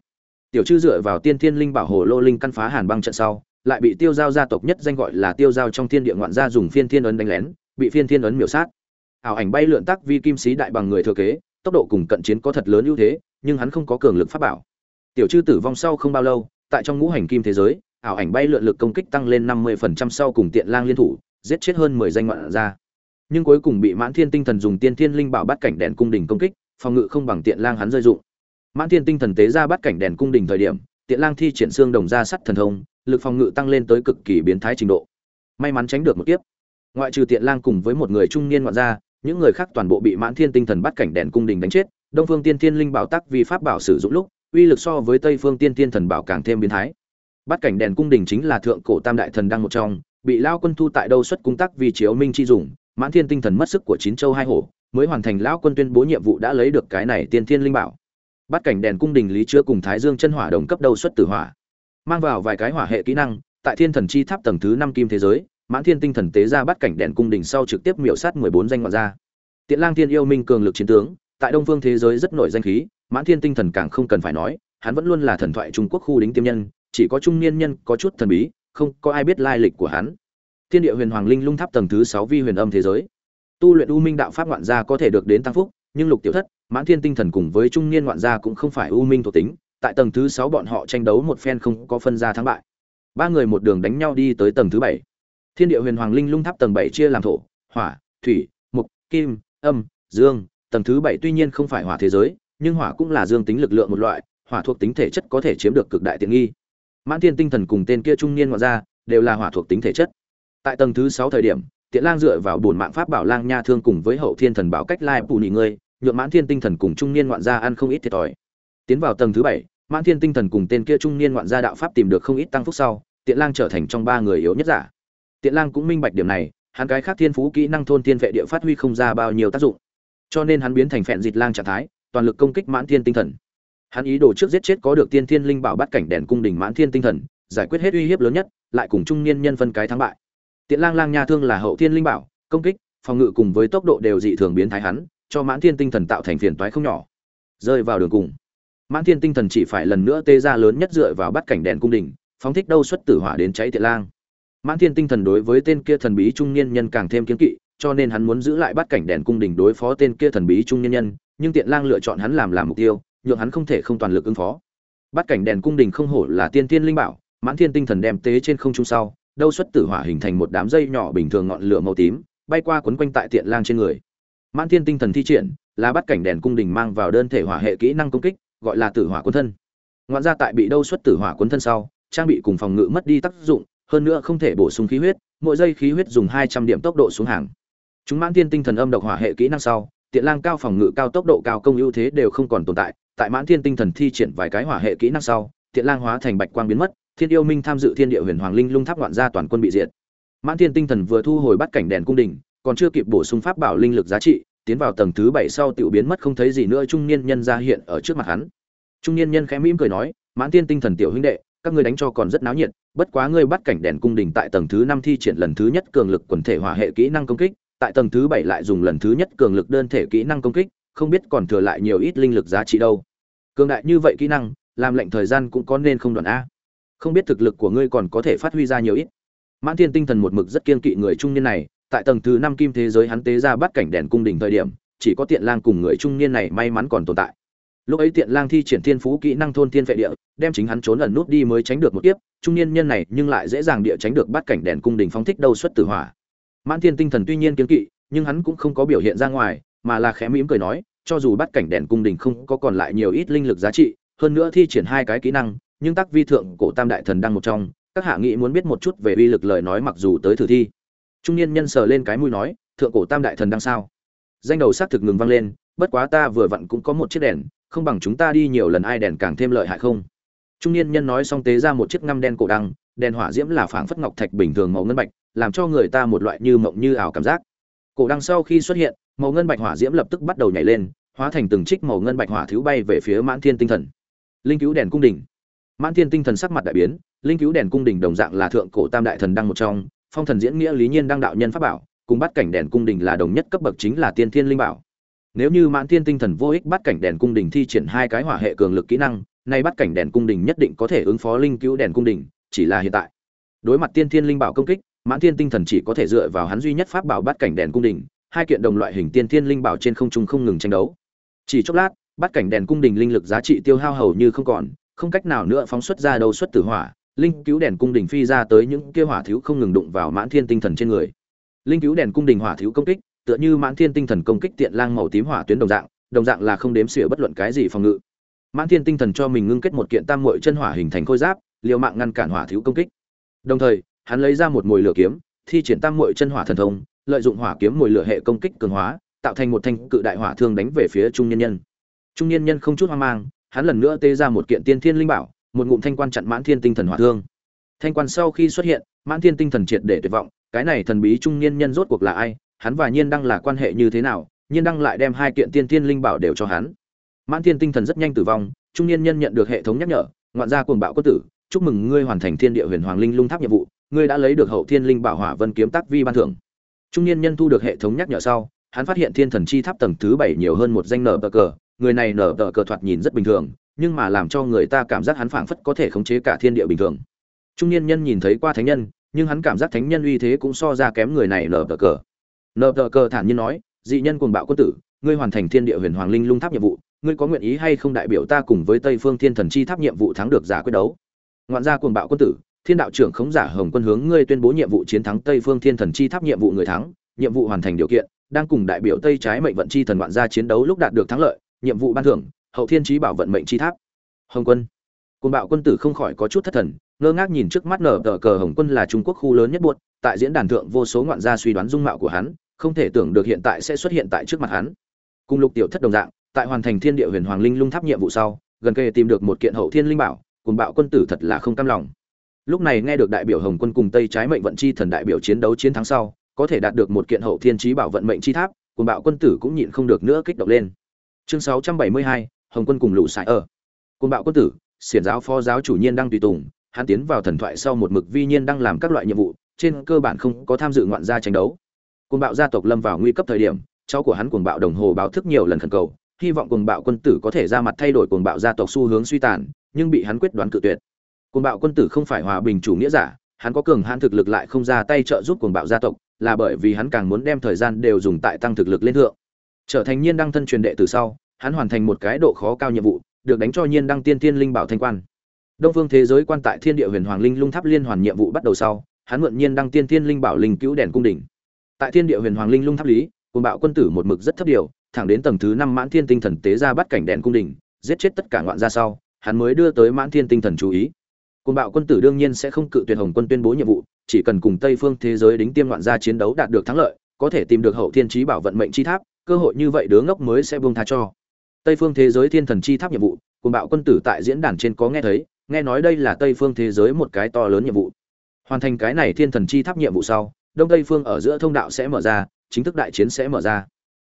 Speaker 1: Tiểu chư dựa vào tiên thiên linh bảo hồ lô linh căn phá hàn băng trận sau lại bị tiêu giao gia tộc nhất danh gọi là tiêu giao trong thiên địa ngoạn gia dùng phiên thiên ấn đánh lén, bị phiên thiên ấn miểu sát. Ảo ảnh bay lượn tắc vi kim sĩ đại bằng người thừa kế, tốc độ cùng cận chiến có thật lớn ưu thế, nhưng hắn không có cường lực pháp bảo. Tiểu chư tử vong sau không bao lâu, tại trong ngũ hành kim thế giới, ảo ảnh bay lượn lực công kích tăng lên 50% sau cùng tiện lang liên thủ, giết chết hơn 10 danh ngoạn gia. Nhưng cuối cùng bị mãn thiên tinh thần dùng tiên thiên linh bảo bắt cảnh đèn cung đình công kích, phòng ngự không bằng tiện lang hắn rơi dụng. Mãn thiên tinh thần tế ra bắt cảnh đèn cung đình thời điểm, tiện lang thi triển xương đồng ra sắt thần thông lực phòng ngự tăng lên tới cực kỳ biến thái trình độ. May mắn tránh được một kiếp. Ngoại trừ tiện lang cùng với một người trung niên ngoạn gia, những người khác toàn bộ bị mãn thiên tinh thần bắt cảnh đèn cung đình đánh chết, đông phương tiên thiên linh bảo tắc vì pháp bảo sử dụng lúc, uy lực so với tây phương tiên thiên thần bảo càng thêm biến thái. Bắt cảnh đèn cung đình chính là thượng cổ tam đại thần đăng một trong, bị lao quân thu tại đâu xuất cung tắc vì chiếu minh chi dùng, mãn thiên tinh thần mất sức của chín châu hai hổ, mới hoàn thành lão quân tuyên bố nhiệm vụ đã lấy được cái này tiên thiên linh bảo. Bắt cảnh đèn cung đình lý chứa cùng thái dương chân hỏa đồng cấp đâu xuất tử hỏa mang vào vài cái hỏa hệ kỹ năng, tại thiên thần chi tháp tầng thứ năm kim thế giới, mãn thiên tinh thần tế ra bắt cảnh đèn cung đình sau trực tiếp miểu sát mười bốn danh ngoại gia. Tiện lang thiên yêu minh cường lực chiến tướng, tại đông phương thế giới rất nổi danh khí, mãn thiên tinh thần càng không cần phải nói, hắn vẫn luôn là thần thoại trung quốc khu đính tiêm nhân, chỉ có trung niên nhân có chút thần bí, không có ai biết lai lịch của hắn. Thiên địa huyền hoàng linh lung tháp tầng thứ sáu vi huyền âm thế giới. Tu luyện u minh đạo pháp ngoạn gia có thể được đến tăng phúc, nhưng lục tiểu thất, mãn thiên tinh thần cùng với trung niên ngoạn gia cũng không phải u minh thuộc tính tại tầng thứ sáu bọn họ tranh đấu một phen không có phân ra thắng bại. Ba người một đường đánh nhau đi tới tầng thứ bảy. Thiên địa huyền hoàng linh lung tháp tầng bảy chia làm thổ, hỏa, thủy mục kim, âm, dương. Tầng thứ bảy tuy nhiên không phải hỏa thế giới, nhưng hỏa cũng là dương tính lực lượng một loại, hỏa thuộc tính thể chất có thể chiếm được cực đại tiện nghi. Mãn thiên tinh thần cùng tên kia trung niên ngoại ra đều là hỏa thuộc tính thể chất. Tại tầng thứ sáu thời điểm tiện lang dựa vào bổn mạng pháp bảo lang nha thương cùng với hậu thiên thần bảo cách lai phụ nị ngươi, nhượng mãn thiên tinh thần cùng trung niên ngoạn gia ăn không ít thiệt thòi. Tiến vào tầng thứ bảy mãn thiên tinh thần cùng tên kia trung niên ngoạn gia đạo pháp tìm được không ít tăng phúc sau, tiện lang trở thành trong ba người yếu nhất giả. Tiện lang cũng minh bạch điểm này, hắn cái khác thiên phú kỹ năng thôn thiên vệ địa phát huy không ra bao nhiêu tác dụng. Cho nên hắn biến thành phẹn dịt lang trạng thái, toàn lực công kích mãn thiên tinh thần. Hắn ý đồ trước giết chết có được tiên thiên linh bảo bắt cảnh đèn cung đình mãn thiên tinh thần, giải quyết hết uy hiếp lớn nhất, lại cùng trung niên nhân phân cái thắng bại. Tiện lang lang nha thương là hậu thiên linh bảo, công kích, phòng ngự cùng với tốc độ đều dị thường biến thái hắn, cho mãn thiên tinh thần tạo thành phiền toái không nhỏ. Rơi vào đường cùng mãn thiên tinh thần chỉ phải lần nữa tê ra lớn nhất dựa vào bắt cảnh đèn cung đình, phóng thích đâu xuất tử hỏa đến cháy tiện lang. Mãn thiên tinh thần đối với tên kia thần bí trung niên nhân càng thêm kiến kỵ, cho nên hắn muốn giữ lại bắt cảnh đèn cung đình đối phó tên kia thần bí trung niên nhân, nhưng tiện lang lựa chọn hắn làm làm mục tiêu, nhượng hắn không thể không toàn lực ứng phó. Bắt cảnh đèn cung đình không hổ là tiên tiên linh bảo, mãn thiên tinh thần đem tế trên không trung sau, đâu xuất tử hỏa hình thành một đám dây nhỏ bình thường ngọn lửa màu tím, bay qua quấn quanh tại tiện lang trên người. Mãn thiên tinh thần thi triển, là bắt cảnh đèn cung đình mang vào đơn thể hỏa hệ kỹ năng công kích gọi là tử hỏa cuốn thân. Ngoạn ra tại bị đâu xuất tử hỏa cuốn thân sau, trang bị cùng phòng ngự mất đi tác dụng, hơn nữa không thể bổ sung khí huyết, mỗi giây khí huyết dùng hai trăm điểm tốc độ xuống hàng. Chúng mãn thiên tinh thần âm độc hỏa hệ kỹ năng sau, tiện lang cao phòng ngự cao tốc độ cao công ưu thế đều không còn tồn tại. Tại mãn thiên tinh thần thi triển vài cái hỏa hệ kỹ năng sau, tiện lang hóa thành bạch quang biến mất, thiên yêu minh tham dự thiên địa huyền hoàng linh lung tháp loạn ra toàn quân bị diệt. Mãn thiên tinh thần vừa thu hồi bắt cảnh đèn cung đình, còn chưa kịp bổ sung pháp bảo linh lực giá trị tiến vào tầng thứ bảy sau tiểu biến mất không thấy gì nữa, trung niên nhân ra hiện ở trước mặt hắn. Trung niên nhân khẽ mỉm cười nói, mãn thiên tinh thần tiểu huynh đệ, các ngươi đánh cho còn rất náo nhiệt, bất quá ngươi bắt cảnh đèn cung đình tại tầng thứ năm thi triển lần thứ nhất cường lực quần thể hỏa hệ kỹ năng công kích, tại tầng thứ bảy lại dùng lần thứ nhất cường lực đơn thể kỹ năng công kích, không biết còn thừa lại nhiều ít linh lực giá trị đâu. Cường đại như vậy kỹ năng, làm lệnh thời gian cũng có nên không đoạn a? Không biết thực lực của ngươi còn có thể phát huy ra nhiều ít. Mãn thiên tinh thần một mực rất kiên kỵ người trung niên này tại tầng thứ năm kim thế giới hắn tế ra bắt cảnh đèn cung đỉnh thời điểm, chỉ có tiện lang cùng người trung niên này may mắn còn tồn tại. Lúc ấy tiện lang thi triển thiên phú kỹ năng thôn thiên vệ địa, đem chính hắn trốn ẩn nút đi mới tránh được một kiếp, trung niên nhân này nhưng lại dễ dàng địa tránh được bắt cảnh đèn cung đỉnh phóng thích đâu xuất tử hỏa. Mãn thiên tinh thần tuy nhiên kiến kỵ, nhưng hắn cũng không có biểu hiện ra ngoài, mà là khẽ mỉm cười nói, cho dù bắt cảnh đèn cung đỉnh không có còn lại nhiều ít linh lực giá trị, hơn nữa thi triển hai cái kỹ năng, nhưng tác vi thượng cổ tam đại thần đang một trong, các hạ nghị muốn biết một chút về uy lực lời nói mặc dù tới thử thi trung niên nhân sờ lên cái mũi nói, thượng cổ tam đại thần đang sao? Danh đầu xác thực ngừng vang lên, bất quá ta vừa vặn cũng có một chiếc đèn, không bằng chúng ta đi nhiều lần ai đèn càng thêm lợi hại không? Trung niên nhân nói xong tế ra một chiếc ngăm đen cổ đăng, đèn hỏa diễm là phảng phất ngọc thạch bình thường màu ngân bạch, làm cho người ta một loại như mộng như ảo cảm giác. Cổ đăng sau khi xuất hiện, màu ngân bạch hỏa diễm lập tức bắt đầu nhảy lên, hóa thành từng trích màu ngân bạch hỏa thiếu bay về phía mãn thiên tinh thần. Linh cứu đèn cung đỉnh. Mãn thiên tinh thần sắc mặt đại biến, linh cứu đèn cung đỉnh đồng dạng là thượng cổ tam đại thần đăng một trong phong thần diễn nghĩa lý nhiên đăng đạo nhân pháp bảo, cùng bắt cảnh đèn cung đỉnh là đồng nhất cấp bậc chính là tiên thiên linh bảo. Nếu như mãn thiên tinh thần vô ích bắt cảnh đèn cung đỉnh thi triển hai cái hỏa hệ cường lực kỹ năng, nay bắt cảnh đèn cung đỉnh nhất định có thể ứng phó linh cứu đèn cung đỉnh chỉ là hiện tại. Đối mặt tiên thiên linh bảo công kích, mãn thiên tinh thần chỉ có thể dựa vào hắn duy nhất pháp bảo bắt cảnh đèn cung đỉnh hai kiện đồng loại hình tiên thiên linh bảo trên không trung không ngừng tranh đấu. Chỉ chốc lát, bắt cảnh đèn cung đỉnh linh lực giá trị tiêu hao hầu như không còn, không cách nào nữa phóng xuất ra đầu xuất tử hỏa linh cứu đèn cung đình phi ra tới những kia hỏa thiếu không ngừng đụng vào mãn thiên tinh thần trên người. Linh cứu đèn cung đình hỏa thiếu công kích, tựa như mãn thiên tinh thần công kích tiện lang màu tím hỏa tuyến đồng dạng đồng dạng là không đếm xỉa bất luận cái gì phòng ngự. Mãn thiên tinh thần cho mình ngưng kết một kiện tam muội chân hỏa hình thành khôi giáp, liều mạng ngăn cản hỏa thiếu công kích. Đồng thời, hắn lấy ra một mồi lửa kiếm, thi triển tam muội chân hỏa thần thông, lợi dụng hỏa kiếm mồi lửa hệ công kích cường hóa, tạo thành một thanh cự đại hỏa thương đánh về phía trung nhân nhân. Trung nhân nhân không chút hoang mang, hắn lần nữa tê ra một kiện tiên thiên linh bảo một ngụm thanh quan chặn mãn thiên tinh thần hỏa thương. Thanh quan sau khi xuất hiện, mãn thiên tinh thần triệt để tuyệt vọng, cái này thần bí trung niên nhân rốt cuộc là ai, hắn và nhiên đăng là quan hệ như thế nào, nhiên đăng lại đem hai kiện tiên thiên linh bảo đều cho hắn. Mãn thiên tinh thần rất nhanh tử vong, trung niên nhân nhận được hệ thống nhắc nhở, ngoạn gia cuồng bạo quân tử, chúc mừng ngươi hoàn thành thiên địa huyền hoàng linh lung tháp nhiệm vụ, ngươi đã lấy được hậu thiên linh bảo hỏa vân kiếm tác vi ban thưởng. Trung niên nhân thu được hệ thống nhắc nhở sau, hắn phát hiện thiên thần chi tháp tầng thứ bảy nhiều hơn một danh nở tờ cờ, người này nở tờ cờ thoạt nhìn rất bình thường nhưng mà làm cho người ta cảm giác hắn phảng phất có thể khống chế cả thiên địa bình thường. Trung niên nhân nhìn thấy qua thánh nhân, nhưng hắn cảm giác thánh nhân uy thế cũng so ra kém người này nở tờ cờ. Nở tờ cờ thản nhiên nói, dị nhân cuồng bạo quân tử, ngươi hoàn thành thiên địa huyền hoàng linh lung tháp nhiệm vụ, ngươi có nguyện ý hay không đại biểu ta cùng với tây phương thiên thần chi tháp nhiệm vụ thắng được giả quyết đấu? Ngoạn gia cuồng bạo quân tử, thiên đạo trưởng khống giả hồng quân hướng ngươi tuyên bố nhiệm vụ chiến thắng tây phương thiên thần chi tháp nhiệm vụ người thắng, nhiệm vụ hoàn thành điều kiện, đang cùng đại biểu tây trái mệnh vận chi thần ngoạn gia chiến đấu lúc đạt được thắng lợi, nhiệm vụ ban thưởng hậu thiên trí bảo vận mệnh chi tháp. Hồng quân. Côn bạo quân tử không khỏi có chút thất thần ngơ ngác nhìn trước mắt nở tờ cờ hồng quân là trung quốc khu lớn nhất buốt tại diễn đàn thượng vô số ngoạn gia suy đoán dung mạo của hắn không thể tưởng được hiện tại sẽ xuất hiện tại trước mặt hắn. Cùng lục tiểu thất đồng dạng tại hoàn thành thiên địa huyền hoàng linh lung tháp nhiệm vụ sau gần kề tìm được một kiện hậu thiên linh bảo cùng bạo quân tử thật là không cam lòng. Lúc này nghe được đại biểu hồng quân cùng tây trái mệnh vận chi thần đại biểu chiến đấu chiến thắng sau có thể đạt được một kiện hậu thiên trí bảo vận mệnh chi tháp cùng bạo quân tử cũng nhịn không được nữa kích động lên. Chương 672, hồng quân cùng lũ sải ở côn bạo quân tử xiển giáo phó giáo chủ nhiên đang tùy tùng hắn tiến vào thần thoại sau một mực vi nhiên đang làm các loại nhiệm vụ trên cơ bản không có tham dự ngoạn gia tranh đấu côn bạo gia tộc lâm vào nguy cấp thời điểm cháu của hắn cuồng bạo đồng hồ báo thức nhiều lần khẩn cầu hy vọng cuồng bạo quân tử có thể ra mặt thay đổi cuồng bạo gia tộc xu hướng suy tàn, nhưng bị hắn quyết đoán cự tuyệt. Cuồng bạo quân tử không phải hòa bình chủ nghĩa giả, hắn có cường hãn thực lực lại không ra tay trợ giúp cuồng bạo gia tộc, là bởi vì hắn càng muốn đem thời gian đều dùng tại tăng thực lực lên thượng. Trở thành nhiên đăng thân truyền đệ từ sau, hắn hoàn thành một cái độ khó cao nhiệm vụ, được đánh cho nhiên đăng tiên tiên linh bảo thanh quan. Đông phương thế giới quan tại Thiên địa Huyền Hoàng Linh Lung Tháp liên hoàn nhiệm vụ bắt đầu sau, hắn mượn nhiên đăng tiên tiên linh bảo linh cứu đèn cung đỉnh. Tại Thiên địa Huyền Hoàng Linh Lung Tháp lý, cuồng bạo quân tử một mực rất thấp điều, thẳng đến tầng thứ năm mãn thiên tinh thần tế ra bắt cảnh đèn cung đỉnh giết chết tất cả ngoạn gia sau hắn mới đưa tới mãn thiên tinh thần chú ý côn bạo quân tử đương nhiên sẽ không cự tuyệt hồng quân tuyên bố nhiệm vụ chỉ cần cùng tây phương thế giới đính tiêm ngoạn gia chiến đấu đạt được thắng lợi có thể tìm được hậu thiên trí bảo vận mệnh chi tháp cơ hội như vậy đứa ngốc mới sẽ buông tha cho tây phương thế giới thiên thần chi tháp nhiệm vụ, cùng bạo quân tử tại diễn đàn trên có nghe thấy, nghe nói đây là tây phương thế giới một cái to lớn nhiệm vụ. Hoàn thành cái này thiên thần chi tháp nhiệm vụ sau, đông tây phương ở giữa thông đạo sẽ mở ra, chính thức đại chiến sẽ mở ra.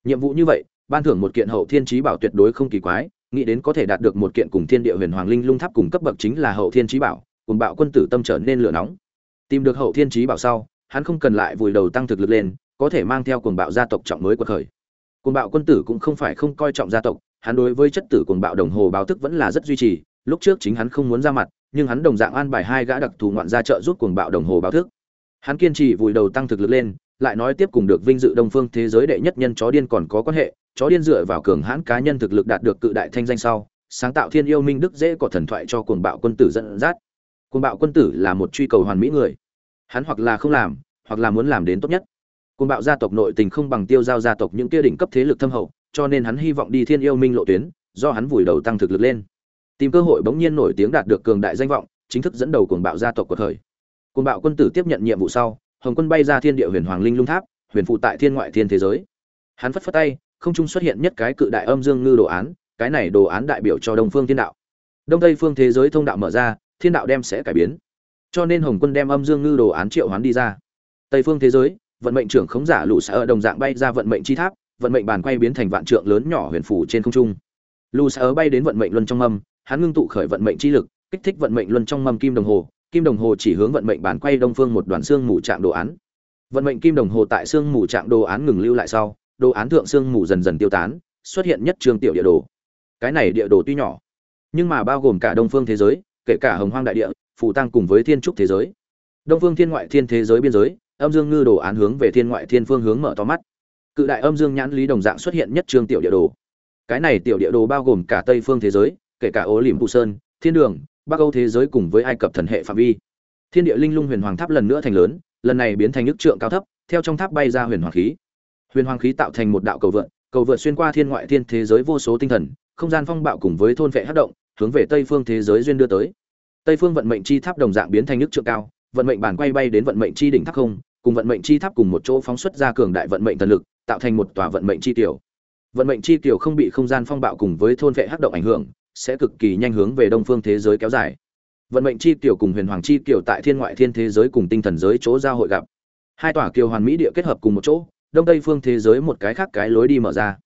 Speaker 1: Nhiệm vụ như vậy, ban thưởng một kiện hậu thiên trí bảo tuyệt đối không kỳ quái, nghĩ đến có thể đạt được một kiện cùng thiên địa huyền hoàng linh lung tháp cùng cấp bậc chính là hậu thiên trí bảo, cùng bạo quân tử tâm trở nên lửa nóng. Tìm được hậu thiên trí bảo sau, hắn không cần lại vùi đầu tăng thực lực lên, có thể mang theo cuồng bạo gia tộc trọng mới quật khởi. Cuồng bạo quân tử cũng không phải không coi trọng gia tộc hắn đối với chất tử cuồng bạo đồng hồ báo thức vẫn là rất duy trì, lúc trước chính hắn không muốn ra mặt, nhưng hắn đồng dạng an bài hai gã đặc thù ngoạn gia trợ giúp cuồng bạo đồng hồ báo thức. Hắn kiên trì vùi đầu tăng thực lực lên, lại nói tiếp cùng được vinh dự đông phương thế giới đệ nhất nhân chó điên còn có quan hệ, chó điên dựa vào cường hãn cá nhân thực lực đạt được cự đại thanh danh sau, sáng tạo thiên yêu minh đức dễ có thần thoại cho cuồng bạo quân tử dẫn dắt. Cuồng bạo quân tử là một truy cầu hoàn mỹ người. Hắn hoặc là không làm, hoặc là muốn làm đến tốt nhất. Cuồng bạo gia tộc nội tình không bằng tiêu giao gia tộc những kia đỉnh cấp thế lực thâm hậu cho nên hắn hy vọng đi thiên yêu minh lộ tuyến, do hắn vùi đầu tăng thực lực lên. Tìm cơ hội bỗng nhiên nổi tiếng đạt được cường đại danh vọng, chính thức dẫn đầu cuồng bạo gia tộc của thời. Cuồng bạo quân tử tiếp nhận nhiệm vụ sau, hồng quân bay ra thiên địa huyền hoàng linh lung tháp, huyền phụ tại thiên ngoại thiên thế giới. Hắn phất phất tay, không trung xuất hiện nhất cái cự đại âm dương ngư đồ án, cái này đồ án đại biểu cho đông phương thiên đạo. Đông tây phương thế giới thông đạo mở ra, thiên đạo đem sẽ cải biến. Cho nên hồng quân đem âm dương ngư đồ án triệu hoán đi ra. Tây phương thế giới, vận mệnh trưởng khống giả lũ sở đồng dạng bay ra vận mệnh chi tháp vận mệnh bàn quay biến thành vạn trượng lớn nhỏ huyền phủ trên không trung. Lũ sở bay đến vận mệnh luân trong mâm, hắn ngưng tụ khởi vận mệnh chi lực, kích thích vận mệnh luân trong mâm kim đồng hồ, kim đồng hồ chỉ hướng vận mệnh bàn quay đông phương một đoàn xương mù trạng đồ án. Vận mệnh kim đồng hồ tại xương mù trạng đồ án ngừng lưu lại sau, đồ án thượng xương mù dần dần tiêu tán, xuất hiện nhất trường tiểu địa đồ. Cái này địa đồ tuy nhỏ, nhưng mà bao gồm cả đông phương thế giới, kể cả hồng hoang đại địa, phù tăng cùng với thiên trúc thế giới. Đông phương thiên ngoại thiên thế giới biên giới, âm dương ngư đồ án hướng về thiên ngoại thiên phương hướng mở to mắt cự đại âm dương nhãn lý đồng dạng xuất hiện nhất trường tiểu địa đồ. Cái này tiểu địa đồ bao gồm cả tây phương thế giới, kể cả ố lìm phụ sơn, thiên đường, bắc âu thế giới cùng với ai cập thần hệ phạm vi. Thiên địa linh lung huyền hoàng tháp lần nữa thành lớn, lần này biến thành nước trượng cao thấp, theo trong tháp bay ra huyền hoàng khí. Huyền hoàng khí tạo thành một đạo cầu vượt cầu vượt xuyên qua thiên ngoại thiên thế giới vô số tinh thần, không gian phong bạo cùng với thôn vệ hát động, hướng về tây phương thế giới duyên đưa tới. Tây phương vận mệnh chi tháp đồng dạng biến thành nước trượng cao, vận mệnh bàn quay bay đến vận mệnh chi đỉnh tháp không, cùng vận mệnh chi tháp cùng một chỗ phóng xuất ra cường đại vận mệnh thần lực tạo thành một tòa vận mệnh chi tiểu. Vận mệnh chi tiểu không bị không gian phong bạo cùng với thôn vệ hắc động ảnh hưởng, sẽ cực kỳ nhanh hướng về đông phương thế giới kéo dài. Vận mệnh chi tiểu cùng huyền hoàng chi tiểu tại thiên ngoại thiên thế giới cùng tinh thần giới chỗ giao hội gặp. Hai tòa kiều hoàn mỹ địa kết hợp cùng một chỗ, đông tây phương thế giới một cái khác cái lối đi mở ra.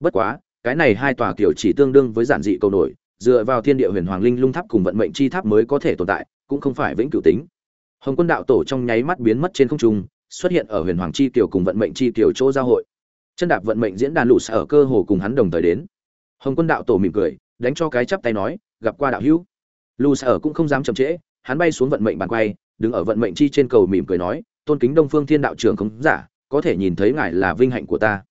Speaker 1: Bất quá, cái này hai tòa kiều chỉ tương đương với giản dị cầu nổi, dựa vào thiên địa huyền hoàng linh lung tháp cùng vận mệnh chi tháp mới có thể tồn tại, cũng không phải vĩnh cửu tính. Hồng quân đạo tổ trong nháy mắt biến mất trên không trung xuất hiện ở huyền hoàng chi kiều cùng vận mệnh chi kiều chỗ giao hội. Chân đạp vận mệnh diễn đàn lũ ở cơ hồ cùng hắn đồng thời đến. Hồng quân đạo tổ mỉm cười, đánh cho cái chắp tay nói, gặp qua đạo hữu. Lũ sở cũng không dám chậm trễ, hắn bay xuống vận mệnh bàn quay, đứng ở vận mệnh chi trên cầu mỉm cười nói, tôn kính đông phương thiên đạo trưởng khống giả, có thể nhìn thấy ngài là vinh hạnh của ta.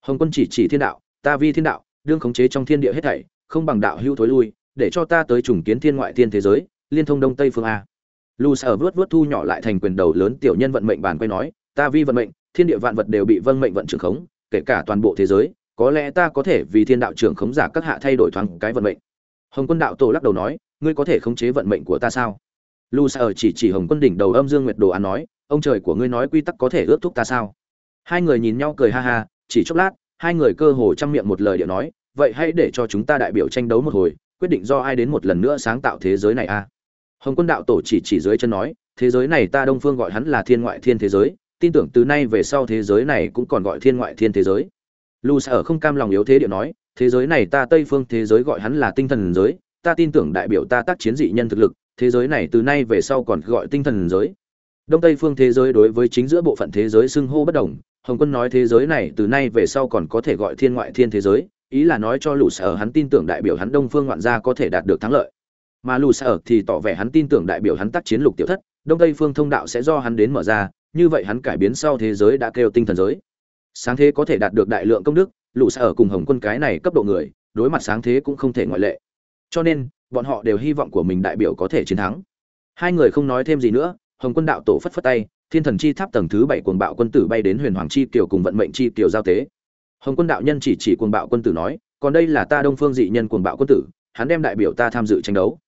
Speaker 1: Hồng quân chỉ chỉ thiên đạo, ta vi thiên đạo, đương khống chế trong thiên địa hết thảy, không bằng đạo hữu thối lui, để cho ta tới trùng kiến thiên ngoại thiên thế giới, liên thông đông tây phương a lu sở vớt vớt thu nhỏ lại thành quyền đầu lớn tiểu nhân vận mệnh bàn quay nói, ta vi vận mệnh, thiên địa vạn vật đều bị vâng mệnh vận trưởng khống, kể cả toàn bộ thế giới, có lẽ ta có thể vì thiên đạo trưởng khống giả các hạ thay đổi thoáng cái vận mệnh. Hồng quân đạo tổ lắc đầu nói, ngươi có thể khống chế vận mệnh của ta sao? Lu sở chỉ chỉ hồng quân đỉnh đầu âm dương nguyệt đồ án nói, ông trời của ngươi nói quy tắc có thể ước thúc ta sao? Hai người nhìn nhau cười ha ha, chỉ chốc lát, hai người cơ hồ chăm miệng một lời điệu nói, vậy hãy để cho chúng ta đại biểu tranh đấu một hồi, quyết định do ai đến một lần nữa sáng tạo thế giới này a hồng quân đạo tổ chỉ chỉ dưới chân nói, thế giới này ta đông phương gọi hắn là thiên ngoại thiên thế giới, tin tưởng từ nay về sau thế giới này cũng còn gọi thiên ngoại thiên thế giới. Lu sở không cam lòng yếu thế điệu nói, thế giới này ta tây phương thế giới gọi hắn là tinh thần giới, ta tin tưởng đại biểu ta tác chiến dị nhân thực lực, thế giới này từ nay về sau còn gọi tinh thần giới. Đông tây phương thế giới đối với chính giữa bộ phận thế giới xưng hô bất đồng, hồng quân nói thế giới này từ nay về sau còn có thể gọi thiên ngoại thiên thế giới, ý là nói cho lũ sở hắn tin tưởng đại biểu hắn đông phương ngoạn gia có thể đạt được thắng lợi mà lũ sở thì tỏ vẻ hắn tin tưởng đại biểu hắn tác chiến lục tiểu thất, đông tây phương thông đạo sẽ do hắn đến mở ra, như vậy hắn cải biến sau thế giới đã kêu tinh thần giới. Sáng thế có thể đạt được đại lượng công đức lũ sở cùng hồng quân cái này cấp độ người, đối mặt sáng thế cũng không thể ngoại lệ. Cho nên, bọn họ đều hy vọng của mình đại biểu có thể chiến thắng. Hai người không nói thêm gì nữa, hồng quân đạo tổ phất phất tay, thiên thần chi tháp tầng thứ bảy cuồng bạo quân tử bay đến huyền hoàng chi kiều cùng vận mệnh chi kiều giao tế. Hồng quân đạo nhân chỉ chỉ cuồng bạo quân tử nói, còn đây là ta đông phương dị nhân cuồng bạo quân tử, hắn đem đại biểu ta tham dự tranh đấu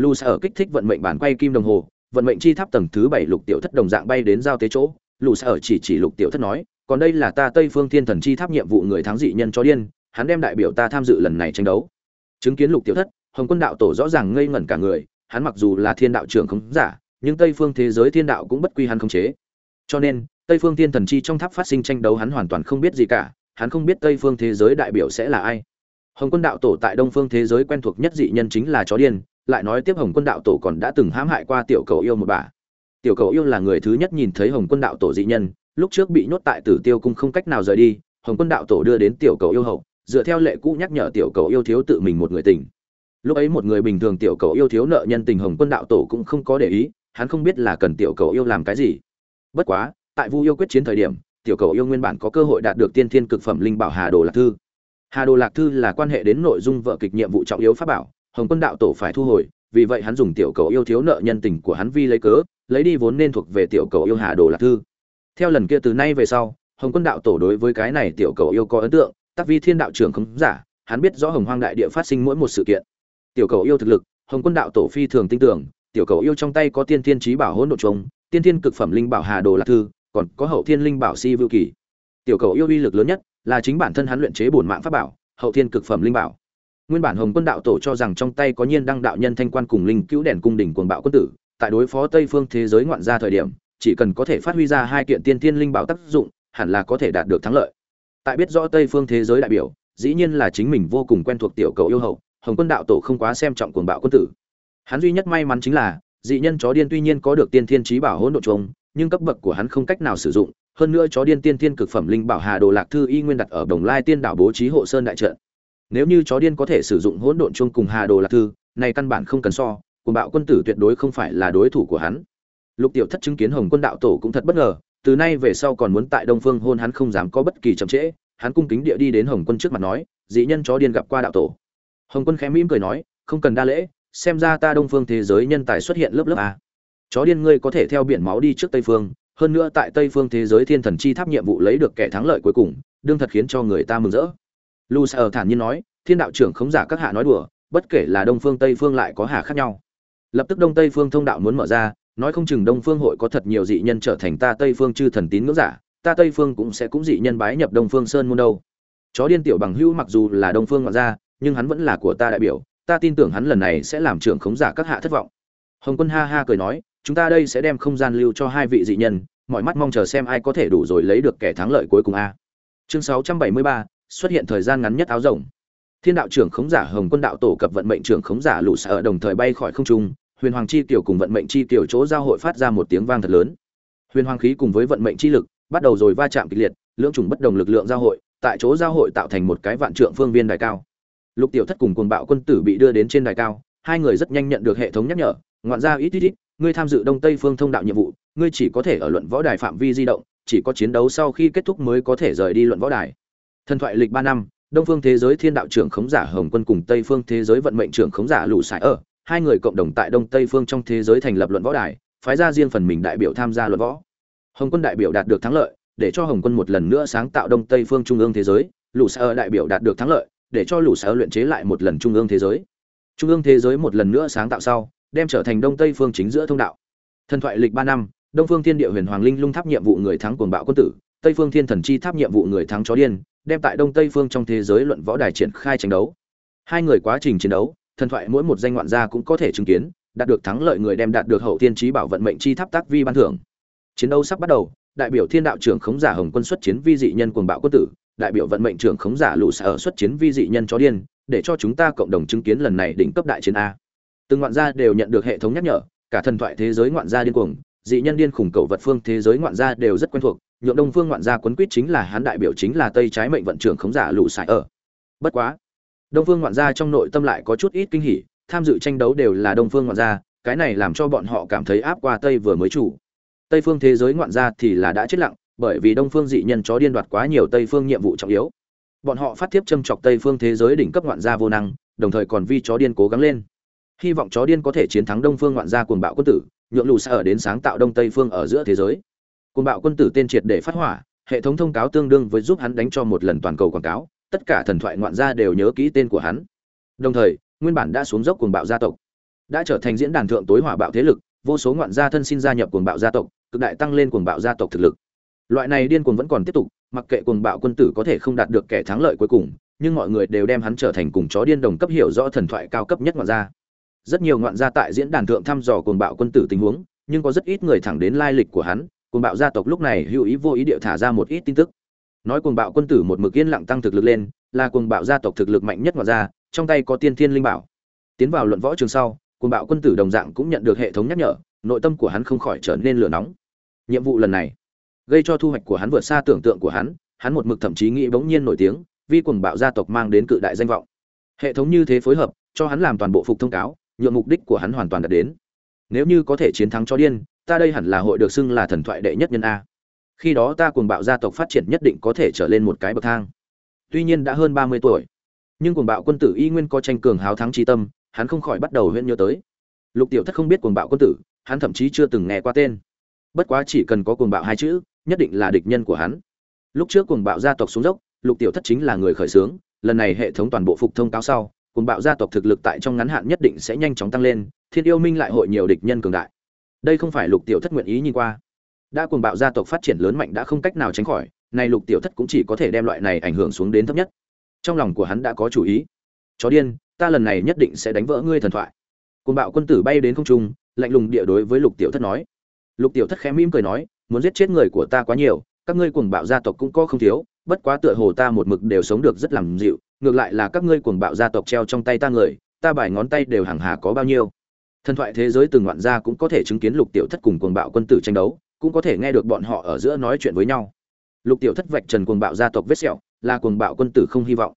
Speaker 1: lu ở kích thích vận mệnh bản quay kim đồng hồ, vận mệnh chi tháp tầng thứ bảy lục tiểu thất đồng dạng bay đến giao tế chỗ. Lu ở chỉ chỉ lục tiểu thất nói, còn đây là ta tây phương thiên thần chi tháp nhiệm vụ người thắng dị nhân cho điên, hắn đem đại biểu ta tham dự lần này tranh đấu. Chứng kiến lục tiểu thất, hồng quân đạo tổ rõ ràng ngây ngẩn cả người, hắn mặc dù là thiên đạo trưởng không giả, nhưng tây phương thế giới thiên đạo cũng bất quy hắn không chế. Cho nên, tây phương thiên thần chi trong tháp phát sinh tranh đấu hắn hoàn toàn không biết gì cả, hắn không biết tây phương thế giới đại biểu sẽ là ai. Hồng quân đạo tổ tại đông phương thế giới quen thuộc nhất dị nhân chính là chó điên lại nói tiếp hồng quân đạo tổ còn đã từng hãm hại qua tiểu cầu yêu một bà. Tiểu cầu yêu là người thứ nhất nhìn thấy hồng quân đạo tổ dị nhân, lúc trước bị nhốt tại tử tiêu cung không cách nào rời đi, hồng quân đạo tổ đưa đến tiểu cầu yêu hậu, dựa theo lệ cũ nhắc nhở tiểu cầu yêu thiếu tự mình một người tình. Lúc ấy một người bình thường tiểu cầu yêu thiếu nợ nhân tình hồng quân đạo tổ cũng không có để ý, hắn không biết là cần tiểu cầu yêu làm cái gì. Bất quá, tại vu yêu quyết chiến thời điểm, tiểu cầu yêu nguyên bản có cơ hội đạt được tiên thiên cực phẩm linh bảo hà đồ lạc thư. Hà đồ lạc thư là quan hệ đến nội dung vợ kịch nhiệm vụ trọng yếu pháp bảo hồng quân đạo tổ phải thu hồi, vì vậy hắn dùng tiểu cầu yêu thiếu nợ nhân tình của hắn vi lấy cớ, lấy đi vốn nên thuộc về tiểu cầu yêu hà đồ lạc thư. Theo lần kia từ nay về sau, hồng quân đạo tổ đối với cái này tiểu cầu yêu có ấn tượng tác vi thiên đạo trưởng không giả, hắn biết rõ hồng hoang đại địa phát sinh mỗi một sự kiện. Tiểu cầu yêu thực lực, hồng quân đạo tổ phi thường tin tưởng, tiểu cầu yêu trong tay có tiên thiên trí bảo hỗn độ trống tiên thiên cực phẩm linh bảo hà đồ lạc thư, còn có hậu thiên linh bảo si vưu kỳ. Tiểu cầu yêu uy lực lớn nhất là chính bản thân hắn luyện chế bổn mạng pháp bảo, hậu thiên cực phẩm linh bảo nguyên bản hồng quân đạo tổ cho rằng trong tay có nhiên đăng đạo nhân thanh quan cùng linh cứu đèn cung đỉnh cuồng bạo quân tử, tại đối phó tây phương thế giới ngoạn ra thời điểm, chỉ cần có thể phát huy ra hai kiện tiên thiên linh bảo tác dụng, hẳn là có thể đạt được thắng lợi. Tại biết rõ tây phương thế giới đại biểu, dĩ nhiên là chính mình vô cùng quen thuộc tiểu cầu yêu hậu, hồng quân đạo tổ không quá xem trọng cuồng bạo quân tử. Hắn duy nhất may mắn chính là, dị nhân chó điên tuy nhiên có được tiên thiên trí bảo hỗn độ trống nhưng cấp bậc của hắn không cách nào sử dụng, hơn nữa chó điên tiên thiên cực phẩm linh bảo hà đồ lạc thư y nguyên đặt ở đồng lai tiên đảo bố trí hộ sơn đại trận nếu như chó điên có thể sử dụng hỗn độn chung cùng hà đồ lạc thư, này căn bản không cần so cùng bạo quân tử tuyệt đối không phải là đối thủ của hắn. Lục tiểu thất chứng kiến hồng quân đạo tổ cũng thật bất ngờ, từ nay về sau còn muốn tại đông phương hôn hắn không dám có bất kỳ chậm trễ, hắn cung kính địa đi đến hồng quân trước mặt nói, dị nhân chó điên gặp qua đạo tổ. Hồng quân khẽ mỉm cười nói, không cần đa lễ, xem ra ta đông phương thế giới nhân tài xuất hiện lớp lớp a. Chó điên ngươi có thể theo biển máu đi trước tây phương, hơn nữa tại tây phương thế giới thiên thần chi tháp nhiệm vụ lấy được kẻ thắng lợi cuối cùng, đương thật khiến cho người ta mừng rỡ lu sa thản nhiên nói thiên đạo trưởng khống giả các hạ nói đùa bất kể là đông phương tây phương lại có hà khác nhau. Lập tức đông tây phương thông đạo muốn mở ra nói không chừng đông phương hội có thật nhiều dị nhân trở thành ta tây phương chư thần tín ngưỡng giả ta tây phương cũng sẽ cũng dị nhân bái nhập đông phương sơn môn đâu. Chó điên tiểu bằng hữu mặc dù là đông phương ngoại gia nhưng hắn vẫn là của ta đại biểu ta tin tưởng hắn lần này sẽ làm trưởng khống giả các hạ thất vọng. Hồng quân ha ha cười nói chúng ta đây sẽ đem không gian lưu cho hai vị dị nhân mọi mắt mong chờ xem ai có thể đủ rồi lấy được kẻ thắng lợi cuối cùng a. Chương 673, xuất hiện thời gian ngắn nhất áo rồng. Thiên đạo trưởng khống giả hồng quân đạo tổ cập vận mệnh trưởng khống giả lũ sở đồng thời bay khỏi không trung, huyền hoàng chi tiểu cùng vận mệnh chi tiểu chỗ giao hội phát ra một tiếng vang thật lớn. Huyền hoàng khí cùng với vận mệnh chi lực bắt đầu rồi va chạm kịch liệt, lưỡng trùng bất đồng lực lượng giao hội, tại chỗ giao hội tạo thành một cái vạn trượng phương viên đài cao. Lục tiểu thất cùng cuồng bạo quân tử bị đưa đến trên đài cao, hai người rất nhanh nhận được hệ thống nhắc nhở, ngoạn ra ít ít ít, ngươi tham dự đông tây phương thông đạo nhiệm vụ, ngươi chỉ có thể ở luận võ đài phạm vi di động, chỉ có chiến đấu sau khi kết thúc mới có thể rời đi luận võ đài thần thoại lịch ba năm, đông phương thế giới thiên đạo trưởng khống giả hồng quân cùng tây phương thế giới vận mệnh trưởng khống giả lũ sải ở, hai người cộng đồng tại đông tây phương trong thế giới thành lập luận võ đài, phái ra riêng phần mình đại biểu tham gia luận võ. Hồng quân đại biểu đạt được thắng lợi, để cho hồng quân một lần nữa sáng tạo đông tây phương trung ương thế giới, lũ sải đại biểu đạt được thắng lợi, để cho lũ sải luyện chế lại một lần trung ương thế giới. Trung ương thế giới một lần nữa sáng tạo sau, đem trở thành đông tây phương chính giữa thông đạo. Thần thoại lịch ba năm, đông phương thiên địa huyền hoàng linh lung tháp nhiệm vụ người thắng cuồng bạo quân tử tây phương thiên thần chi tháp nhiệm vụ người thắng chó điên, đem tại đông tây phương trong thế giới luận võ đài triển khai tranh đấu. Hai người quá trình chiến đấu, thần thoại mỗi một danh ngoạn gia cũng có thể chứng kiến, đạt được thắng lợi người đem đạt được hậu tiên trí bảo vận mệnh chi tháp tác vi ban thưởng. Chiến đấu sắp bắt đầu, đại biểu thiên đạo trưởng khống giả hồng quân xuất chiến vi dị nhân cuồng bạo quân tử, đại biểu vận mệnh trưởng khống giả lũ sở xuất chiến vi dị nhân chó điên, để cho chúng ta cộng đồng chứng kiến lần này đỉnh cấp đại chiến a. Từng ngoạn gia đều nhận được hệ thống nhắc nhở, cả thần thoại thế giới ngoạn gia điên cuồng, dị nhân điên khủng cầu vật phương thế giới ngoạn gia đều rất quen thuộc nhượng đông phương ngoạn gia quấn quýt chính là hắn đại biểu chính là tây trái mệnh vận trưởng khống giả lũ sải ở. Bất quá, đông phương ngoạn gia trong nội tâm lại có chút ít kinh hỉ, tham dự tranh đấu đều là đông phương ngoạn gia, cái này làm cho bọn họ cảm thấy áp qua tây vừa mới chủ. Tây phương thế giới ngoạn gia thì là đã chết lặng, bởi vì đông phương dị nhân chó điên đoạt quá nhiều tây phương nhiệm vụ trọng yếu. Bọn họ phát tiếp châm chọc tây phương thế giới đỉnh cấp ngoạn gia vô năng, đồng thời còn vi chó điên cố gắng lên. Hy vọng chó điên có thể chiến thắng đông phương ngoạn gia cuồng bạo quân tử, nhượng lù sẽ ở đến sáng tạo đông tây phương ở giữa thế giới cuồng bạo quân tử tên triệt để phát hỏa, hệ thống thông cáo tương đương với giúp hắn đánh cho một lần toàn cầu quảng cáo, tất cả thần thoại ngoạn gia đều nhớ kỹ tên của hắn. Đồng thời, nguyên bản đã xuống dốc cuồng bạo gia tộc, đã trở thành diễn đàn thượng tối hỏa bạo thế lực, vô số ngoạn gia thân xin gia nhập cuồng bạo gia tộc, cực đại tăng lên cuồng bạo gia tộc thực lực. Loại này điên cuồng vẫn còn tiếp tục, mặc kệ cuồng bạo quân tử có thể không đạt được kẻ thắng lợi cuối cùng, nhưng mọi người đều đem hắn trở thành cùng chó điên đồng cấp hiểu rõ thần thoại cao cấp nhất ngoạn gia. Rất nhiều ngoạn gia tại diễn đàn thượng thăm dò cuồng bạo quân tử tình huống, nhưng có rất ít người thẳng đến lai lịch của hắn cuồng bạo gia tộc lúc này hữu ý vô ý địa thả ra một ít tin tức. Nói cuồng bạo quân tử một mực yên lặng tăng thực lực lên là cuồng bạo gia tộc thực lực mạnh nhất ngoài ra, trong tay có tiên thiên linh bảo. Tiến vào luận võ trường sau cuồng bạo quân tử đồng dạng cũng nhận được hệ thống nhắc nhở nội tâm của hắn không khỏi trở nên lửa nóng. Nhiệm vụ lần này gây cho thu hoạch của hắn vượt xa tưởng tượng của hắn hắn một mực thậm chí nghĩ bỗng nhiên nổi tiếng vì cuồng bạo gia tộc mang đến cự đại danh vọng. Hệ thống như thế phối hợp cho hắn làm toàn bộ phục thông cáo nhượng mục đích của hắn hoàn toàn đạt đến nếu như có thể chiến thắng cho điên, ta đây hẳn là hội được xưng là thần thoại đệ nhất nhân a. Khi đó ta cuồng bạo gia tộc phát triển nhất định có thể trở lên một cái bậc thang. Tuy nhiên đã hơn ba mươi tuổi, nhưng cuồng bạo quân tử y nguyên có tranh cường háo thắng trí tâm, hắn không khỏi bắt đầu huyễn nhớ tới. Lục tiểu thất không biết cuồng bạo quân tử, hắn thậm chí chưa từng nghe qua tên. Bất quá chỉ cần có cuồng bạo hai chữ, nhất định là địch nhân của hắn. Lúc trước cuồng bạo gia tộc xuống dốc, lục tiểu thất chính là người khởi xướng, lần này hệ thống toàn bộ phục thông cáo sau, cuồng bạo gia tộc thực lực tại trong ngắn hạn nhất định sẽ nhanh chóng tăng lên thiên yêu minh lại hội nhiều địch nhân cường đại. Đây không phải lục tiểu thất nguyện ý nhìn qua. Đã cuồng bạo gia tộc phát triển lớn mạnh đã không cách nào tránh khỏi này lục tiểu thất cũng chỉ có thể đem loại này ảnh hưởng xuống đến thấp nhất. Trong lòng của hắn đã có chủ ý. Chó điên, ta lần này nhất định sẽ đánh vỡ ngươi thần thoại. Cuồng bạo quân tử bay đến không trung, lạnh lùng địa đối với lục tiểu thất nói. Lục tiểu thất khẽ mỉm cười nói, muốn giết chết người của ta quá nhiều, các ngươi cuồng bạo gia tộc cũng có không thiếu, bất quá tựa hồ ta một mực đều sống được rất làm dịu, ngược lại là các ngươi cuồng bạo gia tộc treo trong tay ta người, ta bài ngón tay đều hàng hà có bao nhiêu thần thoại thế giới từng ngoạn gia cũng có thể chứng kiến lục tiểu thất cùng cuồng bạo quân tử tranh đấu, cũng có thể nghe được bọn họ ở giữa nói chuyện với nhau. Lục tiểu thất vạch trần cuồng bạo gia tộc vết sẹo, là cuồng bạo quân tử không hy vọng.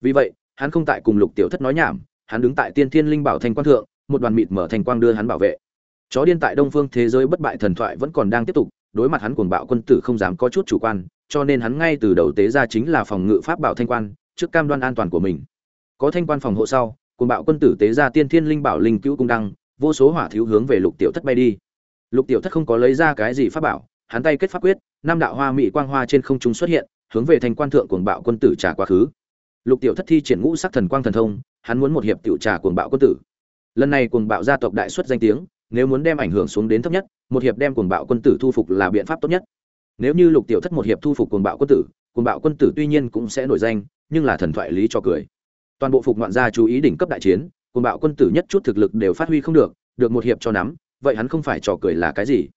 Speaker 1: Vì vậy, hắn không tại cùng lục tiểu thất nói nhảm, hắn đứng tại tiên thiên linh bảo Thanh quan thượng, một đoàn mịt mở thành quang đưa hắn bảo vệ. Chó điên tại đông phương thế giới bất bại thần thoại vẫn còn đang tiếp tục, đối mặt hắn cuồng bạo quân tử không dám có chút chủ quan, cho nên hắn ngay từ đầu tế ra chính là phòng ngự pháp bảo thanh quan, trước cam đoan an toàn của mình. Có thanh quan phòng hộ sau, cuồng bạo quân tử tế ra tiên thiên linh bảo linh cứu cung đăng vô số hỏa thiếu hướng về lục tiểu thất bay đi. Lục tiểu thất không có lấy ra cái gì pháp bảo, hắn tay kết pháp quyết, năm đạo hoa mỹ quang hoa trên không trung xuất hiện, hướng về thành quan thượng cuồng bạo quân tử trả quá khứ. Lục tiểu thất thi triển ngũ sắc thần quang thần thông, hắn muốn một hiệp tiểu trả cuồng bạo quân tử. Lần này cuồng bạo gia tộc đại xuất danh tiếng, nếu muốn đem ảnh hưởng xuống đến thấp nhất, một hiệp đem cuồng bạo quân tử thu phục là biện pháp tốt nhất. Nếu như lục tiểu thất một hiệp thu phục cuồng bạo quân tử, cuồng bạo quân tử tuy nhiên cũng sẽ nổi danh, nhưng là thần thoại lý cho cười. Toàn bộ phục ngoạn gia chú ý đỉnh cấp đại chiến cuồng bạo quân tử nhất chút thực lực đều phát huy không được được một hiệp cho nắm, vậy hắn không phải trò cười là cái gì?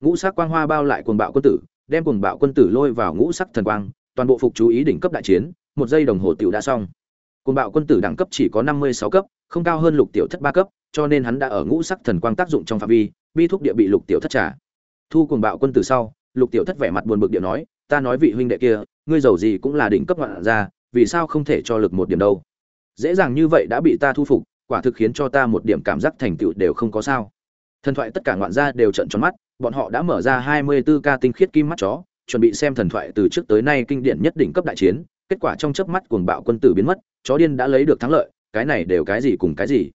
Speaker 1: Ngũ sắc quang hoa bao lại cuồng bạo quân tử, đem cuồng bạo quân tử lôi vào ngũ sắc thần quang, toàn bộ phục chú ý đỉnh cấp đại chiến, một giây đồng hồ tiểu đã xong. Cuồng bạo quân tử đẳng cấp chỉ có năm mươi sáu cấp, không cao hơn lục tiểu thất ba cấp, cho nên hắn đã ở ngũ sắc thần quang tác dụng trong phạm vi, bi thúc địa bị lục tiểu thất trả. Thu cuồng bạo quân tử sau, lục tiểu thất vẻ mặt buồn bực địa nói, ta nói vị huynh đệ kia, ngươi giàu gì cũng là đỉnh cấp ngoạn ra vì sao không thể cho lực một điểm đâu? Dễ dàng như vậy đã bị ta thu phục quả thực khiến cho ta một điểm cảm giác thành tựu đều không có sao. Thần thoại tất cả ngoạn gia đều trận tròn mắt, bọn họ đã mở ra hai mươi 24 ca tinh khiết kim mắt chó, chuẩn bị xem thần thoại từ trước tới nay kinh điển nhất đỉnh cấp đại chiến, kết quả trong chớp mắt cuồng bạo quân tử biến mất, chó điên đã lấy được thắng lợi, cái này đều cái gì cùng cái gì.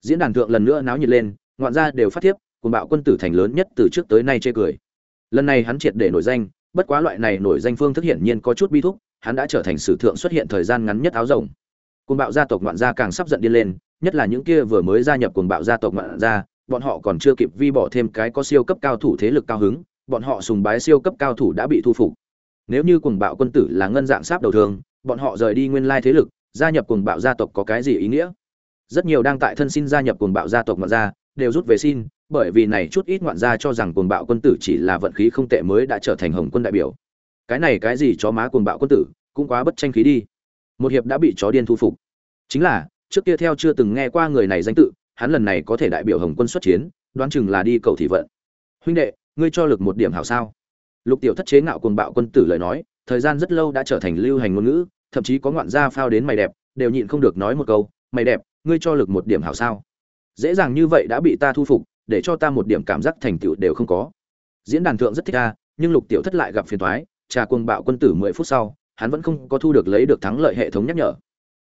Speaker 1: Diễn đàn thượng lần nữa náo nhiệt lên, ngoạn gia đều phát thiếp, cuồng bạo quân tử thành lớn nhất từ trước tới nay chê cười. Lần này hắn triệt để nổi danh, bất quá loại này nổi danh phương thức hiển nhiên có chút bi thúc, hắn đã trở thành sử thượng xuất hiện thời gian ngắn nhất áo rồng. Cuồng bạo gia tộc ngoạn gia càng sắp giận điên lên nhất là những kia vừa mới gia nhập cuồng bạo gia tộc ngoạn gia, bọn họ còn chưa kịp vi bỏ thêm cái có siêu cấp cao thủ thế lực cao hứng, bọn họ sùng bái siêu cấp cao thủ đã bị thu phục. Nếu như cuồng bạo quân tử là ngân dạng sáp đầu thường, bọn họ rời đi nguyên lai thế lực, gia nhập cuồng bạo gia tộc có cái gì ý nghĩa? Rất nhiều đang tại thân xin gia nhập cuồng bạo gia tộc ngoạn gia, đều rút về xin, bởi vì này chút ít ngoạn gia cho rằng cuồng bạo quân tử chỉ là vận khí không tệ mới đã trở thành hồng quân đại biểu. Cái này cái gì chó má cuồng bạo quân tử, cũng quá bất tranh khí đi. Một hiệp đã bị chó điên thu phục. Chính là trước kia theo chưa từng nghe qua người này danh tự, hắn lần này có thể đại biểu hồng quân xuất chiến, đoán chừng là đi cầu thị vận. Huynh đệ, ngươi cho lực một điểm hảo sao? Lục tiểu thất chế ngạo cuồng bạo quân tử lời nói, thời gian rất lâu đã trở thành lưu hành ngôn ngữ, thậm chí có ngoạn gia phao đến mày đẹp, đều nhịn không được nói một câu, mày đẹp, ngươi cho lực một điểm hảo sao? Dễ dàng như vậy đã bị ta thu phục, để cho ta một điểm cảm giác thành tựu đều không có. Diễn đàn thượng rất thích ta nhưng lục tiểu thất lại gặp phiền toái, trà cuồng bạo quân tử mười phút sau, hắn vẫn không có thu được lấy được thắng lợi hệ thống nhắc nhở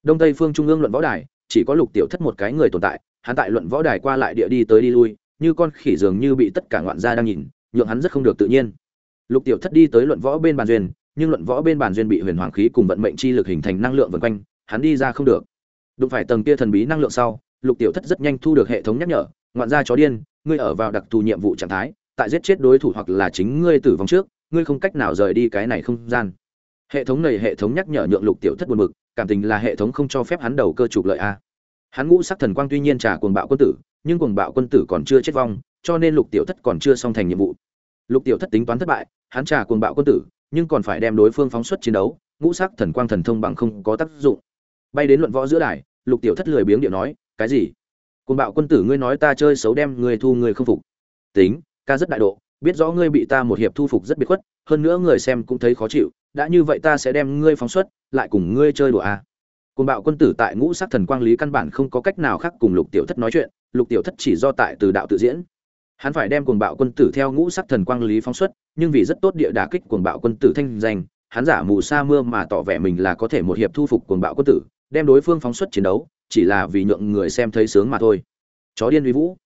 Speaker 1: đông tây phương trung ương luận võ đài, chỉ có lục tiểu thất một cái người tồn tại, hắn tại luận võ đài qua lại địa đi tới đi lui, như con khỉ dường như bị tất cả ngoạn gia đang nhìn, nhượng hắn rất không được tự nhiên. Lục tiểu thất đi tới luận võ bên bàn duyên, nhưng luận võ bên bàn duyên bị huyền hoàng khí cùng vận mệnh chi lực hình thành năng lượng vần quanh, hắn đi ra không được. Đụng phải tầng kia thần bí năng lượng sau, lục tiểu thất rất nhanh thu được hệ thống nhắc nhở, ngoạn gia chó điên, ngươi ở vào đặc thù nhiệm vụ trạng thái, tại giết chết đối thủ hoặc là chính ngươi tử vong trước, ngươi không cách nào rời đi cái này không gian. Hệ thống này hệ thống nhắc nhở nhượng lục tiểu thất buồn bực cảm tình là hệ thống không cho phép hắn đầu cơ trục lợi a. Hắn ngũ sắc thần quang tuy nhiên trả cuồng bạo quân tử, nhưng cuồng bạo quân tử còn chưa chết vong, cho nên lục tiểu thất còn chưa xong thành nhiệm vụ. Lục tiểu thất tính toán thất bại, hắn trả cuồng bạo quân tử, nhưng còn phải đem đối phương phóng xuất chiến đấu, ngũ sắc thần quang thần thông bằng không có tác dụng. Bay đến luận võ giữa đài, lục tiểu thất lười biếng điệu nói, cái gì? Cuồng bạo quân tử ngươi nói ta chơi xấu đem người thu người không phục. Tính, ca rất đại độ biết rõ ngươi bị ta một hiệp thu phục rất biệt khuất hơn nữa người xem cũng thấy khó chịu đã như vậy ta sẽ đem ngươi phóng xuất lại cùng ngươi chơi đùa à. Cuồng bạo quân tử tại ngũ sắc thần quang lý căn bản không có cách nào khác cùng Lục Tiểu Thất nói chuyện, Lục Tiểu Thất chỉ do tại từ đạo tự diễn. Hắn phải đem cuồng bạo quân tử theo ngũ sắc thần quang lý phóng xuất, nhưng vì rất tốt địa đả kích cuồng bạo quân tử thanh danh, hắn giả mù sa mưa mà tỏ vẻ mình là có thể một hiệp thu phục cuồng bạo quân tử, đem đối phương phóng xuất chiến đấu, chỉ là vì nhượng người xem thấy sướng mà thôi. Chó điên uy vũ,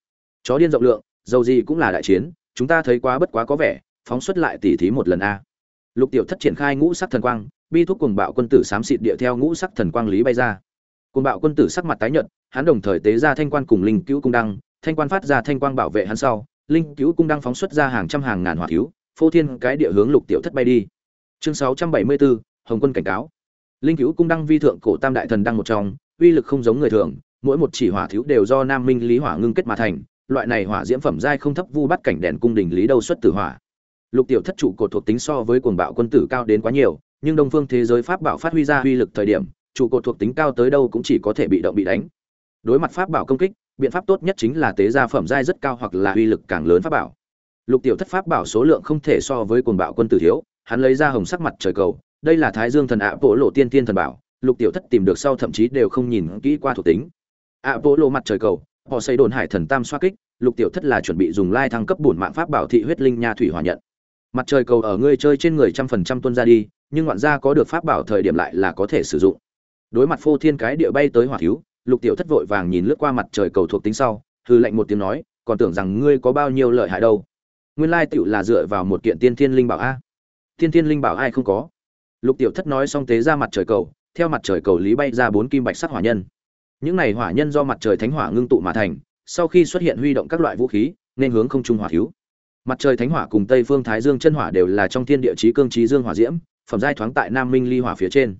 Speaker 1: chó điên rộng lượng, dầu gì cũng là đại chiến, chúng ta thấy quá bất quá có vẻ, phóng xuất lại tỉ thí một lần a. Lục Tiểu Thất triển khai ngũ sắc thần quang, bi thuốc cùng bạo quân tử xám xịt địa theo ngũ sắc thần quang lý bay ra. Cùng bạo quân tử sắc mặt tái nhợt, hắn đồng thời tế ra thanh quan cùng linh cứu cung đăng, thanh quan phát ra thanh quang bảo vệ hắn sau, linh cứu cung đăng phóng xuất ra hàng trăm hàng ngàn hỏa thiếu, phô thiên cái địa hướng Lục Tiểu Thất bay đi. Chương 674, Hồng Quân cảnh cáo. Linh cứu cung đăng vi thượng cổ tam đại thần đăng một trong, uy lực không giống người thường, mỗi một chỉ hỏa thiếu đều do Nam Minh Lý Hỏa ngưng kết mà thành, loại này hỏa diễm phẩm giai không thấp vu bắt cảnh đèn cung đình lý đâu xuất tử hỏa. Lục Tiểu Thất trụ cột thuộc tính so với cuồng bạo quân tử cao đến quá nhiều, nhưng đông phương thế giới pháp bảo phát huy ra uy lực thời điểm trụ cột thuộc tính cao tới đâu cũng chỉ có thể bị động bị đánh. Đối mặt pháp bảo công kích biện pháp tốt nhất chính là tế gia phẩm giai rất cao hoặc là uy lực càng lớn pháp bảo. Lục tiểu thất pháp bảo số lượng không thể so với cuồng bạo quân tử thiếu hắn lấy ra hồng sắc mặt trời cầu đây là thái dương thần ạ bộ lộ tiên tiên thần bảo lục tiểu thất tìm được sau thậm chí đều không nhìn kỹ qua thuộc tính. ạ bộ lộ mặt trời cầu họ xây đồn hải thần tam xoa kích, lục tiểu thất là chuẩn bị dùng lai thăng cấp bổn mạng pháp bảo thị huyết linh nha thủy hòa nhận. Mặt trời cầu ở ngươi chơi trên người trăm phần trăm tuân ra đi, nhưng ngoạn gia có được pháp bảo thời điểm lại là có thể sử dụng. Đối mặt phô thiên cái địa bay tới hỏa thiếu, lục tiểu thất vội vàng nhìn lướt qua mặt trời cầu thuộc tính sau hư lệnh một tiếng nói, còn tưởng rằng ngươi có bao nhiêu lợi hại đâu. Nguyên lai tựu là dựa vào một kiện tiên thiên linh bảo a. Tiên thiên linh bảo ai không có? Lục tiểu thất nói xong tế ra mặt trời cầu, theo mặt trời cầu lý bay ra bốn kim bạch sắc hỏa nhân những này hỏa nhân do mặt trời thánh hỏa ngưng tụ mà thành, sau khi xuất hiện huy động các loại vũ khí, nên hướng không trung hỏa thiếu. Mặt trời thánh hỏa cùng tây phương thái dương chân hỏa đều là trong thiên địa chí cương trí dương hỏa diễm, phẩm giai thoáng tại nam minh ly hỏa phía trên.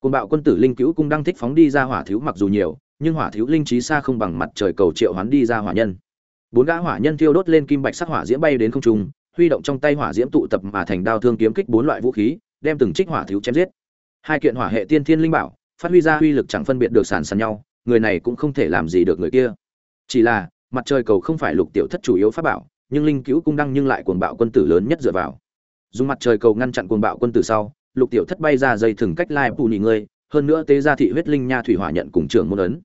Speaker 1: Côn bạo quân tử linh cứu cung đang thích phóng đi ra hỏa thiếu mặc dù nhiều, nhưng hỏa thiếu linh trí xa không bằng mặt trời cầu triệu hoán đi ra hỏa nhân. Bốn gã hỏa nhân thiêu đốt lên kim bạch sắc hỏa diễm bay đến không trung, huy động trong tay hỏa diễm tụ tập mà thành đao thương kiếm kích bốn loại vũ khí, đem từng trích hỏa thiếu chém giết. Hai kiện hỏa hệ tiên thiên linh bảo, phát huy ra uy lực chẳng phân biệt được sàn sàn nhau người này cũng không thể làm gì được người kia. Chỉ là, mặt trời cầu không phải lục tiểu thất chủ yếu pháp bảo, nhưng linh cứu cung đăng nhưng lại cuồng bạo quân tử lớn nhất dựa vào. Dùng mặt trời cầu ngăn chặn cuồng bạo quân tử sau, lục tiểu thất bay ra dây thừng cách lai bù nhị ngươi, hơn nữa tế gia thị huyết linh nha thủy hỏa nhận cùng trưởng môn ấn.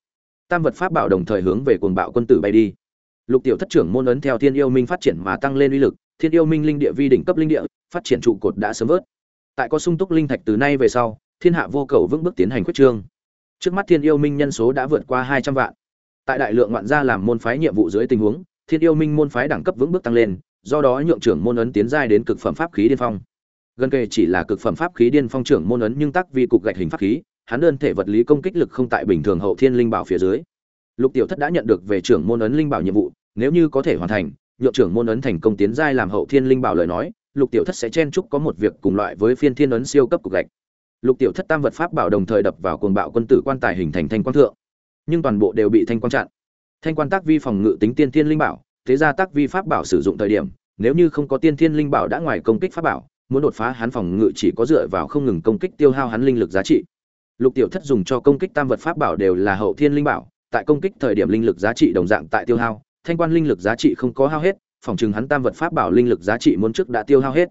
Speaker 1: Tam vật pháp bảo đồng thời hướng về cuồng bạo quân tử bay đi. Lục tiểu thất trưởng môn ấn theo thiên yêu minh phát triển mà tăng lên uy lực, thiên yêu minh linh địa vi đỉnh cấp linh địa, phát triển trụ cột đã sớm vớt. Tại có sung túc linh thạch từ nay về sau, thiên hạ vô cầu vững bước tiến hành quyết trương trước mắt thiên yêu minh nhân số đã vượt qua hai trăm vạn. Tại đại lượng ngoạn gia làm môn phái nhiệm vụ dưới tình huống, thiên yêu minh môn phái đẳng cấp vững bước tăng lên, do đó nhượng trưởng môn ấn tiến giai đến cực phẩm pháp khí điên phong. Gần kề chỉ là cực phẩm pháp khí điên phong trưởng môn ấn nhưng tác vì cục gạch hình pháp khí, hắn đơn thể vật lý công kích lực không tại bình thường hậu thiên linh bảo phía dưới. Lục tiểu thất đã nhận được về trưởng môn ấn linh bảo nhiệm vụ, nếu như có thể hoàn thành, nhượng trưởng môn ấn thành công tiến giai làm hậu thiên linh bảo lời nói, lục tiểu thất sẽ chen chúc có một việc cùng loại với phiên thiên ấn siêu cấp cục gạch lục tiểu thất tam vật pháp bảo đồng thời đập vào cuồng bạo quân tử quan tài hình thành thanh quang thượng. Nhưng toàn bộ đều bị thanh quang chặn. Thanh quan tác vi phòng ngự tính tiên thiên linh bảo, thế ra tác vi pháp bảo sử dụng thời điểm, nếu như không có tiên thiên linh bảo đã ngoài công kích pháp bảo, muốn đột phá hắn phòng ngự chỉ có dựa vào không ngừng công kích tiêu hao hắn linh lực giá trị. Lục tiểu thất dùng cho công kích tam vật pháp bảo đều là hậu thiên linh bảo, tại công kích thời điểm linh lực giá trị đồng dạng tại tiêu hao, thanh quan linh lực giá trị không có hao hết, phòng chừng hắn tam vật pháp bảo linh lực giá trị muốn trước đã tiêu hao hết.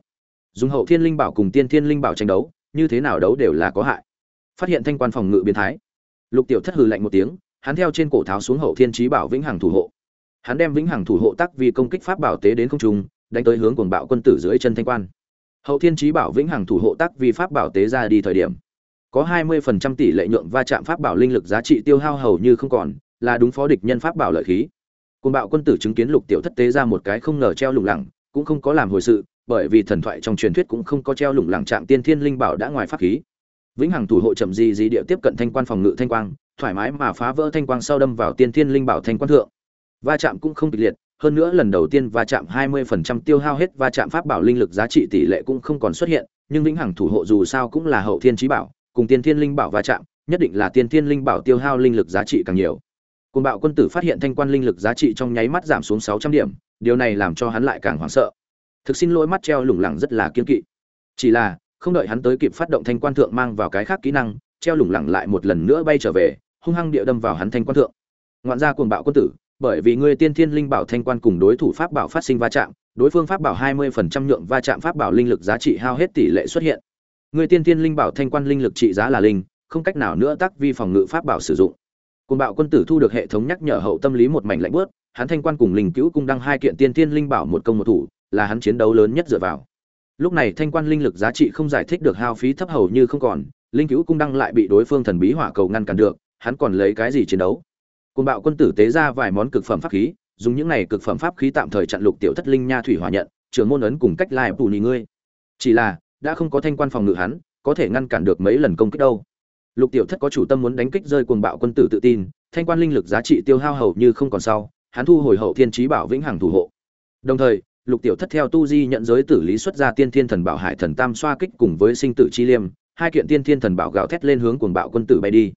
Speaker 1: Dùng hậu thiên linh bảo cùng tiên thiên linh bảo tranh đấu như thế nào đấu đều là có hại. Phát hiện thanh quan phòng ngự biến thái. Lục tiểu thất hừ lạnh một tiếng, hắn theo trên cổ tháo xuống hậu thiên trí bảo vĩnh hằng thủ hộ. Hắn đem vĩnh hằng thủ hộ tác vì công kích pháp bảo tế đến không trung, đánh tới hướng cuồng bạo quân tử dưới chân thanh quan. Hậu thiên trí bảo vĩnh hằng thủ hộ tác vì pháp bảo tế ra đi thời điểm, có 20% tỷ lệ nhượng va chạm pháp bảo linh lực giá trị tiêu hao hầu như không còn, là đúng phó địch nhân pháp bảo lợi khí. Cuồng bạo quân tử chứng kiến lục tiểu thất tế ra một cái không ngờ treo lủng lẳng, cũng không có làm hồi sự bởi vì thần thoại trong truyền thuyết cũng không có treo lủng lẳng trạng tiên thiên linh bảo đã ngoài pháp khí. Vĩnh hằng thủ hộ chậm gì gì địa tiếp cận thanh quan phòng ngự thanh quang thoải mái mà phá vỡ thanh quang sau đâm vào tiên thiên linh bảo thanh quan thượng. Va chạm cũng không kịch liệt hơn nữa lần đầu tiên va chạm 20% tiêu hao hết va chạm pháp bảo linh lực giá trị tỷ lệ cũng không còn xuất hiện nhưng vĩnh hằng thủ hộ dù sao cũng là hậu thiên trí bảo cùng tiên thiên linh bảo va chạm nhất định là tiên thiên linh bảo tiêu hao linh lực giá trị càng nhiều. Côn bạo quân tử phát hiện thanh quan linh lực giá trị trong nháy mắt giảm xuống 600 điểm, điều này làm cho hắn lại càng hoảng sợ. Thực xin lỗi mắt treo lủng lẳng rất là kiên kỵ. Chỉ là, không đợi hắn tới kịp phát động thanh quan thượng mang vào cái khác kỹ năng, treo lủng lẳng lại một lần nữa bay trở về, hung hăng địa đâm vào hắn thanh quan thượng. Ngoạn gia cuồng bạo quân tử, bởi vì ngươi tiên thiên linh bảo thanh quan cùng đối thủ pháp bảo phát sinh va chạm, đối phương pháp bảo 20% nhượng va chạm pháp bảo linh lực giá trị hao hết tỷ lệ xuất hiện. Ngươi tiên thiên linh bảo thanh quan linh lực trị giá là linh, không cách nào nữa tác vi phòng ngự pháp bảo sử dụng. Cuồng bạo quân tử thu được hệ thống nhắc nhở hậu tâm lý một mảnh lạnh bước, hắn thanh quan cùng linh cứu cung đăng hai kiện tiên thiên linh bảo một công một thủ, là hắn chiến đấu lớn nhất dựa vào. Lúc này thanh quan linh lực giá trị không giải thích được hao phí thấp hầu như không còn, linh cứu cung đăng lại bị đối phương thần bí hỏa cầu ngăn cản được, hắn còn lấy cái gì chiến đấu? Cuồng bạo quân tử tế ra vài món cực phẩm pháp khí, dùng những này cực phẩm pháp khí tạm thời chặn lục tiểu thất linh nha thủy hỏa nhận, trường môn ấn cùng cách lai phụ nhì ngươi. Chỉ là, đã không có thanh quan phòng ngự hắn, có thể ngăn cản được mấy lần công kích đâu lục tiểu thất có chủ tâm muốn đánh kích rơi cuồng bạo quân tử tự tin thanh quan linh lực giá trị tiêu hao hầu như không còn sau hắn thu hồi hậu thiên trí bảo vĩnh hằng thủ hộ đồng thời lục tiểu thất theo tu di nhận giới tử lý xuất ra tiên thiên thần bảo hải thần tam xoa kích cùng với sinh tử chi liêm, hai kiện tiên thiên thần bảo gào thét lên hướng cuồng bạo quân tử bay đi.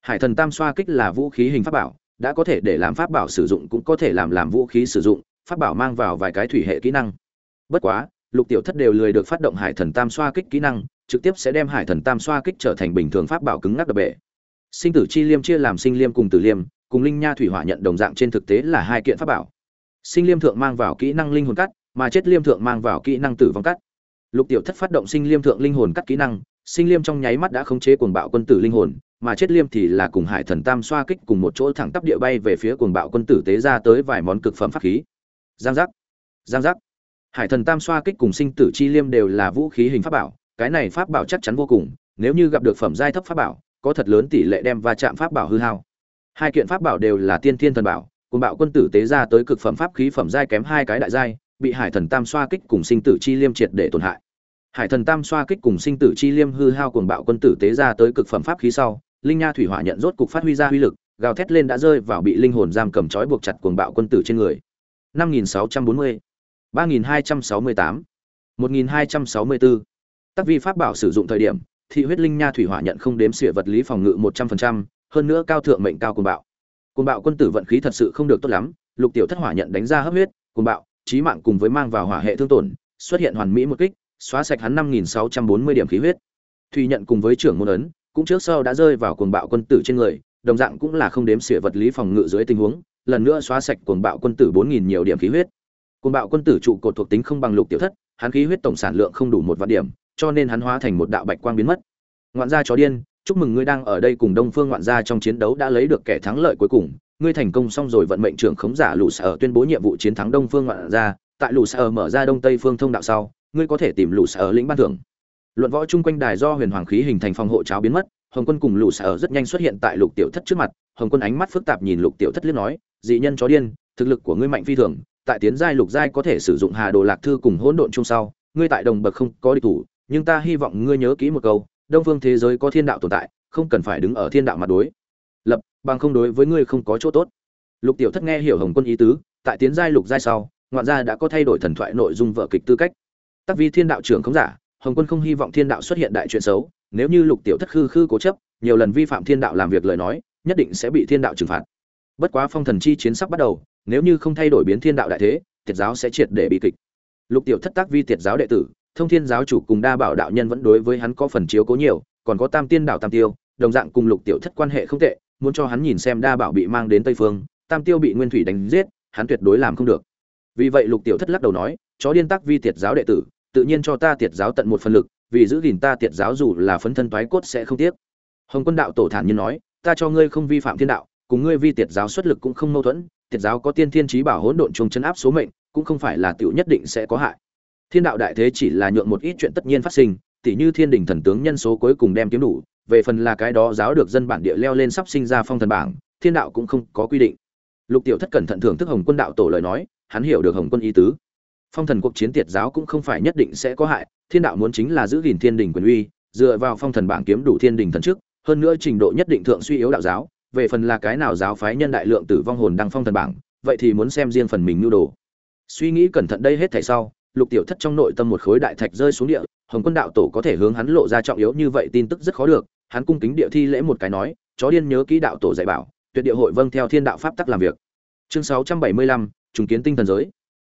Speaker 1: Hải thần tam xoa kích là vũ khí hình pháp bảo, đã có thể để làm pháp bảo sử dụng cũng có thể làm làm vũ khí sử dụng, pháp bảo mang vào vài cái thủy hệ kỹ năng. Bất quá, lục tiểu thất đều lười được phát động hải thần tam xoa kích kỹ năng, trực tiếp sẽ đem hải thần tam xoa kích trở thành bình thường pháp bảo cứng ngắc đập bể. Sinh tử chi liêm chia làm sinh liêm cùng tử liêm, cùng linh nha thủy hỏa nhận đồng dạng trên thực tế là hai kiện pháp bảo sinh liêm thượng mang vào kỹ năng linh hồn cắt, mà chết liêm thượng mang vào kỹ năng tử vong cắt. Lục tiểu thất phát động sinh liêm thượng linh hồn cắt kỹ năng, sinh liêm trong nháy mắt đã khống chế cuồng bạo quân tử linh hồn, mà chết liêm thì là cùng hải thần tam xoa kích cùng một chỗ thẳng tắp địa bay về phía cuồng bạo quân tử tế ra tới vài món cực phẩm pháp khí. Giang giác giang giác. Hải thần tam xoa kích cùng sinh tử chi liêm đều là vũ khí hình pháp bảo, cái này pháp bảo chắc chắn vô cùng, nếu như gặp được phẩm giai thấp pháp bảo, có thật lớn tỷ lệ đem va chạm pháp bảo hư hao. Hai kiện pháp bảo đều là tiên thiên thần bảo cùng bạo quân tử tế ra tới cực phẩm pháp khí phẩm giai kém hai cái đại giai bị hải thần tam xoa kích cùng sinh tử chi liêm triệt để tổn hại. Hải thần tam xoa kích cùng sinh tử chi liêm hư hao cùng bạo quân tử tế ra tới cực phẩm pháp khí sau linh nha thủy hỏa nhận rốt cục phát huy ra uy lực gào thét lên đã rơi vào bị linh hồn giam cầm trói buộc chặt cuồng bạo quân tử trên người. 5640 3268 1264 Tắc vi pháp bảo sử dụng thời điểm, thị huyết linh nha thủy hỏa nhận không đếm xỉa vật lý phòng ngự 100%, hơn nữa cao thượng mệnh cao cuồng bạo. Cuồng bạo quân tử vận khí thật sự không được tốt lắm, lục tiểu thất hỏa nhận đánh ra hấp huyết, cuồng bạo, chí mạng cùng với mang vào hỏa hệ thương tổn, xuất hiện hoàn mỹ một kích, xóa sạch hắn 5640 điểm khí huyết. Thủy nhận cùng với trưởng môn ấn, cũng trước sau đã rơi vào cuồng bạo quân tử trên người, đồng dạng cũng là không đếm xỉa vật lý phòng ngự dưới tình huống, lần nữa xóa sạch cuồng bạo quân tử 4000 nhiều điểm khí huyết. Cuồng bạo quân tử trụ cột thuộc tính không bằng lục tiểu thất, hắn khí huyết tổng sản lượng không đủ một vạn điểm, cho nên hắn hóa thành một đạo bạch quang biến mất. Ngoạn gia chó điên, chúc mừng ngươi đang ở đây cùng Đông Phương Ngoạn gia trong chiến đấu đã lấy được kẻ thắng lợi cuối cùng, ngươi thành công xong rồi vận mệnh trưởng khống giả Lǔ sở tuyên bố nhiệm vụ chiến thắng Đông Phương Ngoạn gia, tại Lǔ sở mở ra Đông Tây phương thông đạo sau, ngươi có thể tìm Lǔ sở lĩnh ban thưởng. Luận võ chung quanh đài do huyền hoàng khí hình thành phòng hộ cháo biến mất, Hồng Quân cùng Lǔ sở rất nhanh xuất hiện tại Lục Tiểu Thất trước mặt, Hồng Quân ánh mắt phức tạp nhìn Lục Tiểu Thất liếc nói, dị nhân chó điên, thực lực của ngươi mạnh phi thường, tại tiến giai lục giai có thể sử dụng Hà Đồ Lạc thư cùng hỗn độn chung sau, ngươi tại đồng bậc không có địch thủ, nhưng ta hy vọng ngươi nhớ kỹ một câu, Đông phương thế giới có thiên đạo tồn tại, không cần phải đứng ở thiên đạo mặt đối. Lập, bằng không đối với ngươi không có chỗ tốt. Lục Tiểu Thất nghe hiểu Hồng Quân ý tứ, tại tiến giai lục giai sau, ngoạn gia đã có thay đổi thần thoại nội dung vở kịch tư cách. Tác vi thiên đạo trưởng không giả, Hồng Quân không hy vọng thiên đạo xuất hiện đại chuyện xấu, nếu như Lục Tiểu Thất khư khư cố chấp, nhiều lần vi phạm thiên đạo làm việc lời nói, nhất định sẽ bị thiên đạo trừng phạt. Bất quá phong thần chi chiến sắp bắt đầu, nếu như không thay đổi biến thiên đạo đại thế, tiệt giáo sẽ triệt để bị kịch. Lục Tiểu Thất tác vi tiệt giáo đệ tử, thông thiên giáo chủ cùng đa bảo đạo nhân vẫn đối với hắn có phần chiếu cố nhiều, còn có tam tiên đạo tam tiêu, đồng dạng cùng lục tiểu thất quan hệ không tệ, muốn cho hắn nhìn xem đa bảo bị mang đến tây phương, tam tiêu bị nguyên thủy đánh giết, hắn tuyệt đối làm không được. Vì vậy lục tiểu thất lắc đầu nói, chó điên Tắc vi tiệt giáo đệ tử, tự nhiên cho ta tiệt giáo tận một phần lực, vì giữ gìn ta tiệt giáo dù là phấn thân toái cốt sẽ không tiếc. Hồng quân đạo tổ thản nhiên nói, ta cho ngươi không vi phạm thiên đạo, cùng ngươi vi tiệt giáo xuất lực cũng không mâu thuẫn, tiệt giáo có tiên thiên trí bảo hỗn độn chung chấn áp số mệnh, cũng không phải là tiểu nhất định sẽ có hại thiên đạo đại thế chỉ là nhượng một ít chuyện tất nhiên phát sinh, tỉ như thiên đình thần tướng nhân số cuối cùng đem kiếm đủ, về phần là cái đó giáo được dân bản địa leo lên sắp sinh ra phong thần bảng, thiên đạo cũng không có quy định. Lục tiểu thất cẩn thận thưởng thức hồng quân đạo tổ lời nói, hắn hiểu được hồng quân ý tứ. Phong thần cuộc chiến tiệt giáo cũng không phải nhất định sẽ có hại, thiên đạo muốn chính là giữ gìn thiên đình quyền uy, dựa vào phong thần bảng kiếm đủ thiên đình thần trước, hơn nữa trình độ nhất định thượng suy yếu đạo giáo, về phần là cái nào giáo phái nhân đại lượng tử vong hồn đăng phong thần bảng, vậy thì muốn xem riêng phần mình nhu đồ. Suy nghĩ cẩn thận đây hết thảy sau lục tiểu thất trong nội tâm một khối đại thạch rơi xuống địa, hồng quân đạo tổ có thể hướng hắn lộ ra trọng yếu như vậy tin tức rất khó được, hắn cung kính địa thi lễ một cái nói, chó điên nhớ kỹ đạo tổ dạy bảo, tuyệt địa hội vâng theo thiên đạo pháp tắc làm việc. Chương sáu trăm bảy mươi lăm, trùng kiến tinh thần giới.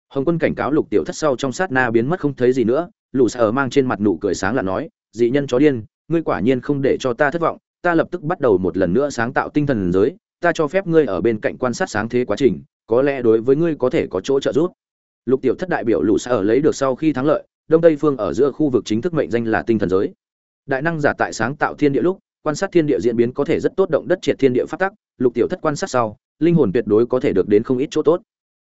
Speaker 1: Hồng quân cảnh cáo lục tiểu thất sau trong sát na biến mất không thấy gì nữa lù sa ở mang trên mặt nụ cười sáng là nói, dị nhân chó điên, ngươi quả nhiên không để cho ta thất vọng, ta lập tức bắt đầu một lần nữa sáng tạo tinh thần giới, ta cho phép ngươi ở bên cạnh quan sát sáng thế quá trình, có lẽ đối với ngươi có thể có chỗ trợ giúp lục tiểu thất đại biểu lũ xa ở lấy được sau khi thắng lợi, đông tây phương ở giữa khu vực chính thức mệnh danh là tinh thần giới. Đại năng giả tại sáng tạo thiên địa lúc, quan sát thiên địa diễn biến có thể rất tốt động đất triệt thiên địa phát tắc, lục tiểu thất quan sát sau, linh hồn tuyệt đối có thể được đến không ít chỗ tốt.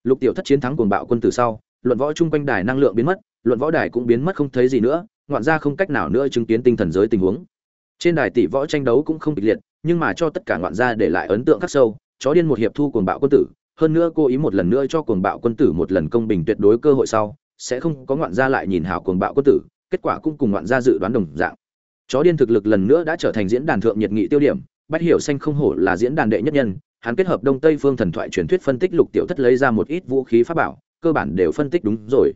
Speaker 1: Lục tiểu thất chiến thắng cuồng bạo quân từ sau, luận võ chung quanh đài năng lượng biến mất, luận võ đài cũng biến mất không thấy gì nữa, ngoạn ra không cách nào nữa chứng kiến tinh thần giới tình huống. Trên đài tỷ võ tranh đấu cũng không kịch liệt, nhưng mà cho tất cả ngoạn gia để lại ấn tượng khắc sâu, chó điên một hiệp thu cuồng bạo quân tử hơn nữa cô ý một lần nữa cho cuồng bạo quân tử một lần công bình tuyệt đối cơ hội sau, sẽ không có ngoạn gia lại nhìn hào cuồng bạo quân tử, kết quả cũng cùng ngoạn gia dự đoán đồng dạng. Chó điên thực lực lần nữa đã trở thành diễn đàn thượng nhiệt nghị tiêu điểm, bách hiểu xanh không hổ là diễn đàn đệ nhất nhân, hắn kết hợp đông tây phương thần thoại truyền thuyết phân tích lục tiểu thất lấy ra một ít vũ khí pháp bảo, cơ bản đều phân tích đúng rồi.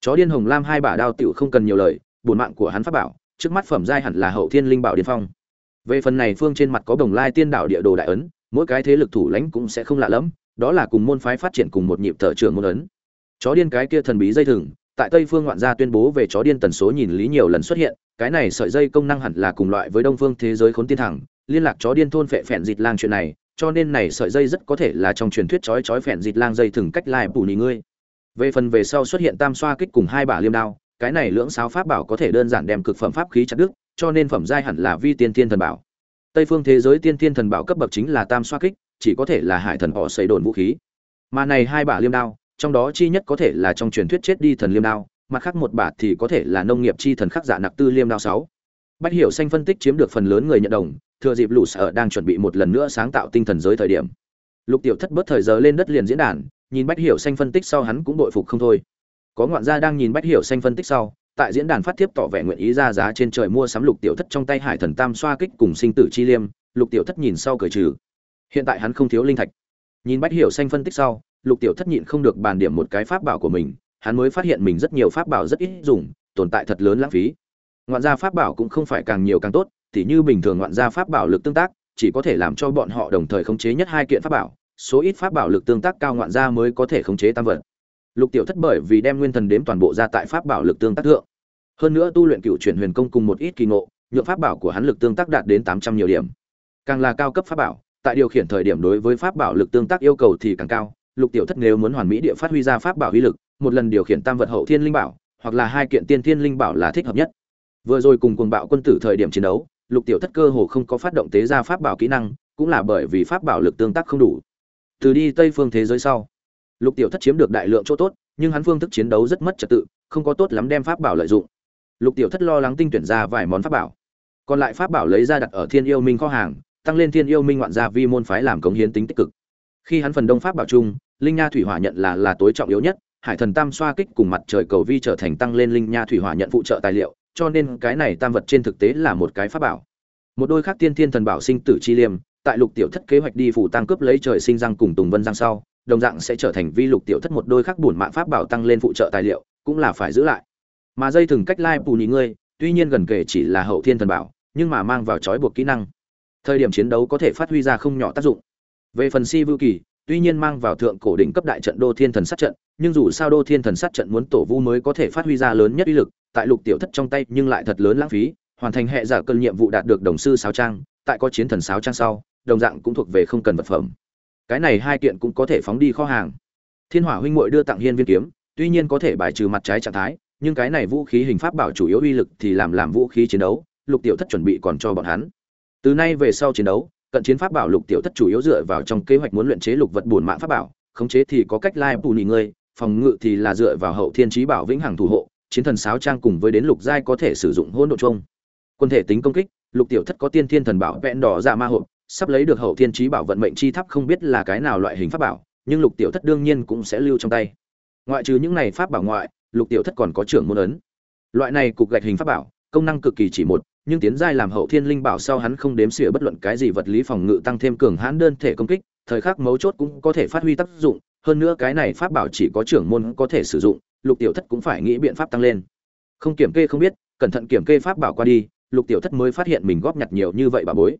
Speaker 1: Chó điên hồng lam hai bả đao tiểu không cần nhiều lời, bổn mạng của hắn pháp bảo, trước mắt phẩm giai hẳn là hậu thiên linh bảo điên phong. Về phần này phương trên mặt có đồng lai tiên đảo địa đồ đại ấn, mỗi cái thế lực thủ lãnh cũng sẽ không lạ lẫm đó là cùng môn phái phát triển cùng một nhịp thở trưởng môn ấn. Chó điên cái kia thần bí dây thừng, tại tây phương ngoạn gia tuyên bố về chó điên tần số nhìn lý nhiều lần xuất hiện, cái này sợi dây công năng hẳn là cùng loại với đông phương thế giới khốn tiên thẳng, liên lạc chó điên thôn phệ phèn dịt lang chuyện này, cho nên này sợi dây rất có thể là trong truyền thuyết chói chói phèn dịt lang dây thừng cách lại bù nì ngươi. Về phần về sau xuất hiện tam xoa kích cùng hai bả liêm đao, cái này lưỡng sáo pháp bảo có thể đơn giản đem cực phẩm pháp khí chặt đứt, cho nên phẩm giai hẳn là vi tiên thiên thần bảo. Tây phương thế giới tiên thiên thần bảo cấp bậc chính là tam xoa kích chỉ có thể là hải thần họ xây đồn vũ khí. Mà này hai bả liêm đao, trong đó chi nhất có thể là trong truyền thuyết chết đi thần liêm đao, mặt khác một bả thì có thể là nông nghiệp chi thần khắc giả nặc tư liêm đao sáu. Bách hiểu xanh phân tích chiếm được phần lớn người nhận đồng, thừa dịp lũ sở đang chuẩn bị một lần nữa sáng tạo tinh thần giới thời điểm. Lục tiểu thất bớt thời giờ lên đất liền diễn đàn, nhìn bách hiểu xanh phân tích sau hắn cũng bội phục không thôi. Có ngoạn gia đang nhìn bách hiểu xanh phân tích sau, tại diễn đàn phát tiếp tỏ vẻ nguyện ý ra giá trên trời mua sắm lục tiểu thất trong tay hải thần tam xoa kích cùng sinh tử chi liêm, lục tiểu thất nhìn sau cười trừ hiện tại hắn không thiếu linh thạch. Nhìn bách hiểu xanh phân tích sau, lục tiểu thất nhịn không được bàn điểm một cái pháp bảo của mình, hắn mới phát hiện mình rất nhiều pháp bảo rất ít dùng, tồn tại thật lớn lãng phí. Ngoạn gia pháp bảo cũng không phải càng nhiều càng tốt thì như bình thường ngoạn gia pháp bảo lực tương tác, chỉ có thể làm cho bọn họ đồng thời khống chế nhất hai kiện pháp bảo, số ít pháp bảo lực tương tác cao ngoạn gia mới có thể khống chế tam vật. Lục tiểu thất bởi vì đem nguyên thần đếm toàn bộ ra tại pháp bảo lực tương tác thượng. Hơn nữa tu luyện cựu chuyển huyền công cùng một ít kỳ ngộ, nhượng pháp bảo của hắn lực tương tác đạt đến tám trăm nhiều điểm. Càng là cao cấp pháp bảo tại điều khiển thời điểm đối với pháp bảo lực tương tác yêu cầu thì càng cao. Lục tiểu thất nếu muốn hoàn mỹ địa phát huy ra pháp bảo uy lực, một lần điều khiển tam vật hậu thiên linh bảo, hoặc là hai kiện tiên thiên linh bảo là thích hợp nhất. Vừa rồi cùng cuồng bạo quân tử thời điểm chiến đấu, lục tiểu thất cơ hồ không có phát động tế ra pháp bảo kỹ năng, cũng là bởi vì pháp bảo lực tương tác không đủ. Từ đi tây phương thế giới sau, lục tiểu thất chiếm được đại lượng chỗ tốt, nhưng hắn phương thức chiến đấu rất mất trật tự, không có tốt lắm đem pháp bảo lợi dụng. Lục tiểu thất lo lắng tinh tuyển ra vài món pháp bảo. Còn lại pháp bảo lấy ra đặt ở thiên yêu minh kho hàng tăng lên thiên yêu minh ngoạn gia vi môn phái làm cống hiến tính tích cực. Khi hắn phần đông pháp bảo trung, linh nha thủy hỏa nhận là là tối trọng yếu nhất, hải thần tam xoa kích cùng mặt trời cầu vi trở thành tăng lên linh nha thủy hỏa nhận phụ trợ tài liệu, cho nên cái này tam vật trên thực tế là một cái pháp bảo. Một đôi khác tiên thiên thần bảo sinh tử chi liêm, tại lục tiểu thất kế hoạch đi phủ tăng cướp lấy trời sinh răng cùng tùng vân răng sau, đồng dạng sẽ trở thành vi lục tiểu thất một đôi khác bổn mạng pháp bảo tăng lên phụ trợ tài liệu, cũng là phải giữ lại. Mà dây thừng cách lai bù nhị ngươi, tuy nhiên gần kể chỉ là hậu thiên thần bảo, nhưng mà mang vào trói buộc kỹ năng thời điểm chiến đấu có thể phát huy ra không nhỏ tác dụng. Về phần si vưu kỳ, tuy nhiên mang vào thượng cổ đỉnh cấp đại trận đô thiên thần sát trận, nhưng dù sao đô thiên thần sát trận muốn tổ vu mới có thể phát huy ra lớn nhất uy lực, tại lục tiểu thất trong tay nhưng lại thật lớn lãng phí, hoàn thành hệ giả cân nhiệm vụ đạt được đồng sư sáo trang, tại có chiến thần sáo trang sau, đồng dạng cũng thuộc về không cần vật phẩm. Cái này hai kiện cũng có thể phóng đi kho hàng. Thiên hỏa huynh muội đưa tặng hiên viên kiếm, tuy nhiên có thể bài trừ mặt trái trạng thái, nhưng cái này vũ khí hình pháp bảo chủ yếu uy lực thì làm làm vũ khí chiến đấu, lục tiểu thất chuẩn bị còn cho bọn hắn từ nay về sau chiến đấu, cận chiến pháp bảo lục tiểu thất chủ yếu dựa vào trong kế hoạch muốn luyện chế lục vật bổn mạng pháp bảo, khống chế thì có cách lai bù nỉ ngươi, phòng ngự thì là dựa vào hậu thiên trí bảo vĩnh hằng thủ hộ, chiến thần sáo trang cùng với đến lục giai có thể sử dụng hỗn độ chung quân thể tính công kích, lục tiểu thất có tiên thiên thần bảo vẹn đỏ dạ ma hộp, sắp lấy được hậu thiên trí bảo vận mệnh chi tháp không biết là cái nào loại hình pháp bảo, nhưng lục tiểu thất đương nhiên cũng sẽ lưu trong tay. Ngoại trừ những này pháp bảo ngoại, lục tiểu thất còn có trưởng môn ấn. Loại này cục gạch hình pháp bảo, công năng cực kỳ chỉ một nhưng tiến giai làm hậu thiên linh bảo sau hắn không đếm xỉa bất luận cái gì vật lý phòng ngự tăng thêm cường hãn đơn thể công kích, thời khắc mấu chốt cũng có thể phát huy tác dụng, hơn nữa cái này pháp bảo chỉ có trưởng môn có thể sử dụng, lục tiểu thất cũng phải nghĩ biện pháp tăng lên. Không kiểm kê không biết, cẩn thận kiểm kê pháp bảo qua đi, lục tiểu thất mới phát hiện mình góp nhặt nhiều như vậy bà bối.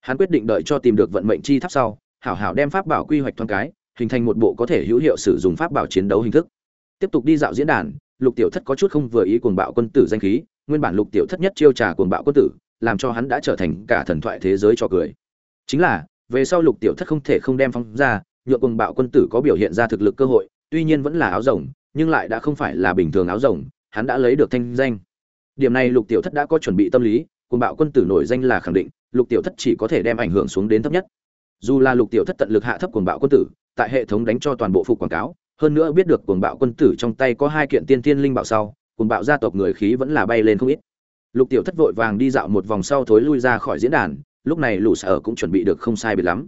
Speaker 1: Hắn quyết định đợi cho tìm được vận mệnh chi tháp sau, hảo hảo đem pháp bảo quy hoạch thoáng cái, hình thành một bộ có thể hữu hiệu sử dụng pháp bảo chiến đấu hình thức. Tiếp tục đi dạo diễn đàn, lục tiểu thất có chút không vừa ý cuồng bạo quân tử danh khí nguyên bản lục tiểu thất nhất chiêu trà cuồng bạo quân tử, làm cho hắn đã trở thành cả thần thoại thế giới cho cười. Chính là, về sau lục tiểu thất không thể không đem phóng ra nhựa cuồng bạo quân tử có biểu hiện ra thực lực cơ hội, tuy nhiên vẫn là áo rồng, nhưng lại đã không phải là bình thường áo rồng, hắn đã lấy được thanh danh. Điểm này lục tiểu thất đã có chuẩn bị tâm lý, cuồng bạo quân tử nổi danh là khẳng định, lục tiểu thất chỉ có thể đem ảnh hưởng xuống đến thấp nhất. Dù là lục tiểu thất tận lực hạ thấp cuồng bạo quân tử, tại hệ thống đánh cho toàn bộ phục quảng cáo, hơn nữa biết được cuồng bạo quân tử trong tay có hai kiện tiên tiên linh bảo sau cùng bạo gia tộc người khí vẫn là bay lên không ít. Lục tiểu thất vội vàng đi dạo một vòng sau thối lui ra khỏi diễn đàn, lúc này lù sở cũng chuẩn bị được không sai biệt lắm.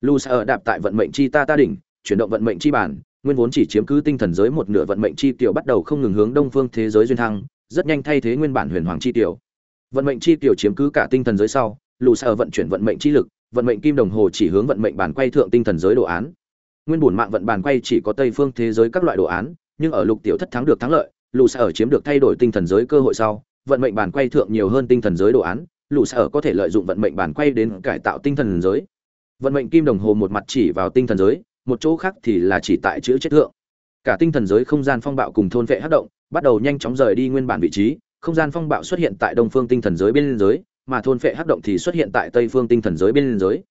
Speaker 1: Lù sở đạp tại vận mệnh chi ta ta đỉnh, chuyển động vận mệnh chi bản, nguyên vốn chỉ chiếm cứ tinh thần giới một nửa vận mệnh chi tiểu bắt đầu không ngừng hướng đông phương thế giới duyên thăng, rất nhanh thay thế nguyên bản huyền hoàng chi tiểu. Vận mệnh chi tiểu chiếm cứ cả tinh thần giới sau lù sở vận chuyển vận mệnh chi lực, vận mệnh kim đồng hồ chỉ hướng vận mệnh bản quay thượng tinh thần giới đồ án. Nguyên bổn mạng vận bản quay chỉ có tây phương thế giới các loại đồ án, nhưng ở lục tiểu thất thắng được thắng lợi lũ sở chiếm được thay đổi tinh thần giới cơ hội sau, vận mệnh bản quay thượng nhiều hơn tinh thần giới đồ án, lũ sở có thể lợi dụng vận mệnh bản quay đến cải tạo tinh thần giới. Vận mệnh kim đồng hồ một mặt chỉ vào tinh thần giới, một chỗ khác thì là chỉ tại chữ chết thượng. Cả tinh thần giới không gian phong bạo cùng thôn vệ hát động, bắt đầu nhanh chóng rời đi nguyên bản vị trí, không gian phong bạo xuất hiện tại đông phương tinh thần giới bên giới, mà thôn vệ hát động thì xuất hiện tại tây phương tinh thần giới bên giới.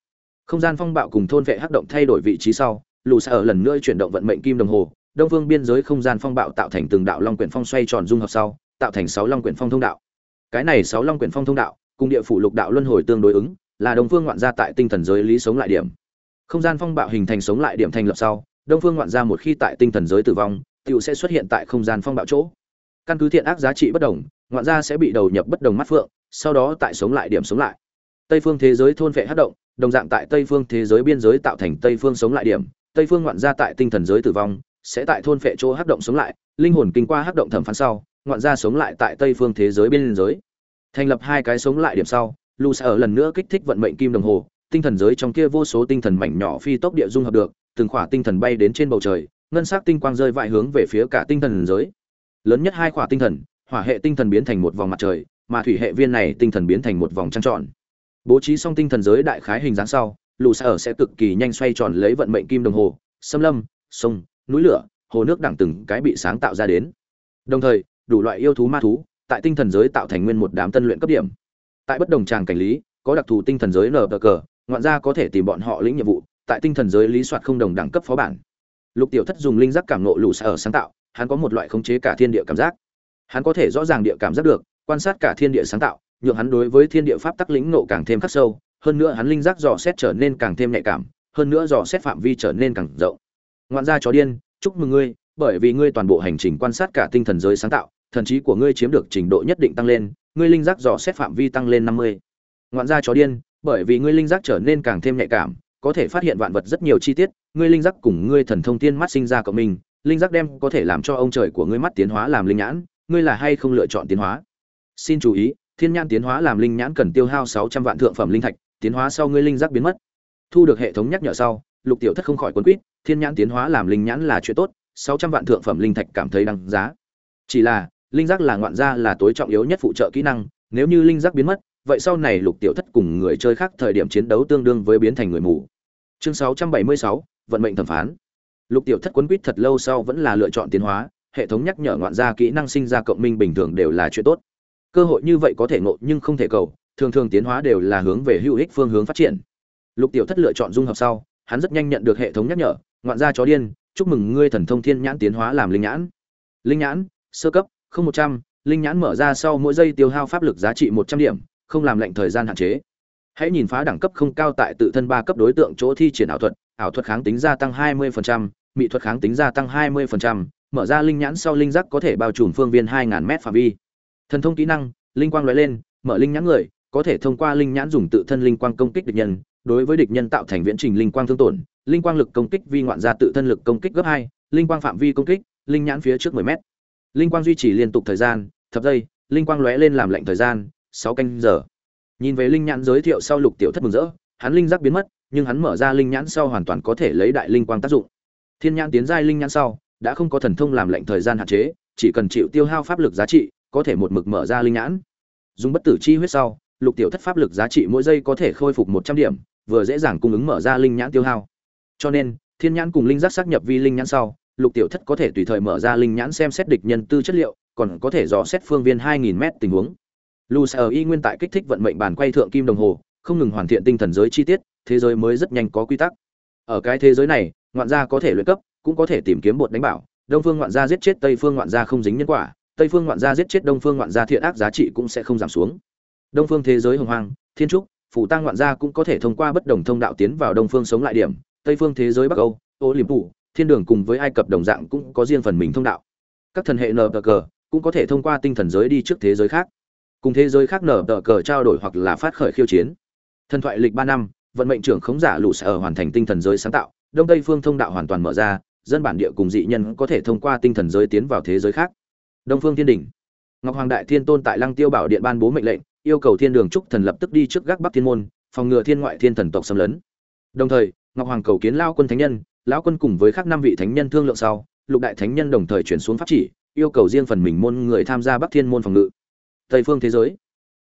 Speaker 1: Không gian phong bạo cùng thôn vệ hát động thay đổi vị trí sau lù sở lần nữa chuyển động vận mệnh kim đồng hồ đông phương biên giới không gian phong bạo tạo thành từng đạo long quyển phong xoay tròn dung hợp sau, tạo thành sáu long quyển phong thông đạo. Cái này sáu long quyển phong thông đạo, cùng địa phủ lục đạo luân hồi tương đối ứng, là đông phương ngoạn gia tại tinh thần giới lý sống lại điểm. Không gian phong bạo hình thành sống lại điểm thành lập sau, đông phương ngoạn gia một khi tại tinh thần giới tử vong tựu sẽ xuất hiện tại không gian phong bạo chỗ. Căn cứ thiện ác giá trị bất đồng, ngoạn gia sẽ bị đầu nhập bất đồng mắt phượng, sau đó tại sống lại điểm sống lại. Tây phương thế giới thôn vệ hát động, đồng dạng tại tây phương thế giới biên giới tạo thành tây phương sống lại điểm. Tây phương ngoạn gia tại tinh thần giới tử vong sẽ tại thôn phệ chỗ hắc động sống lại, linh hồn kinh qua hắc động thẩm phán sau, ngoạn ra sống lại tại tây phương thế giới bên giới. Thành lập hai cái sống lại điểm sau, Lu sẽ ở lần nữa kích thích vận mệnh kim đồng hồ, tinh thần giới trong kia vô số tinh thần mảnh nhỏ phi tốc địa dung hợp được từng khỏa tinh thần bay đến trên bầu trời ngân sắc tinh quang rơi vãi hướng về phía cả tinh thần giới lớn nhất hai khỏa tinh thần hỏa hệ tinh thần biến thành một vòng mặt trời mà thủy hệ viên này tinh thần biến thành một vòng trăng tròn bố trí xong tinh thần giới đại khái hình dáng sau lù xa ở sẽ cực kỳ nhanh xoay tròn lấy vận mệnh kim đồng hồ xâm lâm sông núi lửa, hồ nước đẳng từng cái bị sáng tạo ra đến. Đồng thời, đủ loại yêu thú ma thú, tại tinh thần giới tạo thành nguyên một đám tân luyện cấp điểm. Tại bất đồng tràng cảnh lý, có đặc thù tinh thần giới nở cờ, ngoạn gia có thể tìm bọn họ lĩnh nhiệm vụ, tại tinh thần giới lý soát không đồng đẳng cấp phó bản. Lục tiểu thất dùng linh giác cảm nộ lù xa ở sáng tạo, hắn có một loại khống chế cả thiên địa cảm giác. Hắn có thể rõ ràng địa cảm giác được, quan sát cả thiên địa sáng tạo, nhượng hắn đối với thiên địa pháp tắc lĩnh nộ càng thêm khắc sâu, hơn nữa hắn linh giác dò xét trở nên càng thêm nhạy cảm, hơn nữa dò xét phạm vi trở nên càng rộng ngoạn gia chó điên, chúc mừng ngươi, bởi vì ngươi toàn bộ hành trình quan sát cả tinh thần giới sáng tạo, thần trí của ngươi chiếm được trình độ nhất định tăng lên, ngươi linh giác dò xét phạm vi tăng lên năm mươi. Ngoạn gia chó điên, bởi vì ngươi linh giác trở nên càng thêm nhạy cảm, có thể phát hiện vạn vật rất nhiều chi tiết, ngươi linh giác cùng ngươi thần thông tiên mắt sinh ra cộng mình linh giác đem có thể làm cho ông trời của ngươi mắt tiến hóa làm linh nhãn, ngươi là hay không lựa chọn tiến hóa? Xin chú ý, thiên nhãn tiến hóa làm linh nhãn cần tiêu hao sáu trăm vạn thượng phẩm linh thạch, tiến hóa sau ngươi linh giác biến mất. Thu được hệ thống nhắc nhở sau, lục tiểu thất không khỏi quấn quýt thiên nhãn tiến hóa làm linh nhãn là chuyện tốt, sáu trăm vạn thượng phẩm linh thạch cảm thấy đăng giá. Chỉ là, linh giác là ngoạn gia là tối trọng yếu nhất phụ trợ kỹ năng, nếu như linh giác biến mất, vậy sau này lục tiểu thất cùng người chơi khác thời điểm chiến đấu tương đương với biến thành người mù. Chương sáu trăm bảy mươi sáu, vận mệnh thẩm phán. Lục tiểu thất quấn quýt thật lâu sau vẫn là lựa chọn tiến hóa, hệ thống nhắc nhở ngoạn gia kỹ năng sinh ra cộng minh bình thường đều là chuyện tốt. Cơ hội như vậy có thể ngộ nhưng không thể cầu, thường thường tiến hóa đều là hướng về hữu ích phương hướng phát triển. Lục tiểu thất lựa chọn dung hợp sau, hắn rất nhanh nhận được hệ thống nhắc nhở ngoạn gia chó điên chúc mừng ngươi thần thông thiên nhãn tiến hóa làm linh nhãn linh nhãn sơ cấp không một trăm linh nhãn mở ra sau mỗi giây tiêu hao pháp lực giá trị một trăm điểm không làm lệnh thời gian hạn chế hãy nhìn phá đẳng cấp không cao tại tự thân ba cấp đối tượng chỗ thi triển ảo thuật ảo thuật kháng tính gia tăng 20%, mỹ thuật kháng tính gia tăng 20%, mở ra linh nhãn sau linh giác có thể bao trùm phương viên 2000 mét phạm vi. Thần thông kỹ năng, linh quang lóe lên, mở linh nhãn người, có thể thông qua linh nhãn dùng tự thân linh quang công kích địch nhân, đối với địch nhân tạo thành viễn trình linh quang thương tổn, linh quang lực công kích vi ngoạn ra tự thân lực công kích gấp 2, linh quang phạm vi công kích, linh nhãn phía trước 10 mét. Linh quang duy trì liên tục thời gian, thập giây, linh quang lóe lên làm lệnh thời gian, 6 canh giờ. Nhìn về linh nhãn giới thiệu sau Lục Tiểu Thất mừng rỡ, hắn linh giác biến mất, nhưng hắn mở ra linh nhãn sau hoàn toàn có thể lấy đại linh quang tác dụng. Thiên nhãn tiến giai linh nhãn sau, đã không có thần thông làm lệnh thời gian hạn chế, chỉ cần chịu tiêu hao pháp lực giá trị, có thể một mực mở ra linh nhãn. Dùng bất tử chi huyết sau, lục tiểu thất pháp lực giá trị mỗi giây có thể khôi phục một trăm điểm, vừa dễ dàng cung ứng mở ra linh nhãn tiêu hao. Cho nên, thiên nhãn cùng linh giác xác nhập vi linh nhãn sau, lục tiểu thất có thể tùy thời mở ra linh nhãn xem xét địch nhân tư chất liệu, còn có thể dò xét phương viên 2000m tình huống. Lucer y nguyên tại kích thích vận mệnh bàn quay thượng kim đồng hồ, không ngừng hoàn thiện tinh thần giới chi tiết, thế giới mới rất nhanh có quy tắc. Ở cái thế giới này, ngoạn gia có thể luyện cấp, cũng có thể tìm kiếm bột đánh bảo, Đông Phương ngoạn gia giết chết Tây Phương ngoạn gia không dính nhân quả, Tây Phương ngoạn gia giết chết Đông Phương ngoạn gia thiện ác giá trị cũng sẽ không giảm xuống. Đông Phương thế giới hồng hoang, thiên trúc, phủ tang ngoạn gia cũng có thể thông qua bất đồng thông đạo tiến vào Đông Phương sống lại điểm, Tây Phương thế giới Bắc Âu, Ô Liềm Phủ, Thiên Đường cùng với Ai Cập đồng dạng cũng có riêng phần mình thông đạo. Các thần hệ nở cờ cũng có thể thông qua tinh thần giới đi trước thế giới khác. Cùng thế giới khác nở cờ trao đổi hoặc là phát khởi khiêu chiến. Thần thoại lịch ba năm, vận mệnh trưởng khống giả lũ sẽ ở hoàn thành tinh thần giới sáng tạo, Đông Tây phương thông đạo hoàn toàn mở ra, dân bản địa cùng dị nhân có thể thông qua tinh thần giới tiến vào thế giới khác. Đông Phương Thiên đỉnh. Ngọc Hoàng Đại Thiên Tôn tại Lăng Tiêu Bảo Điện ban bố mệnh lệnh, yêu cầu Thiên Đường Trúc Thần lập tức đi trước gác Bắc Thiên môn, phòng ngừa thiên ngoại thiên thần tộc xâm lấn. Đồng thời, Ngọc Hoàng cầu kiến lao quân thánh nhân, lão quân cùng với các năm vị thánh nhân thương lượng sau, lục đại thánh nhân đồng thời chuyển xuống pháp chỉ, yêu cầu riêng phần mình môn người tham gia Bắc Thiên môn phòng ngự. Tây phương thế giới,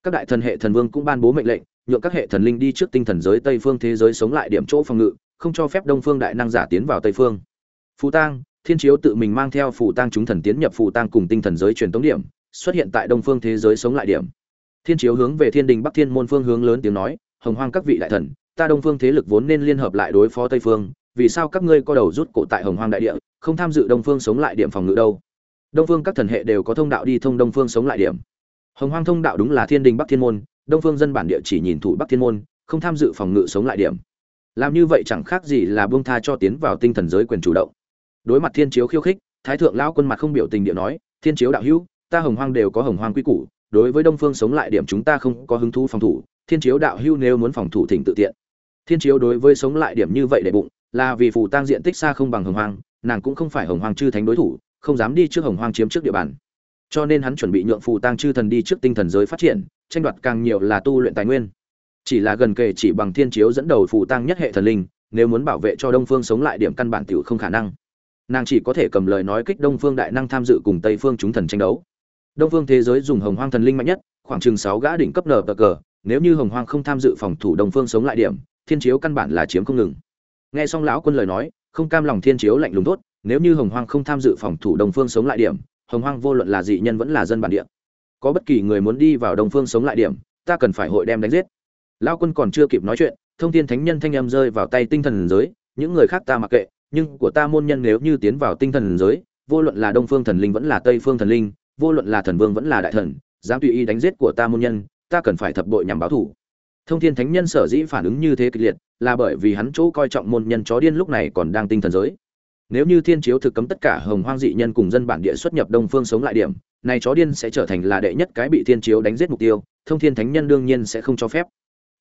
Speaker 1: các đại thần hệ thần vương cũng ban bố mệnh lệnh, nhượng các hệ thần linh đi trước tinh thần giới Tây phương thế giới sống lại điểm chỗ phòng ngự, không cho phép Đông phương đại năng giả tiến vào Tây phương. Phù Tang, Thiên Chiếu tự mình mang theo Phù Tang chúng thần tiến nhập Phù Tang cùng tinh thần giới truyền tống điểm, xuất hiện tại Đông phương thế giới sống lại điểm. Thiên Chiếu hướng về Thiên Đình Bắc Thiên môn phương hướng lớn tiếng nói, "Hồng Hoang các vị đại thần, ta Đông phương thế lực vốn nên liên hợp lại đối phó Tây phương, vì sao các ngươi co đầu rút cổ tại Hồng Hoang đại địa, không tham dự Đông phương sống lại điểm phòng ngự đâu?" Đông phương các thần hệ đều có thông đạo đi thông Đông phương sống lại điểm. Hồng Hoang thông đạo đúng là Thiên Đình Bắc Thiên môn, Đông phương dân bản địa chỉ nhìn thủ Bắc Thiên môn, không tham dự phòng ngự sống lại điểm. Làm như vậy chẳng khác gì là buông tha cho tiến vào tinh thần giới quyền chủ động. Đối mặt Thiên Chiếu khiêu khích, Thái thượng lão quân mặt không biểu tình địa nói, "Thiên Chiếu đạo hữu, ta Hồng Hoang đều có Hồng Hoang quy củ, đối với Đông phương sống lại điểm chúng ta không có hứng thú phòng thủ, Thiên Chiếu đạo hữu nếu muốn phòng thủ thỉnh tự tiện." Thiên Chiếu đối với sống lại điểm như vậy để bụng, là vì phù tang diện tích xa không bằng Hồng Hoang, nàng cũng không phải Hồng Hoang chư thánh đối thủ, không dám đi trước Hồng Hoang chiếm trước địa bàn. Cho nên hắn chuẩn bị nhượng phù tang chư thần đi trước tinh thần giới phát triển tranh đoạt càng nhiều là tu luyện tài nguyên. Chỉ là gần kề chỉ bằng thiên chiếu dẫn đầu phù tang nhất hệ thần linh nếu muốn bảo vệ cho đông phương sống lại điểm căn bản tiểu không khả năng. Nàng chỉ có thể cầm lời nói kích đông phương đại năng tham dự cùng tây phương chúng thần tranh đấu. Đông phương thế giới dùng hồng hoang thần linh mạnh nhất khoảng chừng sáu gã đỉnh cấp nở cờ nếu như hồng hoang không tham dự phòng thủ đông phương sống lại điểm thiên chiếu căn bản là chiếm không ngừng. Nghe xong lão quân lời nói, không cam lòng thiên chiếu lạnh lùng tốt nếu như hồng hoang không tham dự phòng thủ đông phương sống lại điểm, hồng hoang vô luận là dị nhân vẫn là dân bản địa. Có bất kỳ người muốn đi vào đông phương sống lại điểm, ta cần phải hội đem đánh giết. Lão quân còn chưa kịp nói chuyện, thông thiên thánh nhân thanh âm rơi vào tay tinh thần giới, những người khác ta mặc kệ, nhưng của ta môn nhân nếu như tiến vào tinh thần giới, vô luận là đông phương thần linh vẫn là tây phương thần linh, vô luận là thần vương vẫn là đại thần, dám tùy ý đánh giết của ta môn nhân, ta cần phải thập bội nhằm báo thủ thông thiên thánh nhân sở dĩ phản ứng như thế kịch liệt là bởi vì hắn chỗ coi trọng môn nhân chó điên lúc này còn đang tinh thần giới. Nếu như thiên chiếu thực cấm tất cả hồng hoang dị nhân cùng dân bản địa xuất nhập đông phương sống lại điểm, này chó điên sẽ trở thành là đệ nhất cái bị thiên chiếu đánh giết mục tiêu, thông thiên thánh nhân đương nhiên sẽ không cho phép.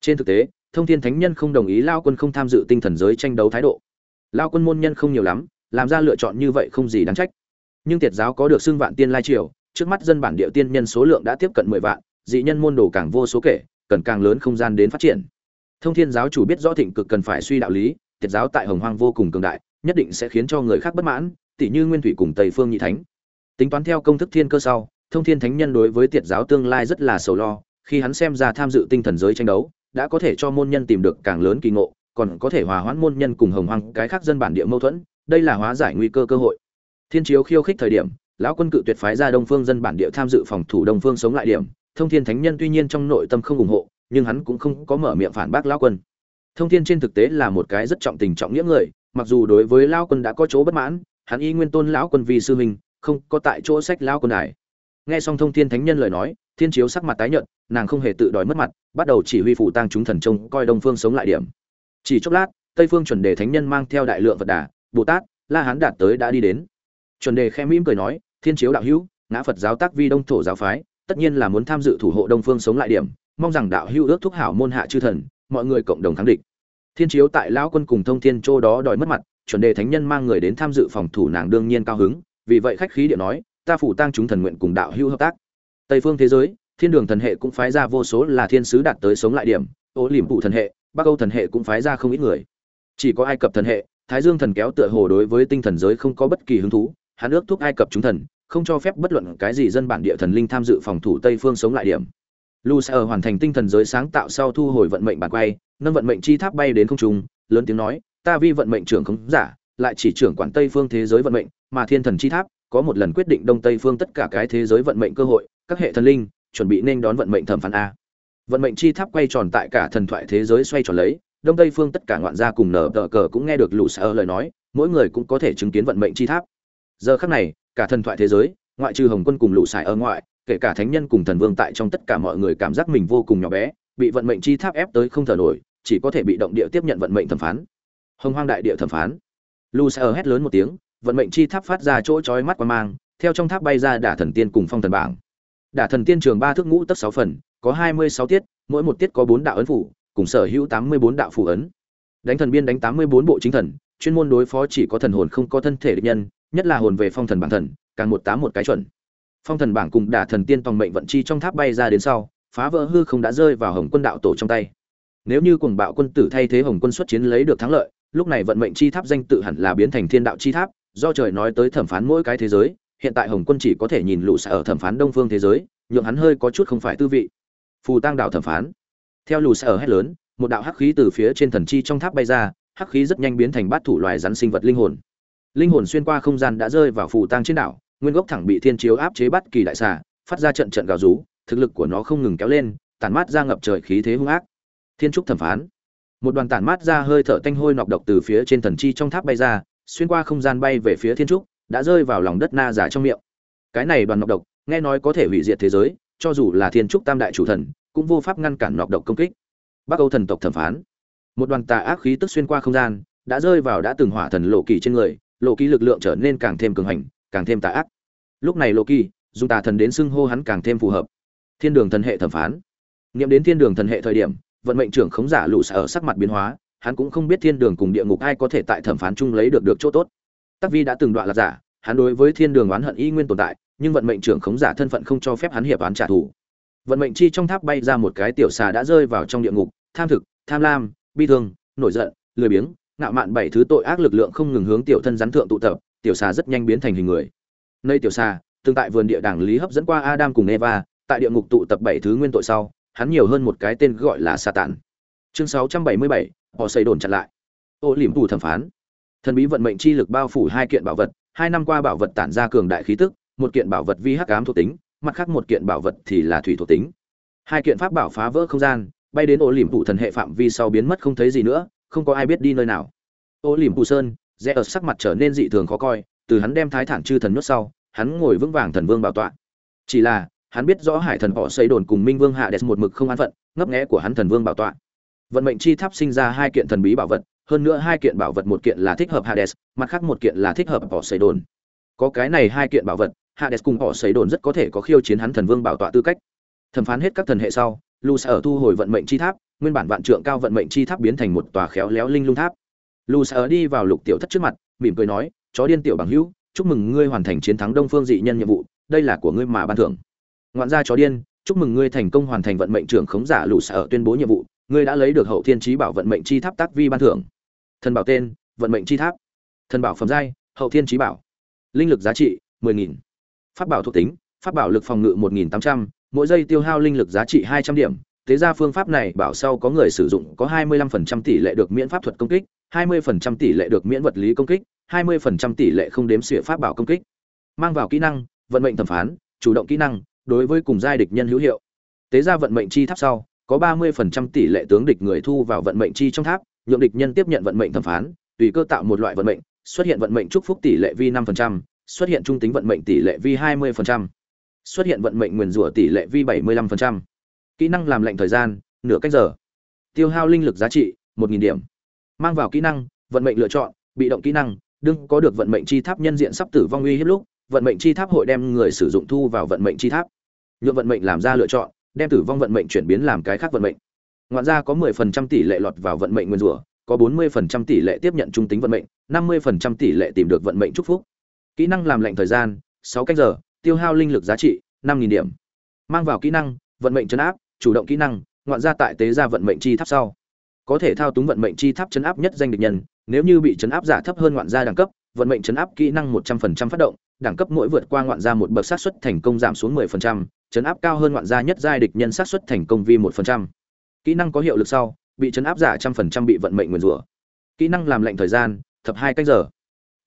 Speaker 1: Trên thực tế, thông thiên thánh nhân không đồng ý lao quân không tham dự tinh thần giới tranh đấu thái độ. Lao quân môn nhân không nhiều lắm, làm ra lựa chọn như vậy không gì đáng trách. Nhưng tiệt giáo có được xưng vạn tiên lai triều, trước mắt dân bản địa tiên nhân số lượng đã tiếp cận mười vạn, dị nhân môn đồ càng vô số kể cần càng lớn không gian đến phát triển. Thông thiên giáo chủ biết rõ thịnh cực cần phải suy đạo lý, tiệt giáo tại hồng hoang vô cùng cường đại, nhất định sẽ khiến cho người khác bất mãn tỷ như nguyên thủy cùng tây phương nhị thánh. Tính toán theo công thức thiên cơ sau, thông thiên thánh nhân đối với tiệt giáo tương lai rất là sầu lo, khi hắn xem ra tham dự tinh thần giới tranh đấu, đã có thể cho môn nhân tìm được càng lớn kỳ ngộ, còn có thể hòa hoãn môn nhân cùng hồng hoang, cái khác dân bản địa mâu thuẫn, đây là hóa giải nguy cơ cơ hội. Thiên chiếu khiêu khích thời điểm, lão quân cự tuyệt phái ra đông phương dân bản địa tham dự phòng thủ đông phương sống lại điểm thông thiên thánh nhân tuy nhiên trong nội tâm không ủng hộ, nhưng hắn cũng không có mở miệng phản bác lão quân. Thông thiên trên thực tế là một cái rất trọng tình trọng nghĩa người, mặc dù đối với lão quân đã có chỗ bất mãn, hắn y nguyên tôn lão quân vì sư huynh, không có tại chỗ sách lão quân đài. Nghe xong thông thiên thánh nhân lời nói, thiên chiếu sắc mặt tái nhợt, nàng không hề tự đòi mất mặt, bắt đầu chỉ huy phủ tang chúng thần trông coi đông phương sống lại điểm. Chỉ chốc lát, tây phương chuẩn đề thánh nhân mang theo đại lượng phật đà, bồ tát, la hán đạt tới đã đi đến. Chuẩn đề khe mỉm cười nói, thiên chiếu đạo hữu, ngã phật giáo tác vi đông thổ giáo phái tất nhiên là muốn tham dự thủ hộ đông phương sống lại điểm, mong rằng đạo hữu ước thúc hảo môn hạ chư thần, mọi người cộng đồng kháng địch thiên chiếu tại lão quân cùng thông thiên châu đó đòi mất mặt, chuẩn đề thánh nhân mang người đến tham dự phòng thủ nàng đương nhiên cao hứng, vì vậy khách khí điện nói, ta phủ tăng chúng thần nguyện cùng đạo hữu hợp tác. Tây phương thế giới, thiên đường thần hệ cũng phái ra vô số là thiên sứ đạt tới sống lại điểm, ô liềm phụ thần hệ, bắc âu thần hệ cũng phái ra không ít người. Chỉ có ai cập thần hệ, thái dương thần kéo tựa hồ đối với tinh thần giới không có bất kỳ hứng thú, hắn ước thúc ai cập chúng thần không cho phép bất luận cái gì dân bản địa thần linh tham dự phòng thủ tây phương sống lại điểm. Lucifer hoàn thành tinh thần giới sáng tạo sau thu hồi vận mệnh bản quay, nâng vận mệnh chi tháp bay đến không trung, lớn tiếng nói, ta vi vận mệnh trưởng không giả, lại chỉ trưởng quản tây phương thế giới vận mệnh, mà thiên thần chi tháp, có một lần quyết định đông tây phương tất cả cái thế giới vận mệnh cơ hội, các hệ thần linh, chuẩn bị nên đón vận mệnh thẩm phán a. Vận mệnh chi tháp quay tròn tại cả thần thoại thế giới xoay tròn lấy, đông tây phương tất cả ngoạn gia cùng nở tờ cờ cũng nghe được Lucifer lời nói, mỗi người cũng có thể chứng kiến vận mệnh chi tháp. Giờ khắc này cả thần thoại thế giới, ngoại trừ hồng quân cùng lũ sải ở ngoại, kể cả thánh nhân cùng thần vương tại trong tất cả mọi người cảm giác mình vô cùng nhỏ bé, bị vận mệnh chi tháp ép tới không thở nổi, chỉ có thể bị động địa tiếp nhận vận mệnh thẩm phán. Hồng hoang đại địa thẩm phán. Lũ sải hét lớn một tiếng, vận mệnh chi tháp phát ra chỗ chói mắt qua mang, theo trong tháp bay ra đả thần tiên cùng phong thần bảng. Đả thần tiên trường ba thước ngũ tất sáu phần, có hai mươi sáu tiết, mỗi một tiết có bốn đạo ấn phủ, cùng sở hữu tám mươi bốn đạo phủ ấn. Đánh thần biên đánh tám mươi bốn bộ chính thần, chuyên môn đối phó chỉ có thần hồn không có thân thể địch nhân nhất là hồn về phong thần bản thần, càng một tám một cái chuẩn. Phong thần bảng cùng đả thần tiên tòng mệnh vận chi trong tháp bay ra đến sau, phá vỡ hư không đã rơi vào hồng quân đạo tổ trong tay. Nếu như cùng bạo quân tử thay thế hồng quân xuất chiến lấy được thắng lợi, lúc này vận mệnh chi tháp danh tự hẳn là biến thành thiên đạo chi tháp, do trời nói tới thẩm phán mỗi cái thế giới, hiện tại hồng quân chỉ có thể nhìn lũ xạ ở thẩm phán đông phương thế giới, nhượng hắn hơi có chút không phải tư vị. Phù tăng đạo thẩm phán. Theo lũ xạ ở hét lớn, một đạo hắc khí từ phía trên thần chi trong tháp bay ra, hắc khí rất nhanh biến thành bát thủ loài rắn sinh vật linh hồn linh hồn xuyên qua không gian đã rơi vào phù tang trên đảo, nguyên gốc thẳng bị thiên chiếu áp chế bắt kỳ đại xà, phát ra trận trận gào rú, thực lực của nó không ngừng kéo lên, tản mát ra ngập trời khí thế hung ác. Thiên trúc thẩm phán. Một đoàn tản mát ra hơi thở tanh hôi nọc độc từ phía trên thần chi trong tháp bay ra, xuyên qua không gian bay về phía thiên trúc, đã rơi vào lòng đất na giả trong miệng. Cái này đoàn nọc độc, nghe nói có thể hủy diệt thế giới, cho dù là thiên trúc tam đại chủ thần, cũng vô pháp ngăn cản nọc độc công kích. Bắc âu thần tộc thẩm phán. Một đoàn tà ác khí tức xuyên qua không gian, đã rơi vào đã từng hỏa thần lộ kỳ trên người lộ kỳ lực lượng trở nên càng thêm cường hành, càng thêm tà ác. Lúc này lộ kỳ dùng tà thần đến xưng hô hắn càng thêm phù hợp. Thiên đường thần hệ thẩm phán. Nghiệm đến thiên đường thần hệ thời điểm, vận mệnh trưởng khống giả lũ ở sắc mặt biến hóa, hắn cũng không biết thiên đường cùng địa ngục ai có thể tại thẩm phán chung lấy được được chỗ tốt. Tắc vi đã từng đoạn là giả, hắn đối với thiên đường oán hận y nguyên tồn tại, nhưng vận mệnh trưởng khống giả thân phận không cho phép hắn hiệp oán trả thù. Vận mệnh chi trong tháp bay ra một cái tiểu xà đã rơi vào trong địa ngục, tham thực, tham lam, bi thương, nổi giận, lười biếng ngạo mạn bảy thứ tội ác lực lượng không ngừng hướng tiểu thân rắn thượng tụ tập tiểu xà rất nhanh biến thành hình người. Nơi tiểu xà tương tại vườn địa đàng lý hấp dẫn qua adam cùng eva tại địa ngục tụ tập bảy thứ nguyên tội sau hắn nhiều hơn một cái tên gọi là Satan. chương 677, họ xây đồn chặn lại. Ô liễm tù thẩm phán. Thần bí vận mệnh chi lực bao phủ hai kiện bảo vật hai năm qua bảo vật tản ra cường đại khí tức một kiện bảo vật vi hắc ám thuộc tính mặt khác một kiện bảo vật thì là thủy thuộc tính. Hai kiện pháp bảo phá vỡ không gian bay đến ô liễm tụ thần hệ phạm vi sau biến mất không thấy gì nữa không có ai biết đi nơi nào. Ô liềm cù sơn, rẽ ở sắc mặt trở nên dị thường khó coi, từ hắn đem thái thản chư thần nhốt sau, hắn ngồi vững vàng thần vương bảo tọa. Chỉ là, hắn biết rõ hải thần họ xây đồn cùng minh vương hạ đẹp một mực không an phận, ngấp nghẽ của hắn thần vương bảo tọa. Vận mệnh chi tháp sinh ra hai kiện thần bí bảo vật, hơn nữa hai kiện bảo vật một kiện là thích hợp hades mặt khác một kiện là thích hợp họ xây đồn. Có cái này hai kiện bảo vật hades cùng họ xây đồn rất có thể có khiêu chiến hắn thần vương bảo tọa tư cách. Thẩm phán hết các thần hệ sau lu sẽ ở thu hồi vận mệnh chi tháp nguyên bản vạn trượng cao vận mệnh chi tháp biến thành một tòa khéo léo linh lung tháp. Lù sẽ ở đi vào lục tiểu thất trước mặt mỉm cười nói chó điên tiểu bằng hữu chúc mừng ngươi hoàn thành chiến thắng đông phương dị nhân nhiệm vụ đây là của ngươi mà ban thưởng. Ngoạn gia chó điên chúc mừng ngươi thành công hoàn thành vận mệnh trưởng khống giả lũ sở tuyên bố nhiệm vụ ngươi đã lấy được hậu thiên trí bảo vận mệnh chi tháp tác vi ban thưởng. Thần bảo tên vận mệnh chi tháp. Thần bảo phẩm giai hậu thiên trí bảo. Linh lực giá trị 10.000. pháp bảo thuộc tính pháp bảo lực phòng ngự 1.800, mỗi giây tiêu hao linh lực giá trị 200 điểm thế ra phương pháp này bảo sau có người sử dụng có 25% tỷ lệ được miễn pháp thuật công kích 20% tỷ lệ được miễn vật lý công kích 20% tỷ lệ không đếm xỉa pháp bảo công kích mang vào kỹ năng vận mệnh thẩm phán chủ động kỹ năng đối với cùng giai địch nhân hữu hiệu tế ra vận mệnh chi tháp sau có 30% tỷ lệ tướng địch người thu vào vận mệnh chi trong tháp nhượng địch nhân tiếp nhận vận mệnh thẩm phán tùy cơ tạo một loại vận mệnh xuất hiện vận mệnh chúc phúc tỷ lệ vi 5%, xuất hiện trung tính vận mệnh tỷ lệ vi 20%, xuất hiện vận mệnh nguyên rủa tỷ lệ vi 75% kỹ năng làm lệnh thời gian, nửa cách giờ. Tiêu hao linh lực giá trị 1.000 điểm. Mang vào kỹ năng, vận mệnh lựa chọn, bị động kỹ năng đương có được vận mệnh chi tháp nhân diện sắp tử vong uy hiếp lúc, vận mệnh chi tháp hội đem người sử dụng thu vào vận mệnh chi tháp. Nhuộm vận mệnh làm ra lựa chọn, đem tử vong vận mệnh chuyển biến làm cái khác vận mệnh. Ngoạn ra có 10% tỷ lệ lọt vào vận mệnh nguyên rủa, có 40% tỷ lệ tiếp nhận trung tính vận mệnh 50% tỷ lệ tìm được vận mệnh chúc phúc. Kỹ năng làm lệnh thời gian 6 cách giờ, tiêu hao linh lực giá trị 5.000 điểm. Mang vào kỹ năng, vận mệnh chấn áp chủ động kỹ năng ngoạn ra tại tế ra vận mệnh chi tháp sau có thể thao túng vận mệnh chi tháp chấn áp nhất danh địch nhân nếu như bị chấn áp giả thấp hơn ngoạn gia đẳng cấp vận mệnh chấn áp kỹ năng 100% phát động đẳng cấp mỗi vượt qua ngoạn gia một bậc sát suất thành công giảm xuống 10%, chấn áp cao hơn ngoạn gia nhất giai địch nhân sát suất thành công vi một phần trăm. Kỹ năng có hiệu lực sau, bị chấn áp giả trăm phần trăm bị vận mệnh nguyền rủa. Kỹ năng làm lệnh thời gian, thập hai cách giờ.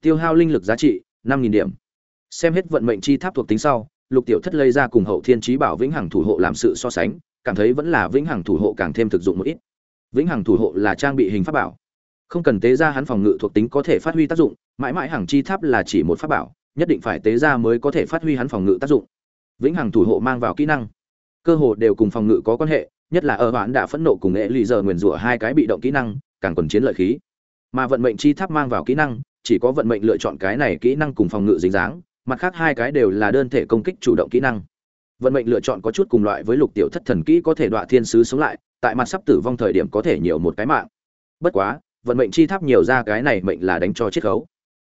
Speaker 1: Tiêu hao linh lực giá trị 5000 điểm. Xem hết vận mệnh chi tháp thuộc tính sau, Lục Tiểu Thất lây ra cùng Hậu Thiên trí Bảo Vĩnh Hằng thủ hộ làm sự so sánh, cảm thấy vẫn là Vĩnh Hằng thủ hộ càng thêm thực dụng một ít. Vĩnh Hằng thủ hộ là trang bị hình pháp bảo, không cần tế ra hắn phòng ngự thuộc tính có thể phát huy tác dụng, mãi mãi hàng chi tháp là chỉ một pháp bảo, nhất định phải tế ra mới có thể phát huy hắn phòng ngự tác dụng. Vĩnh hằng thủ hộ mang vào kỹ năng. Cơ hồ đều cùng phòng ngự có quan hệ nhất là ở hoãn đã phẫn nộ cùng nghệ lì giờ nguyền rủa hai cái bị động kỹ năng càng còn chiến lợi khí. Mà vận mệnh chi tháp mang vào kỹ năng chỉ có vận mệnh lựa chọn cái này kỹ năng cùng phòng ngự dính dáng mặt khác hai cái đều là đơn thể công kích chủ động kỹ năng vận mệnh lựa chọn có chút cùng loại với lục tiểu thất thần kỹ có thể đọa thiên sứ sống lại, tại mặt sắp tử vong thời điểm có thể nhiều một cái mạng. Bất quá, vận mệnh chi tháp nhiều ra cái này mệnh là đánh cho chiết khấu.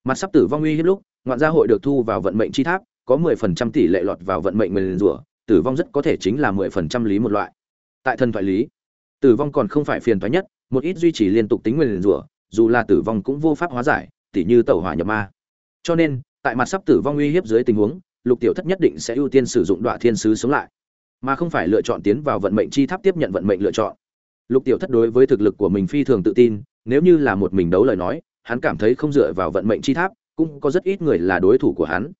Speaker 1: Mặt sắp tử vong uy hiếp lúc, ngoạn gia hội được thu vào vận mệnh chi tháp, có 10% tỷ lệ lọt vào vận mệnh mình rủa, tử vong rất có thể chính là 10% lý một loại. Tại thần thoại lý, tử vong còn không phải phiền toái nhất, một ít duy trì liên tục tính nguyền rủa, dù là tử vong cũng vô pháp hóa giải, tỉ như tẩu hỏa nhập ma. Cho nên, tại mặt sắp tử vong uy hiếp dưới tình huống lục tiểu thất nhất định sẽ ưu tiên sử dụng đoạn thiên sứ sống lại, mà không phải lựa chọn tiến vào vận mệnh chi tháp tiếp nhận vận mệnh lựa chọn. Lục tiểu thất đối với thực lực của mình phi thường tự tin, nếu như là một mình đấu lời nói, hắn cảm thấy không dựa vào vận mệnh chi tháp, cũng có rất ít người là đối thủ của hắn.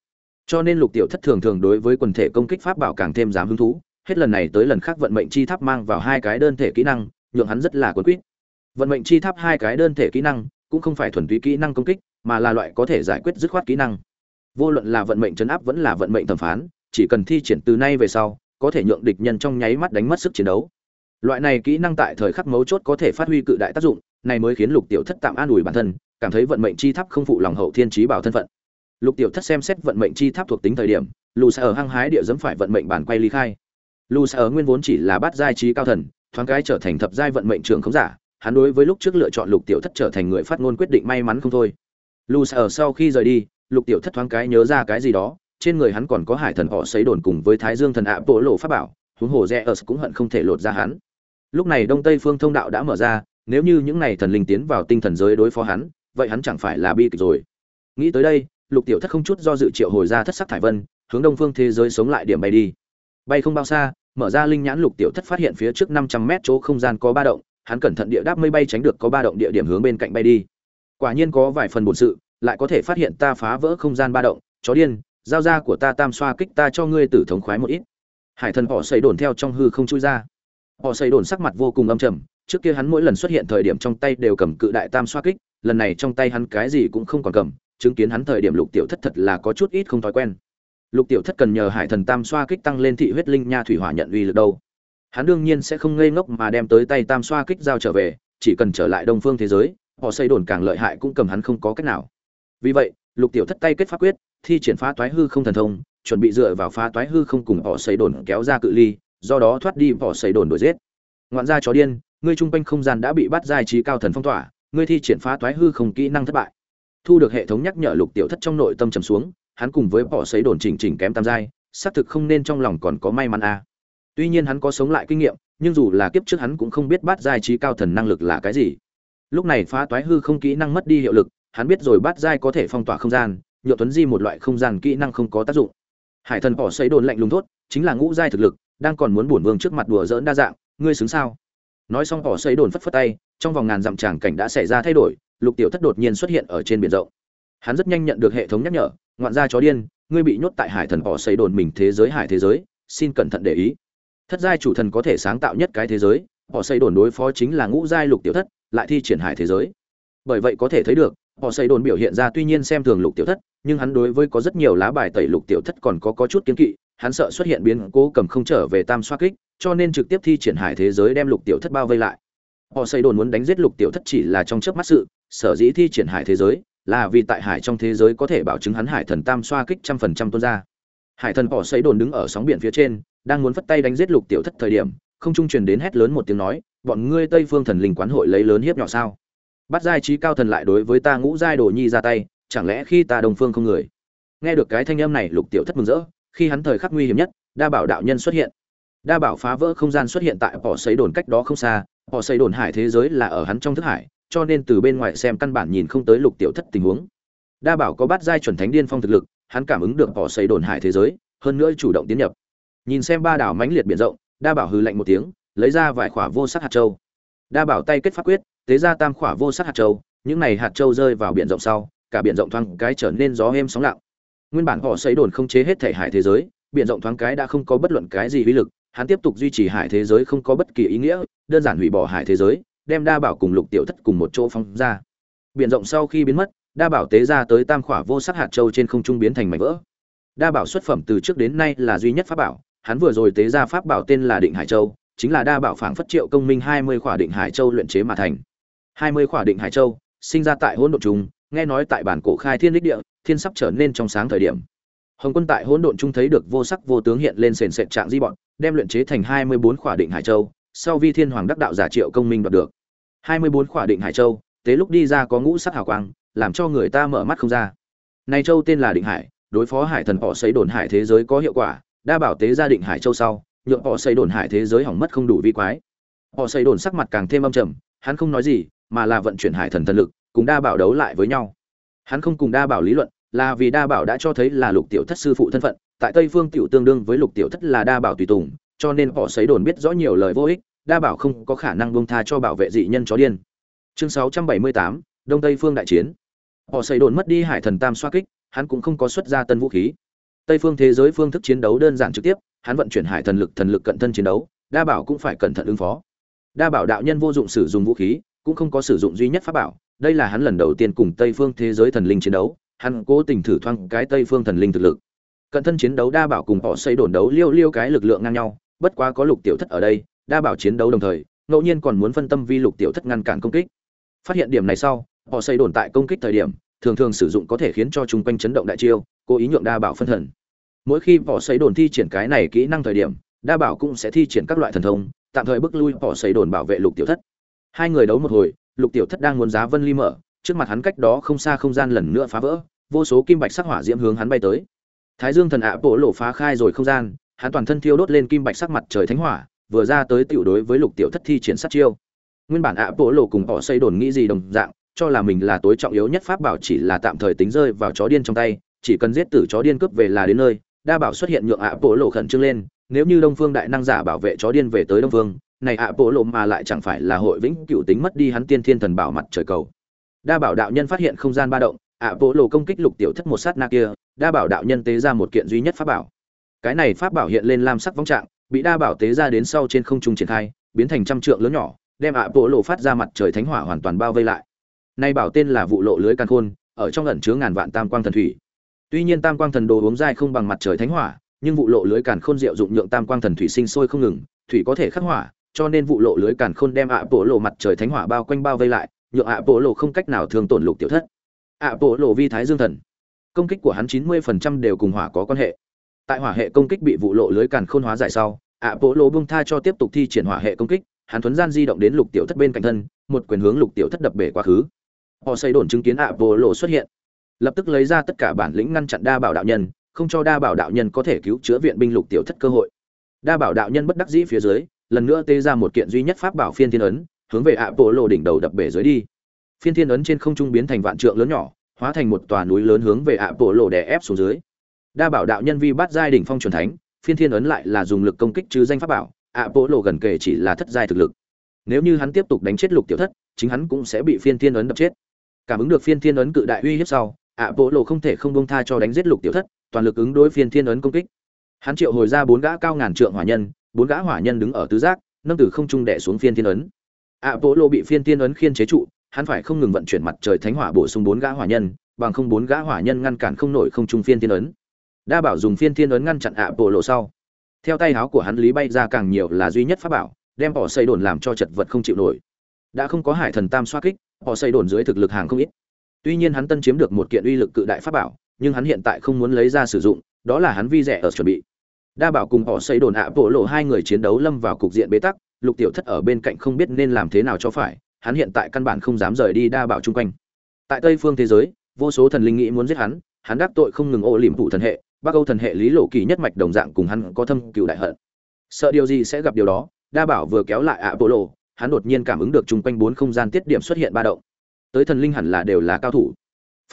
Speaker 1: Cho nên lục tiểu thất thường thường đối với quần thể công kích pháp bảo càng thêm dám hứng thú, hết lần này tới lần khác vận mệnh chi tháp mang vào hai cái đơn thể kỹ năng, nhượng hắn rất là quấn quýt. Vận mệnh chi tháp hai cái đơn thể kỹ năng, cũng không phải thuần túy kỹ năng công kích, mà là loại có thể giải quyết dứt khoát kỹ năng vô luận là vận mệnh chấn áp vẫn là vận mệnh thẩm phán, chỉ cần thi triển từ nay về sau, có thể nhượng địch nhân trong nháy mắt đánh mất sức chiến đấu. Loại này kỹ năng tại thời khắc mấu chốt có thể phát huy cự đại tác dụng, này mới khiến lục tiểu thất tạm an ủi bản thân, cảm thấy vận mệnh chi tháp không phụ lòng hậu thiên trí bảo thân phận. Lục tiểu thất xem xét vận mệnh chi tháp thuộc tính thời điểm, lù sẽ ở hăng hái địa dẫm phải vận mệnh bản quay ly khai. Lù sẽ ở nguyên vốn chỉ là bát giai trí cao thần, thoáng cái trở thành thập giai vận mệnh trường không giả, hắn đối với lúc trước lựa chọn lục tiểu thất trở thành người phát ngôn quyết định may mắn không thôi. Lù sẽ ở sau khi rời đi lục tiểu thất thoáng cái nhớ ra cái gì đó, trên người hắn còn có hải thần họ xấy đồn cùng với thái dương thần ạ bộ lộ pháp bảo, huống hồ rẽ ớt cũng hận không thể lột ra hắn. Lúc này đông tây phương thông đạo đã mở ra, nếu như những này thần linh tiến vào tinh thần giới đối phó hắn, vậy hắn chẳng phải là bi kịch rồi. Nghĩ tới đây, lục tiểu thất không chút do dự triệu hồi ra thất sắc thải vân, hướng đông phương thế giới sống lại điểm bay đi. Bay không bao xa, mở ra linh nhãn lục tiểu thất phát hiện phía trước năm trăm mét chỗ không gian có ba động, hắn cẩn thận địa đáp mây bay tránh được có ba động địa điểm hướng bên cạnh bay đi. Quả nhiên có vài phần bổn sự lại có thể phát hiện ta phá vỡ không gian ba động, chó điên, giao ra của ta tam xoa kích ta cho ngươi tử thống khoái một ít. Hải thần họ xây đồn theo trong hư không chui ra. Họ xây đồn sắc mặt vô cùng âm trầm, trước kia hắn mỗi lần xuất hiện thời điểm trong tay đều cầm cự đại tam xoa kích, lần này trong tay hắn cái gì cũng không còn cầm, chứng kiến hắn thời điểm lục tiểu thất thật là có chút ít không thói quen. Lục tiểu thất cần nhờ hải thần tam xoa kích tăng lên thị huyết linh nha thủy hỏa nhận uy lực đâu. Hắn đương nhiên sẽ không ngây ngốc mà đem tới tay tam xoa kích giao trở về, chỉ cần trở lại đông phương thế giới, họ xây đồn càng lợi hại cũng cầm hắn không có cách nào vì vậy, lục tiểu thất tay kết pháp quyết, thi triển phá toái hư không thần thông, chuẩn bị dựa vào phá toái hư không cùng họ xây đồn kéo ra cự ly, do đó thoát đi họ xây đồn đuổi giết. Ngoạn gia chó điên, ngươi trung quanh không gian đã bị bắt giai trí cao thần phong tỏa, ngươi thi triển phá toái hư không kỹ năng thất bại. Thu được hệ thống nhắc nhở lục tiểu thất trong nội tâm trầm xuống, hắn cùng với họ xây đồn chỉnh chỉnh kém tam giai, xác thực không nên trong lòng còn có may mắn a. À. tuy nhiên hắn có sống lại kinh nghiệm, nhưng dù là kiếp trước hắn cũng không biết bắt giai trí cao thần năng lực là cái gì. Lúc này phá toái hư không kỹ năng mất đi hiệu lực hắn biết rồi bát giai có thể phong tỏa không gian, nhựa tuấn di một loại không gian kỹ năng không có tác dụng. Hải thần bỏ xây đồn lạnh lùng thốt, chính là ngũ giai thực lực, đang còn muốn bổn vương trước mặt đùa dỡn đa dạng, ngươi xứng sao? Nói xong bỏ xây đồn phất phất tay, trong vòng ngàn dặm tràng cảnh đã xảy ra thay đổi, lục tiểu thất đột nhiên xuất hiện ở trên biển rộng. Hắn rất nhanh nhận được hệ thống nhắc nhở, ngoạn gia chó điên, ngươi bị nhốt tại hải thần bỏ xây đồn mình thế giới hải thế giới, xin cẩn thận để ý. Thất giai chủ thần có thể sáng tạo nhất cái thế giới họ xây đồn đối phó chính là ngũ giai lục tiểu thất, lại thi triển hải thế giới. Bởi vậy có thể thấy được họ xây đồn biểu hiện ra tuy nhiên xem thường lục tiểu thất, nhưng hắn đối với có rất nhiều lá bài tẩy lục tiểu thất còn có có chút kiến kỵ, hắn sợ xuất hiện biến cố cầm không trở về tam xoa kích, cho nên trực tiếp thi triển hải thế giới đem lục tiểu thất bao vây lại. Họ xây đồn muốn đánh giết lục tiểu thất chỉ là trong chớp mắt sự, sở dĩ thi triển hải thế giới, là vì tại hải trong thế giới có thể bảo chứng hắn hải thần tam xoa kích trăm phần trăm tuôn ra. Hải thần họ xây đồn đứng ở sóng biển phía trên, đang muốn phất tay đánh giết lục tiểu thất thời điểm, không trung truyền đến hét lớn một tiếng nói, bọn ngươi tây phương thần linh quán hội lấy lớn hiếp nhỏ sao? Bắt giai trí cao thần lại đối với ta ngũ giai đồ nhi ra tay, chẳng lẽ khi ta đồng phương không người? Nghe được cái thanh âm này, lục tiểu thất mừng rỡ, khi hắn thời khắc nguy hiểm nhất, đa bảo đạo nhân xuất hiện. Đa bảo phá vỡ không gian xuất hiện tại bỏ xấy đồn cách đó không xa họ xây đồn hải thế giới là ở hắn trong thức hải, cho nên từ bên ngoài xem căn bản nhìn không tới lục tiểu thất tình huống. Đa bảo có bát giai chuẩn thánh điên phong thực lực, hắn cảm ứng được họ xây đồn hải thế giới, hơn nữa chủ động tiến nhập. Nhìn xem ba đảo mãnh liệt biển rộng, đa bảo hừ lạnh một tiếng, lấy ra vài khỏa vô sắc hạt châu. Đa bảo tay kết pháp quyết tế ra tam khỏa vô sắc hạt châu, những này hạt châu rơi vào biển rộng sau, cả biển rộng thoáng cái trở nên gió êm sóng lặng. Nguyên bản họ xây đồn không chế hết thể hải thế giới, biển rộng thoáng cái đã không có bất luận cái gì uy lực, hắn tiếp tục duy trì hải thế giới không có bất kỳ ý nghĩa, đơn giản hủy bỏ hải thế giới, đem đa bảo cùng lục tiểu thất cùng một chỗ phóng ra. Biển rộng sau khi biến mất, đa bảo tế ra tới tam khỏa vô sắc hạt châu trên không trung biến thành mảnh vỡ. Đa bảo xuất phẩm từ trước đến nay là duy nhất pháp bảo, hắn vừa rồi tế ra pháp bảo tên là định hải châu, chính là đa bảo phảng phất triệu công minh hai mươi khỏa định hải châu luyện chế mà thành hai mươi khỏa định hải châu, sinh ra tại hỗn độn trung, nghe nói tại bản cổ khai thiên đích địa, thiên sắp trở nên trong sáng thời điểm. Hồng quân tại hỗn độn trung thấy được vô sắc vô tướng hiện lên sền sệt trạng di bọn, đem luyện chế thành hai mươi bốn khỏa định hải châu, sau vi thiên hoàng đắc đạo giả triệu công minh đoạt được. Hai mươi bốn khỏa định hải châu, tế lúc đi ra có ngũ sắc hào quang, làm cho người ta mở mắt không ra. Này châu tên là định hải, đối phó hải thần họ xây đồn hải thế giới có hiệu quả đa bảo tế gia định hải châu sau, nhượng họ xây đồn hải thế giới hỏng mất không đủ vi quái. Họ xây đồn sắc mặt càng thêm âm trầm, hắn không nói gì mà là vận chuyển hải thần thần lực cùng đa bảo đấu lại với nhau. Hắn không cùng đa bảo lý luận là vì đa bảo đã cho thấy là lục tiểu thất sư phụ thân phận tại tây phương tiểu tương đương với lục tiểu thất là đa bảo tùy tùng cho nên họ xấy đồn biết rõ nhiều lời vô ích đa bảo không có khả năng buông tha cho bảo vệ dị nhân chó điên. Chương 678, đông tây phương đại chiến. Họ xây đồn mất đi hải thần tam xoa kích hắn cũng không có xuất ra tân vũ khí. Tây phương thế giới phương thức chiến đấu đơn giản trực tiếp hắn vận chuyển hải thần lực thần lực cận thân chiến đấu đa bảo cũng phải cẩn thận ứng phó. Đa bảo đạo nhân vô dụng sử dụng vũ khí cũng không có sử dụng duy nhất pháp bảo, đây là hắn lần đầu tiên cùng tây phương thế giới thần linh chiến đấu, hắn cố tình thử thoang cái tây phương thần linh thực lực. Cận thân chiến đấu đa bảo cùng họ xây đồn đấu liêu liêu cái lực lượng ngang nhau, bất quá có lục tiểu thất ở đây, đa bảo chiến đấu đồng thời, ngẫu nhiên còn muốn phân tâm vi lục tiểu thất ngăn cản công kích. Phát hiện điểm này sau, họ xây đồn tại công kích thời điểm, thường thường sử dụng có thể khiến cho chung quanh chấn động đại chiêu, cố ý nhượng đa bảo phân thần. Mỗi khi họ xây đồn thi triển cái này kỹ năng thời điểm, đa bảo cũng sẽ thi triển các loại thần thông, tạm thời bước lui họ xây đồn bảo vệ lục tiểu thất hai người đấu một hồi, lục tiểu thất đang muốn giá vân ly mở, trước mặt hắn cách đó không xa không gian lần nữa phá vỡ, vô số kim bạch sắc hỏa diễm hướng hắn bay tới. Thái dương thần ạ bộ lộ phá khai rồi không gian, hắn toàn thân thiêu đốt lên kim bạch sắc mặt trời thánh hỏa, vừa ra tới tiểu đối với lục tiểu thất thi triển sát chiêu. Nguyên bản ạ bộ lộ cùng họ xây đồn nghĩ gì đồng dạng, cho là mình là tối trọng yếu nhất pháp bảo chỉ là tạm thời tính rơi vào chó điên trong tay, chỉ cần giết tử chó điên cướp về là đến nơi, đa bảo xuất hiện nhượng ạ bộ lộ khẩn trương lên, nếu như đông phương đại năng giả bảo vệ chó điên về tới đông phương này ạ, bộ lộ mà lại chẳng phải là hội vĩnh cựu tính mất đi hắn tiên thiên thần bảo mặt trời cầu. Đa bảo đạo nhân phát hiện không gian ba động, ạ, bộ lộ công kích lục tiểu thất một sát na kia, đa bảo đạo nhân tế ra một kiện duy nhất pháp bảo. Cái này pháp bảo hiện lên lam sắc vong trạng, bị đa bảo tế ra đến sau trên không trung triển khai, biến thành trăm trượng lớn nhỏ, đem ạ, bộ lộ phát ra mặt trời thánh hỏa hoàn toàn bao vây lại. Nay bảo tên là vụ lộ lưới căn khôn, ở trong ẩn chứa ngàn vạn tam quang thần thủy. Tuy nhiên tam quang thần đồ uống dai không bằng mặt trời thánh hỏa, nhưng vụ lộ lưới càn khôn diệu dụng nhượng tam quang thần thủy sinh sôi không ngừng, thủy có thể khắc hỏa cho nên vụ lộ lưới càn khôn đem ạ bộ lộ mặt trời thánh hỏa bao quanh bao vây lại, nhượng ạ bộ lộ không cách nào thường tổn lục tiểu thất. Ạ bộ lộ vi thái dương thần. Công kích của hắn chín mươi phần trăm đều cùng hỏa có quan hệ. Tại hỏa hệ công kích bị vụ lộ lưới càn khôn hóa giải sau ạ bộ lộ bung tha cho tiếp tục thi triển hỏa hệ công kích, hắn thuấn gian di động đến lục tiểu thất bên cạnh thân, một quyền hướng lục tiểu thất đập bể quá khứ. Họ xây đồn chứng kiến ạ bộ lộ xuất hiện. Lập tức lấy ra tất cả bản lĩnh ngăn chặn đa bảo đạo nhân, không cho đa bảo đạo nhân có thể cứu chữa viện binh lục tiểu thất cơ hội. Đa bảo đạo nhân bất đắc dĩ phía dưới lần nữa tê ra một kiện duy nhất pháp bảo phiên thiên ấn, hướng về ạ bộ lộ đỉnh đầu đập bể dưới đi. Phiên thiên ấn trên không trung biến thành vạn trượng lớn nhỏ, hóa thành một tòa núi lớn hướng về ạ bộ lộ đè ép xuống dưới. Đa bảo đạo nhân vi bắt giai đỉnh phong truyền thánh, phiên thiên ấn lại là dùng lực công kích chứ danh pháp bảo, ạ bộ lộ gần kể chỉ là thất giai thực lực. Nếu như hắn tiếp tục đánh chết lục tiểu thất, chính hắn cũng sẽ bị phiên thiên ấn đập chết. Cảm ứng được phiên thiên ấn cự đại uy hiếp sau, ạ bộ lộ không thể không bông tha cho đánh giết lục tiểu thất, toàn lực ứng đối phiên thiên ấn công kích. Hắn triệu hồi ra bốn gã cao ngàn trượng hỏa nhân bốn gã hỏa nhân đứng ở tứ giác, nâng từ không trung đẻ xuống phiên thiên ấn. Ạ bộ lộ bị phiên thiên ấn khiên chế trụ, hắn phải không ngừng vận chuyển mặt trời thánh hỏa bổ sung bốn gã hỏa nhân, bằng không bốn gã hỏa nhân ngăn cản không nổi không trung phiên thiên ấn. Đa bảo dùng phiên thiên ấn ngăn chặn ạ bộ lộ sau. Theo tay áo của hắn lý bay ra càng nhiều là duy nhất pháp bảo, đem bỏ xây đồn làm cho chật vật không chịu nổi. Đã không có hải thần tam xoa kích, họ xây đồn dưới thực lực hàng không ít. Tuy nhiên hắn tân chiếm được một kiện uy lực cự đại pháp bảo, nhưng hắn hiện tại không muốn lấy ra sử dụng, đó là hắn vi rẻ ở chuẩn bị đa bảo cùng họ xây đồn ạ, bộ lộ hai người chiến đấu lâm vào cục diện bế tắc, lục tiểu thất ở bên cạnh không biết nên làm thế nào cho phải, hắn hiện tại căn bản không dám rời đi đa bảo chung quanh. Tại tây phương thế giới, vô số thần linh nghĩ muốn giết hắn hắn đắc tội không ngừng ô liềm phụ thần hệ, bắc âu thần hệ lý lộ kỳ nhất mạch đồng dạng cùng hắn có thâm cựu đại hận. Sợ điều gì sẽ gặp điều đó, đa bảo vừa kéo lại ạ, bộ lộ, hắn đột nhiên cảm ứng được chung quanh bốn không gian tiết điểm xuất hiện ba động. Tới thần linh hẳn là đều là cao thủ.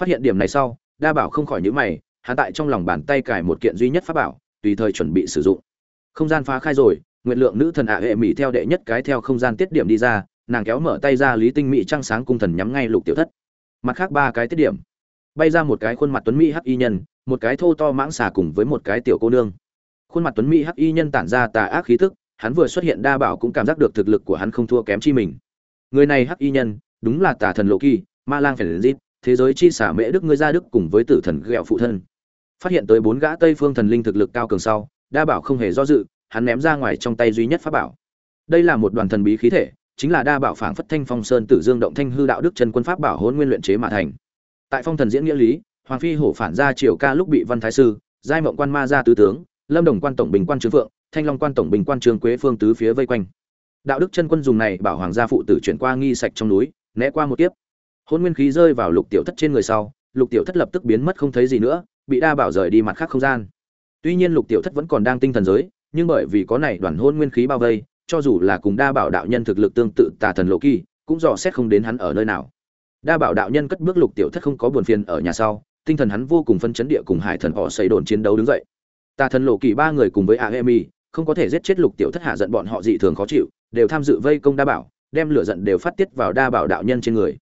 Speaker 1: Phát hiện điểm này sau, đa bảo không khỏi nhữ mày, hắn tại trong lòng bàn tay cài một kiện duy nhất pháp bảo tùy thời chuẩn bị sử dụng. Không gian phá khai rồi nguyện lượng nữ thần ạ hệ mỹ theo đệ nhất cái theo không gian tiết điểm đi ra, nàng kéo mở tay ra lý tinh mỹ trăng sáng cung thần nhắm ngay lục tiểu thất. Mặt khác ba cái tiết điểm. Bay ra một cái khuôn mặt tuấn mỹ hắc y nhân, một cái thô to mãng xà cùng với một cái tiểu cô nương. Khuôn mặt tuấn mỹ hắc y nhân tản ra tà ác khí thức hắn vừa xuất hiện đa bảo cũng cảm giác được thực lực của hắn không thua kém chi mình. Người này hắc y nhân, đúng là tà thần lộ kỳ, ma lang phải dít, thế giới chi xả mễ đức ngươi ra đức cùng với tử thần ghẹo phụ thân phát hiện tới bốn gã tây phương thần linh thực lực cao cường sau, đa bảo không hề do dự, hắn ném ra ngoài trong tay duy nhất pháp bảo. Đây là một đoàn thần bí khí thể, chính là đa bảo phảng phất thanh phong sơn tử dương động thanh hư đạo đức chân quân pháp bảo hôn nguyên luyện chế mà thành. Tại phong thần diễn nghĩa lý, hoàng phi hổ phản ra triều ca lúc bị văn thái sư, giai mộng quan ma ra tứ tướng, lâm đồng quan tổng bình quan trương phượng, thanh long quan tổng bình quan trương quế phương tứ phía vây quanh. Đạo đức chân quân dùng này bảo hoàng gia phụ tử chuyển qua nghi sạch trong núi, né qua một tiếp hôn nguyên khí rơi vào lục tiểu thất trên người sau, lục tiểu thất lập tức biến mất không thấy gì nữa bị đa bảo rời đi mặt khác không gian. Tuy nhiên lục tiểu thất vẫn còn đang tinh thần giới, nhưng bởi vì có này đoàn hôn nguyên khí bao vây, cho dù là cùng đa bảo đạo nhân thực lực tương tự tà thần lộ kỳ, cũng dò xét không đến hắn ở nơi nào. Đa bảo đạo nhân cất bước lục tiểu thất không có buồn phiền ở nhà sau, tinh thần hắn vô cùng phân chấn địa cùng hải thần họ xây đồn chiến đấu đứng dậy. Tà thần lộ kỳ ba người cùng với aemi không có thể giết chết lục tiểu thất hạ giận bọn họ dị thường khó chịu, đều tham dự vây công đa bảo, đem lửa giận đều phát tiết vào đa bảo đạo nhân trên người.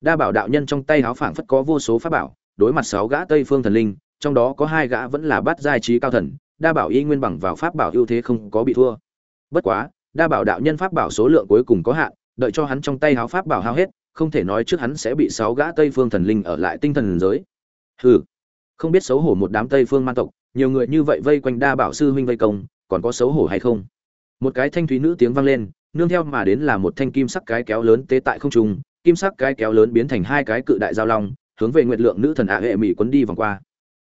Speaker 1: Đa bảo đạo nhân trong tay háo phảng phất có vô số pháp bảo, đối mặt sáu gã tây phương thần linh trong đó có hai gã vẫn là bát giai trí cao thần, đa bảo y nguyên bằng vào pháp bảo ưu thế không có bị thua. Bất quá, đa bảo đạo nhân pháp bảo số lượng cuối cùng có hạn, đợi cho hắn trong tay háo pháp bảo hao hết, không thể nói trước hắn sẽ bị sáu gã tây phương thần linh ở lại tinh thần giới. Hừ, không biết xấu hổ một đám tây phương man tộc, nhiều người như vậy vây quanh đa bảo sư huynh vây công, còn có xấu hổ hay không? Một cái thanh thúy nữ tiếng vang lên, nương theo mà đến là một thanh kim sắc cái kéo lớn tế tại không trung, kim sắc cái kéo lớn biến thành hai cái cự đại giao long, hướng về nguyệt lượng nữ thần ạ hệ mỹ quấn đi vòng qua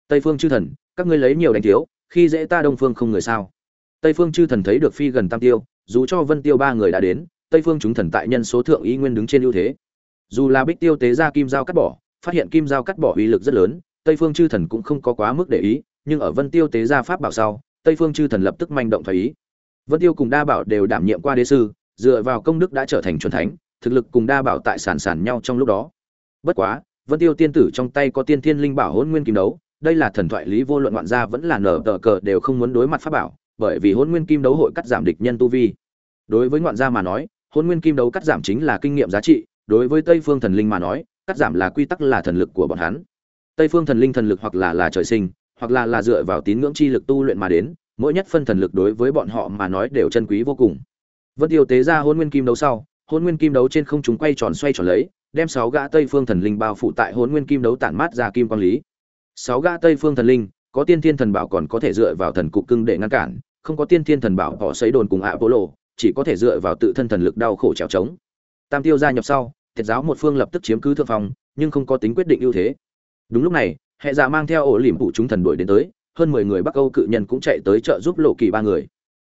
Speaker 1: tây phương chư thần, các ngươi lấy nhiều đánh thiếu, khi dễ ta đông phương không người sao? Tây phương chư thần thấy được phi gần tam tiêu, dù cho vân tiêu ba người đã đến, tây phương chúng thần tại nhân số thượng ý nguyên đứng trên ưu thế. Dù là bích tiêu tế ra kim dao cắt bỏ, phát hiện kim dao cắt bỏ uy lực rất lớn, tây phương chư thần cũng không có quá mức để ý, nhưng ở vân tiêu tế ra pháp bảo sau, tây phương chư thần lập tức manh động thoái ý. Vân tiêu cùng đa bảo đều đảm nhiệm qua đế sư, dựa vào công đức đã trở thành chuẩn thánh, thực lực cùng đa bảo tại sản sản nhau trong lúc đó. Bất quá, vân tiêu tiên tử trong tay có tiên thiên linh bảo hôn nguyên kim đấu đây là thần thoại lý vô luận ngoạn gia vẫn là nở tờ cờ đều không muốn đối mặt pháp bảo, bởi vì hôn nguyên kim đấu hội cắt giảm địch nhân tu vi. Đối với ngoạn gia mà nói hôn nguyên kim đấu cắt giảm chính là kinh nghiệm giá trị, đối với tây phương thần linh mà nói, cắt giảm là quy tắc là thần lực của bọn hắn. Tây phương thần linh thần lực hoặc là là trời sinh, hoặc là là dựa vào tín ngưỡng chi lực tu luyện mà đến, mỗi nhất phân thần lực đối với bọn họ mà nói đều chân quý vô cùng. Vân tiêu tế ra hôn nguyên kim đấu sau hôn nguyên kim đấu trên không chúng quay tròn xoay tròn lấy, đem sáu gã tây phương thần linh bao phủ tại hôn nguyên kim đấu tản mát ra kim quang lý sáu gã tây phương thần linh, có tiên thiên thần bảo còn có thể dựa vào thần cục cưng để ngăn cản, không có tiên thiên thần bảo, họ xây đồn cùng ạ bố lộ chỉ có thể dựa vào tự thân thần lực đau khổ trèo trống. Tam tiêu gia nhập sau, thiệt giáo một phương lập tức chiếm cứ thượng phòng nhưng không có tính quyết định ưu thế. Đúng lúc này, hệ giả mang theo ổ liềm phụ chúng thần đuổi đến tới, hơn mười người bắc âu cự nhân cũng chạy tới trợ giúp lộ kỳ ba người.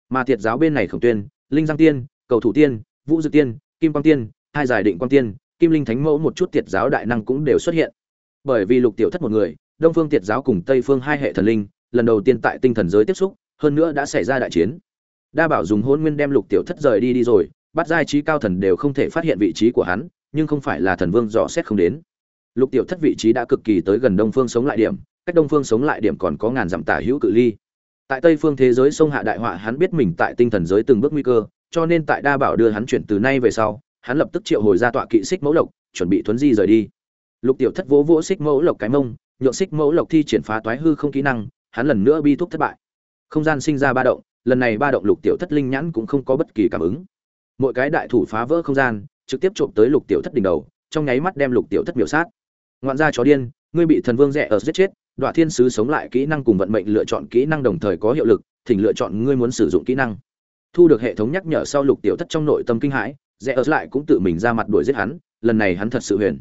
Speaker 1: Mà thiệt giáo bên này khổng tuyên, linh giang tiên, cầu thủ tiên, vũ dự tiên, kim quang tiên, hai giải định quang tiên, kim linh thánh mẫu một chút thiệt giáo đại năng cũng đều xuất hiện. Bởi vì lục tiểu thất một người đông phương thiệt giáo cùng tây phương hai hệ thần linh, lần đầu tiên tại tinh thần giới tiếp xúc, hơn nữa đã xảy ra đại chiến. Đa bảo dùng hôn nguyên đem lục tiểu thất rời đi đi rồi, bắt giai trí cao thần đều không thể phát hiện vị trí của hắn, nhưng không phải là thần vương dò xét không đến. Lục tiểu thất vị trí đã cực kỳ tới gần đông phương sống lại điểm, cách đông phương sống lại điểm còn có ngàn dặm tả hữu cự ly. Tại tây phương thế giới sông hạ đại họa hắn biết mình tại tinh thần giới từng bước nguy cơ, cho nên tại đa bảo đưa hắn chuyển từ nay về sau, hắn lập tức triệu hồi ra tọa kỵ xích mẫu lộc, chuẩn bị thuấn di rời đi. Lục tiểu thất vỗ vỗ xích mẫu lộc cái mông nhượng xích mẫu lộc thi triển phá toái hư không kỹ năng, hắn lần nữa bi thúc thất bại. Không gian sinh ra ba động, lần này ba động lục tiểu thất linh nhãn cũng không có bất kỳ cảm ứng. Mỗi cái đại thủ phá vỡ không gian, trực tiếp trộm tới lục tiểu thất đỉnh đầu, trong nháy mắt đem lục tiểu thất miểu sát. Ngoạn gia chó điên, ngươi bị thần vương rẻ ở giết chết đoạn thiên sứ sống lại kỹ năng cùng vận mệnh lựa chọn kỹ năng đồng thời có hiệu lực, thỉnh lựa chọn ngươi muốn sử dụng kỹ năng. Thu được hệ thống nhắc nhở sau lục tiểu thất trong nội tâm kinh hãi rẽ ở lại cũng tự mình ra mặt đuổi giết hắn, lần này hắn thật sự huyền.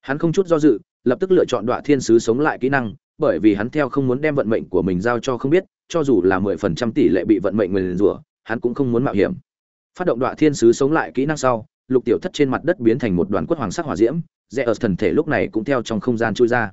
Speaker 1: Hắn không chút do dự lập tức lựa chọn đoạn thiên sứ sống lại kỹ năng, bởi vì hắn theo không muốn đem vận mệnh của mình giao cho không biết, cho dù là mười phần trăm tỷ lệ bị vận mệnh nguyền rủa, hắn cũng không muốn mạo hiểm. Phát động đoạn thiên sứ sống lại kỹ năng sau, lục tiểu thất trên mặt đất biến thành một đoàn quất hoàng sắc hỏa diễm, rẽ ở thần thể lúc này cũng theo trong không gian chui ra.